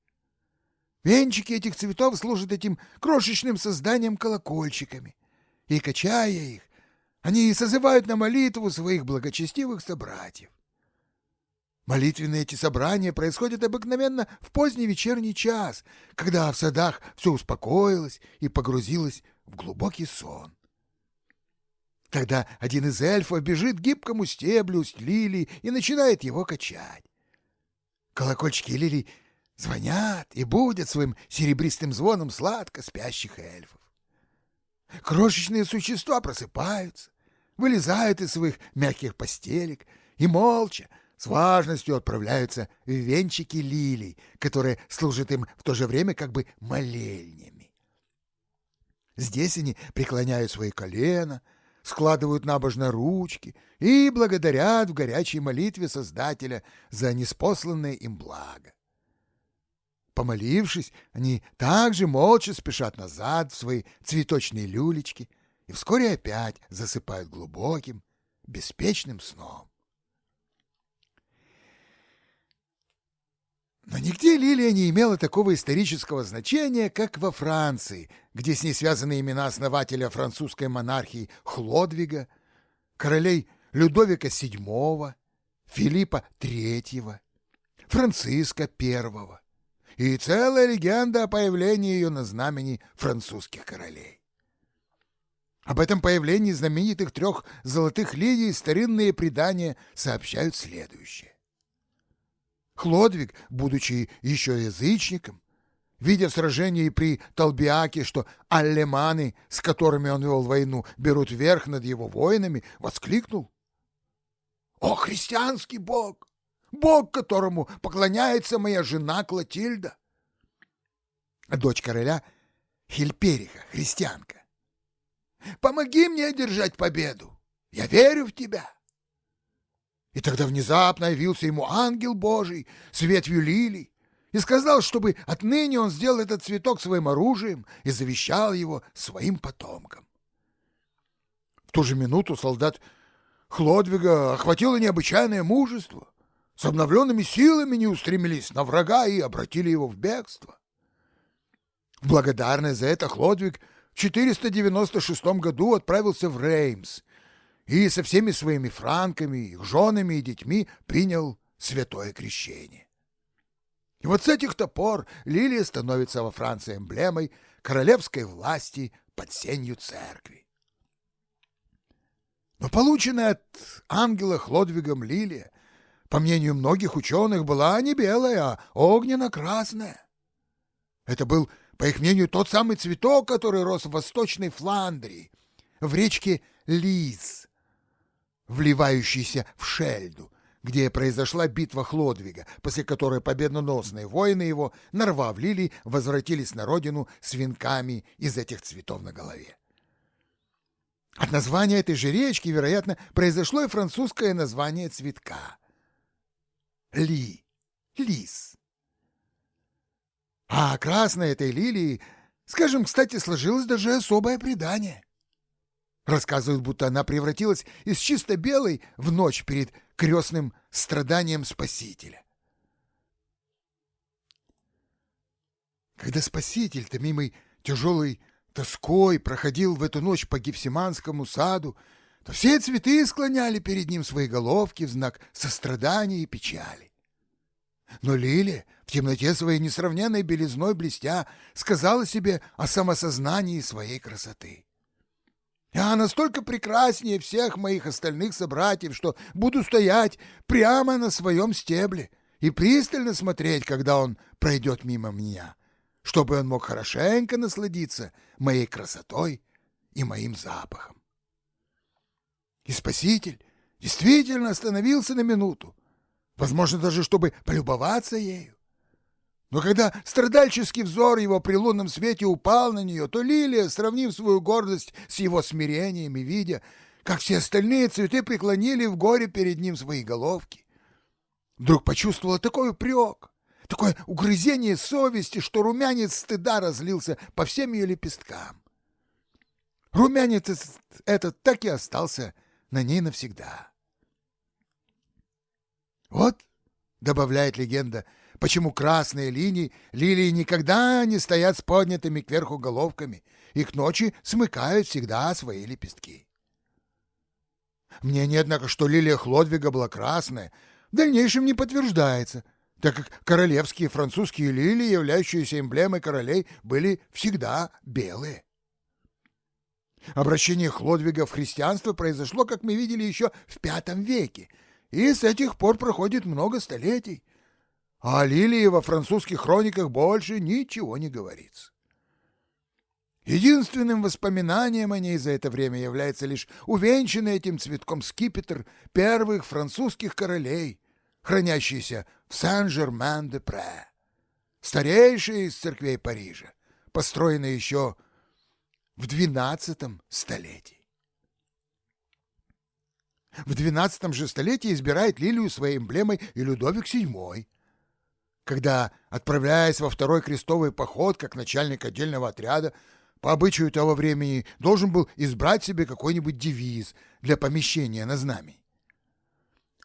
Венчики этих цветов служат этим крошечным созданиям колокольчиками, и, качая их, они созывают на молитву своих благочестивых собратьев. Молитвенные эти собрания происходят обыкновенно в поздний вечерний час, когда в садах все успокоилось и погрузилось в глубокий сон. Тогда один из эльфов бежит к гибкому стеблю с лилии и начинает его качать. Колокольчики лилий звонят и будят своим серебристым звоном сладко спящих эльфов. Крошечные существа просыпаются, вылезают из своих мягких постелек и молча, с важностью отправляются в венчики лилий, которые служат им в то же время как бы молельнями. Здесь они преклоняют свои колена, складывают набожно ручки и благодарят в горячей молитве Создателя за неспосланное им благо. Помолившись, они также молча спешат назад в свои цветочные люлечки и вскоре опять засыпают глубоким, беспечным сном. Но нигде лилия не имела такого исторического значения, как во Франции, где с ней связаны имена основателя французской монархии Хлодвига, королей Людовика VII, Филиппа III, Франциска I, и целая легенда о появлении ее на знамени французских королей. Об этом появлении знаменитых трех золотых лилий старинные предания сообщают следующее. Хлодвиг, будучи еще язычником, видя в сражении при Толбиаке, что аллеманы, с которыми он вел войну, берут верх над его воинами, воскликнул. «О, христианский бог! Бог, которому поклоняется моя жена Клотильда. Дочь короля Хильпериха, христианка. Помоги мне одержать победу. Я верю в тебя. И тогда внезапно явился ему ангел Божий с ветвью лилий и сказал, чтобы отныне он сделал этот цветок своим оружием и завещал его своим потомкам. В ту же минуту солдат Хлодвига охватило необычайное мужество с обновленными силами не устремились на врага и обратили его в бегство. В благодарность за это Хлодвиг в 496 году отправился в Реймс и со всеми своими франками, их женами и детьми принял святое крещение. И вот с этих-то пор лилия становится во Франции эмблемой королевской власти под сенью церкви. Но полученная от ангела Хлодвигом лилия по мнению многих ученых, была не белая, а огненно-красная. Это был, по их мнению, тот самый цветок, который рос в Восточной Фландрии, в речке Лиз, вливающейся в Шельду, где произошла битва Хлодвига, после которой победоносные воины его, нарвав лилий, возвратились на родину с венками из этих цветов на голове. От названия этой же речки, вероятно, произошло и французское название цветка ли, лис. А красной этой лилии, скажем, кстати, сложилось даже особое предание. Рассказывают, будто она превратилась из чисто белой в ночь перед крестным страданием Спасителя. Когда Спаситель, томимый тяжелой тоской, проходил в эту ночь по Гефсиманскому саду, то все цветы склоняли перед ним свои головки в знак сострадания и печали. Но Лили, в темноте своей несравненной белизной блестя, сказала себе о самосознании своей красоты. Я настолько прекраснее всех моих остальных собратьев, что буду стоять прямо на своем стебле и пристально смотреть, когда он пройдет мимо меня, чтобы он мог хорошенько насладиться моей красотой и моим запахом. И Спаситель действительно остановился на минуту, возможно, даже чтобы полюбоваться ею. Но когда страдальческий взор его при лунном свете упал на нее, то Лилия, сравнив свою гордость с его смирением и видя, как все остальные цветы преклонили в горе перед ним свои головки, вдруг почувствовала такой упрек, такое угрызение совести, что румянец стыда разлился по всем ее лепесткам. Румянец этот так и остался на ней навсегда. Вот, добавляет легенда, — почему красные линии лилии никогда не стоят с поднятыми кверху головками и к ночи смыкают всегда свои лепестки. Мнение, однако, что лилия Хлодвига была красная, в дальнейшем не подтверждается, так как королевские французские лилии, являющиеся эмблемой королей, были всегда белые. Обращение Хлодвига в христианство произошло, как мы видели, еще в V веке, и с этих пор проходит много столетий, а о Лилии во французских хрониках больше ничего не говорится. Единственным воспоминанием о ней за это время является лишь увенчанный этим цветком скипетр первых французских королей, хранящийся в Сен-Жермен-де-Пре, старейший из церквей Парижа, построенный еще в XII столетии. В XII же столетии избирает лилию своей эмблемой и Людовик VII, когда, отправляясь во второй крестовый поход как начальник отдельного отряда, по обычаю того времени должен был избрать себе какой-нибудь девиз для помещения на знамя.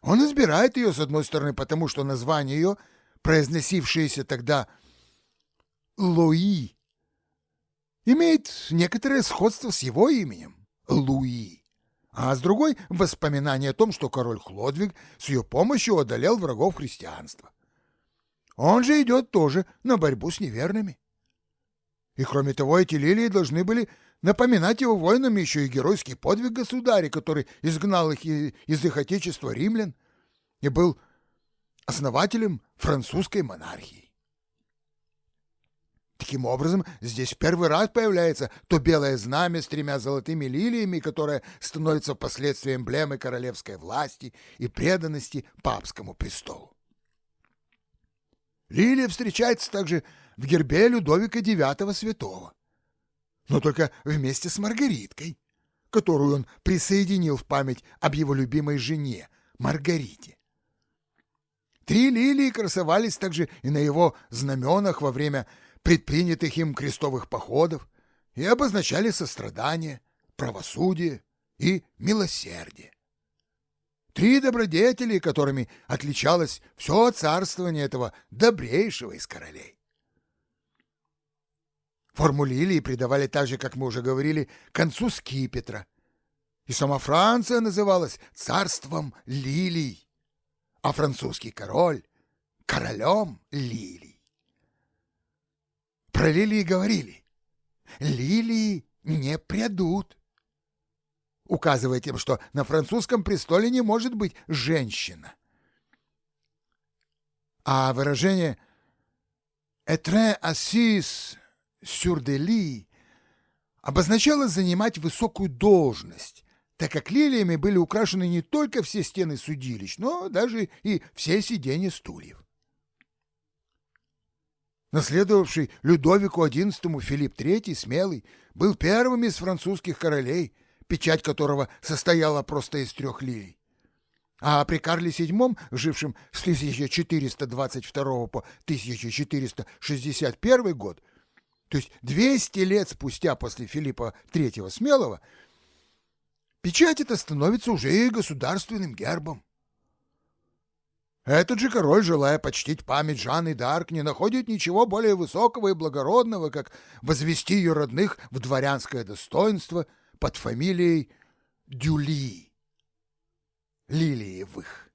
Он избирает ее, с одной стороны, потому что название ее, произносившееся тогда «Луи», имеет некоторое сходство с его именем — Луи, а с другой — воспоминание о том, что король Хлодвиг с ее помощью одолел врагов христианства. Он же идет тоже на борьбу с неверными. И кроме того, эти лилии должны были напоминать его воинам еще и геройский подвиг государя, который изгнал их из их отечества римлян и был основателем французской монархии. Таким образом, здесь в первый раз появляется то белое знамя с тремя золотыми лилиями, которое становится впоследствии эмблемой королевской власти и преданности папскому престолу. Лилия встречается также в гербе Людовика IX Святого, но только вместе с Маргариткой, которую он присоединил в память об его любимой жене Маргарите. Три лилии красовались также и на его знаменах во время предпринятых им крестовых походов и обозначали сострадание, правосудие и милосердие. Три добродетели, которыми отличалось все царствование этого добрейшего из королей. Форму лилии придавали так же, как мы уже говорили, концу скипетра. И сама Франция называлась царством лилий, а французский король — королем лилий. Про лилии говорили, лилии не придут указывая тем, что на французском престоле не может быть женщина. А выражение «être assis sur des lits» обозначало занимать высокую должность, так как лилиями были украшены не только все стены судилищ, но даже и все сиденья стульев. Наследовавший Людовику XI Филипп III Смелый был первым из французских королей – печать которого состояла просто из трех лилий. А при Карле VII, жившем с 1422 по 1461 год, то есть 200 лет спустя после Филиппа III Смелого, печать эта становится уже и государственным гербом. Этот же король, желая почтить память Жанны д'Арк, не находит ничего более высокого и благородного, как возвести ее родных в дворянское достоинство – под фамилией Дюли, Лилиевых,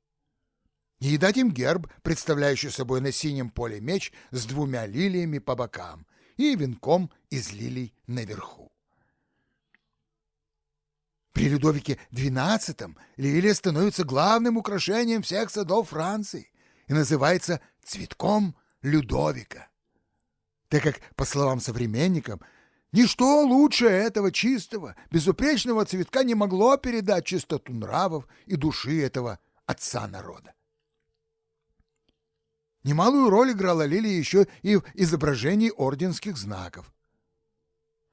и дать им герб, представляющий собой на синем поле меч с двумя лилиями по бокам и венком из лилий наверху. При Людовике XII лилия становится главным украшением всех садов Франции и называется цветком Людовика. Так как, по словам современников, ничто лучше этого чистого, безупречного цветка не могло передать чистоту нравов и души этого отца народа. Немалую роль играла лилия еще и в изображении орденских знаков.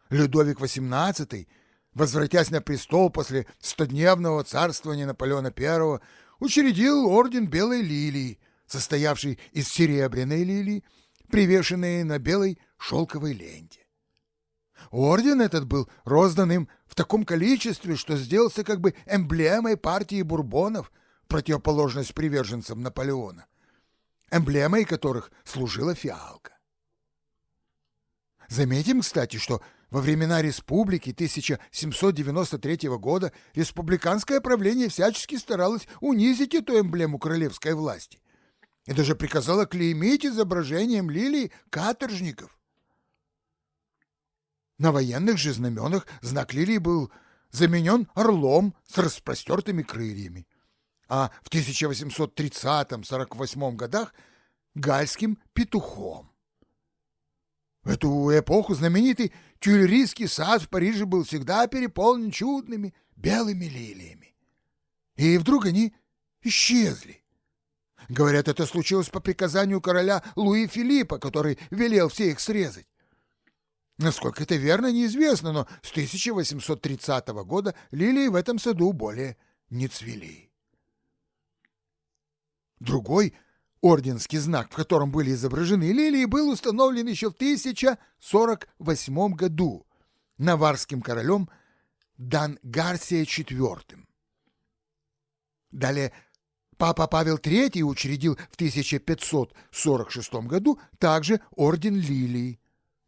Людовик XVIII – возвратясь на престол после стодневного царствования Наполеона I, учредил орден Белой Лилии, состоявший из серебряной лилии, привешенной на белой шелковой ленте. Орден этот был роздан им в таком количестве, что сделался как бы эмблемой партии бурбонов, противоположность приверженцам Наполеона, эмблемой которых служила фиалка. Заметим, кстати, что во времена республики 1793 года республиканское правление всячески старалось унизить эту эмблему королевской власти и даже приказало клеймить изображением лилии каторжников. На военных же знаменах знак лилии был заменен орлом с распростертыми крыльями, а в 1830-48 годах — гальским петухом. Эту эпоху знаменитый Тюльрийский сад в Париже был всегда переполнен чудными белыми лилиями. И вдруг они исчезли. Говорят, это случилось по приказанию короля Луи Филиппа, который велел все их срезать. Насколько это верно, неизвестно, но с 1830 года лилии в этом саду более не цвели. Другой — Орденский знак, в котором были изображены лилии, был установлен еще в 1048 году наварским королем Дан Гарсия IV. Далее Папа Павел III учредил в 1546 году также Орден Лилии,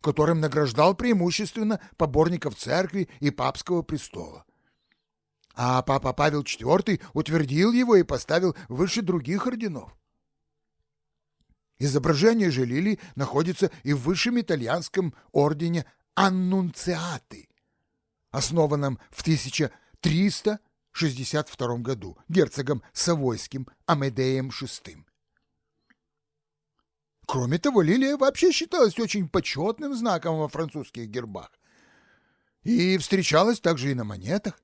которым награждал преимущественно поборников церкви и папского престола. А Папа Павел IV утвердил его и поставил выше других орденов. Изображение же лилий находится и в высшем итальянском ордене Аннунциаты, основанном в 1362 году герцогом Савойским Амедеем VI. Кроме того, лилия вообще считалась очень почетным знаком во французских гербах и встречалась также и на монетах.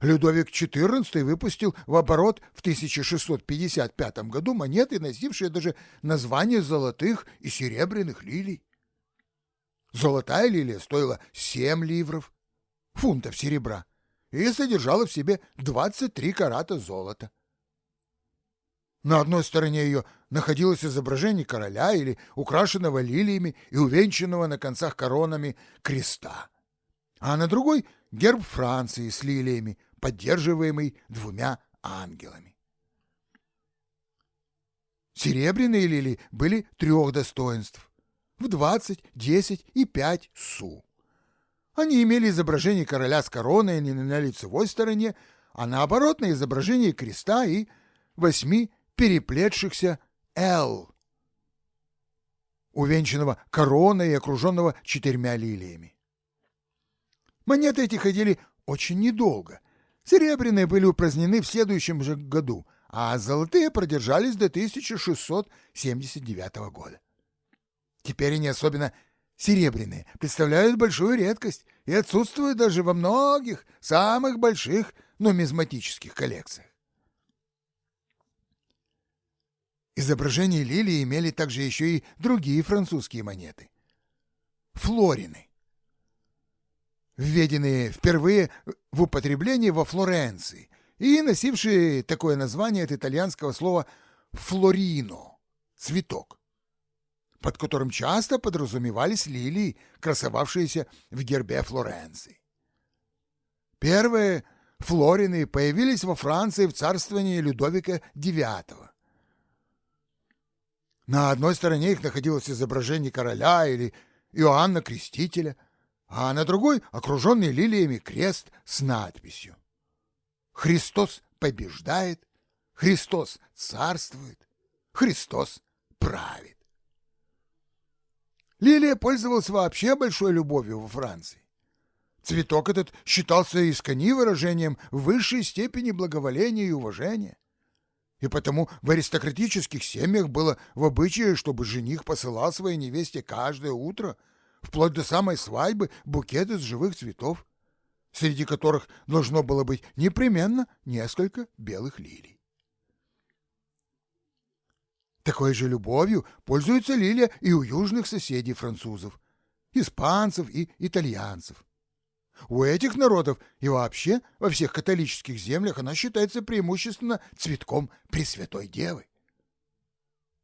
Людовик XIV выпустил в оборот в 1655 году монеты, носившие даже название золотых и серебряных лилий. Золотая лилия стоила 7 ливров, фунтов серебра, и содержала в себе 23 карата золота. На одной стороне ее находилось изображение короля или украшенного лилиями и увенчанного на концах коронами креста, а на другой — герб Франции с лилиями, поддерживаемый двумя ангелами. Серебряные лилии были трех достоинств – в двадцать, десять и пять су. Они имели изображение короля с короной не на лицевой стороне, а наоборот на изображении креста и восьми переплетшихся «Л», увенчанного короной и окруженного четырьмя лилиями. Монеты эти ходили очень недолго – Серебряные были упразднены в следующем же году, а золотые продержались до 1679 года. Теперь они особенно серебряные представляют большую редкость и отсутствуют даже во многих самых больших нумизматических коллекциях. Изображения лилии имели также еще и другие французские монеты. Флорины введенные впервые в употребление во Флоренции и носившие такое название от итальянского слова «флорино» — «цветок», под которым часто подразумевались лилии, красовавшиеся в гербе Флоренции. Первые флорины появились во Франции в царствовании Людовика IX. На одной стороне их находилось изображение короля или Иоанна Крестителя — а на другой окруженный лилиями крест с надписью «Христос побеждает, Христос царствует, Христос правит». Лилия пользовалась вообще большой любовью во Франции. Цветок этот считался искони выражением высшей степени благоволения и уважения. И потому в аристократических семьях было в обычае, чтобы жених посылал своей невесте каждое утро, вплоть до самой свадьбы, букет из живых цветов, среди которых должно было быть непременно несколько белых лилий. Такой же любовью пользуется лилия и у южных соседей французов, испанцев и итальянцев. У этих народов и вообще во всех католических землях она считается преимущественно цветком Пресвятой Девы.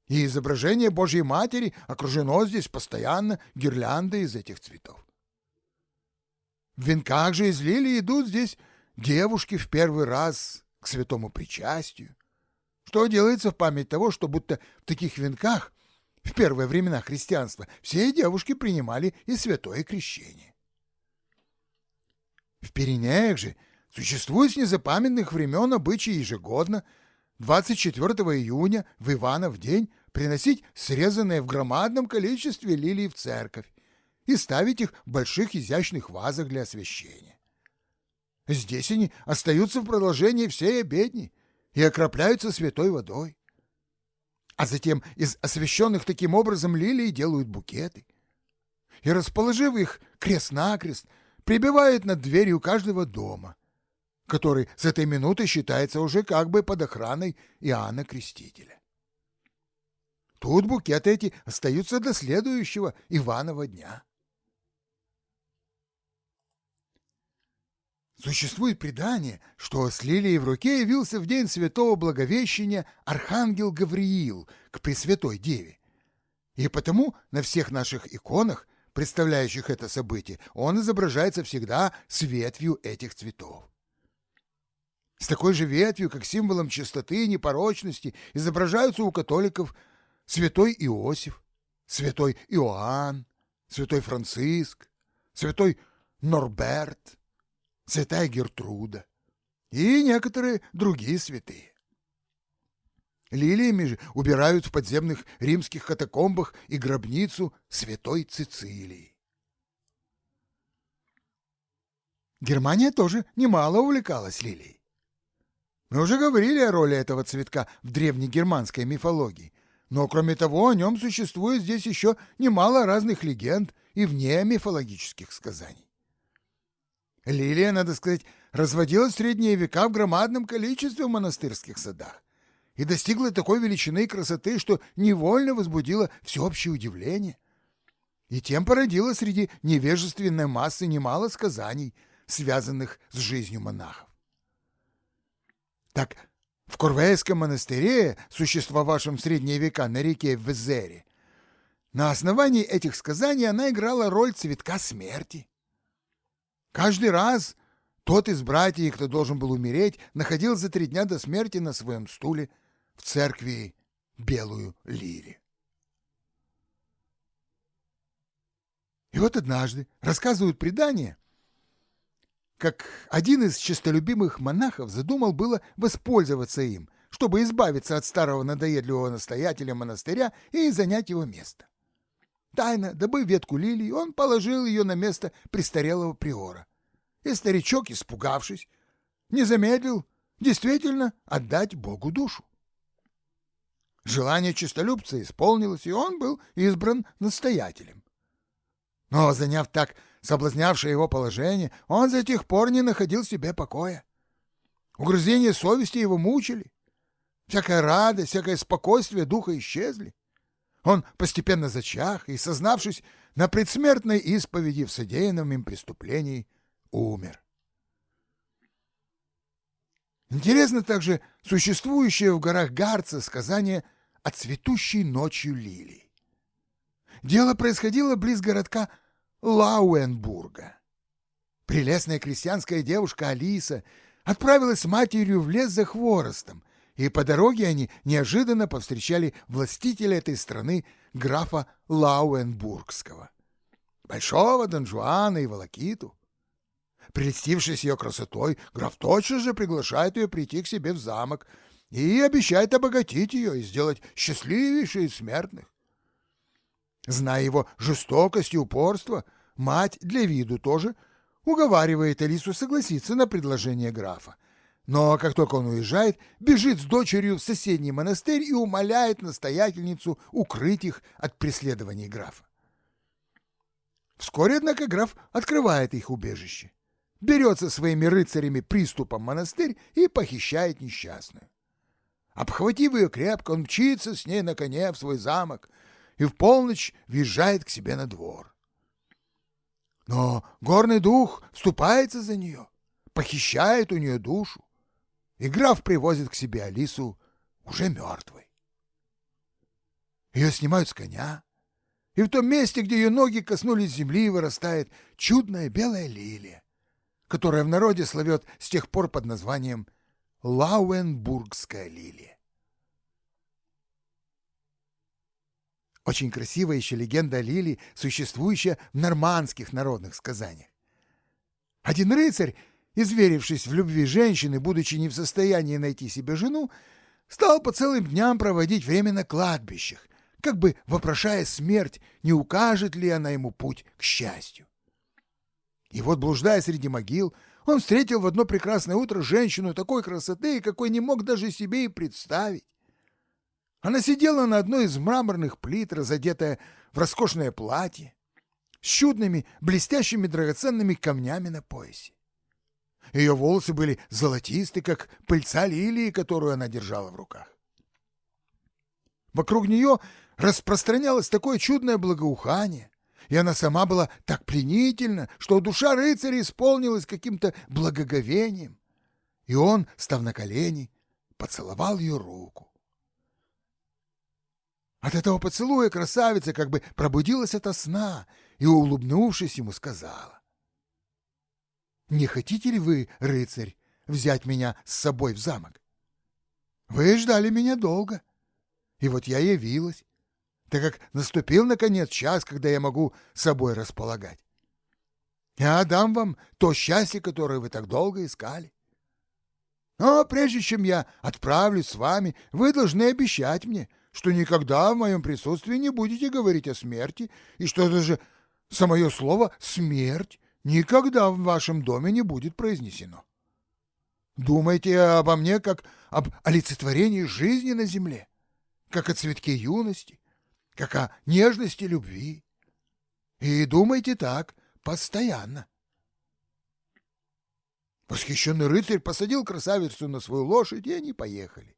И изображение Божьей Матери окружено здесь постоянно гирляндой из этих цветов. В венках же из лилии идут здесь девушки в первый раз к святому причастию, что делается в память того, что будто в таких венках в первые времена христианства все девушки принимали и святое крещение. В Пиренеях же существует с незапамятных времен обычай ежегодно 24 июня в Иванов день приносить срезанные в громадном количестве лилии в церковь и ставить их в больших изящных вазах для освящения. Здесь они остаются в продолжении всей обедни и окропляются святой водой. А затем из освященных таким образом лилий делают букеты. И, расположив их крест-накрест, прибивает над дверью каждого дома, который с этой минуты считается уже как бы под охраной Иоанна Крестителя. Тут букеты эти остаются до следующего Иванова дня. Существует предание, что с лилией в руке явился в день святого Благовещения архангел Гавриил к Пресвятой Деве. И потому на всех наших иконах представляющих это событие, он изображается всегда с ветвью этих цветов. С такой же ветвью, как символом чистоты и непорочности, изображаются у католиков святой Иосиф, святой Иоанн, святой Франциск, святой Норберт, святая Гертруда и некоторые другие святые. Лилиями же убирают в подземных римских катакомбах и гробницу святой Цицилии. Германия тоже немало увлекалась лилией. Мы уже говорили о роли этого цветка в древнегерманской мифологии, но кроме того о нем существует здесь еще немало разных легенд и вне мифологических сказаний. Лилия, надо сказать, разводилась в средние века в громадном количестве в монастырских садах и достигла такой величины и красоты, что невольно возбудила всеобщее удивление. И тем породила среди невежественной массы немало сказаний, связанных с жизнью монахов. Так, в Курвейском монастыре, существовавшем в средние века на реке Везере, на основании этих сказаний она играла роль цветка смерти. Каждый раз тот из братьев, кто должен был умереть, находил за три дня до смерти на своем стуле – в церкви белую лири. И вот однажды рассказывают предание, как один из честолюбимых монахов задумал было воспользоваться им, чтобы избавиться от старого надоедливого настоятеля монастыря и занять его место. Тайно, добыв ветку лилии, он положил ее на место престарелого приора. И старичок, испугавшись, не замедлил действительно отдать Богу душу. Желание честолюбца исполнилось, и он был избран настоятелем. Но, заняв так соблазнявшее его положение, он за тех пор не находил себе покоя. Угрызения совести его мучили. Всякая радость, всякое спокойствие духа исчезли. Он постепенно зачах и, сознавшись на предсмертной исповеди в содеянном им преступлении, умер. Интересно также существующее в горах Гарца сказание о цветущей ночью лилий. Дело происходило близ городка Лауенбурга. Прелестная крестьянская девушка Алиса отправилась с матерью в лес за хворостом, и по дороге они неожиданно повстречали властителя этой страны, графа Лауенбургского, большого Дон Жуана и Волокиту. Прельстившись ее красотой, граф тотчас же приглашает ее прийти к себе в замок, и обещает обогатить ее и сделать счастливейшей из смертных. Зная его жестокость и упорство, мать для виду тоже уговаривает Алису согласиться на предложение графа. Но как только он уезжает, бежит с дочерью в соседний монастырь и умоляет настоятельницу укрыть их от преследований графа. Вскоре, однако, граф открывает их убежище, берет со своими рыцарями приступом монастырь и похищает несчастную. Обхватив ее крепко, он мчится с ней на коне в свой замок и в полночь въезжает к себе на двор. Но горный дух вступается за нее, похищает у нее душу, и граф привозит к себе Алису уже мертвой. Ее снимают с коня, и в том месте, где ее ноги коснулись земли, вырастает чудная белая лилия, которая в народе славет с тех пор под названием Лауенбургская лилия. Очень красивая еще легенда о лилии, существующая в нормандских народных сказаниях. Один рыцарь, изверившись в любви женщины, будучи не в состоянии найти себе жену, стал по целым дням проводить время на кладбищах, как бы вопрошая смерть, не укажет ли она ему путь к счастью. И вот, блуждая среди могил, он встретил в одно прекрасное утро женщину такой красоты, какой не мог даже себе и представить. Она сидела на одной из мраморных плит, разодетая в роскошное платье, с чудными, блестящими драгоценными камнями на поясе. Ее волосы были золотисты, как пыльца лилии, которую она держала в руках. Вокруг нее распространялось такое чудное благоухание, и она сама была так пленительна, что душа рыцаря исполнилась каким-то благоговением, и он, став на колени, поцеловал ее руку. От этого поцелуя красавица как бы пробудилась ото сна и, улыбнувшись ему, сказала. «Не хотите ли вы, рыцарь, взять меня с собой в замок? Вы ждали меня долго, и вот я явилась, так как наступил, наконец, час, когда я могу собой располагать. Я дам вам то счастье, которое вы так долго искали. Но прежде чем я отправлюсь с вами, вы должны обещать мне, что никогда в моем присутствии не будете говорить о смерти, и что даже самое слово «смерть» никогда в вашем доме не будет произнесено. Думайте обо мне как об олицетворении жизни на земле, как о цветке юности, как о нежности любви. И думайте так постоянно. Восхищенный рыцарь посадил красавицу на свою лошадь, и они поехали.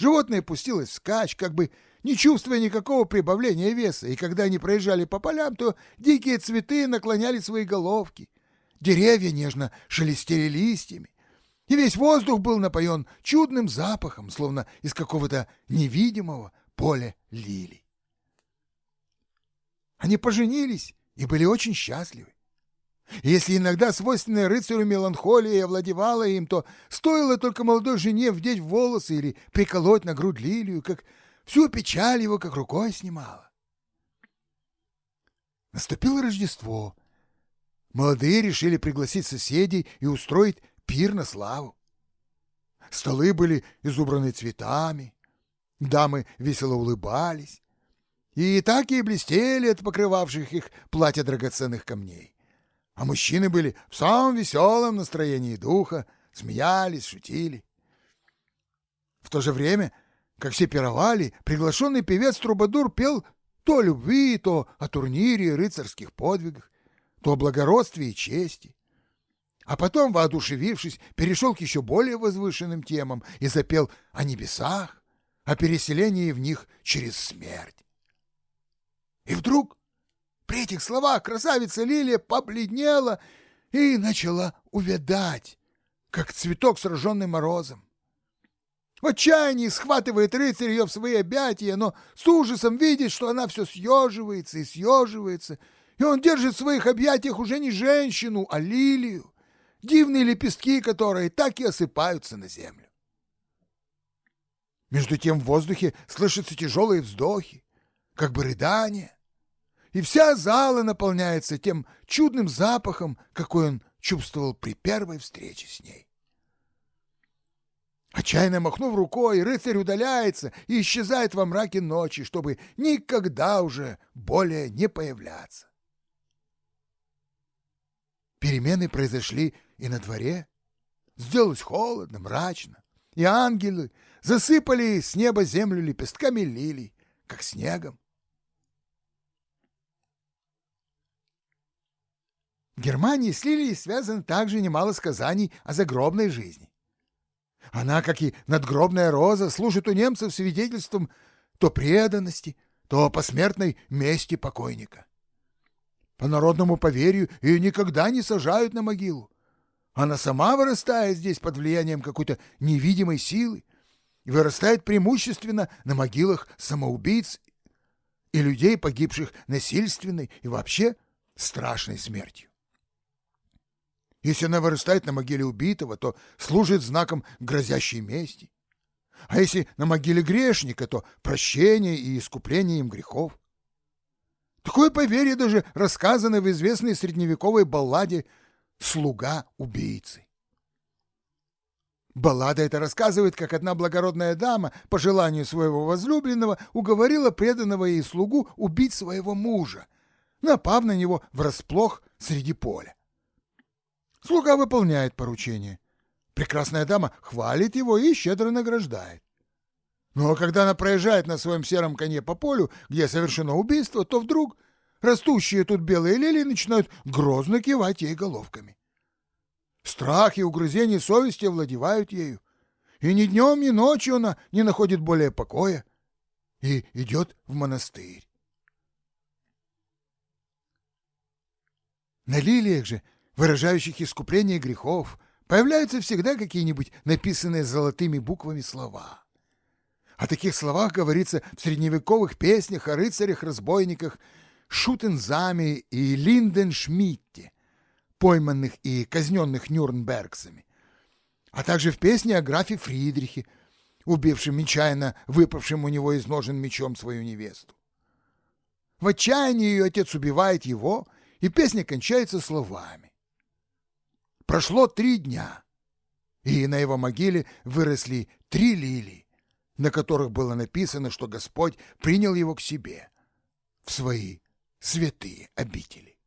Животное пустилось скач, как бы не чувствуя никакого прибавления веса, и когда они проезжали по полям, то дикие цветы наклоняли свои головки, деревья нежно шелестели листьями, и весь воздух был напоен чудным запахом, словно из какого-то невидимого поля лилий. Они поженились и были очень счастливы. Если иногда свойственная рыцарю меланхолия овладевала им, то стоило только молодой жене вдеть волосы или приколоть на грудь лилию, как всю печаль его как рукой снимала. Наступило Рождество. Молодые решили пригласить соседей и устроить пир на славу. Столы были изубраны цветами, дамы весело улыбались, и так и блестели от покрывавших их платья драгоценных камней. А мужчины были в самом веселом настроении духа, смеялись, шутили. В то же время, как все пировали, приглашенный певец Трубадур пел то о любви, то о турнире и рыцарских подвигах, то о благородстве и чести. А потом, воодушевившись, перешел к еще более возвышенным темам и запел о небесах, о переселении в них через смерть. И вдруг при этих словах красавица Лилия побледнела и начала увядать, как цветок, сраженный морозом. В отчаянии схватывает рыцарь ее в свои объятия, но с ужасом видит, что она все съеживается и съеживается, и он держит в своих объятиях уже не женщину, а лилию, дивные лепестки которой так и осыпаются на землю. Между тем в воздухе слышатся тяжелые вздохи, как бы рыдания, и вся зала наполняется тем чудным запахом, какой он чувствовал при первой встрече с ней. Отчаянно махнув рукой, рыцарь удаляется и исчезает во мраке ночи, чтобы никогда уже более не появляться. перемены произошли и на дворе. Сделалось холодно, мрачно, и ангелы засыпали с неба землю лепестками лилий, как снегом. Германии с лилией связано также немало сказаний о загробной жизни. Она, как и надгробная роза, служит у немцев свидетельством то преданности, то посмертной мести покойника. По народному поверью ее никогда не сажают на могилу. Она сама вырастает здесь под влиянием какой-то невидимой силы и вырастает преимущественно на могилах самоубийц и людей, погибших насильственной и вообще страшной смертью. Если она вырастает на могиле убитого, то служит знаком грозящей мести. А если на могиле грешника, то прощение и искупление им грехов. Такое поверье даже рассказано в известной средневековой балладе «Слуга убийцы». Баллада эта рассказывает, как одна благородная дама по желанию своего возлюбленного уговорила преданного ей слугу убить своего мужа, напав на него врасплох среди поля. Слуга выполняет поручение. Прекрасная дама хвалит его и щедро награждает. Но когда она проезжает на своем сером коне по полю, где совершено убийство, то вдруг растущие тут белые лилии начинают грозно кивать ей головками. Страх и угрызение совести овладевают ею, и ни днем, ни ночью она не находит более покоя и идет в монастырь. На лилиях же выражающих искупление грехов, появляются всегда какие-нибудь написанные золотыми буквами слова. О таких словах говорится в средневековых песнях о рыцарях-разбойниках Шутензаме и Линденшмитте, пойманных и казненных нюрнбергцами, а также в песне о графе Фридрихе, убившем нечаянно выпавшим у него из ножен мечом свою невесту. В отчаянии ее отец убивает его, и песня кончается словами. Прошло три дня, и на его могиле выросли три лилии, на которых было написано, что Господь принял его к себе в свои святые обители.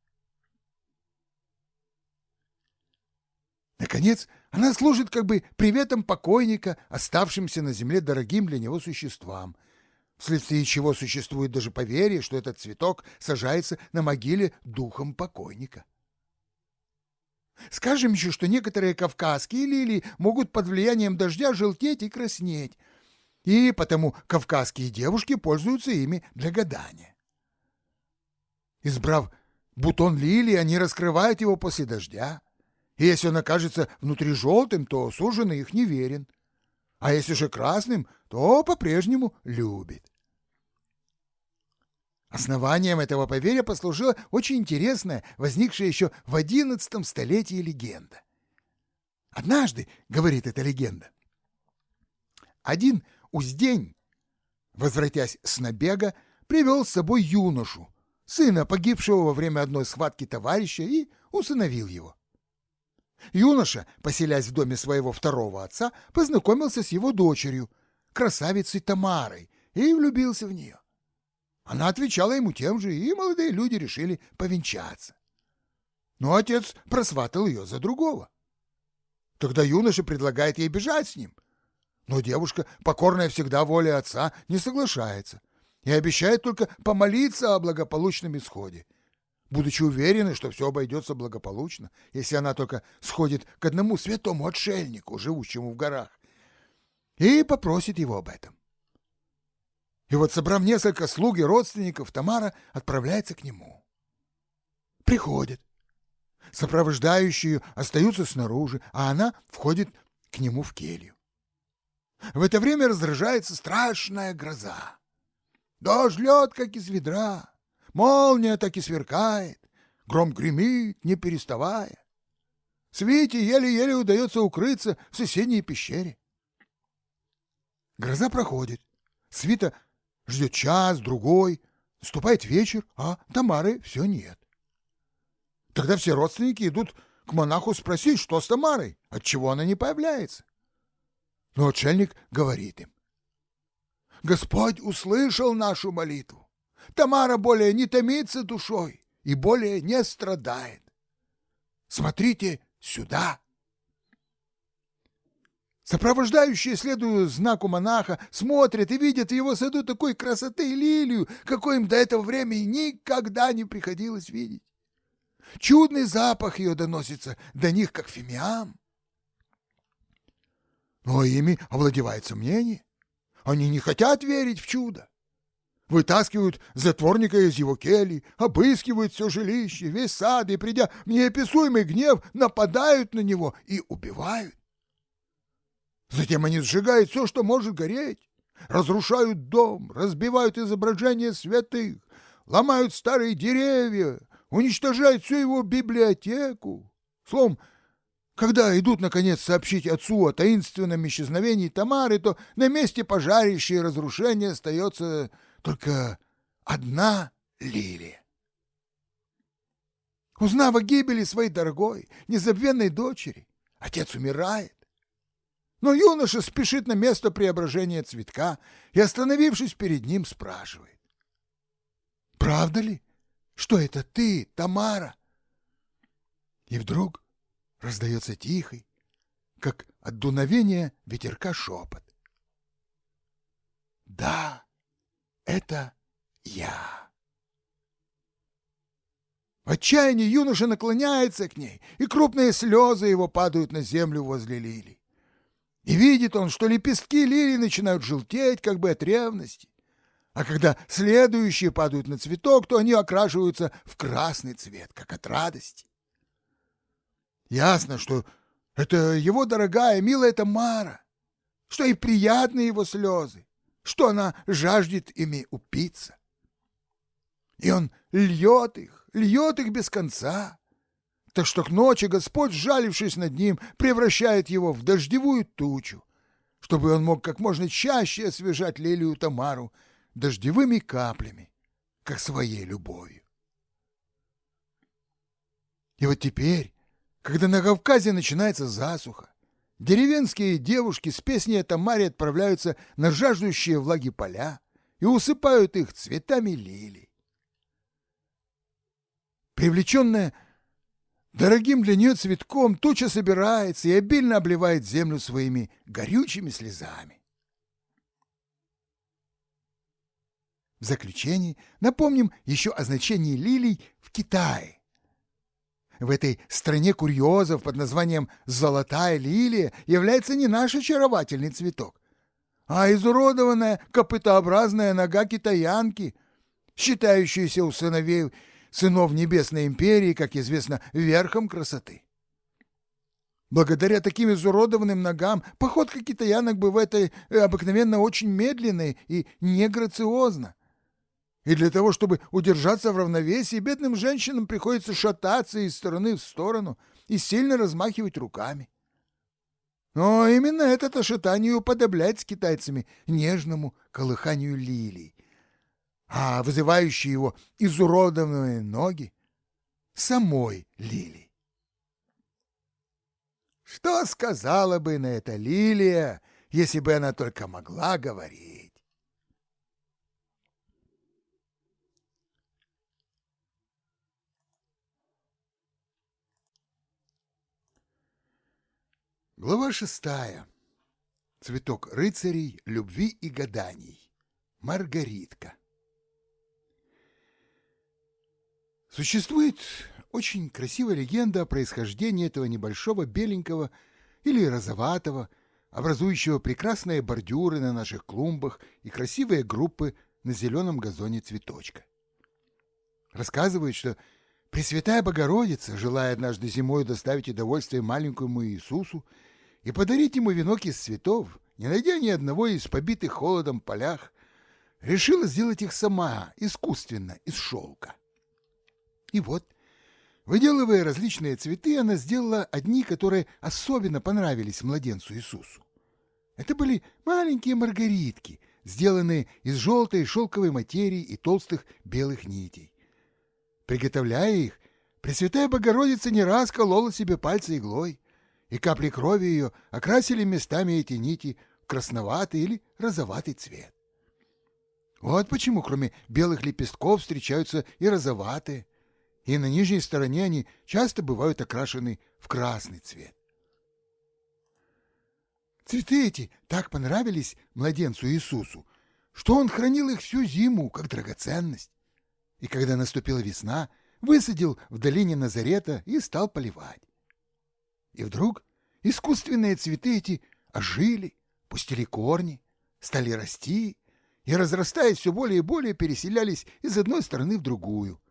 Наконец, она служит как бы приветом покойника, оставшимся на земле дорогим для него существам, вследствие чего существует даже поверье, что этот цветок сажается на могиле духом покойника. Скажем еще, что некоторые кавказские лилии могут под влиянием дождя желтеть и краснеть, и потому кавказские девушки пользуются ими для гадания. Избрав бутон лилии, они раскрывают его после дождя, и если он окажется внутри желтым, то суженый их не верен, а если же красным, то по-прежнему любит. Основанием этого поверья послужила очень интересная, возникшая еще в XI столетии легенда. Однажды, говорит эта легенда, один уздень, возвратясь с набега, привел с собой юношу, сына погибшего во время одной схватки товарища, и усыновил его. Юноша, поселясь в доме своего второго отца, познакомился с его дочерью, красавицей Тамарой, и влюбился в нее. Она отвечала ему тем же, и молодые люди решили повенчаться. Но отец просватал ее за другого. Тогда юноша предлагает ей бежать с ним. Но девушка, покорная всегда воле отца, не соглашается и обещает только помолиться о благополучном исходе, будучи уверенной, что все обойдется благополучно, если она только сходит к одному святому отшельнику, живущему в горах, и попросит его об этом. И вот, собрав несколько слуг и родственников, Тамара отправляется к нему. Приходит. Сопровождающие остаются снаружи, а она входит к нему в келью. В это время раздражается страшная гроза. Дождь лед, как из ведра, молния так и сверкает, гром гремит, не переставая. Свете еле-еле удается укрыться в соседней пещере. Гроза проходит. Свита Ждет час, другой, наступает вечер, а Тамары все нет. Тогда все родственники идут к монаху спросить, что с Тамарой, отчего она не появляется. Но отшельник говорит им. Господь услышал нашу молитву. Тамара более не томится душой и более не страдает. смотрите сюда!» Сопровождающие, следуя знаку монаха, смотрят и видят в его саду такой красоты лилию, какой им до этого времени никогда не приходилось видеть. Чудный запах ее доносится до них, как фимиам. Но ими овладевает сомнение. Они не хотят верить в чудо. Вытаскивают затворника из его кельи, обыскивают все жилище, весь сад, и, придя в неописуемый гнев, нападают на него и убивают. Затем они сжигают все, что может гореть, разрушают дом, разбивают изображения святых, ломают старые деревья, уничтожают всю его библиотеку. Словом, когда идут, наконец, сообщить отцу о таинственном исчезновении Тамары, то на месте пожарища и разрушения остается только одна лилия. Узнав о гибели своей дорогой, незабвенной дочери, отец умирает. Но юноша спешит на место преображения цветка и, остановившись перед ним, спрашивает. «Правда ли, что это ты, Тамара?» И вдруг раздается тихий, как от дуновения ветерка шепот. «Да, это я». В отчаянии юноша наклоняется к ней, и крупные слезы его падают на землю возле лилий. И видит он, что лепестки лилии начинают желтеть, как бы от ревности. А когда следующие падают на цветок, то они окрашиваются в красный цвет, как от радости. Ясно, что это его дорогая, милая Тамара, что и приятны его слезы, что она жаждет ими упиться. И он льет их, льет их без конца, так что к ночи Господь, сжалившись над ним, превращает его в дождевую тучу, чтобы он мог как можно чаще освежать Лилию Тамару дождевыми каплями, как своей любовью. И вот теперь, когда на Кавказе начинается засуха, деревенские девушки с песней о Тамаре отправляются на жаждущие влаги поля и усыпают их цветами лилий. Привлеченная Дорогим для нее цветком туча собирается и обильно обливает землю своими горючими слезами. В заключении напомним еще о значении лилий в Китае. В этой стране курьезов под названием «золотая лилия» является не наш очаровательный цветок, а изуродованная копытообразная нога китаянки, считающаяся у сыновей сынов Небесной Империи, как известно, верхом красоты. Благодаря таким изуродованным ногам походка китаянок бывает обыкновенно очень медленной и неграциозна. И для того, чтобы удержаться в равновесии, бедным женщинам приходится шататься из стороны в сторону и сильно размахивать руками. Но именно это шатание уподобляет с китайцами нежному колыханию лилий, а вызывающие его изуродованные ноги самой Лили. Что сказала бы на это Лилия, если бы она только могла говорить? Глава шестая. Цветок рыцарей, любви и гаданий. Маргаритка. Существует очень красивая легенда о происхождении этого небольшого беленького или розоватого, образующего прекрасные бордюры на наших клумбах и красивые группы на зеленом газоне цветочка. Рассказывают, что Пресвятая Богородица, желая однажды зимой доставить удовольствие маленькому Иисусу и подарить ему венок из цветов, не найдя ни одного из побитых холодом полях, решила сделать их сама, искусственно, из шелка. И вот, выделывая различные цветы, она сделала одни, которые особенно понравились младенцу Иисусу. Это были маленькие маргаритки, сделанные из желтой шелковой материи и толстых белых нитей. Приготовляя их, Пресвятая Богородица не раз колола себе пальцы иглой, и капли крови ее окрасили местами эти нити в красноватый или розоватый цвет. Вот почему, кроме белых лепестков, встречаются и розоватые, и на нижней стороне они часто бывают окрашены в красный цвет. Цветы эти так понравились младенцу Иисусу, что он хранил их всю зиму как драгоценность. И когда наступила весна, высадил в долине Назарета и стал поливать. И вдруг искусственные цветы эти ожили, пустили корни, стали расти и, разрастаясь все более и более, переселялись из одной стороны в другую,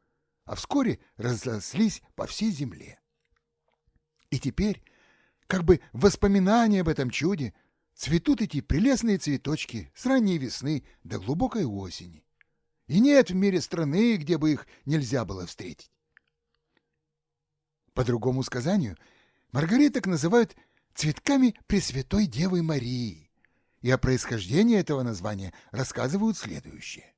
а вскоре разрослись по всей земле. И теперь, как бы воспоминание об этом чуде, цветут эти прелестные цветочки с ранней весны до глубокой осени. И нет в мире страны, где бы их нельзя было встретить. По другому сказанию, маргариток называют цветками Пресвятой Девы Марии, и о происхождении этого названия рассказывают следующее.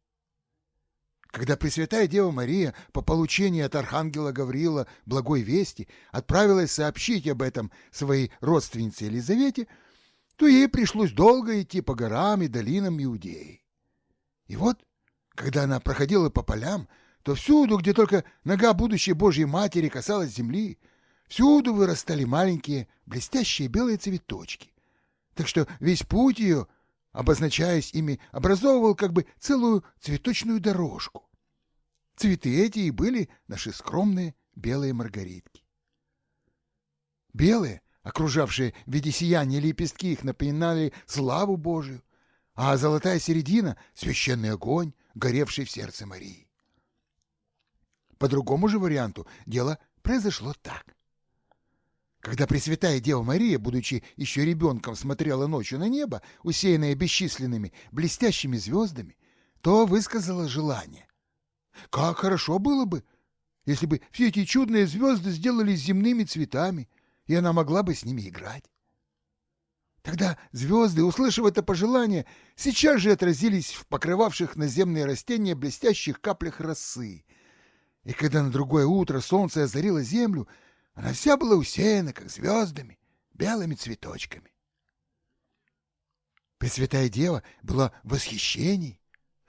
Когда Пресвятая Дева Мария по получении от Архангела Гавриила благой вести отправилась сообщить об этом своей родственнице Елизавете, то ей пришлось долго идти по горам и долинам Иудеи. И вот, когда она проходила по полям, то всюду, где только нога будущей Божьей Матери касалась земли, всюду вырастали маленькие блестящие белые цветочки. Так что весь путь ее обозначаясь ими, образовывал как бы целую цветочную дорожку. Цветы эти и были наши скромные белые маргаритки. Белые, окружавшие в виде сияния лепестки, их напоминали славу Божию, а золотая середина — священный огонь, горевший в сердце Марии. По другому же варианту дело произошло так. Когда Пресвятая Дева Мария, будучи еще ребенком, смотрела ночью на небо, усеянное бесчисленными блестящими звездами, то высказала желание. Как хорошо было бы, если бы все эти чудные звезды сделались земными цветами, и она могла бы с ними играть. Тогда звезды, услышав это пожелание, сейчас же отразились в покрывавших наземные растения блестящих каплях росы. И когда на другое утро солнце озарило землю, она вся была усеяна, как звездами, белыми цветочками. Пресвятая Дева была в восхищении,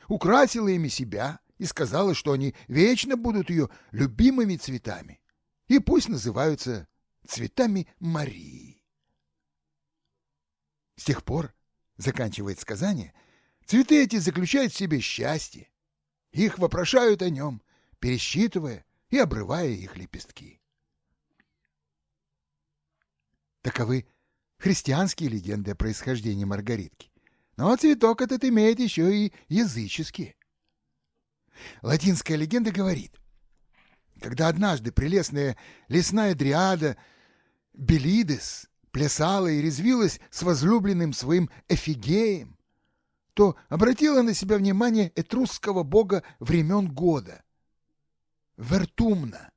украсила ими себя и сказала, что они вечно будут ее любимыми цветами, и пусть называются цветами Марии. С тех пор, заканчивает сказание, цветы эти заключают в себе счастье. Их вопрошают о нем, пересчитывая и обрывая их лепестки. Таковы христианские легенды о происхождении Маргаритки. Но цветок этот имеет еще и языческие. Латинская легенда говорит, когда однажды прелестная лесная дриада Белидес плясала и резвилась с возлюбленным своим Эфигеем, то обратила на себя внимание этрусского бога времен года — Вертумна,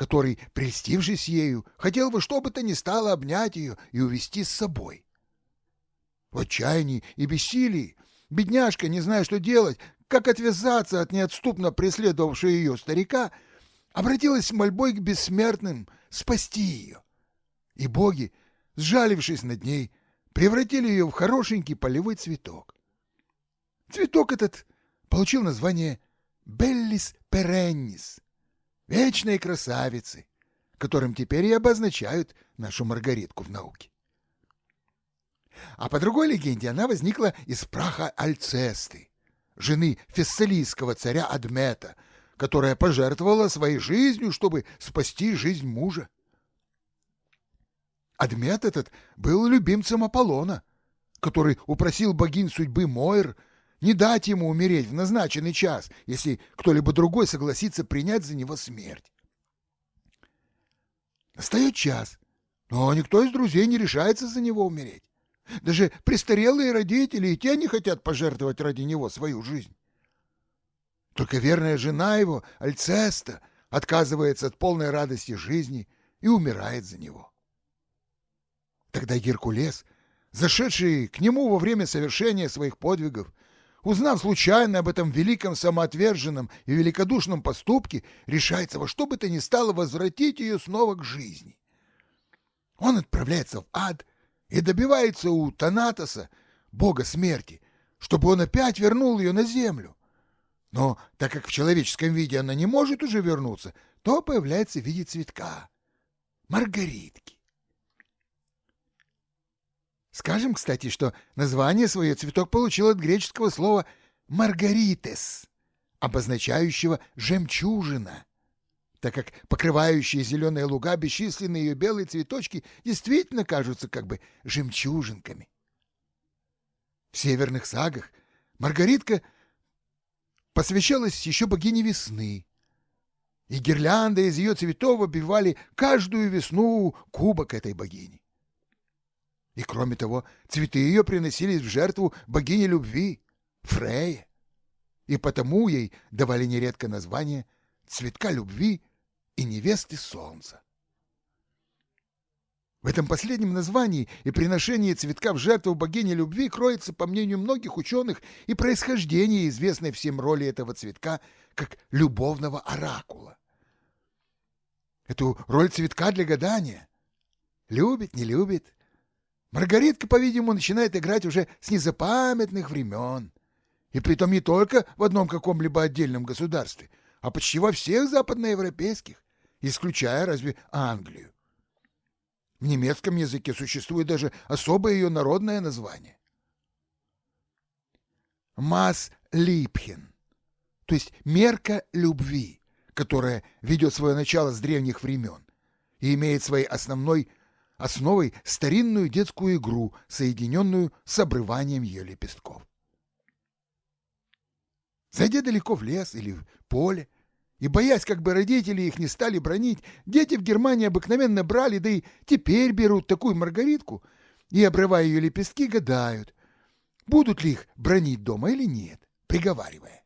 который, прельстившись ею, хотел бы что бы то ни стало обнять ее и увести с собой. В отчаянии и бессилии бедняжка, не зная, что делать, как отвязаться от неотступно преследовавшего ее старика, обратилась с мольбой к бессмертным спасти ее. И боги, сжалившись над ней, превратили ее в хорошенький полевой цветок. Цветок этот получил название Беллис переннис, вечные красавицы, которым теперь и обозначают нашу Маргаритку в науке. А по другой легенде она возникла из праха Альцесты, жены фессалийского царя Адмета, которая пожертвовала своей жизнью, чтобы спасти жизнь мужа. Адмет этот был любимцем Аполлона, который упросил богинь судьбы Мойр не дать ему умереть в назначенный час, если кто-либо другой согласится принять за него смерть. Настает час, но никто из друзей не решается за него умереть. Даже престарелые родители и те не хотят пожертвовать ради него свою жизнь. Только верная жена его, Альцеста, отказывается от полной радости жизни и умирает за него. Тогда Геркулес, зашедший к нему во время совершения своих подвигов, узнав случайно об этом великом самоотверженном и великодушном поступке, решается во что бы то ни стало возвратить ее снова к жизни. Он отправляется в ад и добивается у Танатоса, бога смерти, чтобы он опять вернул ее на землю. Но так как в человеческом виде она не может уже вернуться, то появляется в виде цветка — маргаритки. Скажем, кстати, что название свое цветок получил от греческого слова «маргаритес», обозначающего «жемчужина», так как покрывающие зеленые луга бесчисленные ее белые цветочки действительно кажутся как бы жемчужинками. В северных сагах Маргаритка посвящалась еще богине весны, и гирлянды из ее цветов обивали каждую весну кубок этой богини. И кроме того, цветы ее приносились в жертву богине любви, Фрейе, и потому ей давали нередко название «цветка любви» и «невесты солнца». В этом последнем названии и приношении цветка в жертву богине любви кроется, по мнению многих ученых, и происхождение известной всем роли этого цветка как любовного оракула. Эту роль цветка для гадания любит, не любит. Маргаритка, по-видимому, начинает играть уже с незапамятных времен. И притом не только в одном каком-либо отдельном государстве, а почти во всех западноевропейских, исключая разве Англию. В немецком языке существует даже особое ее народное название. Мас Липхен, то есть мерка любви, которая ведет свое начало с древних времен и имеет своей основной основой старинную детскую игру, соединенную с обрыванием ее лепестков. Зайдя далеко в лес или в поле, и, боясь, как бы родители их не стали бронить, дети в Германии обыкновенно брали, да и теперь берут такую маргаритку и, обрывая ее лепестки, гадают, будут ли их бронить дома или нет, приговаривая.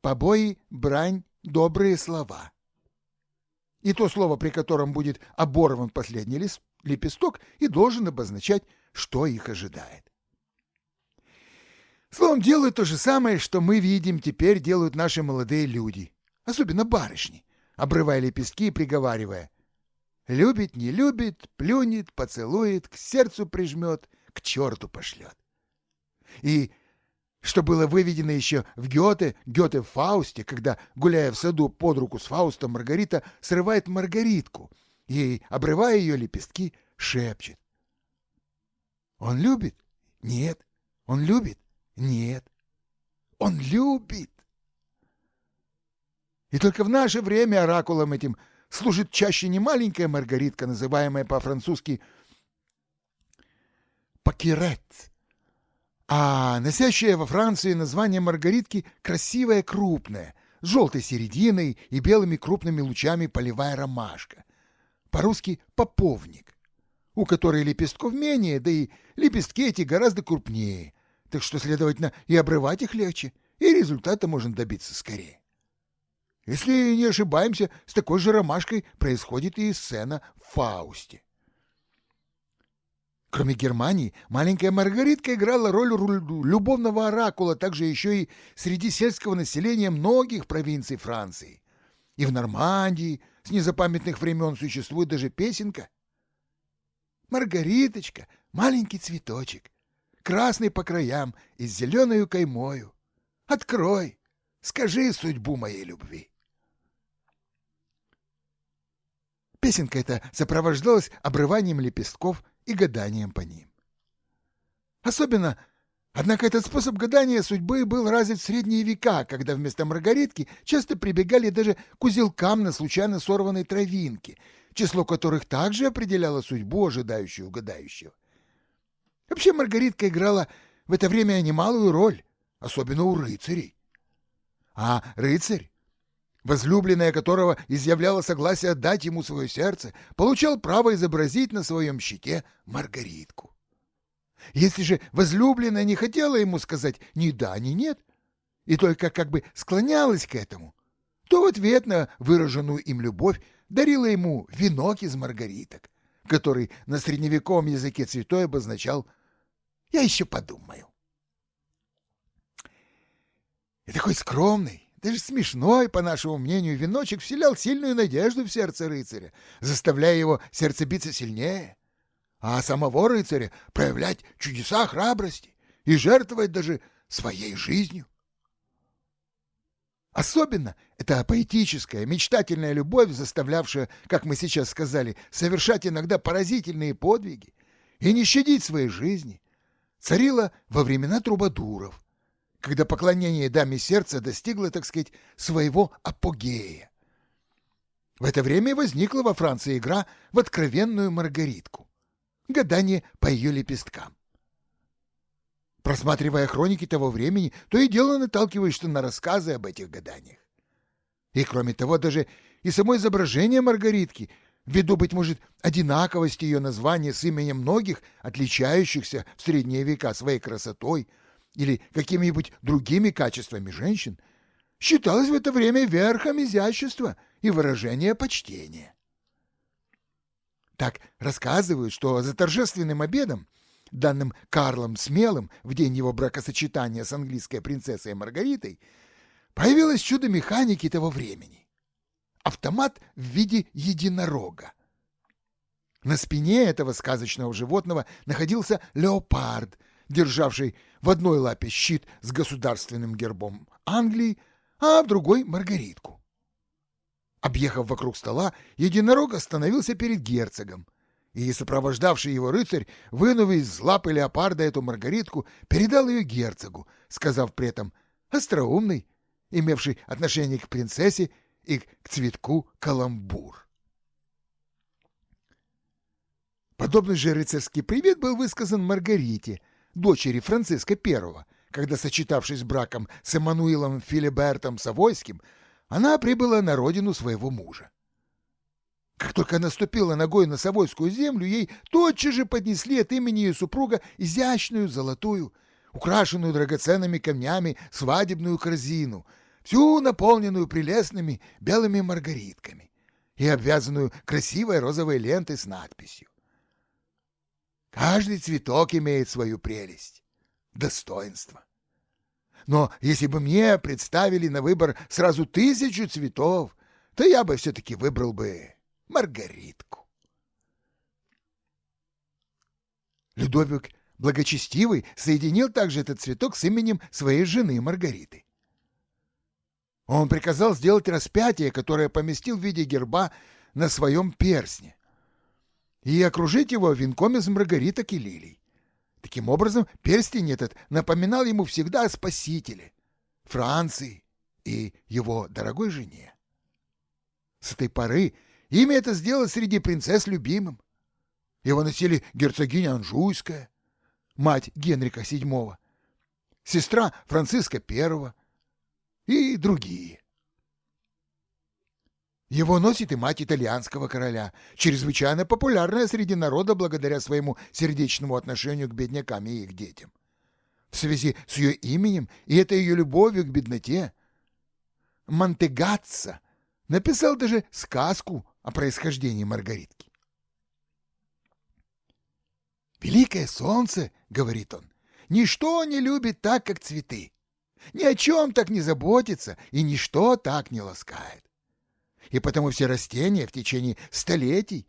Побои, брань, добрые слова. И то слово, при котором будет оборван последний лепесток, и должен обозначать, что их ожидает. Словом, делают то же самое, что мы видим теперь делают наши молодые люди, особенно барышни, обрывая лепестки и приговаривая. Любит, не любит, плюнет, поцелует, к сердцу прижмет, к черту пошлет. И что было выведено еще в Гёте, Гёте в Фаусте, когда, гуляя в саду под руку с Фаустом, Маргарита срывает Маргаритку и, обрывая ее лепестки, шепчет. Он любит? Нет. Он любит? Нет, он любит. И только в наше время оракулом этим служит чаще не маленькая маргаритка, называемая по-французски «пакерет», а носящая во Франции название маргаритки красивая крупная, с желтой серединой и белыми крупными лучами полевая ромашка, по-русски «поповник», у которой лепестков менее, да и лепестки эти гораздо крупнее, так что, следовательно, и обрывать их легче, и результата можно добиться скорее. Если не ошибаемся, с такой же ромашкой происходит и сцена в Фаусте. Кроме Германии, маленькая Маргаритка играла роль любовного оракула также еще и среди сельского населения многих провинций Франции. И в Нормандии с незапамятных времен существует даже песенка. «Маргариточка, маленький цветочек, красный по краям и с зеленою каймою. Открой, скажи судьбу моей любви. Песенка эта сопровождалась обрыванием лепестков и гаданием по ним. Особенно, однако, этот способ гадания судьбы был развит в средние века, когда вместо маргаритки часто прибегали даже к узелкам на случайно сорванной травинке, число которых также определяло судьбу ожидающую угадающего. Вообще Маргаритка играла в это время немалую роль, особенно у рыцарей. А рыцарь, возлюбленная которого изъявляла согласие отдать ему свое сердце, получал право изобразить на своем щите Маргаритку. Если же возлюбленная не хотела ему сказать ни да, ни нет, и только как бы склонялась к этому, то в ответ на выраженную им любовь дарила ему венок из маргариток, который на средневековом языке цветой обозначал я еще подумаю. И такой скромный, даже смешной, по нашему мнению, веночек вселял сильную надежду в сердце рыцаря, заставляя его сердце биться сильнее, а самого рыцаря проявлять чудеса храбрости и жертвовать даже своей жизнью. Особенно эта поэтическая, мечтательная любовь, заставлявшая, как мы сейчас сказали, совершать иногда поразительные подвиги и не щадить своей жизни, царила во времена трубадуров, когда поклонение даме сердца достигло, так сказать, своего апогея. В это время возникла во Франции игра в откровенную маргаритку, гадание по ее лепесткам. Просматривая хроники того времени, то и дело наталкиваешься на рассказы об этих гаданиях. И кроме того, даже и само изображение Маргаритки, ввиду, быть может, одинаковости ее названия с именем многих, отличающихся в средние века своей красотой или какими-нибудь другими качествами женщин, считалось в это время верхом изящества и выражения почтения. Так рассказывают, что за торжественным обедом данным Карлом Смелым в день его бракосочетания с английской принцессой Маргаритой, появилось чудо механики того времени. Автомат в виде единорога. На спине этого сказочного животного находился леопард, державший в одной лапе щит с государственным гербом Англии, а в другой — Маргаритку. Объехав вокруг стола, единорог остановился перед герцогом, и сопровождавший его рыцарь, вынув из лапы леопарда эту маргаритку, передал ее герцогу, сказав при этом «остроумный», имевший отношение к принцессе и к цветку каламбур. Подобный же рыцарский привет был высказан Маргарите, дочери Франциска I, когда, сочетавшись браком с Эммануилом Филибертом Савойским, она прибыла на родину своего мужа. Как только она ступила ногой на Савойскую землю, ей тотчас же поднесли от имени ее супруга изящную золотую, украшенную драгоценными камнями свадебную корзину, всю наполненную прелестными белыми маргаритками и обвязанную красивой розовой лентой с надписью. Каждый цветок имеет свою прелесть, достоинство. Но если бы мне представили на выбор сразу тысячу цветов, то я бы все-таки выбрал бы Маргаритку. Людовик Благочестивый соединил также этот цветок с именем своей жены Маргариты. Он приказал сделать распятие, которое поместил в виде герба на своем персне, и окружить его венком из маргариток и лилий. Таким образом, перстень этот напоминал ему всегда о Спасителе, Франции и его дорогой жене. С этой поры Имя это сделало среди принцесс любимым. Его носили герцогиня Анжуйская, мать Генрика VII, сестра Франциска I и другие. Его носит и мать итальянского короля, чрезвычайно популярная среди народа благодаря своему сердечному отношению к беднякам и их детям. В связи с ее именем и этой ее любовью к бедноте Монтегатца написал даже сказку о происхождении Маргаритки. «Великое солнце, — говорит он, — ничто не любит так, как цветы. Ни о чем так не заботится и ничто так не ласкает. И потому все растения в течение столетий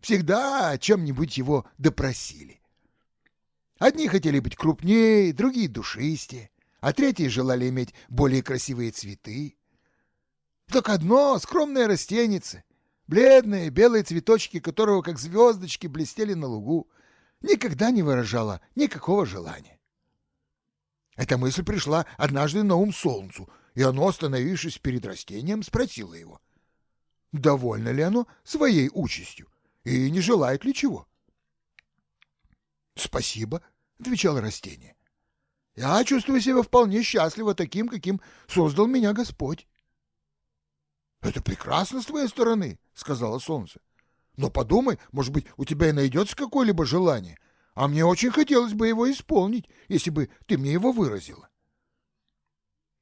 всегда о чем-нибудь его допросили. Одни хотели быть крупнее, другие — душистее, а третьи желали иметь более красивые цветы. Только одно скромное растенице бледные белые цветочки которого, как звездочки, блестели на лугу, никогда не выражала никакого желания. Эта мысль пришла однажды на ум солнцу, и оно, остановившись перед растением, спросило его, довольно ли оно своей участью и не желает ли чего. «Спасибо», — отвечало растение. «Я чувствую себя вполне счастливо таким, каким создал меня Господь». «Это прекрасно с твоей стороны», — сказала солнце. «Но подумай, может быть, у тебя и найдется какое-либо желание, а мне очень хотелось бы его исполнить, если бы ты мне его выразила».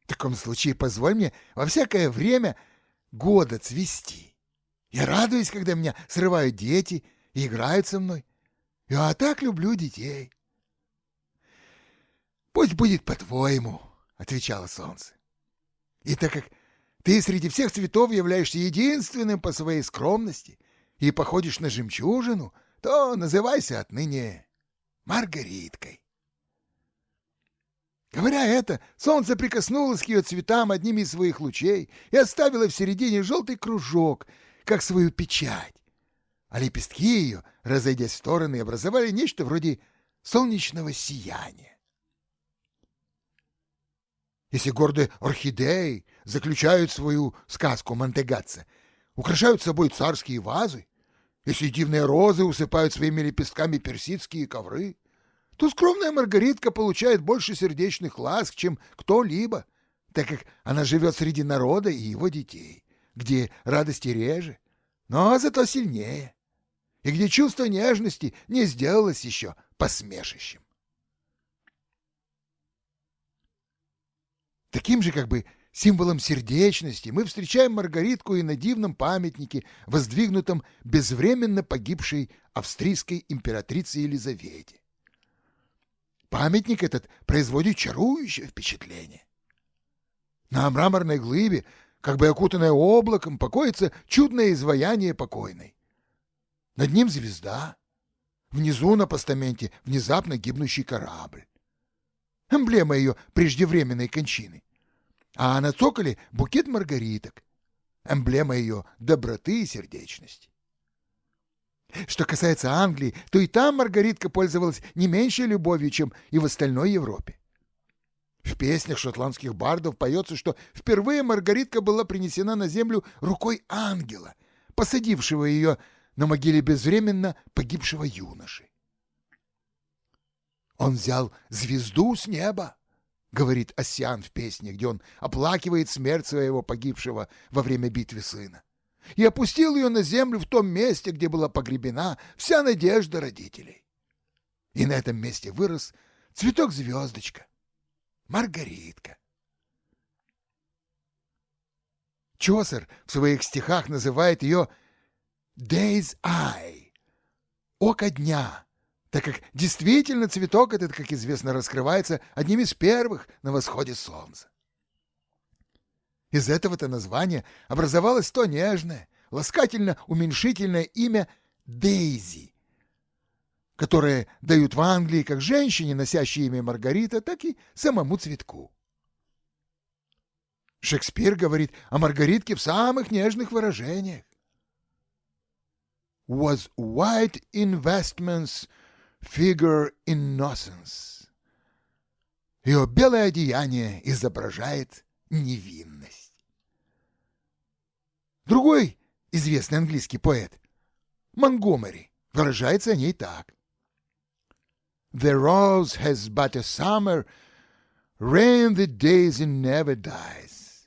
«В таком случае позволь мне во всякое время года цвести. Я радуюсь, когда меня срывают дети и играют со мной. Я так люблю детей». «Пусть будет по-твоему», — отвечало солнце. «И так как ты среди всех цветов являешься единственным по своей скромности и походишь на жемчужину, то называйся отныне Маргариткой. Говоря это, солнце прикоснулось к ее цветам одними из своих лучей и оставило в середине желтый кружок, как свою печать. А лепестки ее, разойдясь в стороны, образовали нечто вроде солнечного сияния. Если гордые орхидеи заключают свою сказку Монтегатца, украшают собой царские вазы, если дивные розы усыпают своими лепестками персидские ковры, то скромная Маргаритка получает больше сердечных ласк, чем кто-либо, так как она живет среди народа и его детей, где радости реже, но зато сильнее, и где чувство нежности не сделалось еще посмешищем. Таким же как бы символом сердечности мы встречаем Маргаритку и на дивном памятнике, воздвигнутом безвременно погибшей австрийской императрице Елизавете. Памятник этот производит чарующее впечатление. На мраморной глыбе, как бы окутанное облаком, покоится чудное изваяние покойной. Над ним звезда. Внизу на постаменте внезапно гибнущий корабль. Эмблема ее преждевременной кончины. А на цоколе букет маргариток. Эмблема ее доброты и сердечности. Что касается Англии, то и там Маргаритка пользовалась не меньшей любовью, чем и в остальной Европе. В песнях шотландских бардов поется, что впервые Маргаритка была принесена на землю рукой ангела, посадившего ее на могиле безвременно погибшего юноши. «Он взял звезду с неба», — говорит Осян в песне, где он оплакивает смерть своего погибшего во время битвы сына и опустил ее на землю в том месте, где была погребена вся надежда родителей. И на этом месте вырос цветок-звездочка, Маргаритка. Чосер в своих стихах называет ее «Day's Eye» — «Око дня», так как действительно цветок этот, как известно, раскрывается одним из первых на восходе солнца. Из этого-то названия образовалось то нежное, ласкательно-уменьшительное имя Дейзи, которое дают в Англии как женщине, носящей имя Маргарита, так и самому цветку. Шекспир говорит о Маргаритке в самых нежных выражениях. Was white investments figure innocence. Ее белое одеяние изображает невинность. Другой известный английский поэт, Монгомери, выражается о ней так. The rose has but a summer, rain the and never dies.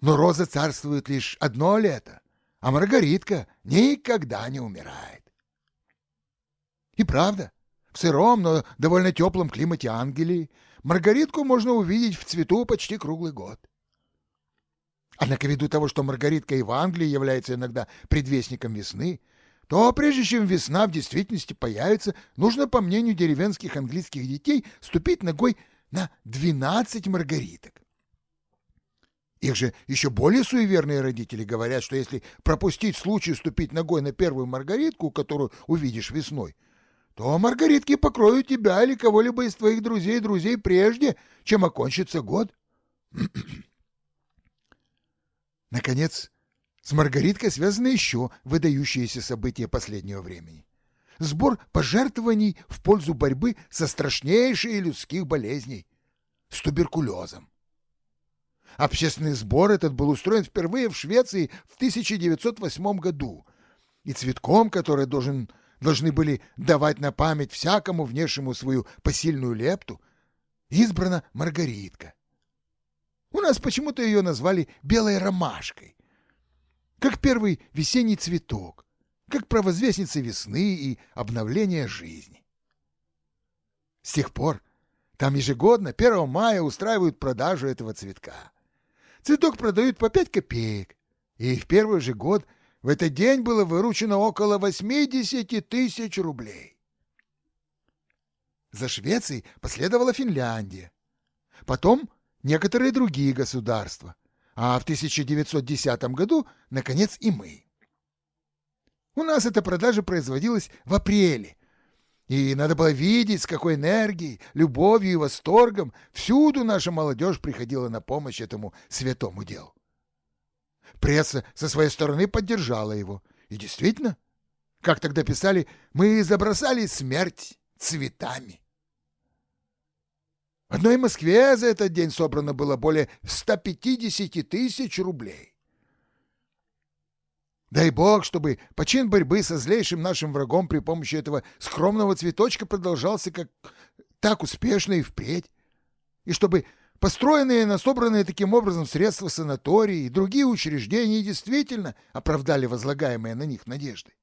Но роза царствует лишь одно лето, а Маргаритка никогда не умирает. И правда, в сыром, но довольно теплом климате Англии Маргаритку можно увидеть в цвету почти круглый год. Однако ввиду того, что Маргаритка и в Англии является иногда предвестником весны, то прежде чем весна в действительности появится, нужно, по мнению деревенских английских детей, ступить ногой на 12 маргариток. Их же еще более суеверные родители говорят, что если пропустить случай ступить ногой на первую маргаритку, которую увидишь весной, то маргаритки покроют тебя или кого-либо из твоих друзей друзей прежде, чем окончится год. Наконец, с Маргариткой связаны еще выдающиеся события последнего времени. Сбор пожертвований в пользу борьбы со страшнейшей людских болезней – с туберкулезом. Общественный сбор этот был устроен впервые в Швеции в 1908 году, и цветком, который должен должны были давать на память всякому внешнему свою посильную лепту, избрана Маргаритка. У нас почему-то ее назвали белой ромашкой, как первый весенний цветок, как провозвестница весны и обновления жизни. С тех пор там ежегодно 1 мая устраивают продажу этого цветка. Цветок продают по 5 копеек, и в первый же год – в этот день было выручено около 80 тысяч рублей. За Швецией последовала Финляндия. Потом некоторые другие государства. А в 1910 году, наконец, и мы. У нас эта продажа производилась в апреле, И надо было видеть, с какой энергией, любовью и восторгом всюду наша молодежь приходила на помощь этому святому делу. Пресса со своей стороны поддержала его. И действительно, как тогда писали, мы забросали смерть цветами. В одной Москве за этот день собрано было более 150 тысяч рублей. Дай бог, чтобы почин борьбы со злейшим нашим врагом при помощи этого скромного цветочка продолжался как так успешно и впредь, и чтобы построенные на собранные таким образом средства санатории и другие учреждения действительно оправдали возлагаемые на них надежды.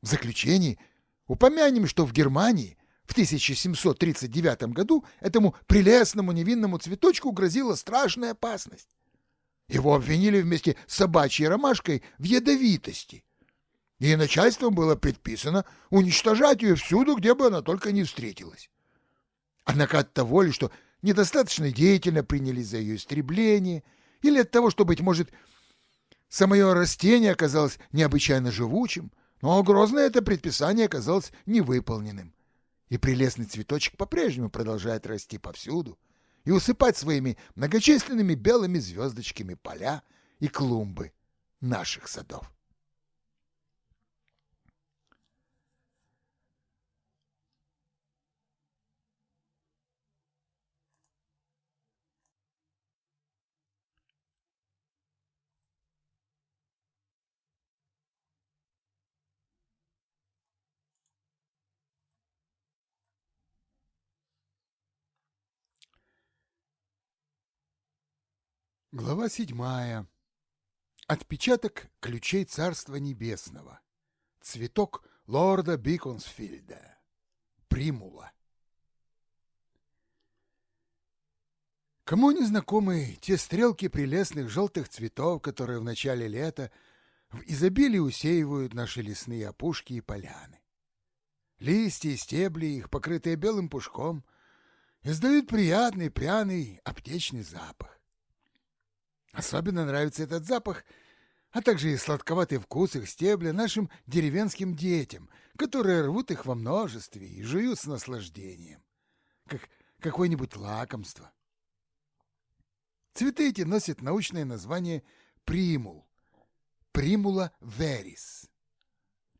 В заключении упомянем, что в Германии в 1739 году этому прелестному невинному цветочку грозила страшная опасность. Его обвинили вместе с собачьей ромашкой в ядовитости. И начальством было предписано уничтожать ее всюду, где бы она только не встретилась. Однако от того ли, что недостаточно деятельно принялись за ее истребление, или от того, что, быть может, самое растение оказалось необычайно живучим, но грозное это предписание оказалось невыполненным. И прелестный цветочек по-прежнему продолжает расти повсюду, и усыпать своими многочисленными белыми звездочками поля и клумбы наших садов. Глава седьмая. Отпечаток ключей Царства Небесного. Цветок лорда Биконсфильда. Примула. Кому не знакомы те стрелки прелестных желтых цветов, которые в начале лета в изобилии усеивают наши лесные опушки и поляны? Листья и стебли их, покрытые белым пушком, издают приятный пряный аптечный запах. Особенно нравится этот запах, а также и сладковатый вкус их стебля нашим деревенским детям, которые рвут их во множестве и жуют с наслаждением, как какое-нибудь лакомство. Цветы эти носят научное название примул, примула верис,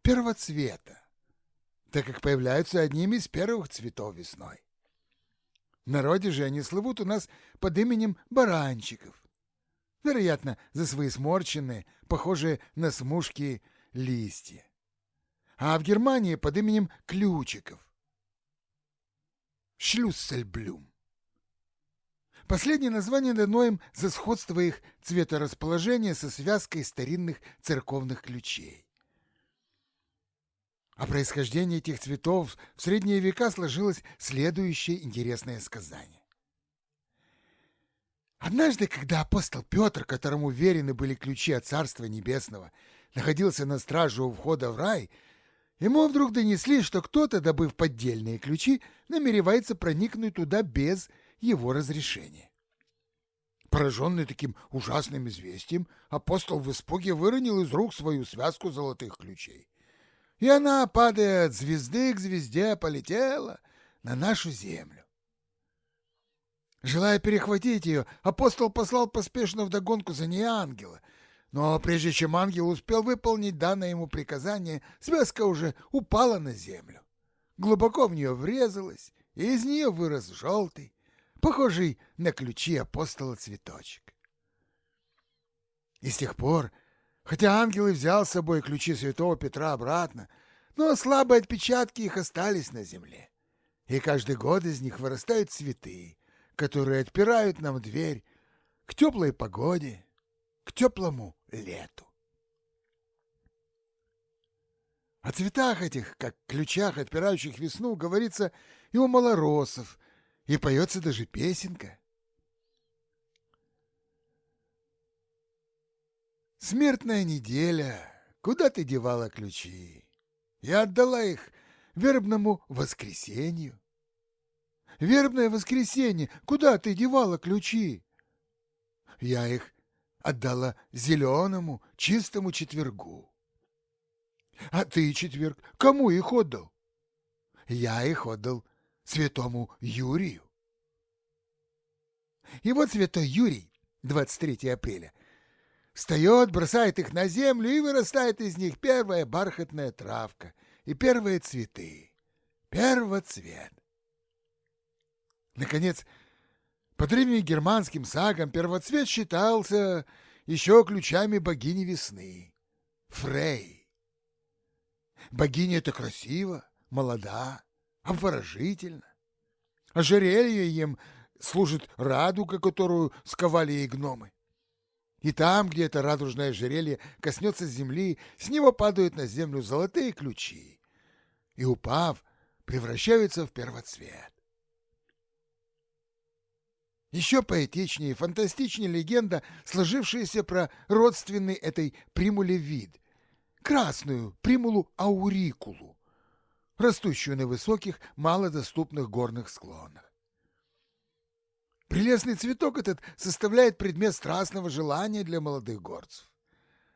первоцвета, так как появляются одними из первых цветов весной. В народе же они слывут у нас под именем баранчиков вероятно, за свои сморщенные, похожие на смушки, листья. А в Германии под именем Ключиков. Шлюссельблюм. Последнее название дано им за сходство их цветорасположения со связкой старинных церковных ключей. О происхождении этих цветов в средние века сложилось следующее интересное сказание. Однажды, когда апостол Петр, которому уверены были ключи от Царства Небесного, находился на страже у входа в рай, ему вдруг донесли, что кто-то, добыв поддельные ключи, намеревается проникнуть туда без его разрешения. Пораженный таким ужасным известием, апостол в испуге выронил из рук свою связку золотых ключей. И она, падая от звезды к звезде, полетела на нашу землю. Желая перехватить ее, апостол послал поспешно вдогонку за ней ангела. Но прежде чем ангел успел выполнить данное ему приказание, связка уже упала на землю. Глубоко в нее врезалась, и из нее вырос желтый, похожий на ключи апостола цветочек. И с тех пор, хотя ангел и взял с собой ключи святого Петра обратно, но слабые отпечатки их остались на земле. И каждый год из них вырастают цветы, которые отпирают нам дверь к теплой погоде, к теплому лету. О цветах этих, как ключах, отпирающих весну, говорится и у малоросов, и поется даже песенка. Смертная неделя, куда ты девала ключи? Я отдала их вербному воскресенью. Вербное воскресенье, куда ты девала ключи? Я их отдала зеленому, чистому четвергу. А ты, четверг, кому их отдал? Я их отдал святому Юрию. И вот святой Юрий, 23 апреля, встает, бросает их на землю, и вырастает из них первая бархатная травка и первые цветы. Первоцвет. Наконец, по древнегерманским сагам первоцвет считался еще ключами богини весны — Фрей. Богиня это красиво, молода, обворожительно. Ожерелье им служит радуга, которую сковали ей гномы. И там, где это радужное ожерелье коснется земли, с него падают на землю золотые ключи. И, упав, превращаются в первоцвет. Еще поэтичнее и фантастичнее легенда, сложившаяся про родственный этой примуле вид — красную примулу аурикулу, растущую на высоких, малодоступных горных склонах. Прелестный цветок этот составляет предмет страстного желания для молодых горцев.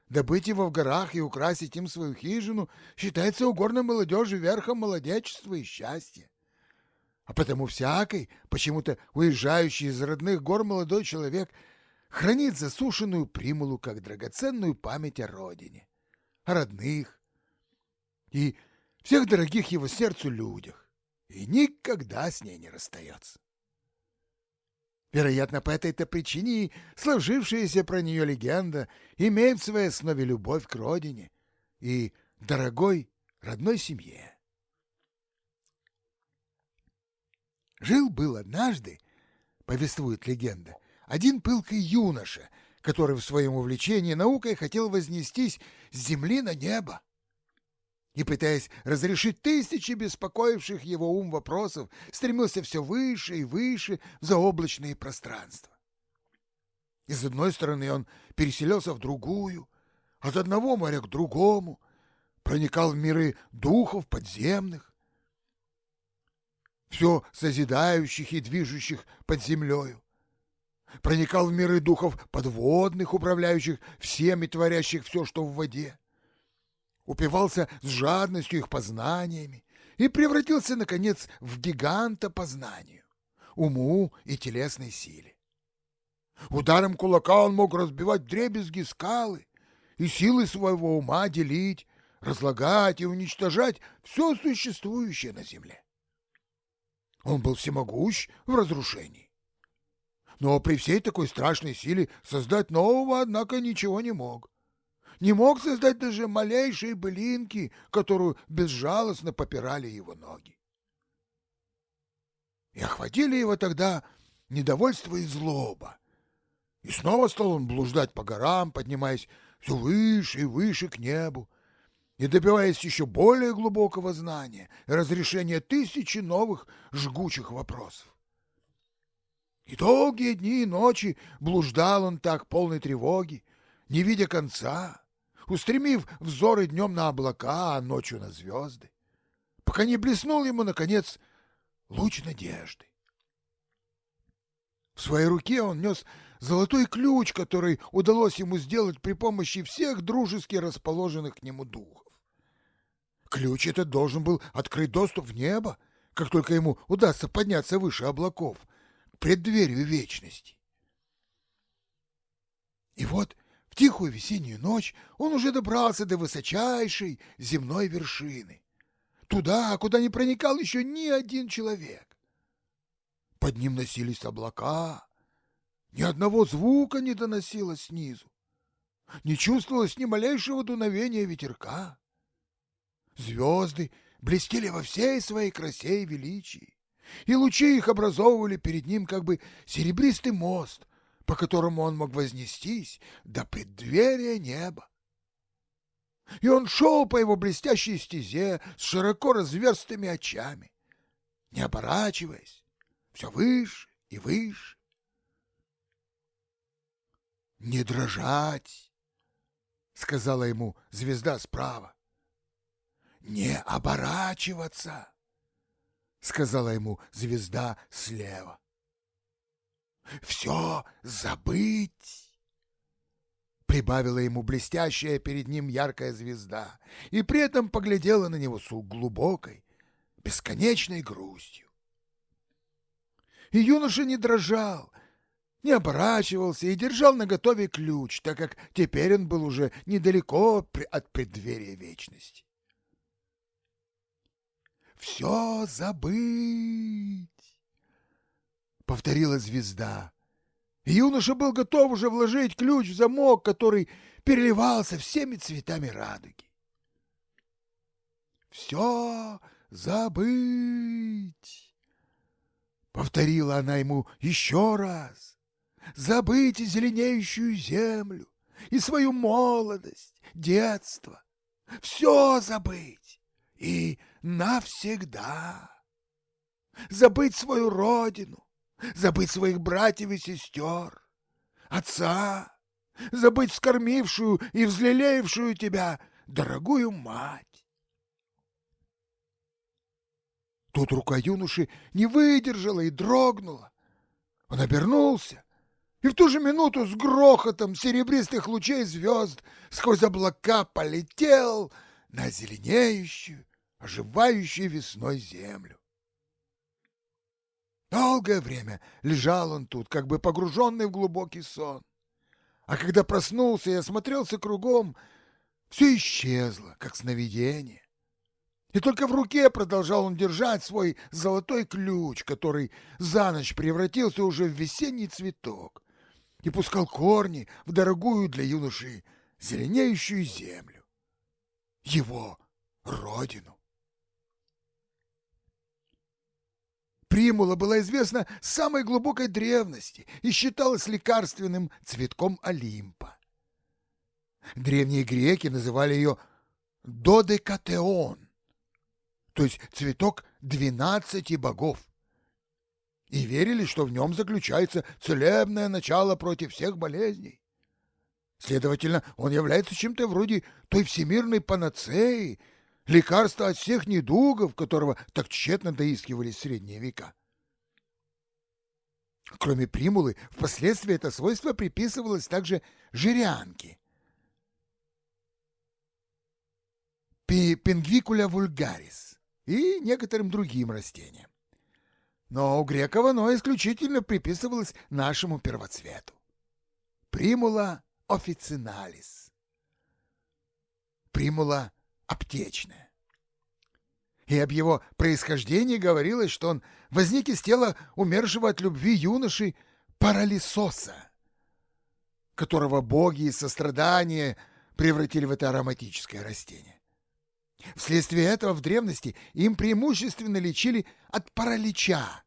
Добыть его в горах и украсить им свою хижину считается у горной молодежи верхом молодечества и счастья. А потому всякий, почему-то уезжающий из родных гор молодой человек, хранит засушенную примулу как драгоценную память о родине, о родных и всех дорогих его сердцу людях, и никогда с ней не расстается. Вероятно, по этой-то причине сложившаяся про нее легенда имеет в своей основе любовь к родине и дорогой родной семье. Жил-был однажды, повествует легенда, один пылкий юноша, который в своем увлечении наукой хотел вознестись с земли на небо. И, пытаясь разрешить тысячи беспокоивших его ум вопросов, стремился все выше и выше в заоблачные пространства. Из одной стороны он переселился в другую, от одного моря к другому, проникал в миры духов подземных, все созидающих и движущих под землею. Проникал в миры духов подводных, управляющих всем и творящих все, что в воде. Упивался с жадностью их познаниями и превратился, наконец, в гиганта познанию, уму и телесной силе. Ударом кулака он мог разбивать дребезги скалы и силы своего ума делить, разлагать и уничтожать все существующее на земле. Он был всемогущ в разрушении. Но при всей такой страшной силе создать нового, однако, ничего не мог. Не мог создать даже малейшей былинки, которую безжалостно попирали его ноги. И охватили его тогда недовольство и злоба. И снова стал он блуждать по горам, поднимаясь все выше и выше к небу, и добиваясь еще более глубокого знания разрешения тысячи новых жгучих вопросов. И долгие дни и ночи блуждал он так полной тревоги, не видя конца, устремив взоры днем на облака, а ночью на звезды, пока не блеснул ему, наконец, луч надежды. В своей руке он нес золотой ключ, который удалось ему сделать при помощи всех дружески расположенных к нему духов. Ключ этот должен был открыть доступ в небо, как только ему удастся подняться выше облаков, к преддверию вечности. И вот в тихую весеннюю ночь он уже добрался до высочайшей земной вершины, туда, куда не проникал еще ни один человек. Под ним носились облака, ни одного звука не доносилось снизу, не чувствовалось ни малейшего дуновения ветерка. Звезды блестели во всей своей красе и величии, и лучи их образовывали перед ним как бы серебристый мост, по которому он мог вознестись до преддверия неба. И он шел по его блестящей стезе с широко разверстыми очами, не оборачиваясь, все выше и выше. «Не дрожать!» — сказала ему звезда справа не оборачиваться, — сказала ему звезда слева. Все забыть, — прибавила ему блестящая перед ним яркая звезда и при этом поглядела на него с глубокой, бесконечной грустью. И юноша не дрожал, не оборачивался и держал наготове ключ, так как теперь он был уже недалеко от преддверия вечности. «Все забыть!» — повторила звезда. Юноша был готов уже вложить ключ в замок, который переливался всеми цветами радуги. «Все забыть!» — повторила она ему еще раз. «Забыть и зеленеющую землю, и свою молодость, детство. Все забыть и навсегда. Забыть свою родину, забыть своих братьев и сестер, отца, забыть вскормившую и взлелеевшую тебя дорогую мать. Тут рука юноши не выдержала и дрогнула. Он обернулся, и в ту же минуту с грохотом серебристых лучей звезд сквозь облака полетел на зеленеющую, оживающую весной землю. Долгое время лежал он тут, как бы погруженный в глубокий сон. А когда проснулся и осмотрелся кругом, все исчезло, как сновидение. И только в руке продолжал он держать свой золотой ключ, который за ночь превратился уже в весенний цветок и пускал корни в дорогую для юноши зеленеющую землю, его родину. Примула была известна с самой глубокой древности и считалась лекарственным цветком Олимпа. Древние греки называли ее додекатеон, то есть цветок двенадцати богов, и верили, что в нем заключается целебное начало против всех болезней. Следовательно, он является чем-то вроде той всемирной панацеи, лекарство от всех недугов, которого так тщетно доискивались в средние века. Кроме примулы, впоследствии это свойство приписывалось также жирянке. Пингвикуля вульгарис и некоторым другим растениям. Но у греков оно исключительно приписывалось нашему первоцвету. Примула официналис. Примула аптечное. И об его происхождении говорилось, что он возник из тела умершего от любви юноши Паралисоса, которого боги из сострадания превратили в это ароматическое растение. Вследствие этого в древности им преимущественно лечили от паралича,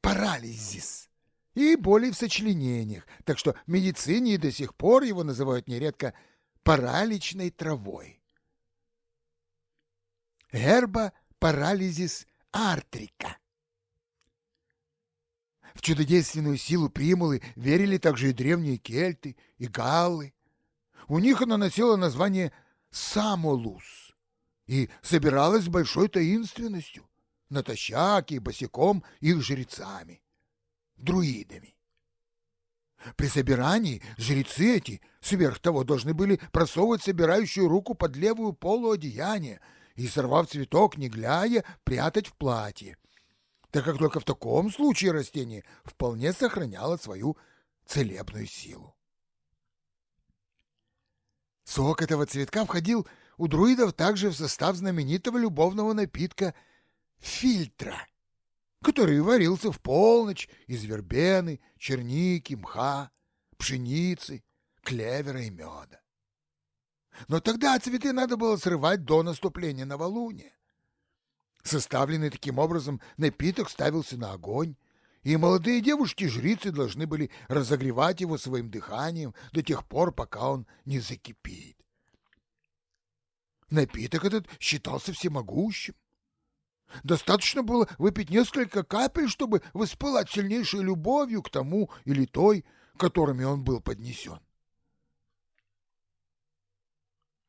парализис, и боли в сочленениях, так что в медицине до сих пор его называют нередко параличной травой. Herba парализис артрика. В чудодейственную силу примулы верили также и древние кельты, и галлы. У них она носила название самолус и собиралась с большой таинственностью, натощак и босиком их жрецами, друидами. При собирании жрецы эти сверх того должны были просовывать собирающую руку под левую полу одеяния, и, сорвав цветок, не глядя, прятать в платье, так как только в таком случае растение вполне сохраняло свою целебную силу. Сок этого цветка входил у друидов также в состав знаменитого любовного напитка фильтра, который варился в полночь из вербены, черники, мха, пшеницы, клевера и меда. Но тогда цветы надо было срывать до наступления новолуния. Составленный таким образом напиток ставился на огонь, и молодые девушки-жрицы должны были разогревать его своим дыханием до тех пор, пока он не закипит. Напиток этот считался всемогущим. Достаточно было выпить несколько капель, чтобы воспылать сильнейшей любовью к тому или той, которыми он был поднесен.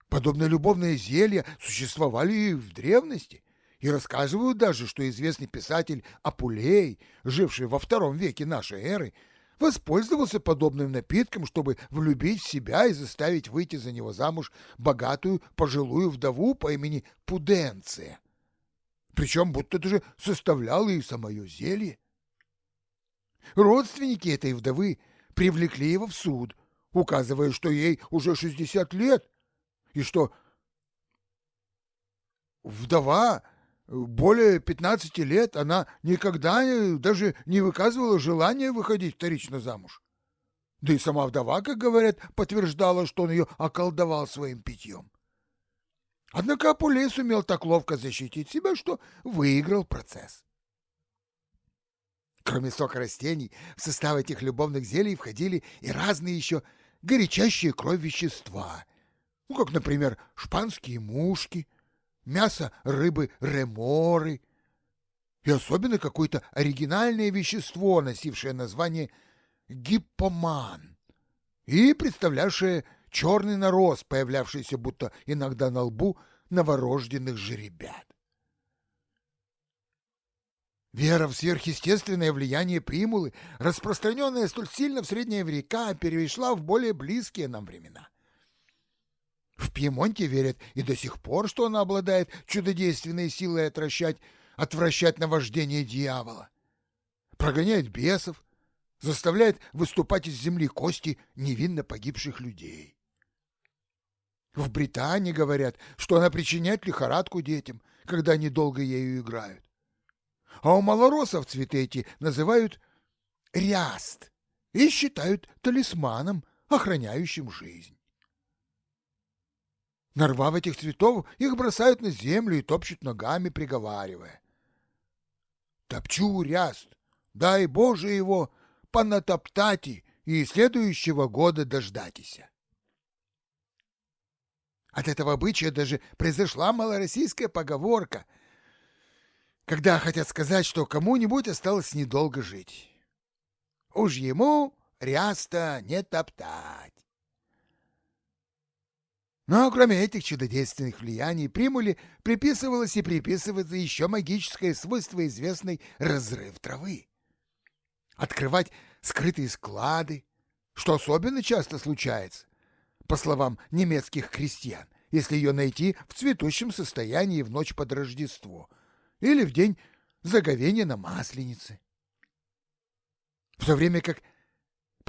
Подобные любовные зелья существовали и в древности, и рассказывают даже, что известный писатель Апулей, живший во втором веке нашей эры, воспользовался подобным напитком, чтобы влюбить в себя и заставить выйти за него замуж богатую пожилую вдову по имени Пуденция. Причем будто даже составляло и самое зелье. Родственники этой вдовы привлекли его в суд, указывая, что ей уже 60 лет, и что вдова более 15 лет она никогда даже не выказывала желания выходить вторично замуж. Да и сама вдова, как говорят, подтверждала, что он ее околдовал своим питьем. Однако Апулей сумел так ловко защитить себя, что выиграл процесс. Кроме сока растений, в состав этих любовных зелий входили и разные еще горячащие кровь вещества, ну, как, например, шпанские мушки — мясо рыбы реморы и особенно какое-то оригинальное вещество, носившее название гиппоман и представлявшее черный нарост, появлявшийся будто иногда на лбу новорожденных жеребят. Вера в сверхъестественное влияние примулы, распространенная столь сильно в средние века, перешла в более близкие нам времена. В Пьемонте верят и до сих пор, что она обладает чудодейственной силой отвращать, отвращать наваждение дьявола. Прогоняет бесов, заставляет выступать из земли кости невинно погибших людей. В Британии говорят, что она причиняет лихорадку детям, когда они долго ею играют. А у малоросов цветы эти называют ряст и считают талисманом, охраняющим жизнь. Нарвав этих цветов, их бросают на землю и топчут ногами, приговаривая. Топчу ряст, дай Боже его понатоптати и следующего года дождатися. От этого обычая даже произошла малороссийская поговорка, когда хотят сказать, что кому-нибудь осталось недолго жить. Уж ему ряста не топтать. Но кроме этих чудодейственных влияний примуле приписывалось и приписывается еще магическое свойство известной разрыв травы. Открывать скрытые склады, что особенно часто случается, по словам немецких крестьян, если ее найти в цветущем состоянии в ночь под Рождество или в день заговения на Масленице. В то время как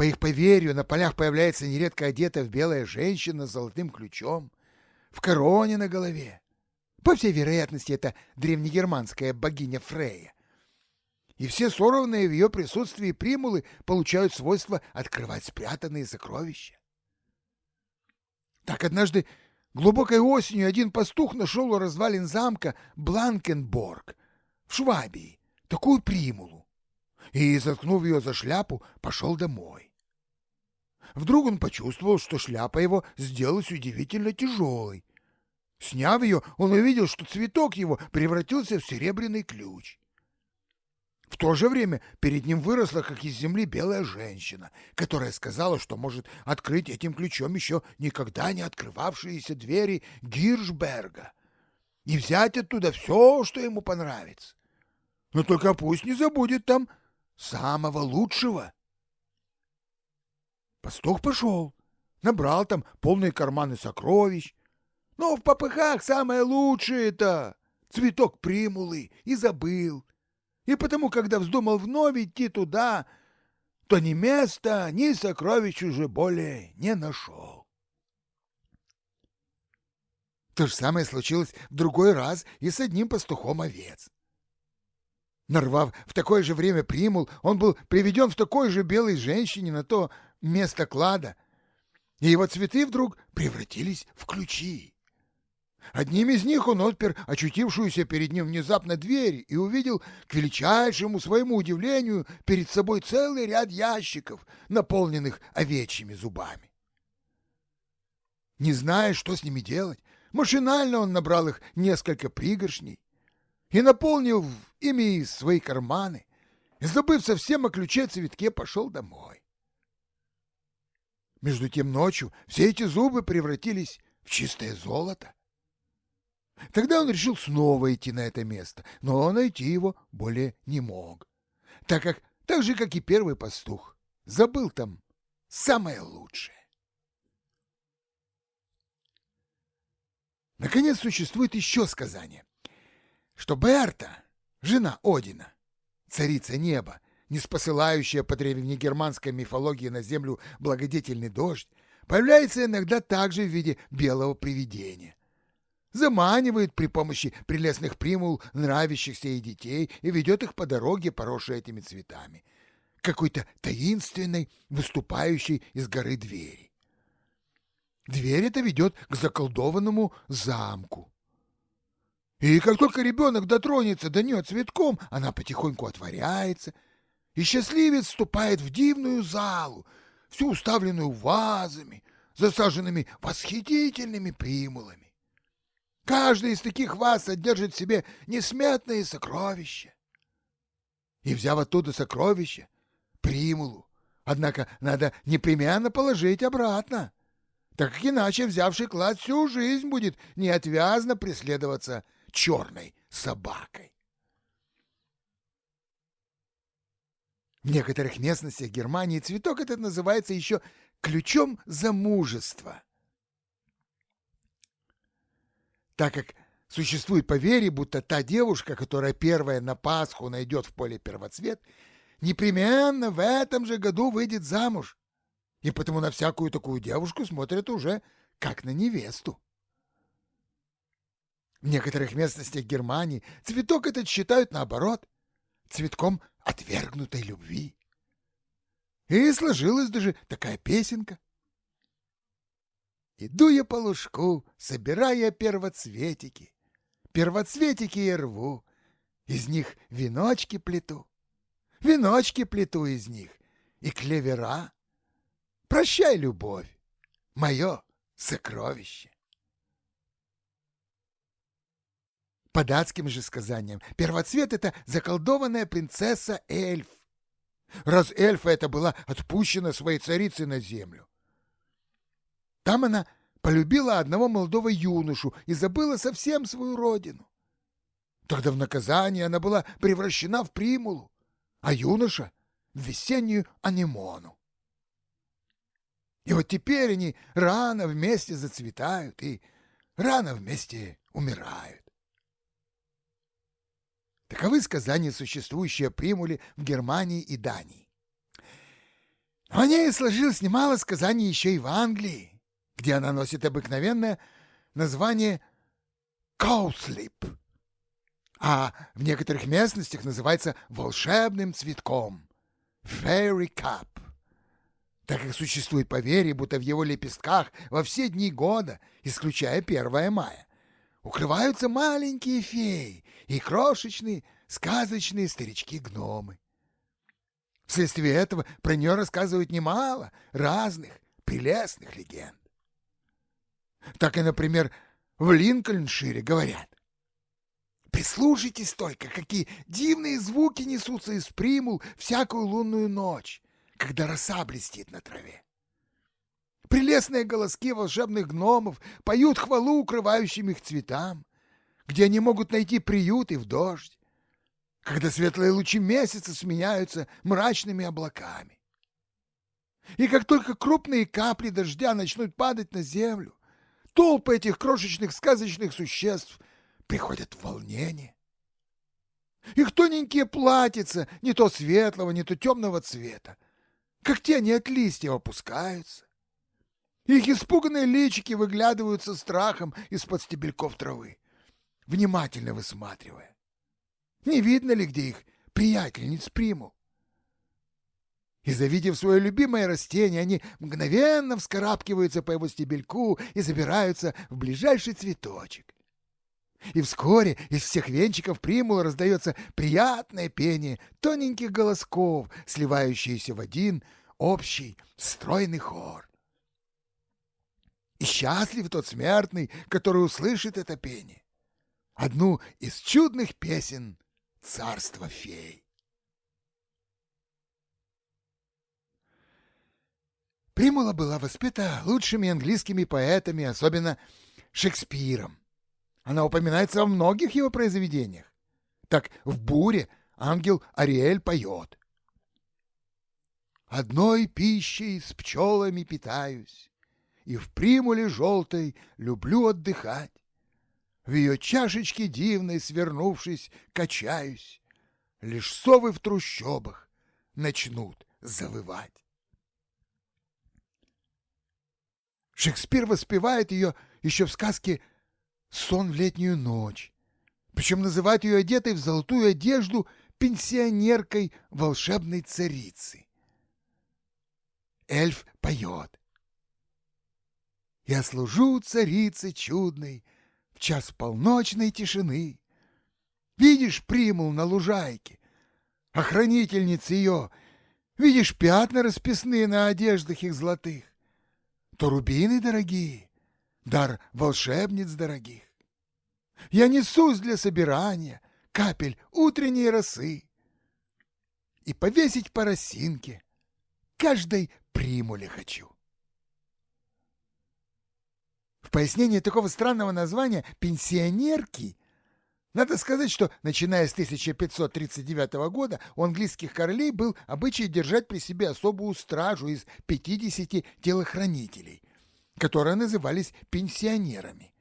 по их поверью, на полях появляется нередко одетая в белая женщина с золотым ключом, в короне на голове. По всей вероятности, это древнегерманская богиня Фрея. И все сорванные в ее присутствии примулы получают свойство открывать спрятанные сокровища. Так однажды глубокой осенью один пастух нашел у развалин замка Бланкенборг в Швабии такую примулу и, заткнув ее за шляпу, пошел домой. Вдруг он почувствовал, что шляпа его сделалась удивительно тяжелой. Сняв ее, он увидел, что цветок его превратился в серебряный ключ. В то же время перед ним выросла, как из земли, белая женщина, которая сказала, что может открыть этим ключом еще никогда не открывавшиеся двери Гиршберга и взять оттуда все, что ему понравится. Но только пусть не забудет там самого лучшего. Пастух пошел, набрал там полные карманы сокровищ. Но в попыхах самое лучшее-то — цветок примулы, и забыл. И потому, когда вздумал вновь идти туда, то ни места, ни сокровищ уже более не нашел. То же самое случилось в другой раз и с одним пастухом овец. Нарвав в такое же время примул, он был приведен в такой же белой женщине на то место клада, и его цветы вдруг превратились в ключи. Одним из них он отпер очутившуюся перед ним внезапно дверь и увидел, к величайшему своему удивлению, перед собой целый ряд ящиков, наполненных овечьими зубами. Не зная, что с ними делать, машинально он набрал их несколько пригоршней и, наполнив ими свои карманы, забыв совсем о ключе цветке, пошел домой. Между тем ночью все эти зубы превратились в чистое золото. Тогда он решил снова идти на это место, но найти его более не мог, так как так же, как и первый пастух, забыл там самое лучшее. Наконец, существует еще сказание, что Берта, жена Одина, царица неба, не спосылающая по древнегерманской мифологии на землю благодетельный дождь, появляется иногда также в виде белого привидения. Заманивает при помощи прелестных примул нравящихся ей детей и ведет их по дороге, поросшей этими цветами, какой-то таинственной, выступающей из горы двери. Дверь эта ведет к заколдованному замку. И как только ребенок дотронется до нее цветком, она потихоньку отворяется, и счастливец вступает в дивную залу, всю уставленную вазами, засаженными восхитительными примулами. Каждый из таких ваз содержит в себе несметные сокровища. И, взяв оттуда сокровища, примулу, однако надо непременно положить обратно, так как иначе взявший клад всю жизнь будет неотвязно преследоваться черной собакой. В некоторых местностях Германии цветок этот называется еще ключом замужества. Так как существует поверье, будто та девушка, которая первая на Пасху найдет в поле первоцвет, непременно в этом же году выйдет замуж. И потому на всякую такую девушку смотрят уже как на невесту. В некоторых местностях Германии цветок этот считают наоборот, цветком отвергнутой любви. И сложилась даже такая песенка. Иду я по лужку, собирая первоцветики. Первоцветики я рву, из них веночки плету. Веночки плету из них и клевера. Прощай, любовь, мое сокровище. По датским же сказаниям, первоцвет — это заколдованная принцесса-эльф. Раз эльфа это была отпущена своей царицей на землю. Там она полюбила одного молодого юношу и забыла совсем свою родину. Тогда в наказание она была превращена в примулу, а юноша — в весеннюю анемону. И вот теперь они рано вместе зацветают и рано вместе умирают. Таковы сказания, существующие о примуле в Германии и Дании. Но о ней сложилось немало сказаний еще и в Англии, где она носит обыкновенное название «коуслип», а в некоторых местностях называется волшебным цветком «fairy cup», так как существует поверье, будто в его лепестках во все дни года, исключая 1 мая, укрываются маленькие феи и крошечные сказочные старички-гномы. Вследствие этого про нее рассказывают немало разных прелестных легенд. Так и, например, в Линкольншире говорят. Прислушайтесь только, какие дивные звуки несутся из примул всякую лунную ночь, когда роса блестит на траве. Прелестные голоски волшебных гномов поют хвалу укрывающим их цветам, где они могут найти приют и в дождь, когда светлые лучи месяца сменяются мрачными облаками. И как только крупные капли дождя начнут падать на землю, толпы этих крошечных сказочных существ приходят в волнение. Их тоненькие платьица не то светлого, не то темного цвета, как тени от листьев опускаются, их испуганные личики выглядывают со страхом из-под стебельков травы, внимательно высматривая. Не видно ли, где их приятельниц приму? И, завидев свое любимое растение, они мгновенно вскарабкиваются по его стебельку и забираются в ближайший цветочек. И вскоре из всех венчиков примула раздается приятное пение тоненьких голосков, сливающиеся в один общий стройный хор. И счастлив тот смертный, который услышит это пение. Одну из чудных песен царства фей. Примула была воспета лучшими английскими поэтами, особенно Шекспиром. Она упоминается во многих его произведениях. Так в «Буре» ангел Ариэль поет. одной пищей с пчелами питаюсь, и в примуле желтой люблю отдыхать. В ее чашечке дивной, свернувшись, качаюсь. Лишь совы в трущобах начнут завывать. Шекспир воспевает ее еще в сказке «Сон в летнюю ночь», причем называет ее одетой в золотую одежду пенсионеркой волшебной царицы. Эльф поет. «Я служу царице чудной в час полночной тишины. Видишь примул на лужайке, охранительница ее, видишь пятна расписные на одеждах их золотых то рубины дорогие, дар волшебниц дорогих. Я несусь для собирания капель утренней росы и повесить по росинке каждой примуле хочу. В пояснении такого странного названия «пенсионерки» Надо сказать, что, начиная с 1539 года, у английских королей был обычай держать при себе особую стражу из 50 телохранителей, которые назывались пенсионерами,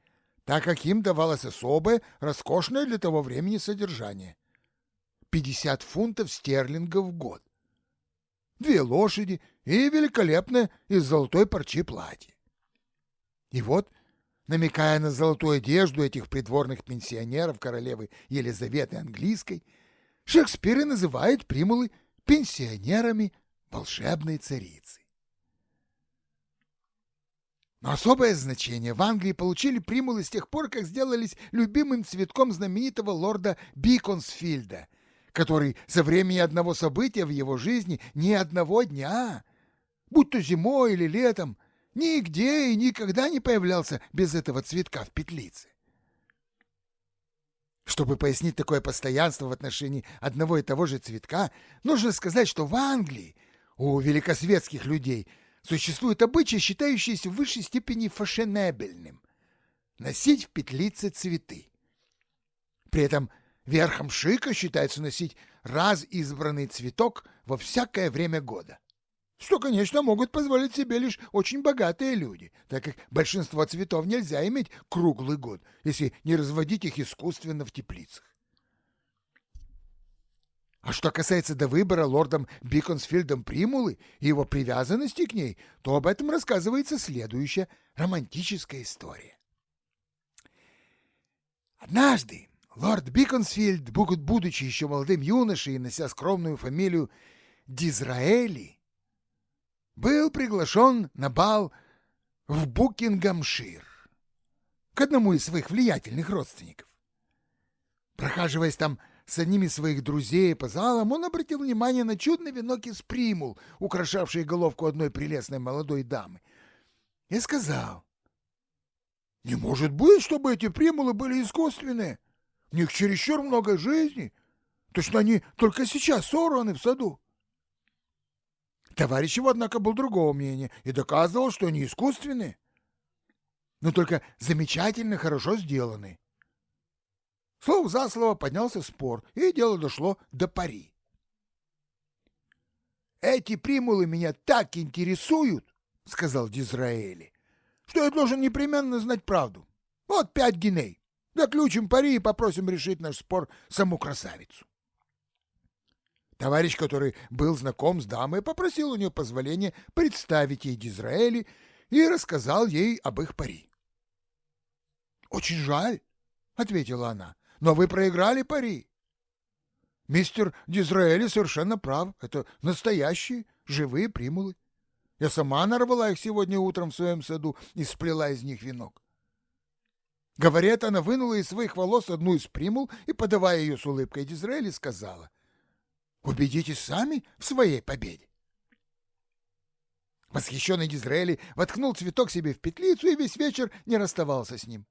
так как им давалось особое, роскошное для того времени содержание – 50 фунтов стерлингов в год, две лошади и великолепное из золотой парчи платье. И вот – намекая на золотую одежду этих придворных пенсионеров королевы Елизаветы Английской, Шекспир и называет примулы пенсионерами волшебной царицы. Но особое значение в Англии получили примулы с тех пор, как сделались любимым цветком знаменитого лорда Биконсфильда, который за время одного события в его жизни ни одного дня, будь то зимой или летом, Нигде и никогда не появлялся без этого цветка в петлице. Чтобы пояснить такое постоянство в отношении одного и того же цветка, нужно сказать, что в Англии у великосветских людей существует обычай, считающийся в высшей степени фashionableным – носить в петлице цветы. При этом верхом шика считается носить раз избранный цветок во всякое время года что, конечно, могут позволить себе лишь очень богатые люди, так как большинство цветов нельзя иметь круглый год, если не разводить их искусственно в теплицах. А что касается до выбора лордом Биконсфилдом примулы и его привязанности к ней, то об этом рассказывается следующая романтическая история. Однажды лорд Биконсфилд, будучи еще молодым юношей и нося скромную фамилию Дизраэли, был приглашен на бал в Букингамшир к одному из своих влиятельных родственников. Прохаживаясь там с одним из своих друзей по залам, он обратил внимание на чудный венок из примул, украшавший головку одной прелестной молодой дамы, и сказал, «Не может быть, чтобы эти примулы были искусственные. В них чересчур много жизни. Точно они только сейчас сорваны в саду. Товарищ его, однако, был другого мнения и доказывал, что они искусственные, но только замечательно хорошо сделаны. Слово за слово поднялся спор, и дело дошло до пари. «Эти примулы меня так интересуют, — сказал Дизраэли, — что я должен непременно знать правду. Вот пять геней. Заключим пари и попросим решить наш спор саму красавицу. Товарищ, который был знаком с дамой, попросил у нее позволения представить ей Дизраэли и рассказал ей об их пари. «Очень жаль», — ответила она, — «но вы проиграли пари». «Мистер Дизраэли совершенно прав. Это настоящие живые примулы. Я сама нарвала их сегодня утром в своем саду и сплела из них венок». Говорят, она вынула из своих волос одну из примул и, подавая ее с улыбкой Дизраэли, сказала — Убедитесь сами в своей победе. Восхищенный Дизраэли воткнул цветок себе в петлицу и весь вечер не расставался с ним.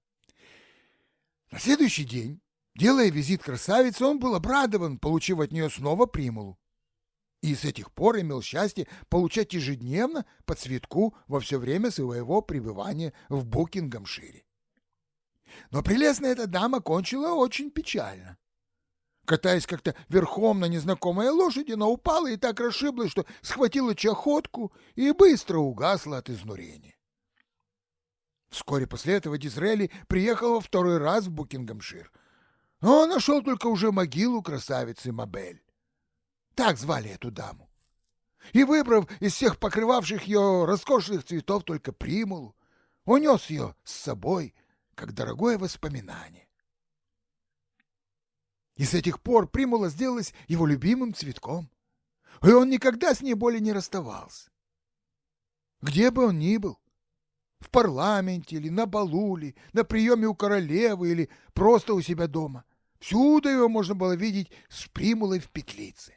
На следующий день, делая визит красавице, он был обрадован, получив от нее снова примулу. И с этих пор имел счастье получать ежедневно по цветку во все время своего пребывания в Букингамшире. Но прелестная эта дама кончила очень печально. Катаясь как-то верхом на незнакомой лошади, она упала и так расшиблась, что схватила чахотку и быстро угасла от изнурения. Вскоре после этого Дизрели приехал во второй раз в Букингамшир, но он нашел только уже могилу красавицы Мабель. Так звали эту даму. И, выбрав из всех покрывавших ее роскошных цветов только примулу, унес ее с собой, как дорогое воспоминание. И с этих пор примула сделалась его любимым цветком, и он никогда с ней более не расставался. Где бы он ни был, в парламенте или на балу, или на приеме у королевы, или просто у себя дома, всюду его можно было видеть с примулой в петлице.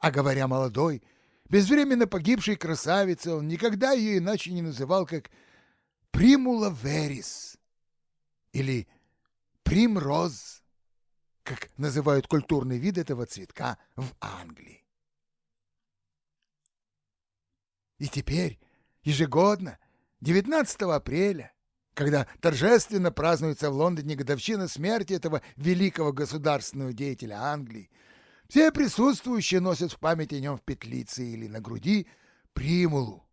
А говоря молодой, безвременно погибшей красавице, он никогда ее иначе не называл, как примула верис или примроз как называют культурный вид этого цветка в Англии. И теперь, ежегодно, 19 апреля, когда торжественно празднуется в Лондоне годовщина смерти этого великого государственного деятеля Англии, все присутствующие носят в память о нем в петлице или на груди примулу,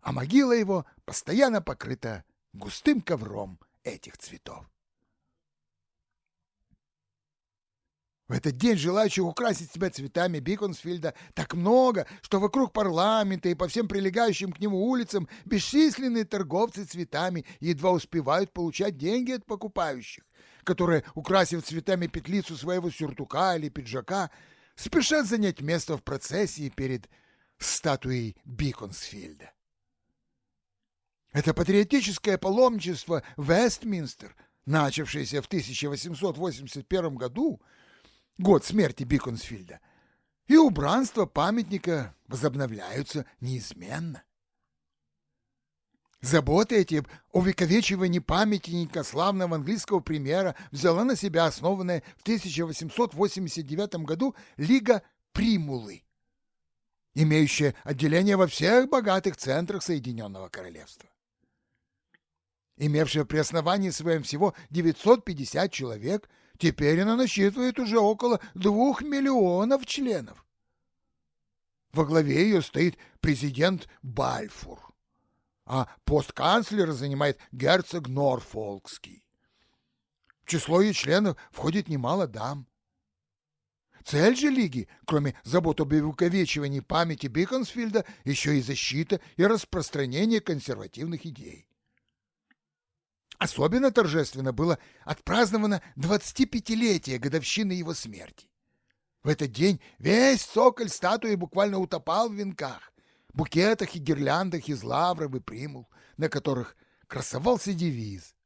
а могила его постоянно покрыта густым ковром этих цветов. В этот день желающих украсить себя цветами Биконсфилда так много, что вокруг парламента и по всем прилегающим к нему улицам бесчисленные торговцы цветами едва успевают получать деньги от покупающих, которые, украсив цветами петлицу своего сюртука или пиджака, спешат занять место в процессии перед статуей Биконсфилда. Это патриотическое паломничество в Вестминстер, начавшееся в 1881 году, год смерти Биконсфильда, и убранство памятника возобновляются неизменно. Заботы эти об увековечивании памятника славного английского премьера взяла на себя основанная в 1889 году Лига Примулы, имеющая отделение во всех богатых центрах Соединенного Королевства. Имевшая при основании своем всего 950 человек – Теперь она насчитывает уже около двух миллионов членов. Во главе ее стоит президент Бальфур, а пост канцлера занимает герцог Норфолкский. В число ее членов входит немало дам. Цель же Лиги, кроме забот об увековечивании памяти Биконсфилда, еще и защита и распространение консервативных идей. Особенно торжественно было отпраздновано 25-летие годовщины его смерти. В этот день весь цоколь статуи буквально утопал в венках, букетах и гирляндах из лавров и примул, на которых красовался девиз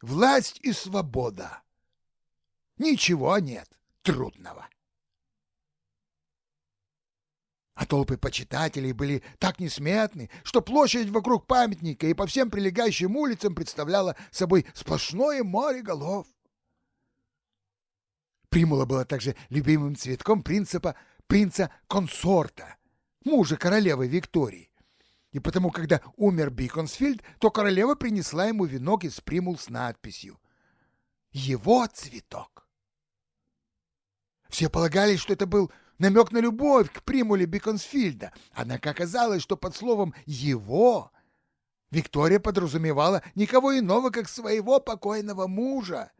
«Власть и свобода». Ничего нет трудного. А толпы почитателей были так несметны, что площадь вокруг памятника и по всем прилегающим улицам представляла собой сплошное море голов. Примула была также любимым цветком принципа принца-консорта, мужа королевы Виктории. И потому, когда умер Биконсфильд, то королева принесла ему венок из примул с надписью «Его цветок». Все полагали, что это был намек на любовь к примуле Биконсфильда, однако оказалось, что под словом «его» Виктория подразумевала никого иного, как своего покойного мужа,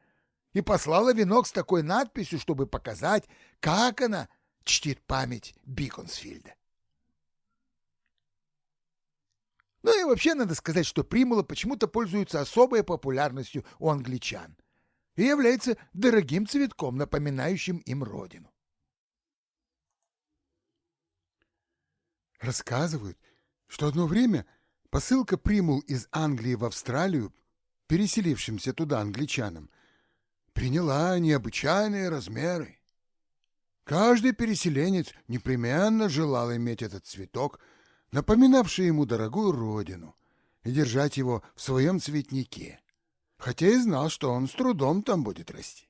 и послала венок с такой надписью, чтобы показать, как она чтит память Биконсфильда. Ну и вообще надо сказать, что примула почему-то пользуется особой популярностью у англичан и является дорогим цветком, напоминающим им родину. Рассказывают, что одно время посылка примул из Англии в Австралию, переселившимся туда англичанам, приняла необычайные размеры. Каждый переселенец непременно желал иметь этот цветок, напоминавший ему дорогую родину, и держать его в своем цветнике, хотя и знал, что он с трудом там будет расти.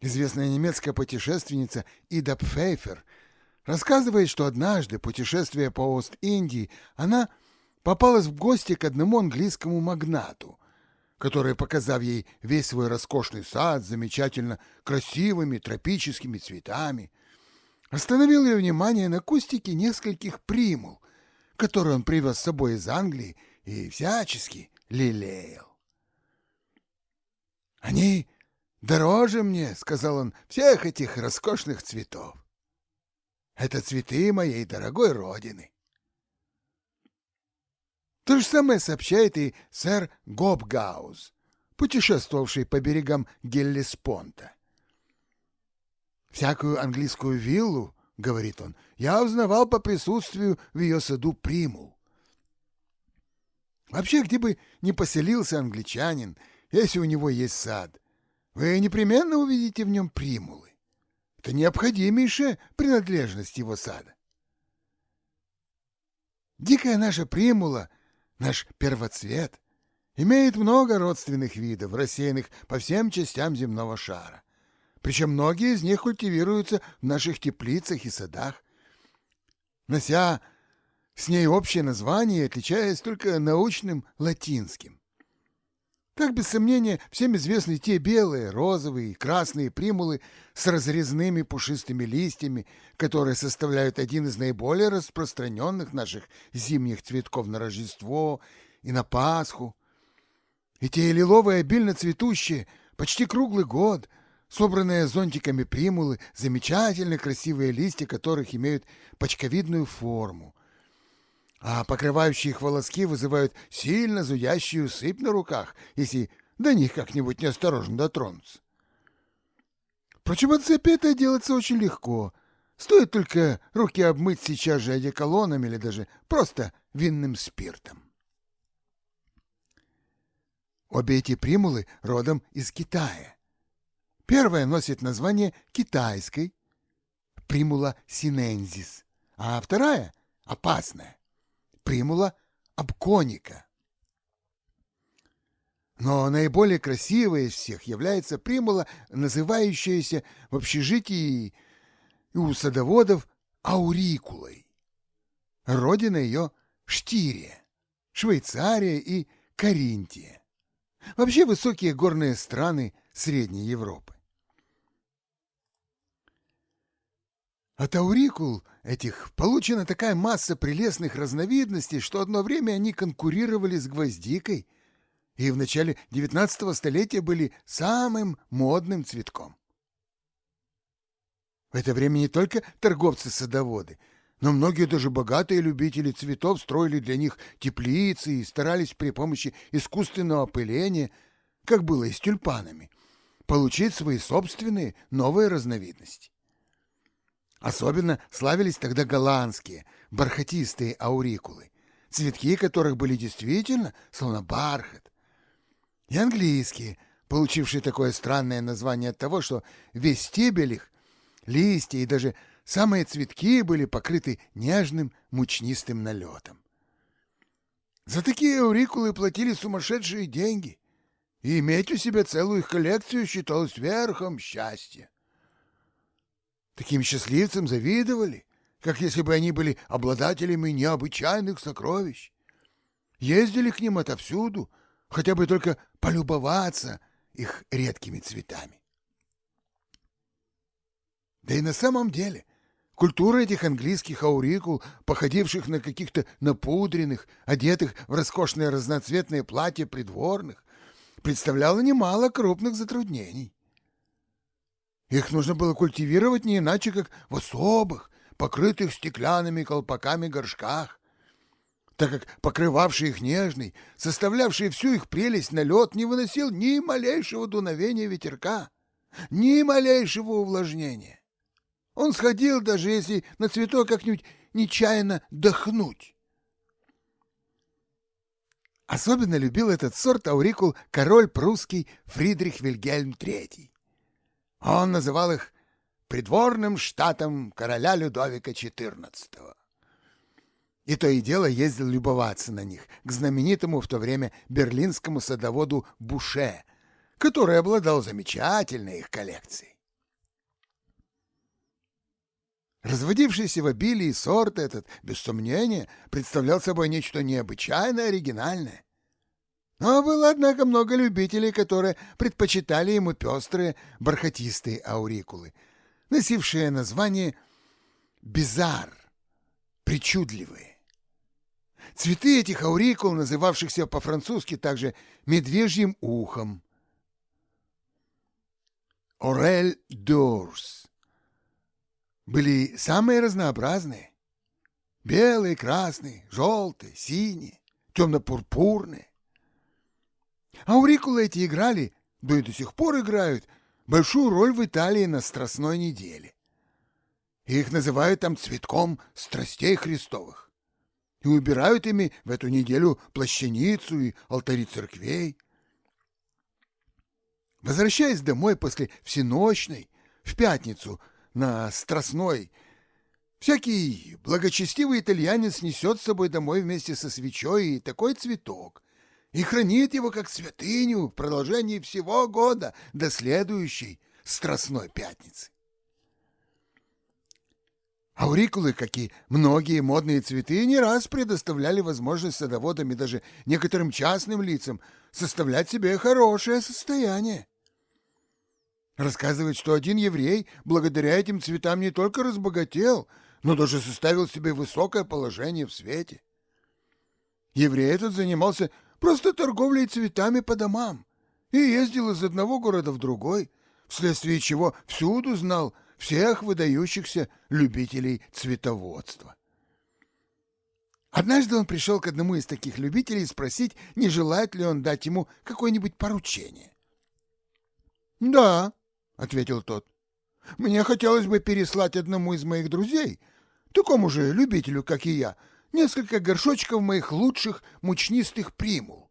Известная немецкая путешественница Ида Пфейфер – Рассказывает, что однажды, путешествуя по Ост-Индии, она попалась в гости к одному английскому магнату, который, показав ей весь свой роскошный сад замечательно красивыми тропическими цветами, остановил ее внимание на кустике нескольких примул, которые он привез с собой из Англии и всячески лелеял. «Они дороже мне, — сказал он, — всех этих роскошных цветов. Это цветы моей дорогой родины». То же самое сообщает и сэр Гобгауз, путешествовавший по берегам Геллеспонта. «Всякую английскую виллу, — говорит он, — я узнавал по присутствию в ее саду примул. Вообще, где бы ни поселился англичанин, если у него есть сад, вы непременно увидите в нем примулы. Это необходимейшая принадлежность его сада. Дикая наша примула — Наш первоцвет имеет много родственных видов, рассеянных по всем частям земного шара. Причем многие из них культивируются в наших теплицах и садах, нося с ней общее название, отличаясь только научным латинским. Так, без сомнения, всем известны те белые, розовые и красные примулы с разрезными пушистыми листьями, которые составляют один из наиболее распространенных наших зимних цветков на Рождество и на Пасху. И те лиловые, обильно цветущие, почти круглый год, собранные зонтиками примулы, замечательно красивые листья которых имеют почковидную форму, а покрывающие их волоски вызывают сильно зудящую сыпь на руках, если до них как-нибудь неосторожно дотронуться. Впрочем, от это делается очень легко. Стоит только руки обмыть сейчас же одеколоном или даже просто винным спиртом. Обе эти примулы родом из Китая. Первая носит название китайской, примула синензис, а вторая — опасная, примула обконика. Но наиболее красивой из всех является примула, называющаяся в общежитии и у садоводов аурикулой. Родина ее — Штирия, Швейцария и Каринтия. Вообще высокие горные страны Средней Европы. От аурикул этих получена такая масса прелестных разновидностей, что одно время они конкурировали с гвоздикой и в начале XIX столетия были самым модным цветком. В это время не только торговцы-садоводы, но многие даже богатые любители цветов строили для них теплицы и старались при помощи искусственного опыления, как было и с тюльпанами, получить свои собственные новые разновидности. Особенно славились тогда голландские, бархатистые аурикулы, цветки которых были действительно словно бархат. И английские, получившие такое странное название от того, что весь стебель их, листья и даже самые цветки были покрыты нежным мучнистым налетом. За такие аурикулы платили сумасшедшие деньги, и иметь у себя целую их коллекцию считалось верхом счастья. Таким счастливцам завидовали, как если бы они были обладателями необычайных сокровищ. Ездили к ним отовсюду, хотя бы только полюбоваться их редкими цветами. Да и на самом деле культура этих английских аурикул, походивших на каких-то напудренных, одетых в роскошные разноцветные платья придворных, представляла немало крупных затруднений. Их нужно было культивировать не иначе, как в особых, покрытых стеклянными колпаками горшках, так как покрывавший их нежный, составлявший всю их прелесть налет, не выносил ни малейшего дуновения ветерка, ни малейшего увлажнения. Он сходил, даже если на цветок как-нибудь нечаянно дохнуть. Особенно любил этот сорт аурикул король прусский Фридрих Вильгельм III. Он называл их придворным штатом короля Людовика XIV. И то и дело ездил любоваться на них к знаменитому в то время берлинскому садоводу Буше, который обладал замечательной их коллекцией. Разводившийся в обилии сорт этот, без сомнения, представлял собой нечто необычайно оригинальное. Но было, однако, много любителей, которые предпочитали ему пестрые бархатистые аурикулы, носившие название «бизар» — «причудливые». Цветы этих аурикул, называвшихся по-французски также «медвежьим ухом», «орель дорс», были самые разнообразные. Белые, красные, желтые, синие, темно-пурпурные. Аурикулы эти играли, да и до сих пор играют, большую роль в Италии на Страстной неделе. Их называют там цветком страстей Христовых. И убирают ими в эту неделю плащаницу и алтари церквей. Возвращаясь домой после всеночной, в пятницу, на Страстной, всякий благочестивый итальянец несет с собой домой вместе со свечой и такой цветок, и хранит его как святыню в продолжении всего года до следующей Страстной Пятницы. Аурикулы, как и многие модные цветы, не раз предоставляли возможность садоводам и даже некоторым частным лицам составлять себе хорошее состояние. Рассказывает, что один еврей благодаря этим цветам не только разбогател, но даже составил себе высокое положение в свете. Еврей этот занимался просто торговлей цветами по домам и ездил из одного города в другой, вследствие чего всюду знал всех выдающихся любителей цветоводства. Однажды он пришел к одному из таких любителей спросить, не желает ли он дать ему какое-нибудь поручение. «Да», — ответил тот, — «мне хотелось бы переслать одному из моих друзей, такому же любителю, как и я, несколько горшочков моих лучших мучнистых примул.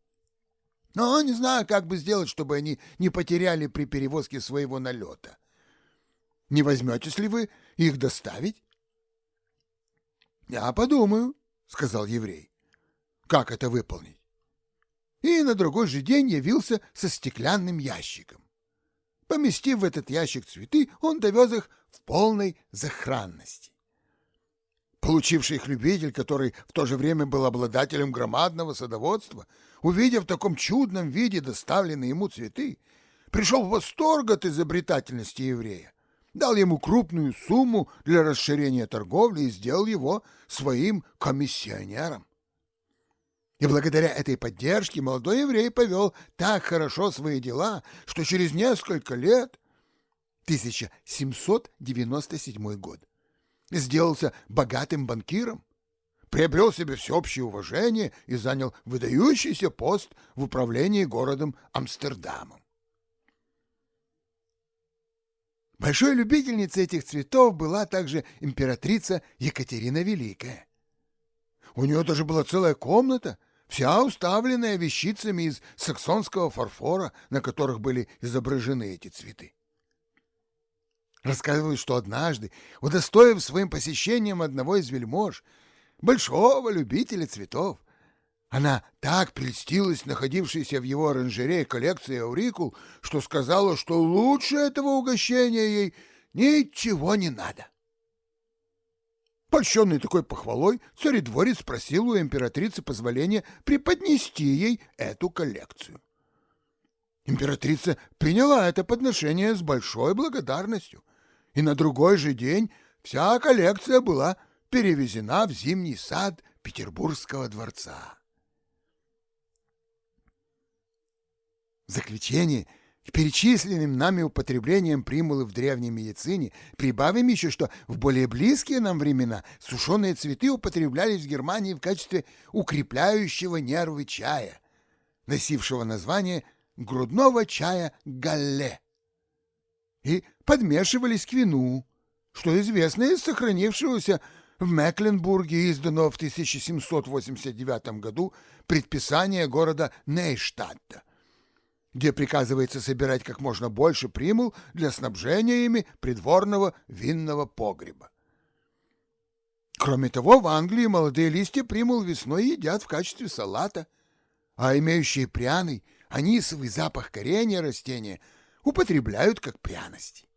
Но не знаю, как бы сделать, чтобы они не потеряли при перевозке своего налета. Не возьметесь ли вы их доставить? — Я подумаю, — сказал еврей. — Как это выполнить? И на другой же день явился со стеклянным ящиком. Поместив в этот ящик цветы, он довез их в полной захранности. Получивший их любитель, который в то же время был обладателем громадного садоводства, увидев в таком чудном виде доставленные ему цветы, пришел в восторг от изобретательности еврея, дал ему крупную сумму для расширения торговли и сделал его своим комиссионером. И благодаря этой поддержке молодой еврей повел так хорошо свои дела, что через несколько лет, 1797 год, сделался богатым банкиром, приобрел себе всеобщее уважение и занял выдающийся пост в управлении городом Амстердамом. Большой любительницей этих цветов была также императрица Екатерина Великая. У нее даже была целая комната, вся уставленная вещицами из саксонского фарфора, на которых были изображены эти цветы. Рассказывают, что однажды, удостоив своим посещением одного из вельмож, большого любителя цветов, она так прельстилась находившейся в его оранжерее коллекции аурикул, что сказала, что лучше этого угощения ей ничего не надо. Польщенный такой похвалой, царедворец спросил у императрицы позволения преподнести ей эту коллекцию. Императрица приняла это подношение с большой благодарностью, и на другой же день вся коллекция была перевезена в зимний сад Петербургского дворца. В заключение к перечисленным нами употреблениям примулы в древней медицине прибавим еще, что в более близкие нам времена сушеные цветы употреблялись в Германии в качестве укрепляющего нервы чая, носившего название грудного чая галле, и подмешивались к вину, что известно из сохранившегося в Мекленбурге, изданного в 1789 году предписания города Нейштадта, где приказывается собирать как можно больше примул для снабжения ими придворного винного погреба. Кроме того, в Англии молодые листья примул весной едят в качестве салата, а имеющие пряный, анисовый запах коренья растения употребляют как пряности.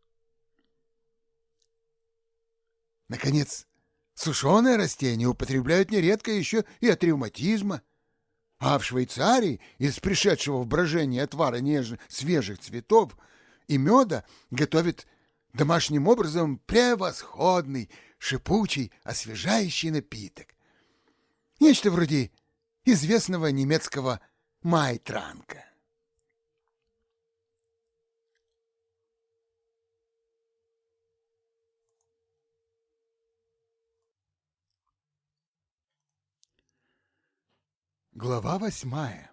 Наконец, сушеное растение употребляют нередко еще и от ревматизма, А в Швейцарии из пришедшего в брожение отвара нежных свежих цветов и меда готовят домашним образом превосходный, шипучий, освежающий напиток. Нечто вроде известного немецкого майтранка. Глава восьмая.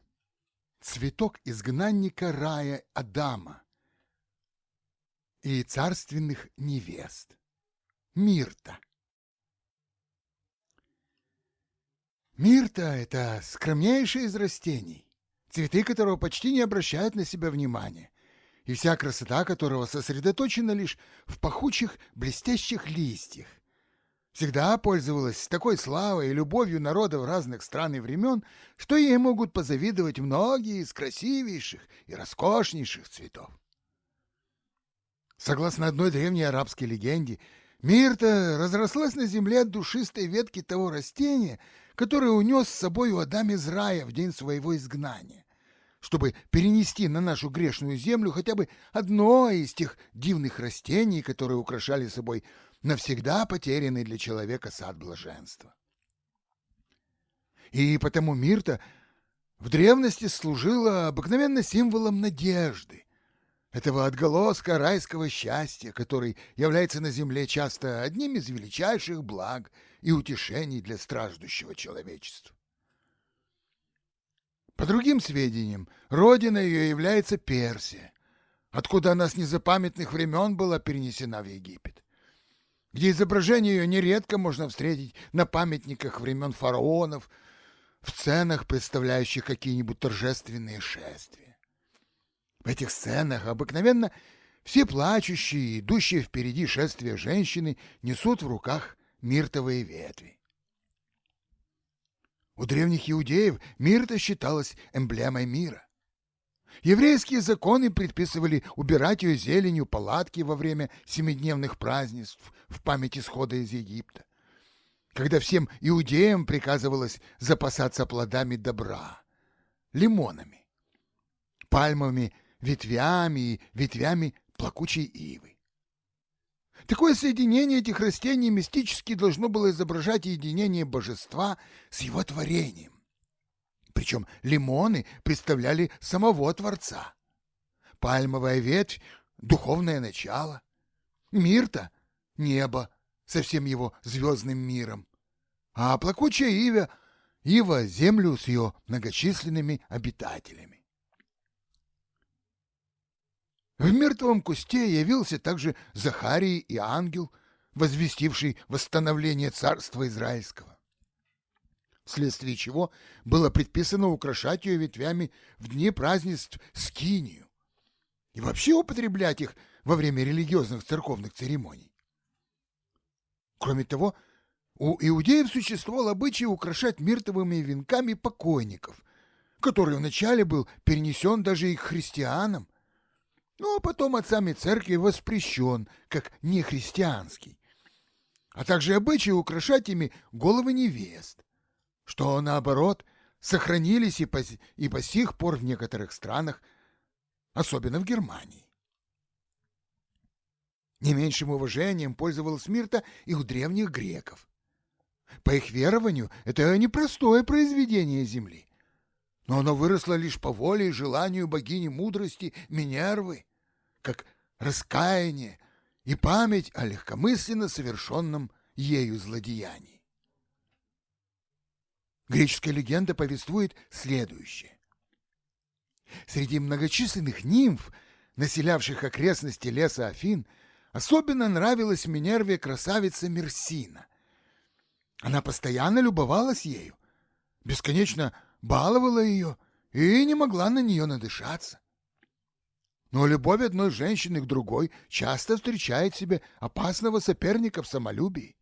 Цветок изгнанника рая Адама и царственных невест. Мирта. Мирта — это скромнейшее из растений, цветы которого почти не обращают на себя внимания, и вся красота которого сосредоточена лишь в пахучих блестящих листьях. Всегда пользовалась такой славой и любовью народов разных стран и времен, что ей могут позавидовать многие из красивейших и роскошнейших цветов. Согласно одной древней арабской легенде, Мирта разрослась на земле от душистой ветки того растения, которое унес с собой Адам из рая в день своего изгнания, чтобы перенести на нашу грешную землю хотя бы одно из тех дивных растений, которые украшали собой навсегда потерянный для человека сад блаженства. И потому Мирта в древности служила обыкновенно символом надежды, этого отголоска райского счастья, который является на земле часто одним из величайших благ и утешений для страждущего человечества. По другим сведениям, родина ее является Персия, откуда она с незапамятных времен была перенесена в Египет, где изображение ее нередко можно встретить на памятниках времен фараонов, в сценах, представляющих какие-нибудь торжественные шествия. В этих сценах обыкновенно все плачущие, идущие впереди шествия женщины, несут в руках миртовые ветви. У древних иудеев мирта считалась эмблемой мира. Еврейские законы предписывали убирать ее зеленью палатки во время семидневных празднеств в память исхода из Египта, когда всем иудеям приказывалось запасаться плодами добра, лимонами, пальмовыми ветвями и ветвями плакучей ивы. Такое соединение этих растений мистически должно было изображать единение божества с его творением. Причем лимоны представляли самого Творца. Пальмовая ветвь — духовное начало. Мирта — небо со всем его звездным миром. А плакучая ива — ива — землю с ее многочисленными обитателями. В мертвом кусте явился также Захарий и ангел, возвестивший восстановление царства Израильского. Вследствие чего было предписано украшать ее ветвями в дни празднеств скинию и вообще употреблять их во время религиозных церковных церемоний. Кроме того, у иудеев существовал обычай украшать миртовыми венками покойников, который вначале был перенесен даже и к христианам, но потом отцами церкви воспрещен, как нехристианский, а также обычай украшать ими головы невест, что, наоборот, сохранились и по, и по сих пор в некоторых странах, особенно в Германии. Не меньшим уважением пользовалась Мирта и у древних греков. По их верованию, это непростое произведение земли, но оно выросло лишь по воле и желанию богини мудрости Минервы, как раскаяние и память о легкомысленно совершенном ею злодеянии. Греческая легенда повествует следующее. Среди многочисленных нимф, населявших окрестности леса Афин, особенно нравилась Минерве красавица Мерсина. Она постоянно любовалась ею, бесконечно баловала ее и не могла на нее надышаться. Но любовь одной женщины к другой часто встречает себе опасного соперника в самолюбии.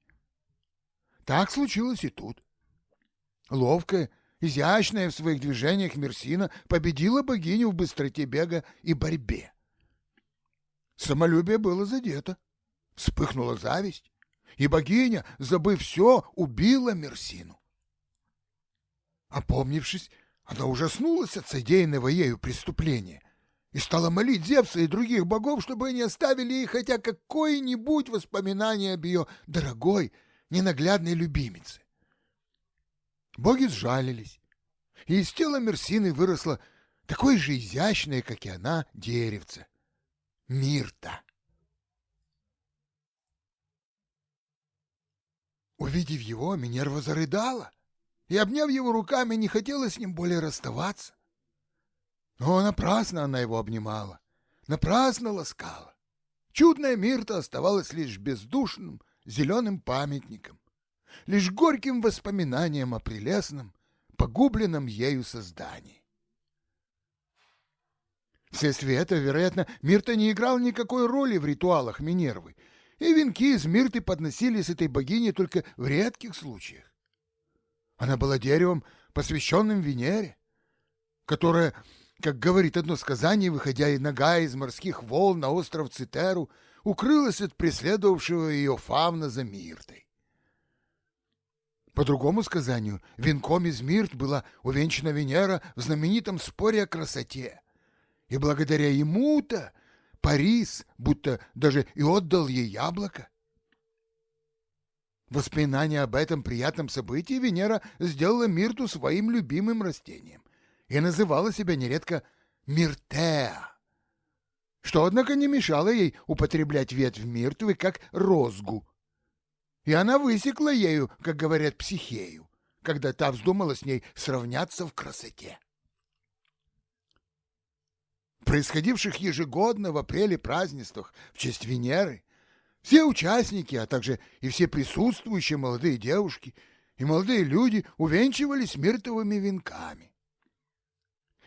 Так случилось и тут. Ловкая, изящная в своих движениях Мерсина победила богиню в быстроте бега и борьбе. Самолюбие было задето, вспыхнула зависть, и богиня, забыв все, убила Мерсину. Опомнившись, Она ужаснулась от содеянного ею преступления и стала молить Зевса и других богов, чтобы они оставили ей хотя какое-нибудь воспоминание об ее дорогой, ненаглядной любимице. Боги сжалились, и из тела Мерсины выросло такое же изящное, как и она, деревце — Мирта. Увидев его, Минерва зарыдала и, обняв его руками, не хотела с ним более расставаться. Но напрасно она его обнимала, напрасно ласкала. Чудная Мирта оставалась лишь бездушным зеленым памятником, лишь горьким воспоминанием о прелестном, погубленном ею создании. Вследствие этого, вероятно, Мирта не играл никакой роли в ритуалах Минервы, и венки из Мирты подносились этой богине только в редких случаях. Она была деревом, посвященным Венере, которая как говорит одно сказание, выходя и нога из морских волн на остров Цитеру, укрылась от преследовавшего ее фавна за Миртой. По другому сказанию, венком из Мирт была увенчана Венера в знаменитом споре о красоте, и благодаря ему-то Парис будто даже и отдал ей яблоко. Воспоминание об этом приятном событии Венера сделала Мирту своим любимым растением и называла себя нередко Миртеа, что, однако, не мешало ей употреблять ветвь миртвы как розгу. И она высекла ею, как говорят, психею, когда та вздумала с ней сравняться в красоте. происходивших ежегодно в апреле празднествах в честь Венеры все участники, а также и все присутствующие молодые девушки и молодые люди увенчивались миртовыми венками.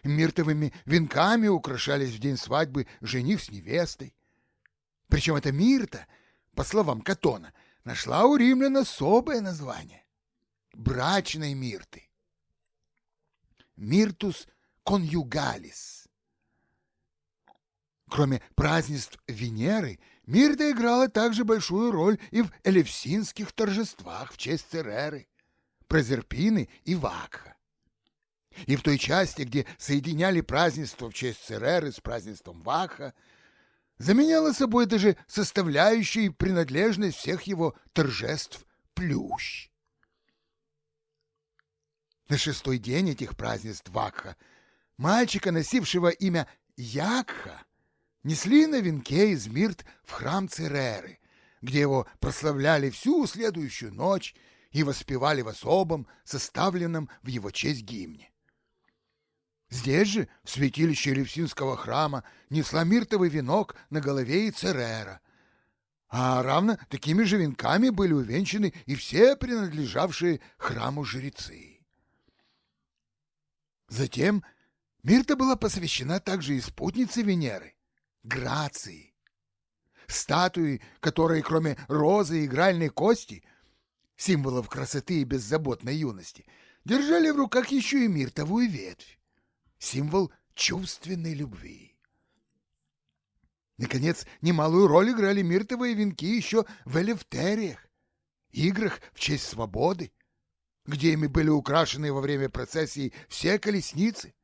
Миртовыми венками украшались в день свадьбы жених с невестой. Причем эта мирта, по словам Катона, нашла у римлян особое название — брачной мирты. Миртус конюгалис. Кроме празднеств Венеры, Мирта играла также большую роль и в элевсинских торжествах в честь Цереры, Прозерпины и Вакха. И в той части, где соединяли празднество в честь Цереры с празднеством Ваха, заменяла собой даже составляющую принадлежность всех его торжеств плющ. На шестой день этих празднеств Вакха мальчика, носившего имя Якха, несли на венке из Мирт в храм Цереры, где его прославляли всю следующую ночь и воспевали в особом, составленном в его честь гимне. Здесь же, в святилище Левсинского храма, несла миртовый венок на голове и Церера. А равно такими же венками были увенчаны и все принадлежавшие храму жрецы. Затем Мирта была посвящена также и спутнице Венеры, Грации, статуи, которые кроме розы и игральной кости, символов красоты и беззаботной юности, держали в руках еще и миртовую ветвь символ чувственной любви. Наконец, немалую роль играли миртовые венки еще в элефтериях, играх в честь свободы, где ими были украшены во время процессии все колесницы,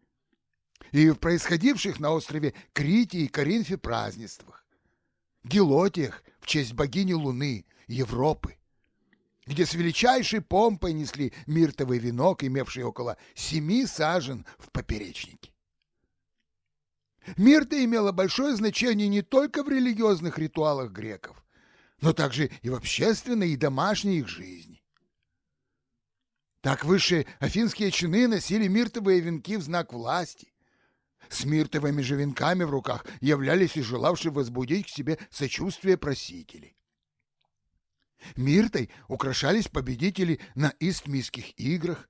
и в происходивших на острове Крите и Коринфе празднествах, гелотиях в честь богини Луны, Европы, где с величайшей помпой несли миртовый венок, имевший около семи сажен в поперечнике. Мирта имела большое значение не только в религиозных ритуалах греков, но также и в общественной и домашней их жизни. Так высшие афинские чины носили миртовые венки в знак власти. С миртовыми же венками в руках являлись и желавшие возбудить к себе сочувствие просителей. Миртой украшались победители на Истмийских играх,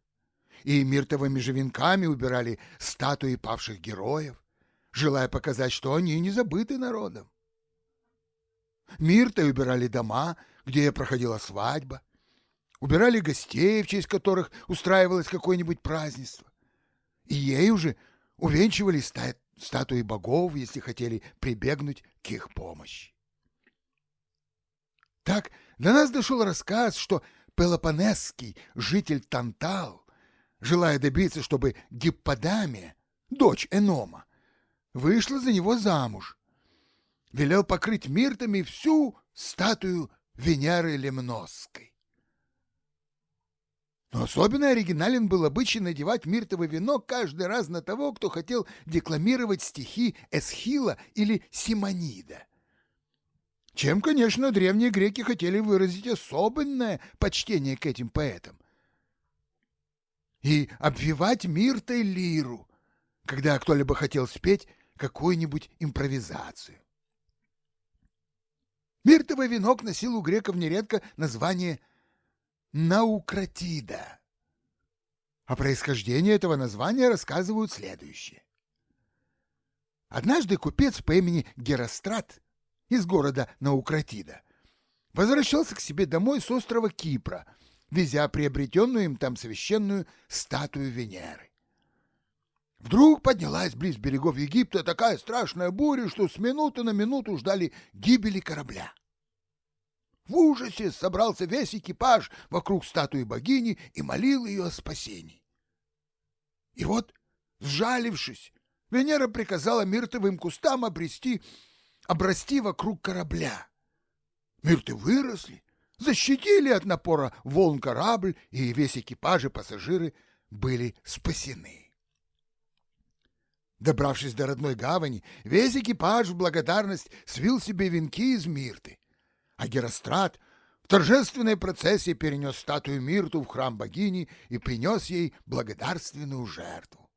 и миртовыми же венками убирали статуи павших героев, желая показать, что они не забыты народом. Миртой убирали дома, где проходила свадьба, убирали гостей, в честь которых устраивалось какое-нибудь празднество, и ей уже увенчивали статуи богов, если хотели прибегнуть к их помощи. Так до нас дошел рассказ, что Пелопонесский житель Тантал желая добиться, чтобы Гипподамия, дочь Энома, вышла за него замуж, велел покрыть миртами всю статую Венеры Лемносской. Но особенно оригинален был обычай надевать миртовый венок каждый раз на того, кто хотел декламировать стихи Эсхила или Симонида. Чем, конечно, древние греки хотели выразить особенное почтение к этим поэтам. И обвивать миртой лиру, когда кто-либо хотел спеть какую-нибудь импровизацию. Миртовый венок носил у греков нередко название наукратида. О происхождении этого названия рассказывают следующее. Однажды купец по имени Герострат из города Наукратида возвращался к себе домой с острова Кипра, везя приобретенную им там священную статую Венеры. Вдруг поднялась близ берегов Египта такая страшная буря, что с минуты на минуту ждали гибели корабля. В ужасе собрался весь экипаж вокруг статуи богини и молил ее о спасении. И вот, сжалившись, Венера приказала миртовым кустам обрести, обрасти вокруг корабля. Мирты выросли, защитили от напора волн корабль, и весь экипаж и пассажиры были спасены. Добравшись до родной гавани, весь экипаж в благодарность свил себе венки из мирты а Герострат в торжественной процессии перенес статую Мирту в храм богини и принес ей благодарственную жертву.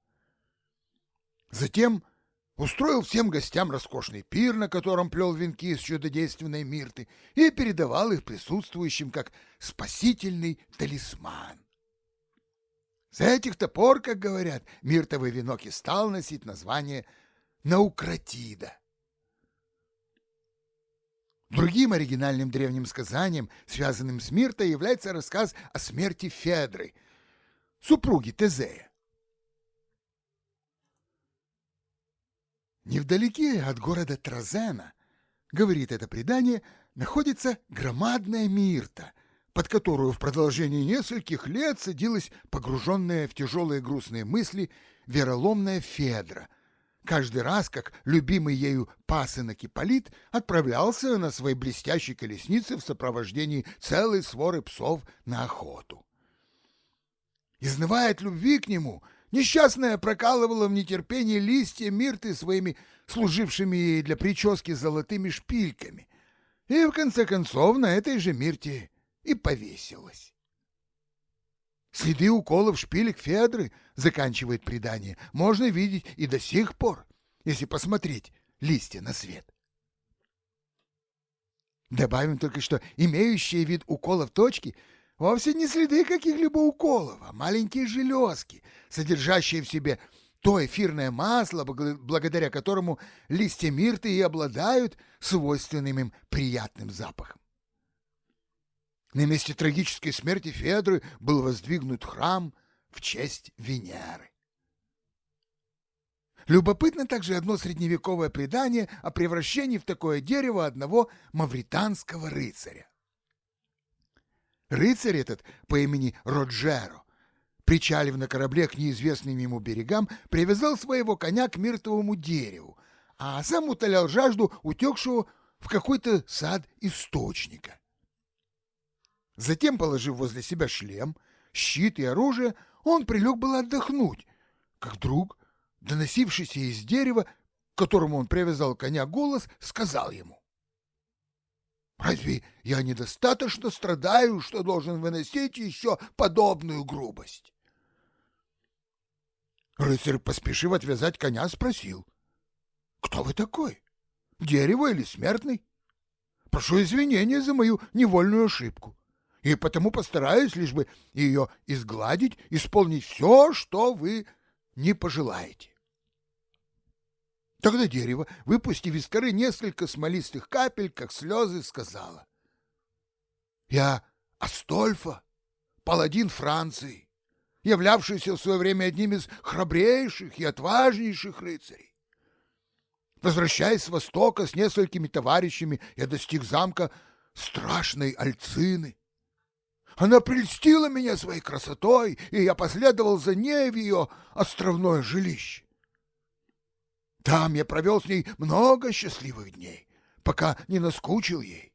Затем устроил всем гостям роскошный пир, на котором плел венки из чудодейственной Мирты и передавал их присутствующим как спасительный талисман. С этих-то пор, как говорят, миртовый венок и стал носить название Наукратида. Другим оригинальным древним сказанием, связанным с Миртой, является рассказ о смерти Федры, супруги Тезея. Невдалеке от города Тразена, говорит это предание, находится громадная Мирта, под которую в продолжении нескольких лет садилась погруженная в тяжелые грустные мысли вероломная Федра – каждый раз, как любимый ею пасынок Ипполит отправлялся на своей блестящей колеснице в сопровождении целой своры псов на охоту. Изнывая от любви к нему, несчастная прокалывала в нетерпении листья мирты своими служившими ей для прически золотыми шпильками, и в конце концов на этой же мирте и повесилась. Следы уколов шпилек Федры, заканчивает предание, можно видеть и до сих пор, если посмотреть листья на свет. Добавим только, что имеющие вид уколов точки вовсе не следы каких-либо уколов, а маленькие железки, содержащие в себе то эфирное масло, благодаря которому листья мирты и обладают свойственным им приятным запахом. На месте трагической смерти Федры был воздвигнут храм в честь Венеры. Любопытно также одно средневековое предание о превращении в такое дерево одного мавританского рыцаря. Рыцарь этот по имени Роджеро, причалив на корабле к неизвестным ему берегам, привязал своего коня к миртовому дереву, а сам утолял жажду утекшего в какой-то сад источника. Затем, положив возле себя шлем, щит и оружие, он прилег было отдохнуть, как вдруг, доносившийся из дерева, к которому он привязал коня голос, сказал ему. «Разве я недостаточно страдаю, что должен выносить еще подобную грубость?» Рыцарь, поспешив отвязать коня, спросил. «Кто вы такой? Дерево или смертный? Прошу извинения за мою невольную ошибку и потому постараюсь лишь бы ее изгладить, исполнить все, что вы не пожелаете. Тогда дерево, выпустив из коры несколько смолистых капель, как слезы, сказала. «Я Астольфа, паладин Франции, являвшийся в свое время одним из храбрейших и отважнейших рыцарей. Возвращаясь с востока с несколькими товарищами, я достиг замка страшной Альцины, Она прельстила меня своей красотой, и я последовал за ней в ее островное жилище. Там я провел с ней много счастливых дней, пока не наскучил ей,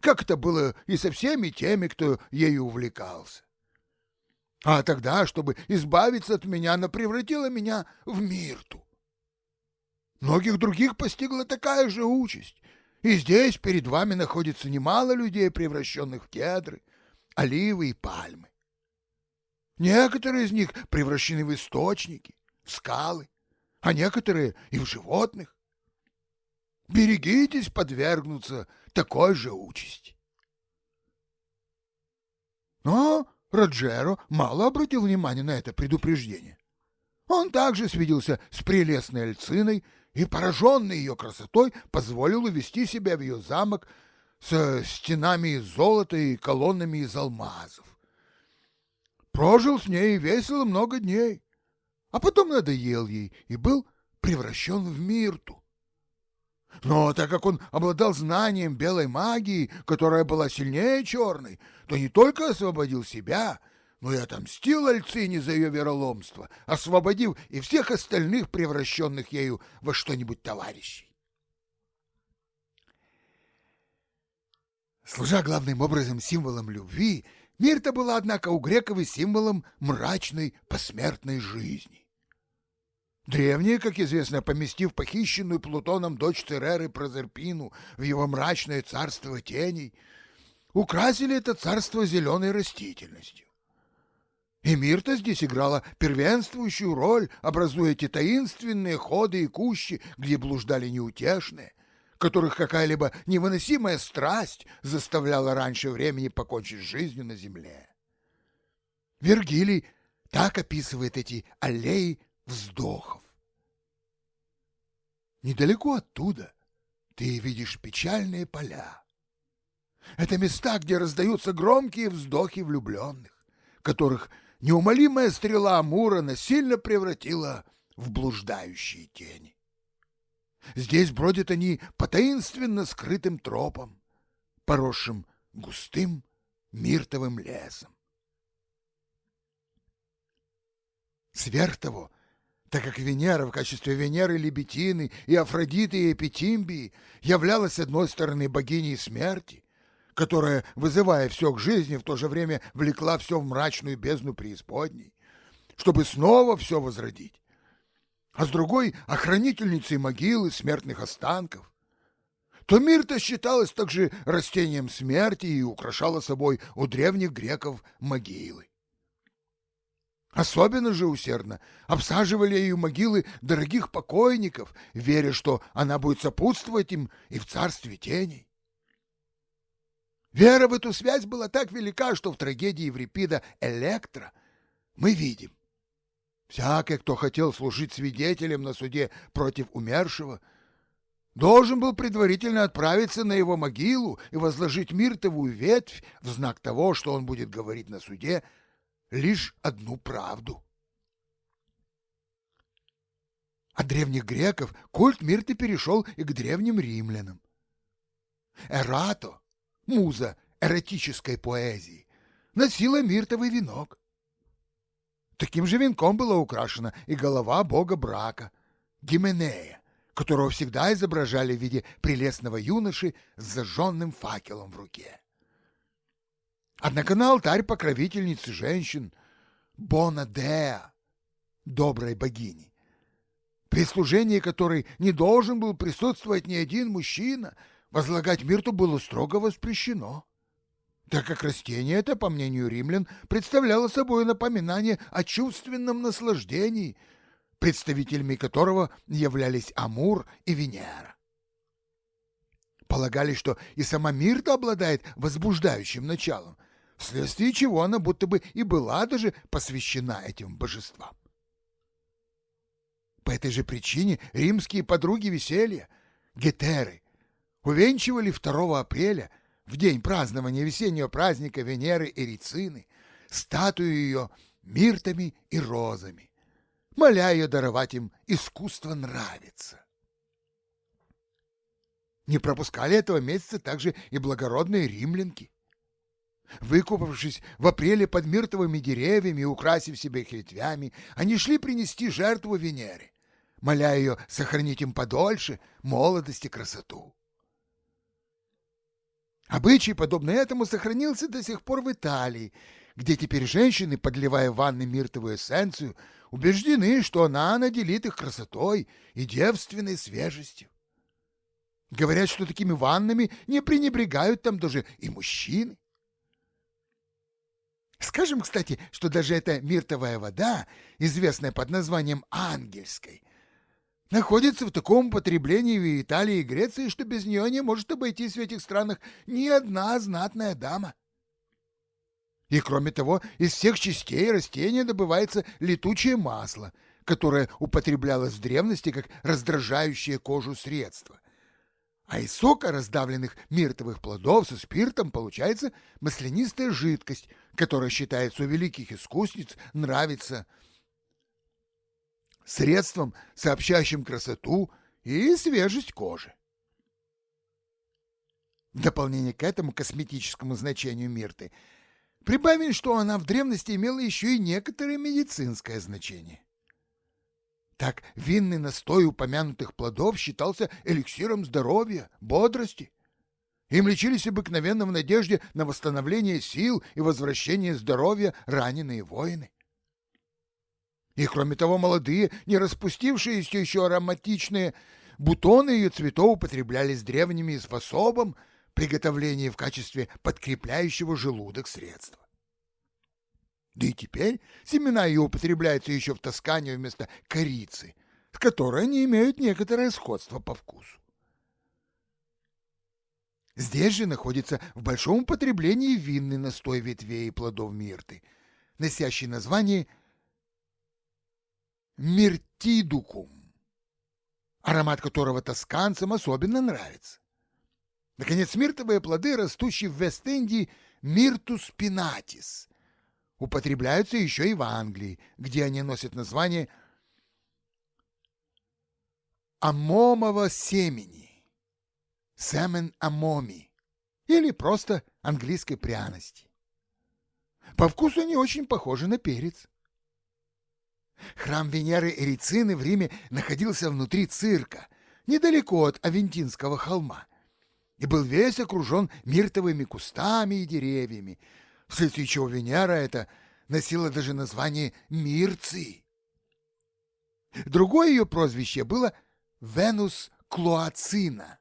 как это было и со всеми теми, кто ею увлекался. А тогда, чтобы избавиться от меня, она превратила меня в Мирту. Многих других постигла такая же участь, и здесь перед вами находится немало людей, превращенных в кедры, оливы и пальмы. Некоторые из них превращены в источники, в скалы, а некоторые и в животных. Берегитесь подвергнуться такой же участи. Но Роджеро мало обратил внимания на это предупреждение. Он также свиделся с прелестной Альциной и, пораженный ее красотой, позволил увести себя в ее замок со стенами из золота и колоннами из алмазов. Прожил с ней весело много дней, а потом надоел ей и был превращен в Мирту. Но так как он обладал знанием белой магии, которая была сильнее черной, то не только освободил себя, но и отомстил Альцине за ее вероломство, освободив и всех остальных, превращенных ею во что-нибудь товарищей. Служа главным образом символом любви, Мирта была, однако, у греков и символом мрачной посмертной жизни. Древние, как известно, поместив похищенную Плутоном дочь Цереры Прозерпину в его мрачное царство теней, украсили это царство зеленой растительностью. И Мирта здесь играла первенствующую роль, образуя эти таинственные ходы и кущи, где блуждали неутешные, которых какая-либо невыносимая страсть заставляла раньше времени покончить с жизнью на земле. Вергилий так описывает эти аллеи вздохов. Недалеко оттуда ты видишь печальные поля. Это места, где раздаются громкие вздохи влюбленных, которых неумолимая стрела Амура насильно превратила в блуждающие тени. Здесь бродят они по таинственно скрытым тропам, поросшим густым миртовым лесом. Сверх того, так как Венера в качестве Венеры Лебетины и Афродиты и Эпитимбии являлась, с одной стороны, богиней смерти, которая, вызывая все к жизни, в то же время влекла все в мрачную бездну преисподней, чтобы снова все возродить, а с другой — охранительницей могилы смертных останков, то Мирта считалась также растением смерти и украшала собой у древних греков могилы. Особенно же усердно обсаживали ее могилы дорогих покойников, веря, что она будет сопутствовать им и в царстве теней. Вера в эту связь была так велика, что в трагедии Еврипида «Электра» мы видим. Всякий, кто хотел служить свидетелем на суде против умершего, должен был предварительно отправиться на его могилу и возложить миртовую ветвь в знак того, что он будет говорить на суде лишь одну правду. От древних греков культ Мирты перешел и к древним римлянам. Эрато, муза эротической поэзии, носила миртовый венок. Таким же венком была украшена и голова бога брака, Гименея, которого всегда изображали в виде прелестного юноши с зажженным факелом в руке. Однако на алтарь покровительницы женщин Бонадеа, доброй богини, при служении которой не должен был присутствовать ни один мужчина, возлагать мирту было строго воспрещено, так как растение это, по мнению римлян, представляло собой напоминание о чувственном наслаждении, представителями которого являлись Амур и Венера. Полагали, что и сама Мирта обладает возбуждающим началом, вследствие чего она будто бы и была даже посвящена этим божествам. По этой же причине римские подруги веселья, гетеры, увенчивали 2 апреля, в день празднования весеннего праздника Венеры и Рицины, статую ее миртами и розами, моля ее даровать им искусство нравится. Не пропускали этого месяца также и благородные римлянки. Выкупавшись в апреле под миртовыми деревьями и украсив себя их ветвями, они шли принести жертву Венере, моля ее сохранить им подольше молодость и красоту. Обычай, подобный этому, сохранился до сих пор в Италии, где теперь женщины, подливая в ванны миртовую эссенцию, убеждены, что она наделит их красотой и девственной свежестью. Говорят, что такими ваннами не пренебрегают там даже и мужчины. Скажем, кстати, что даже эта миртовая вода, известная под названием ангельской, находится в таком употреблении в Италии и Греции, что без нее не может обойтись в этих странах ни одна знатная дама. И кроме того, из всех частей растения добывается летучее масло, которое употреблялось в древности как раздражающее кожу средство. А из сока раздавленных миртовых плодов со спиртом получается маслянистая жидкость, которая считается у великих искусниц нравится средством, сообщающим красоту и свежесть кожи. В дополнение к этому косметическому значению мирты прибавим, что она в древности имела еще и некоторое медицинское значение. Так винный настой упомянутых плодов считался эликсиром здоровья, бодрости. Им лечились обыкновенно в надежде на восстановление сил и возвращение здоровья раненые воины. И кроме того, молодые, не распустившиеся еще ароматичные бутоны ее цветов употреблялись древними в особом приготовлении в качестве подкрепляющего желудок средства. Да и теперь семена ее употребляются еще в Тоскане вместо корицы, с которой они имеют некоторое сходство по вкусу. Здесь же находится в большом употреблении винный настой ветвей и плодов мирты, носящий название миртидукум, аромат которого тосканцам особенно нравится. Наконец, миртовые плоды, растущие в Вест-Индии, миртус пинатис, употребляются еще и в Англии, где они носят название амомого семени, семен амоми, или просто английской пряности. По вкусу они очень похожи на перец. Храм Венеры Эрицины в Риме находился внутри цирка, недалеко от Авентинского холма, и был весь окружен миртовыми кустами и деревьями, вследствие чего Венера это носила даже название Мирции. Другое ее прозвище было Венус Клоацина,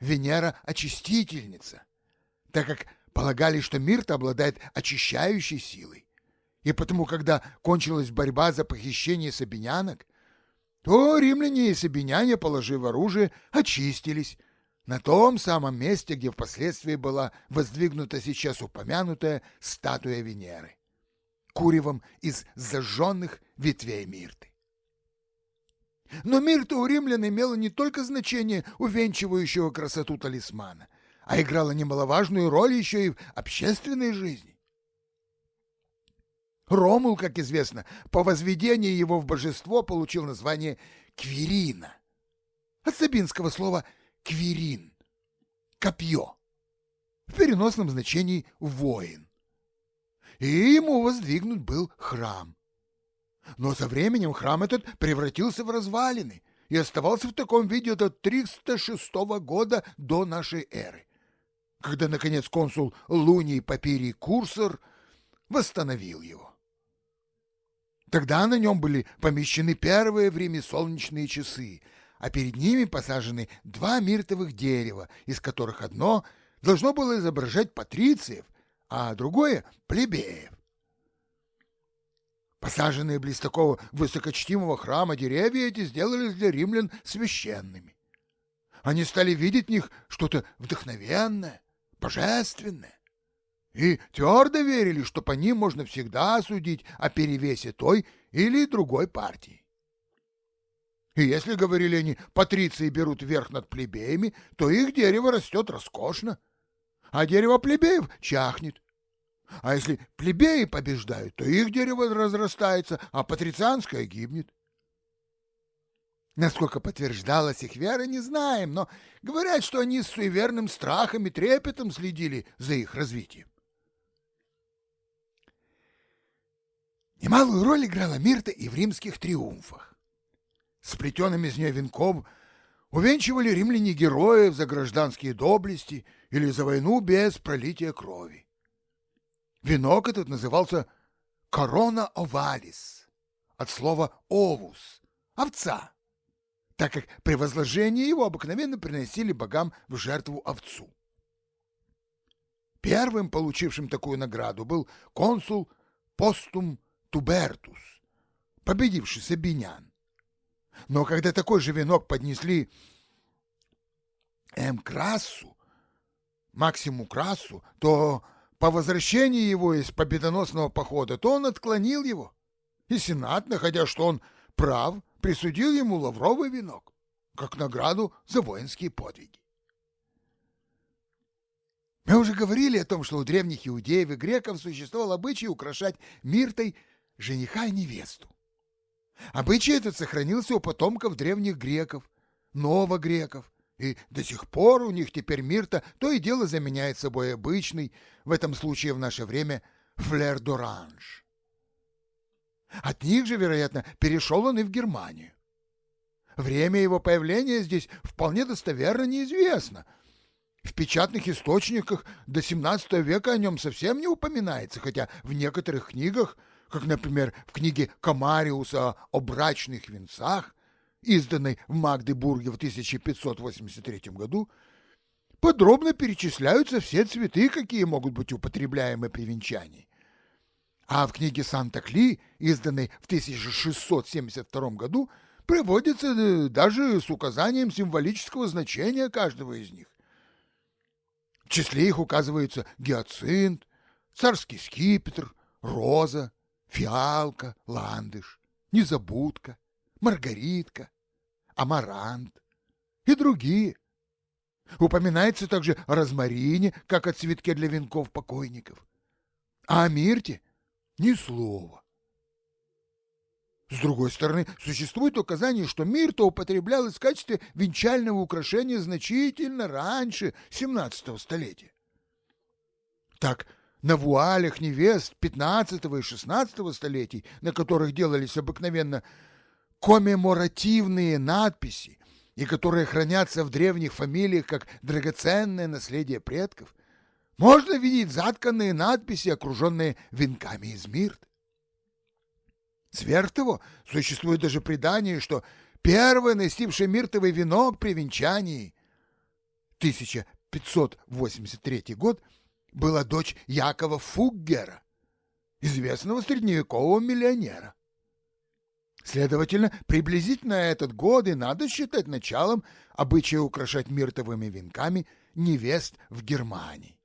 Венера-очистительница, так как полагали, что Мирта обладает очищающей силой. И потому, когда кончилась борьба за похищение сабинянок, то римляне и сабиняне, положив оружие, очистились, на том самом месте, где впоследствии была воздвигнута сейчас упомянутая статуя Венеры, куревом из зажженных ветвей мирты. Но мирта у римлян имела не только значение увенчивающего красоту талисмана, а играла немаловажную роль еще и в общественной жизни. Ромул, как известно, по возведении его в божество получил название Квирина, от сабинского слова квирин, копье, в переносном значении воин. И ему воздвигнут был храм. Но со временем храм этот превратился в развалины и оставался в таком виде до 306 года до нашей эры, когда, наконец, консул Луний Папирий Курсор восстановил его. Тогда на нем были помещены первые время солнечные часы — а перед ними посажены два миртовых дерева, из которых одно должно было изображать патрициев, а другое — плебеев. Посаженные близ такого высокочтимого храма деревья эти сделались для римлян священными. Они стали видеть в них что-то вдохновенное, божественное, и твердо верили, что по ним можно всегда судить о перевесе той или другой партии. И если, говорили они, патриции берут верх над плебеями, то их дерево растет роскошно, а дерево плебеев чахнет. А если плебеи побеждают, то их дерево разрастается, а патрицианское гибнет. Насколько подтверждалась их вера, не знаем, но говорят, что они с суеверным страхом и трепетом следили за их развитием. Немалую роль играла Мирта и в римских триумфах. Сплетенным из нее венком увенчивали римляне героев за гражданские доблести или за войну без пролития крови. Венок этот назывался корона овалис, от слова овус – овца так как при возложении его обыкновенно приносили богам в жертву овцу. Первым получившим такую награду был консул Постум Тубертус, победивший Сабинян. Но когда такой же венок поднесли М. Красу, Максиму Красу, то по возвращении его из победоносного похода, то он отклонил его. И Сенат, находя, что он прав, присудил ему лавровый венок, как награду за воинские подвиги. Мы уже говорили о том, что у древних иудеев и греков существовал обычай украшать миртой жениха и невесту. Обычай этот сохранился у потомков древних греков, новогреков, и до сих пор у них теперь мирта то и дело заменяет собой обычный, в этом случае в наше время, флер-д'оранж. От них же, вероятно, перешел он и в Германию. Время его появления здесь вполне достоверно неизвестно. В печатных источниках до XVII века о нем совсем не упоминается, хотя в некоторых книгах, как, например, в книге Камариуса о брачных венцах, изданной в Магдебурге в 1583 году, подробно перечисляются все цветы, какие могут быть употребляемы при венчании. А в книге Санта-Кли, изданной в 1672 году, приводится э, даже с указанием символического значения каждого из них. В числе их указываются гиацинт, царский скипетр, роза, фиалка, ландыш, незабудка, маргаритка, амарант и другие. Упоминается также о розмарине, как о цветке для венков покойников. А о мирте ни слова. С другой стороны, существует указание, что мирта употреблялась в качестве венчального украшения значительно раньше 17 столетия. Так, на вуалях невест 15 и 16 столетий, на которых делались обыкновенно коммеморативные надписи, и которые хранятся в древних фамилиях как драгоценное наследие предков, можно видеть затканные надписи, окруженные венками из мирт. Сверх того, существует даже предание, что первый носивший миртовый венок при венчании 1583 год была дочь Якова Фуггера, известного средневекового миллионера. Следовательно, приблизительно этот год и надо считать началом обычая украшать миртовыми венками невест в Германии.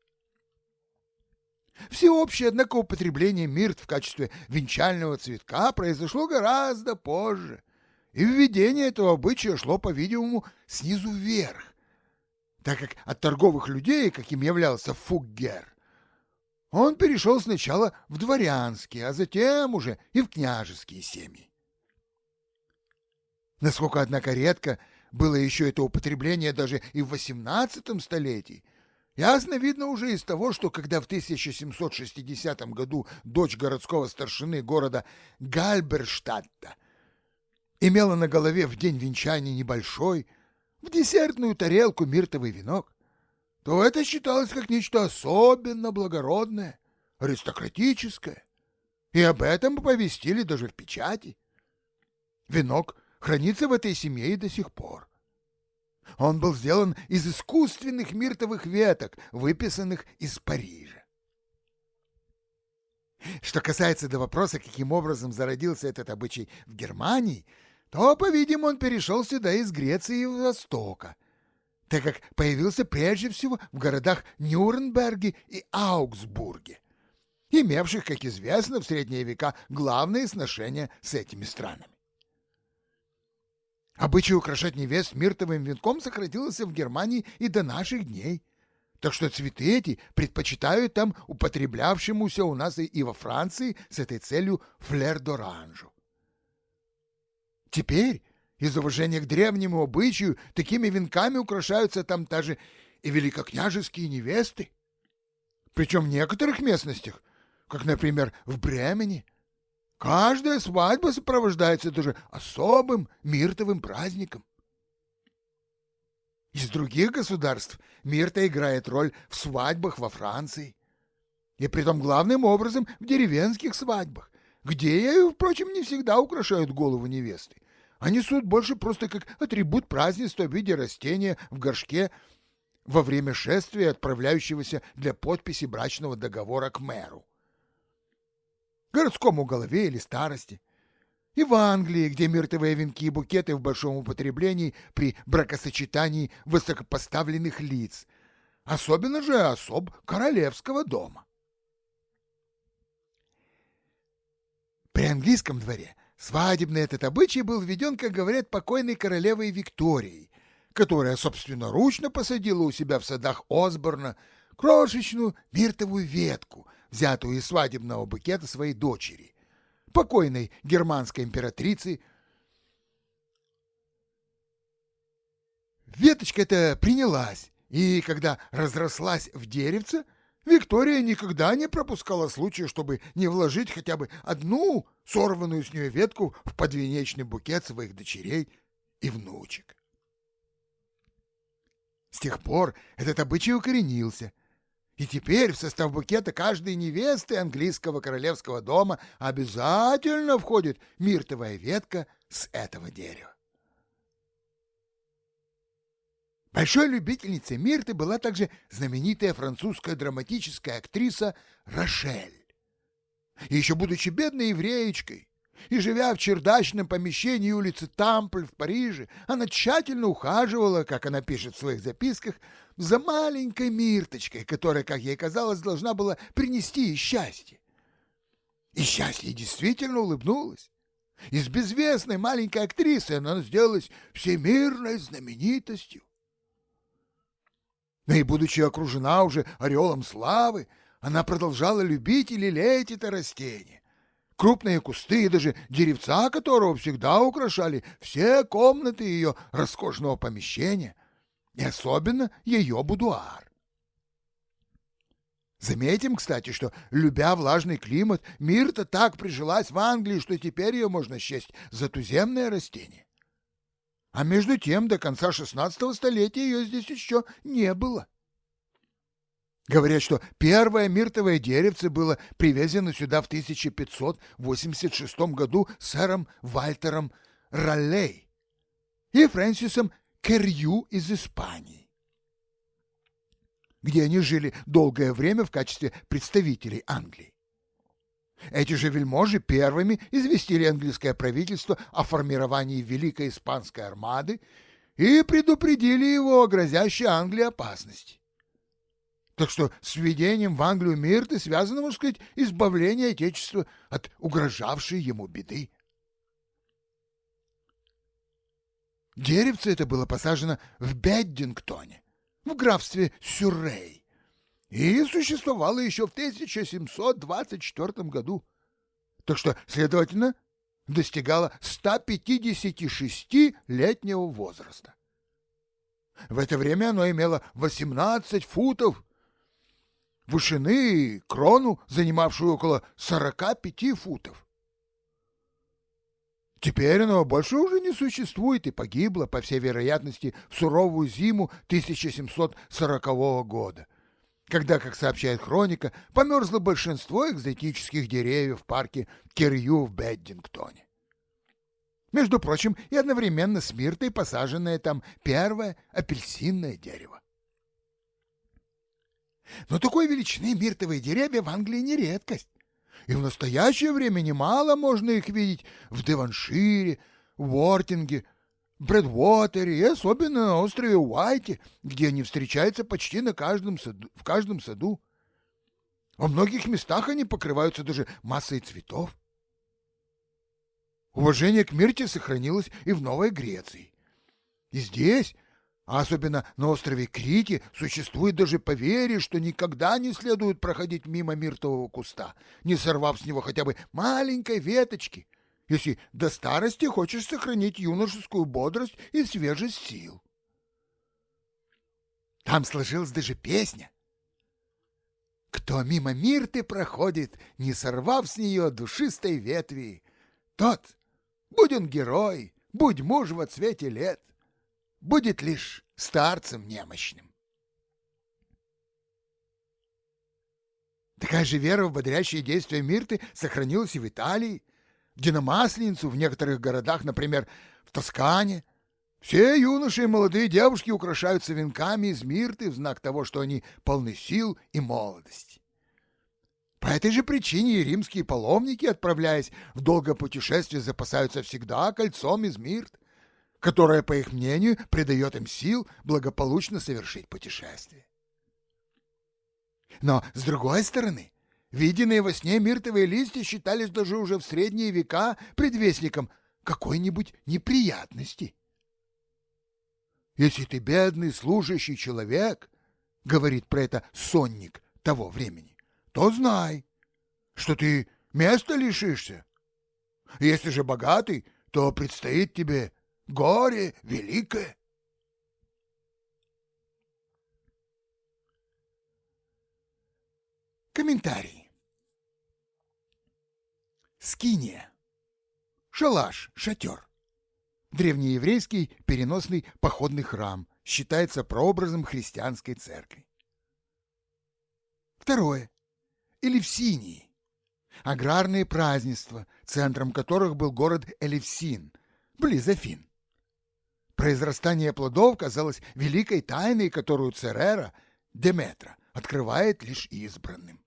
Всеобщее, однако, употребление мирт в качестве венчального цветка произошло гораздо позже, и введение этого обычая шло, по-видимому, снизу вверх, так как от торговых людей, каким являлся Фуггер, он перешел сначала в дворянские, а затем уже и в княжеские семьи. Насколько, однако, редко было еще это употребление даже и в XVIII столетии, Ясно видно уже из того, что когда в 1760 году дочь городского старшины города Гальберштадта имела на голове в день венчания небольшой, в десертную тарелку миртовый венок, то это считалось как нечто особенно благородное, аристократическое, и об этом повестили даже в печати. Венок хранится в этой семье и до сих пор. Он был сделан из искусственных миртовых веток, выписанных из Парижа. Что касается до вопроса, каким образом зародился этот обычай в Германии, то, по-видимому, он перешел сюда из Греции и Востока, так как появился прежде всего в городах Нюрнберге и Аугсбурге, имевших, как известно, в средние века главные сношения с этими странами. Обычай украшать невест миртовым венком сократился в Германии и до наших дней. Так что цветы эти предпочитают там употреблявшемуся у нас и во Франции с этой целью флер-д'оранжу. Теперь Из уважения к древнему обычаю такими венками украшаются там даже и великокняжеские невесты. Причем в некоторых местностях, как, например, в Бремени, каждая свадьба сопровождается даже особым миртовым праздником. Из других государств мирта играет роль в свадьбах во Франции. И притом главным образом в деревенских свадьбах, где ею, впрочем, не всегда украшают голову невесты, а несут больше просто как атрибут празднества в виде растения в горшке во время шествия, отправляющегося для подписи брачного договора к мэру. Городскому голове или старости. И в Англии, где мертвые венки и букеты в большом употреблении при бракосочетании высокопоставленных лиц, особенно же особ королевского дома. При английском дворе свадебный этот обычай был введен, как говорят, покойной королевой Викторией, которая собственноручно посадила у себя в садах Осборна крошечную миртовую ветку, взятую из свадебного букета своей дочери, покойной германской императрицы. Веточка эта принялась, и когда разрослась в деревце, Виктория никогда не пропускала случая, чтобы не вложить хотя бы одну сорванную с нее ветку в подвенечный букет своих дочерей и внучек. С тех пор этот обычай укоренился, и теперь в состав букета каждой невесты английского королевского дома обязательно входит миртовая ветка с этого дерева. Большой любительницей Мирты была также знаменитая французская драматическая актриса Рошель. Еще будучи бедной евреечкой и живя в чердачном помещении улицы Тампль в Париже, она тщательно ухаживала, как она пишет в своих записках, за маленькой Мирточкой, которая, как ей казалось, должна была принести ей счастье. И счастье действительно улыбнулось. Из безвестной маленькой актрисы она сделалась всемирной знаменитостью. Но и будучи окружена уже ореолом славы, она продолжала любить и лелеять это растение. Крупные кусты и даже деревца которого всегда украшали все комнаты ее роскошного помещения, и особенно ее будуар. Заметим, кстати, что, любя влажный климат, мирта так прижилась в Англии, что теперь ее можно счесть за туземное растение. А между тем до конца XVI столетия ее здесь еще не было. Говорят, что первое миртовое деревце было привезено сюда в 1586 году сэром Вальтером Роллей и Фрэнсисом Керью из Испании, где они жили долгое время в качестве представителей Англии. Эти же вельможи первыми известили английское правительство о формировании Великой Испанской армады и предупредили его о грозящей Англии опасности. Так что с введением в Англию мирты связано, можно сказать, избавление Отечества от угрожавшей ему беды. Деревце это было посажено в Беддингтоне, в графстве Сюррей и существовала еще в 1724 году. Так что, следовательно, достигала 156-летнего возраста. В это время оно имело 18 футов вышины и крону, занимавшую около 45 футов. Теперь оно больше уже не существует и погибло, по всей вероятности, в суровую зиму 1740 года когда, как сообщает хроника, померзло большинство экзотических деревьев в парке Кирью в Беддингтоне. Между прочим, и одновременно с миртой посаженное там первое апельсинное дерево. Но такой величины миртовые деревья в Англии не редкость. И в настоящее время немало можно их видеть в Деваншире, в Уортинге, Брэдвотере и особенно на острове Уайте, где они встречаются почти на каждом саду, в каждом саду. Во многих местах они покрываются даже массой цветов. Уважение к Мирте сохранилось и в Новой Греции. И здесь, а особенно на острове Крите, существует даже поверье, что никогда не следует проходить мимо миртового куста, не сорвав с него хотя бы маленькой веточки – если до старости хочешь сохранить юношескую бодрость и свежесть сил. Там сложилась даже песня. Кто мимо мирты проходит, не сорвав с нее душистой ветви, тот, будь он герой, будь муж во цвете лет, будет лишь старцем немощным. Такая же вера в бодрящие действия Мирты сохранилась и в Италии, где на Масленицу в некоторых городах, например, в Тоскане, все юноши и молодые девушки украшаются венками из мирты в знак того, что они полны сил и молодости. По этой же причине и римские паломники, отправляясь в долгое путешествие, запасаются всегда кольцом из мирт, которое, по их мнению, придает им сил благополучно совершить путешествие. Но, с другой стороны, виденные во сне миртовые листья считались даже уже в средние века предвестником какой-нибудь неприятности. Если ты бедный служащий человек, — говорит про это сонник того времени, — то знай, что ты места лишишься. Если же богатый, то предстоит тебе горе великое. Комментарий. Скиния. Шалаш, шатер. Древнееврейский переносный походный храм считается прообразом христианской церкви. Второе. Элевсинии. Аграрные празднества, центром которых был город Элевсин, близ Афин. Произрастание плодов казалось великой тайной, которую Церера, Деметра, открывает лишь избранным.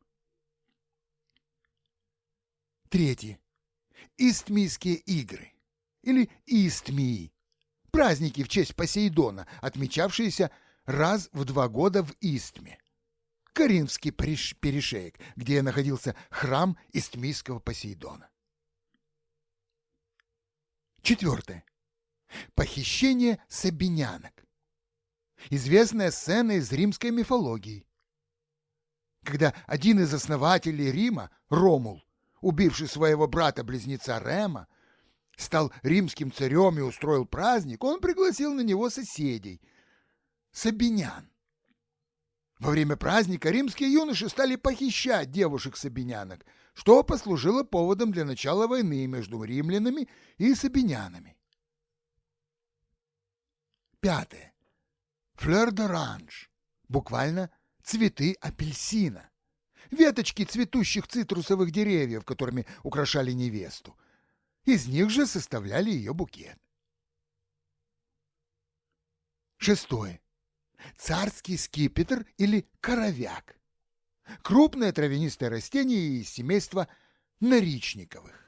Третье. Истмийские игры или Истмии. Праздники в честь Посейдона, отмечавшиеся раз в два года в Истме. Каринский перешеек, где находился храм Истмийского Посейдона. Четвертое. Похищение сабинянок. Известная сцена из римской мифологии. Когда один из основателей Рима, Ромул, убивший своего брата-близнеца Рема, стал римским царем и устроил праздник, он пригласил на него соседей – сабинян. Во время праздника римские юноши стали похищать девушек-сабинянок, что послужило поводом для начала войны между римлянами и сабинянами. Пятое. Флёр д'оранж, буквально цветы апельсина веточки цветущих цитрусовых деревьев, которыми украшали невесту. Из них же составляли ее букет. Шестое. Царский скипетр или коровяк. Крупное травянистое растение из семейства наричниковых.